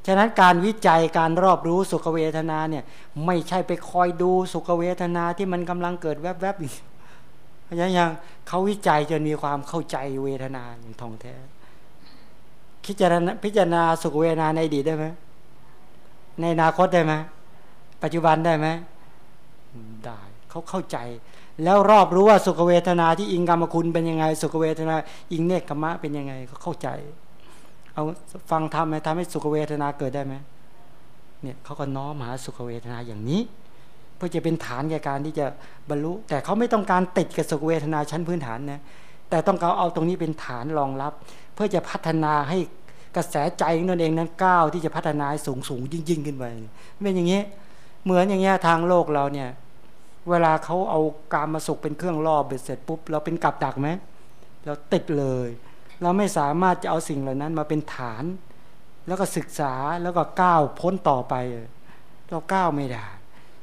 ฉะนั้นการวิจัยการรอบรู้สุขเวทนาเนี่ย ไม่ใช่ไปคอยดูสุขเวทนาที่มันกำลังเกิดแวบๆอยู่เพราะฉะนั้นยังเขาวิจัยจนมีความเข้าใจเวทนาอย่างท่องแท้ พิจารณาพิจารณาสุขเวทนาในอดีตได้ไหมในอนาคตได้ไหมปัจจุบันได้ไหมได้เขาเข้าใจ แล้วรอบรู้ว่าสุขเวทนาที่อิงกรรมคุณเป็นยังไง สุขเวทนา อิงเนกกรรมะเป็นยังไงเขาเข้าใจ เอาฟังทำไหมทำให้สุขเวทนาเกิดได้ไหมเนี่ยเขาก็น้อมหาสุขเวทนาอย่างนี้ เพื่อจะเป็นฐานแก่การที่จะบรรลุ แต่เขาไม่ต้องการติดกับสุขเวทนาชั้นพื้นฐานนะแต่ต้องการเอาตรงนี้เป็นฐานรองรับ เพื่อจะพัฒนาให้ กระแสใจนั่นเองนั้นก้าวที่จะพัฒนาสูงสูงยิ่งยิ่งขึ้นไปเป็นอย่างนี้ เหมือนอย่างเงี้ยทางโลกเราเนี่ย เวลาเขาเอาการมาสุขเป็นเครื่องล่อเบ็ดเสร็จปุ๊บเราเป็นกับดักไหมเราติดเลย เราไม่สามารถจะเอาสิ่งเหล่านั้นมาเป็นฐาน แล้วก็ศึกษาแล้วก็ก้าวพ้นต่อไป เราก้าวไม่ได้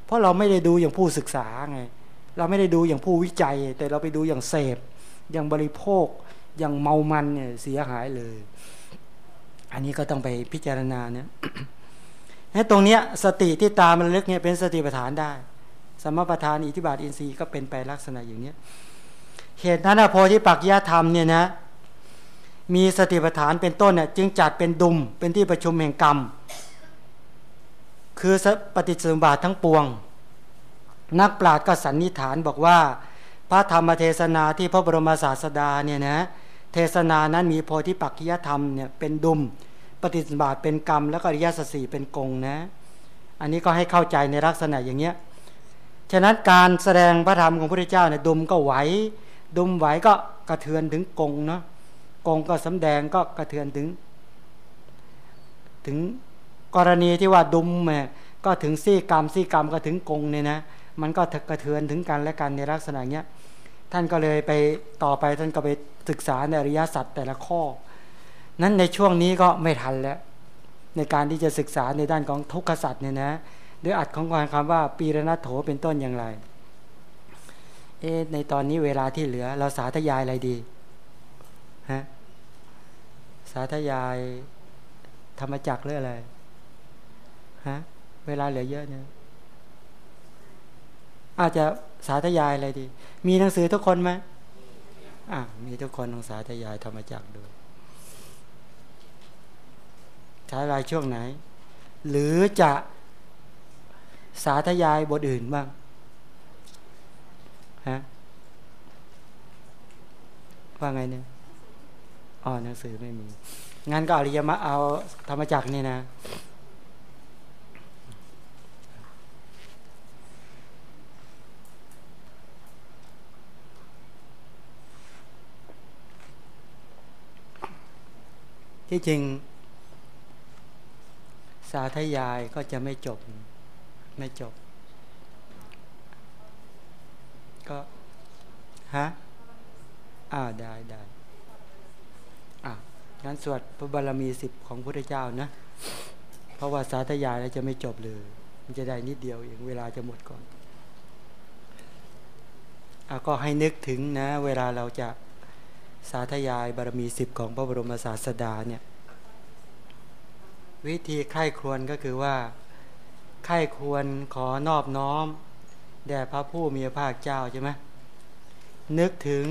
เพราะเราไม่ได้ดูอย่างผู้ศึกษาไง เราไม่ได้ดูอย่างผู้วิจัย แต่เราไปดูอย่างเสพ อย่างบริโภค อย่างเมามันเนี่ยเสียหายเลย อันนี้ก็ต้องไปพิจารณาเนี่ยตรงเนี้ยสติที่ตามมันลึกเนี่ยเป็นสติปัฏฐานได้ สมปทานอิทธิบาทอินทรีย์ก็เป็นไปลักษณะอย่างเนี้ยเหตุนั้นโพธิปักยธรรมเนี่ยนะมีสติปัฏฐานเป็นต้นเนี่ยจึงจัดเป็นดุมเป็นที่ประชุมแห่งกรรม คือปฏิสมบาททั้งปวง นักปราชญ์ก็สันนิษฐานบอกว่า พระธรรมเทศนาที่พระบรมศาสดาเนี่ยนะเทศนานั้นมีโพธิปักยธรรมเนี่ยเป็นดุม ปฏิสมบาทเป็นกรรม แล้วก็อริยสัจสี่เป็นกงนะ อันนี้ก็ให้เข้าใจในลักษณะอย่างเนี้ยฉะนั้นการแสดงพระธรรมของพระพุทธเจ้าเนี่ยดุมก็ไหวดุมไหวก็กระเทือนถึงกงเนาะกงก็สำแดงก็กระเทือนถึง ถึงกรณีที่ว่าดุมเนี่ยก็ถึงซี่กรรมซี่กรรมก็ถึงกงเนี่ยนะมันก็กระเทือนถึงกันและกันในลักษณะเนี้ยท่านก็เลยไปต่อไปท่านก็ไปศึกษาในอริยสัจแต่ละข้อ นั้นในช่วงนี้ก็ไม่ทันแล้ว ในการที่จะศึกษาในด้านของทุกขสัจเนี่ยนะด้วยอัดของการคำว่าปีรณโถเป็นต้นอย่างไร เอ๊ในตอนนี้เวลาที่เหลือ เราสาธยายอะไรดีฮะสาธยายธรรมจักหรืออะไรฮะเวลาเหลือเยอะเนี่ยอาจจะสาธยายอะไรดี มีหนังสือทุกคนไหมอะมีทุกคนลองสาธยายธรรมจักดู สาธยายช่วงไหน หรือจะสาธยายบทอื่นบ้างฮะว่าไงเนี่ยอ๋อหนังสือไม่มีงั้นก็อริยมรรคเอาธรรมจักนี่นะที่จริง สาธยายก็จะไม่จบ ไม่จบ ก็ฮะอ่าได้ได้อ่างั้นสวดพระบารมีสิบของพระพุทธเจ้านะ เพราะว่าสาธยายแล้วจะไม่จบเลย มันจะได้นิดเดียวเองเวลาจะหมดก่อนอ่าก็ให้นึกถึงนะ เวลาเราจะสาธยายบารมีสิบของพระบรมศาสดาเนี่ย วิธีไข้ครวนก็คือว่าไข้ควรขอนอบน้อม แด่พระผู้มีพระภาคเจ้าใช่ไหมนึกถึง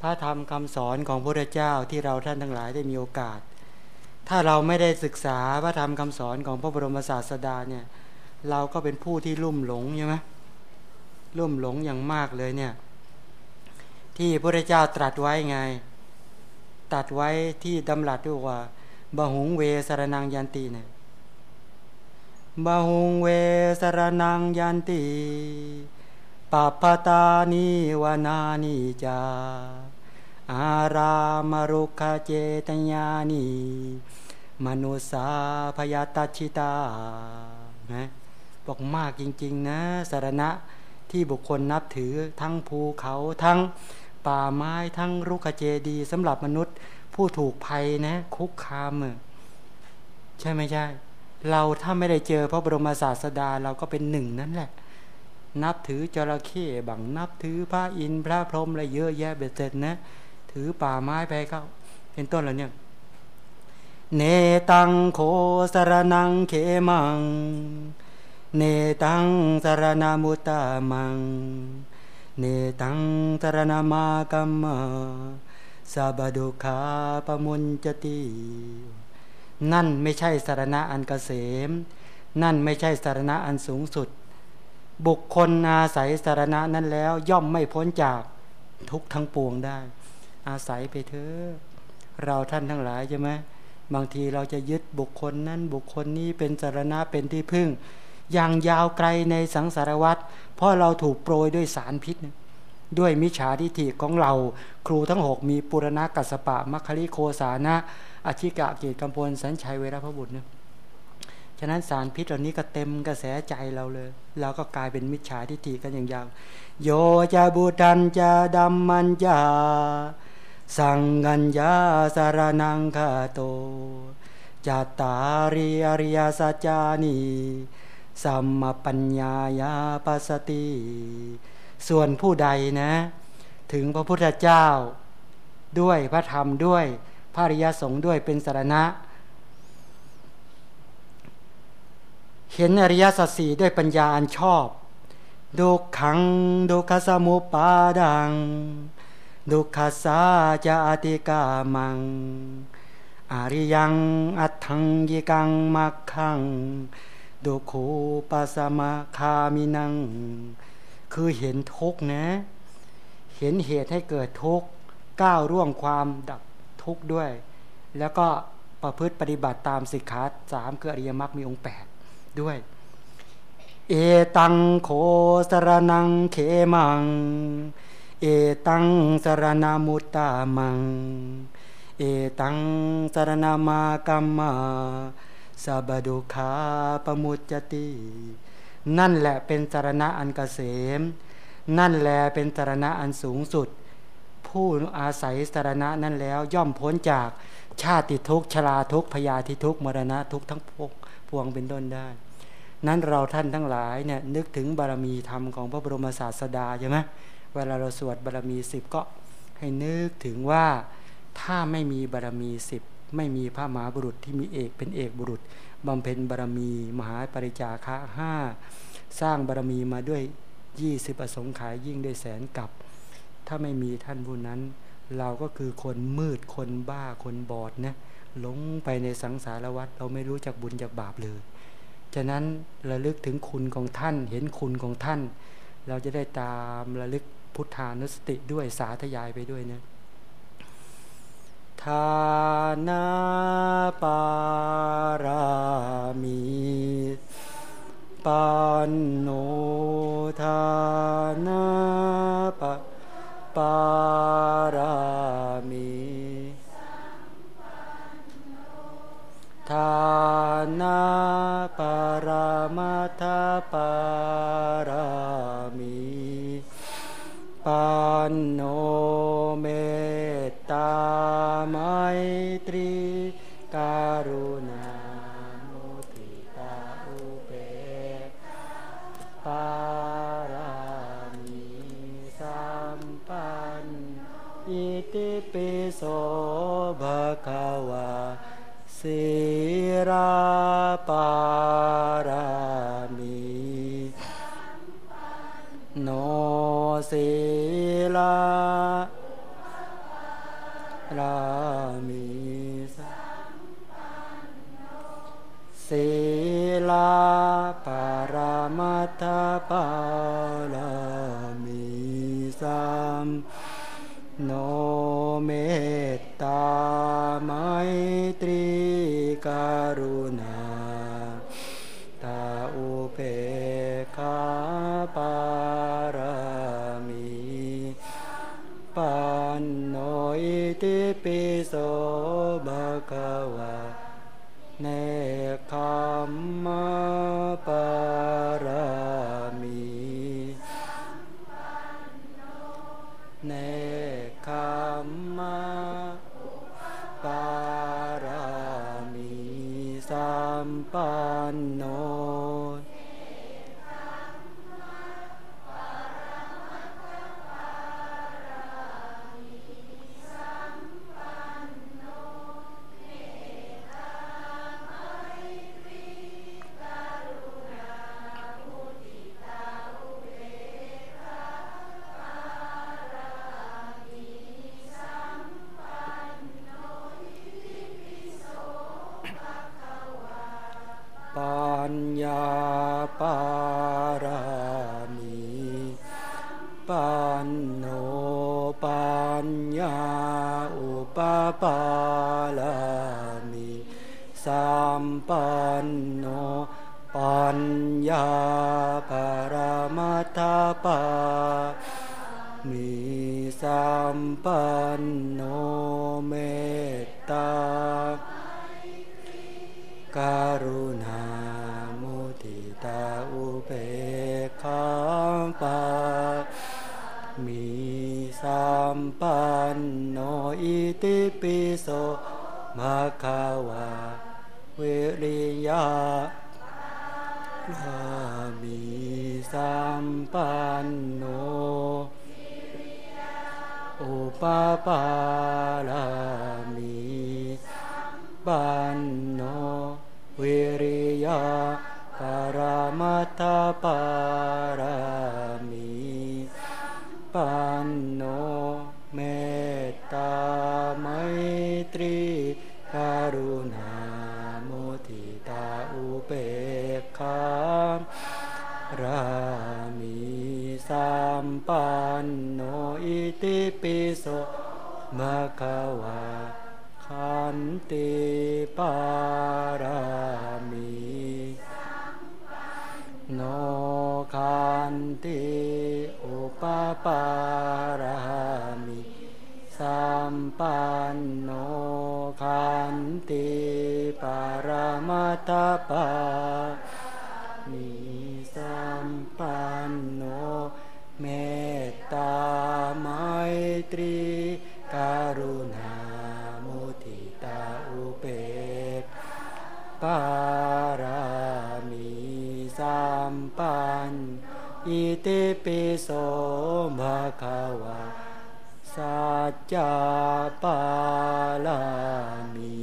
พระธรรมคำสอนของพระเจ้าที่เราท่านทั้งหลายได้มีโอกาส ถ้าเราไม่ได้ศึกษาพระธรรมคำสอนของพระบรมศาสดาเนี่ย เราก็เป็นผู้ที่ลุ่มหลงใช่ไหมลุ่มหลงอย่างมากเลยเนี่ย ที่พระเจ้าตรัสไว้ไง ตัดไว้ที่ดำรัสด้วยว่า บาหุงเวสรนังยันตีเนี่ยบาหุงเวสรนังยันติปัปตานิวานานิจา อารามรุขเจตญานีมนุสาพยาตชิตานะบอกมากจริง ๆ นะสารณะที่บุคคลนับถือทั้งภูเขาทั้งป่าไม้ทั้งรุกเจดีสำหรับมนุษย์ ผู้ถูกภัยนะ คุกคามใช่ไหมใช่ เราถ้าไม่ได้เจอพระบรมศาสดาเราก็เป็นหนึ่งนั่นแหละ นับถือจระเข้บังนับถือพระอินทร์พระพรหมอะไรเยอะแยะเบ็ดเสร็จนะ ถือป่าไม้ไปเข้าเป็นต้นแล้วเนี่ยเนตังโคสรนังเขมัง เนตังสรณมุตตามัง เนตังสรณมากัมมา สาบาดุขาปมุญจตินั่นไม่ใช่สารณะอันกเกษม นั่นไม่ใช่สารณะอันสูงสุด บุคคลอาศัยสารณะนั้นแล้ว ย่อมไม่พ้นจากทุกทั้งปวงได้ อาศัยไปเถอะเราท่านทั้งหลายใช่ไหมบางทีเราจะยึดบุคคลนั้นบุคคลนี้เป็นสารณะเป็นที่พึ่ง อย่างยาวไกลในสังสารวัตรเพราะเราถูกโปรยด้วยสารพิษนะ ด้วยมิจฉาทิฏฐิของเรา ครูทั้งหกมีปุรณะกัสปะมัคคิริโคสานะอธิกะเกตกำพลสัญชัยเวรพบุตรเนี่ยฉะนั้นสารพิษเหล่านี้ก็เต็มกระแสใจเราเลย เราก็กลายเป็นมิจฉาทิฏฐิกันอย่างยาวโยจะบูตันจะดัมมันจาสังกัญญาสารนังคาโตจัตตาริอริยสัจจานีสัมมปัญญายาปัสติ ส่วนผู้ใดนะ ถึงพระพุทธเจ้าด้วยพระธรรมด้วยพระริยสงฆ์ด้วยเป็นสารณะ เห็นอริยสัจสี่ด้วยปัญญาอันชอบดุขังดุขสมุปาดังดุขัสาจะอติกามัง อริยังอัตถังยิกังมักขังดุขูปัสมาคามินัง คือเห็นทุกนะ เห็นเหตุให้เกิดทุกก้าวร่วงความดับทุกข์ด้วย แล้วก็ประพฤติปฏิบัติตามสิกขาสามคืออริยมรรคมีองค์แปดด้วย เอตังโคสรนังเขมัง เอตังสรณมุตตามัง เอตังสรณมากัมมาสาบดุขาปมุจจติ นั่นแหละเป็นสารณะอันกเกษม นั่นแหละเป็นสารณะอันสูงสุด ผู้อาศัยสารณะนั้นแล้วย่อมพ้นจากชาติทุกชราทุกพยาธิทุกมรณะทุกทั้งพวกพวงเป็นต้นได้ นั้นเราท่านทั้งหลายเนี่ยนึกถึงบารมีธรรมของพระบรมศาสดาใช่ไหมเวลาเราสวดบารมีสิบก็ให้นึกถึงว่าถ้าไม่มีบารมีสิบไม่มีพระมหาบุรุษที่มีเอกเป็นเอกบุรุษ บำเพ็ญบารมี มหาปริจาคะห้าสร้างบารมีมาด้วยยี่สิบอสงขายยิ่งด้วยแสนกับ ถ้าไม่มีท่านผู้นั้น เราก็คือคนมืดคนบ้าคนบอดนะหลงไปในสังสารวัฏเราไม่รู้จักบุญจากบาปเลยฉะนั้นระลึกถึงคุณของท่านเห็นคุณของท่าน เราจะได้ตามระลึกพุทธานุสติด้วยสาธยายไปด้วยนะ ทานาปารามีปันโนทานาปปารามีทานาปารามาทาปารามีปันโนเม ตาไมตรีการุณามุทิตาอุเบกปาระมิสัมปันอิติปิโสภะคะวะสิราปารามีโนสิลา รามิสีลาปารามัตถปารามิสัมโนเมตตาไม ปาลามิสัมปันโนปัญญาปรมัตถปามีสัมปันโนเมตตาการุณามุทิตาอุเบกขาปา มปันโนอิติปิโสภะคะวาวิริยะลามีสัมปันโนอุปปาลามีปันโนวิริยะปรมัตถปารามีปัน ปิโสมะคะวาขันติปารามีโนขันติอุปปารามิสัมปันโนขันติปารมัตถปามีสัมปันโนเม ไมตรีการุณามุทิตาอุเบกปารามีสัมปันอิติปิโสภะคะวาสัจจาปาลามี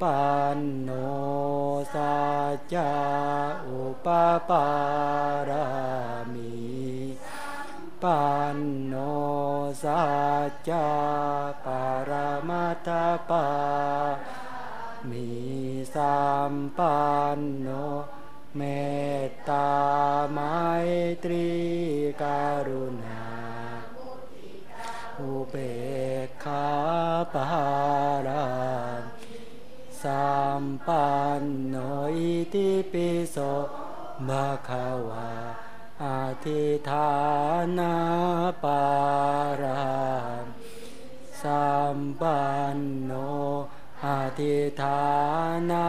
ปันโนสัจจาอุปปารา ปันโนสัจจาปารมัตถปามีสัมปันโนเมตตาไมตรีการุณาอุเบกขาปาราสัมปันโนอิติปิโสมะคะวา อธิฐานาปาราสัมปันโนอธิฐานา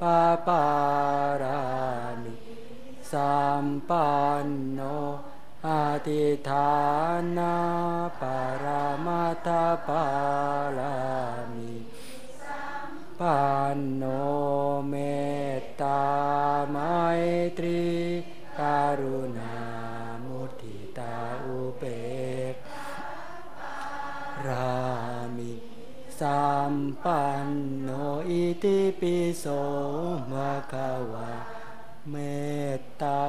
ปาปารามิสัมปันโนอธิฐานาปารามัตถปารามิปันโนเมตตาไมตรี รุณามุทิตาอุเบกรามิสัมปันโนอิติปิโสมะคะวาเมตตา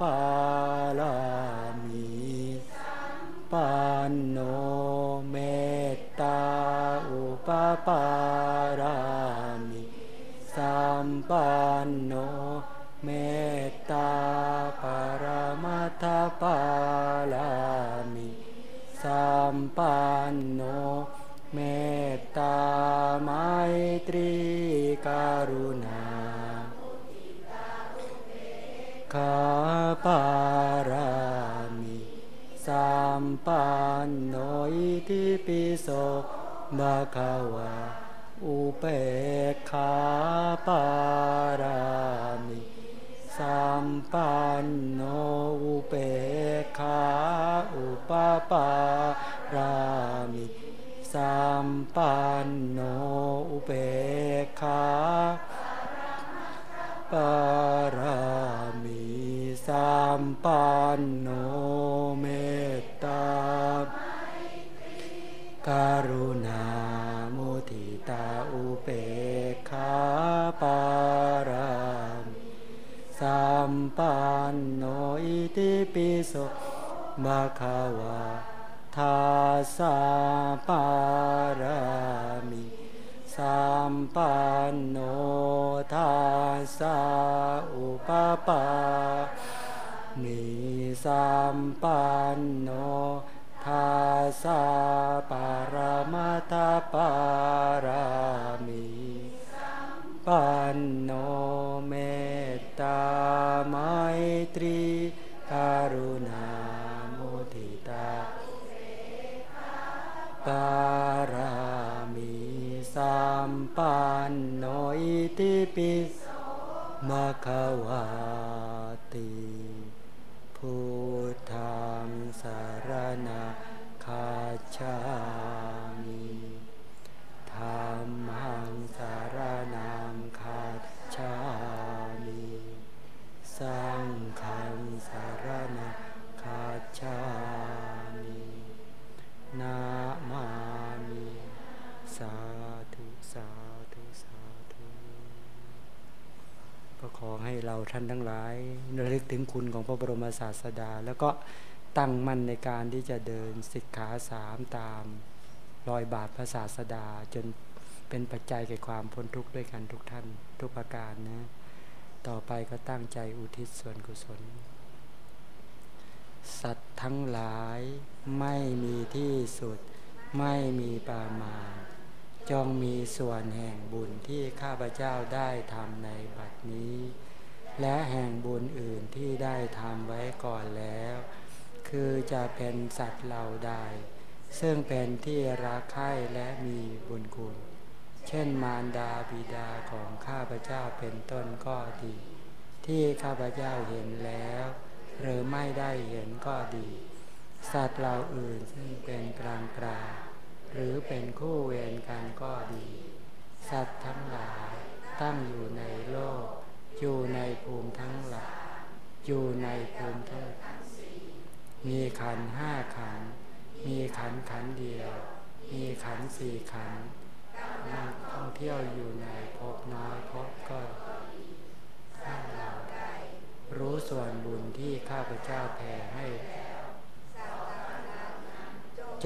ปาลามีปันโนเมตตาอุปปารา ปันโนเมตตาไมตรีการุณาคาปารามิสัมปันโนอิติปิโสมะคะวาอุเปกขาปารามิสัมปันโนอุเปกขาอุปปา รามิสัมปันโนอุเบกขาปารามิสัมปันโนเมตตาการุณามุทิตาอุเบกขาปารามิสัมปันโนอิติปิโสมะคะวา ทาสาปารามิสัมปันโนทาสาอุปปามิสัมปันโนทาสาปารมาตาปารามิปันโนเมตตาไมต อิติ ท่านทั้งหลายระลึกถึงคุณของพระบรมศาสดา แล้วก็ตั้งมั่นในการที่จะเดินสิกขาสามตามรอยบาทพระศาสดา จนเป็นปัจจัยแก่ความพ้นทุกข์ด้วยกันทุกท่านทุกประการนะ ต่อไปก็ตั้งใจอุทิศส่วนกุศล สัตว์ทั้งหลายไม่มีที่สุดไม่มีประมาณจงมีส่วนแห่งบุญที่ข้าพเจ้าได้ทำในบัดนี้ และแห่งบุญอื่นที่ได้ทำไว้ก่อนแล้ว คือจะเป็นสัตว์เหล่าใด ซึ่งเป็นที่รักใคร่และมีบุญคุณ เช่นมารดาบิดาของข้าพเจ้าเป็นต้นก็ดี ที่ข้าพเจ้าเห็นแล้ว หรือไม่ได้เห็นก็ดี สัตว์เหล่าอื่นซึ่งเป็นกลางกลางหรือเป็นคู่เวรกันก็ดี สัตว์ทั้งหลายตั้งอยู่ในโลก อยู่ในภูมิทั้งหลายอยู่ในภูมิทั้ง มีขันห้าขัน มีขันขันเดียว มีขันสี่ขันนักท่องเที่ยวอยู่ในภพน้อยภพก็ให้เรารู้ส่วนบุญที่ข้าพเจ้าแผ่ให้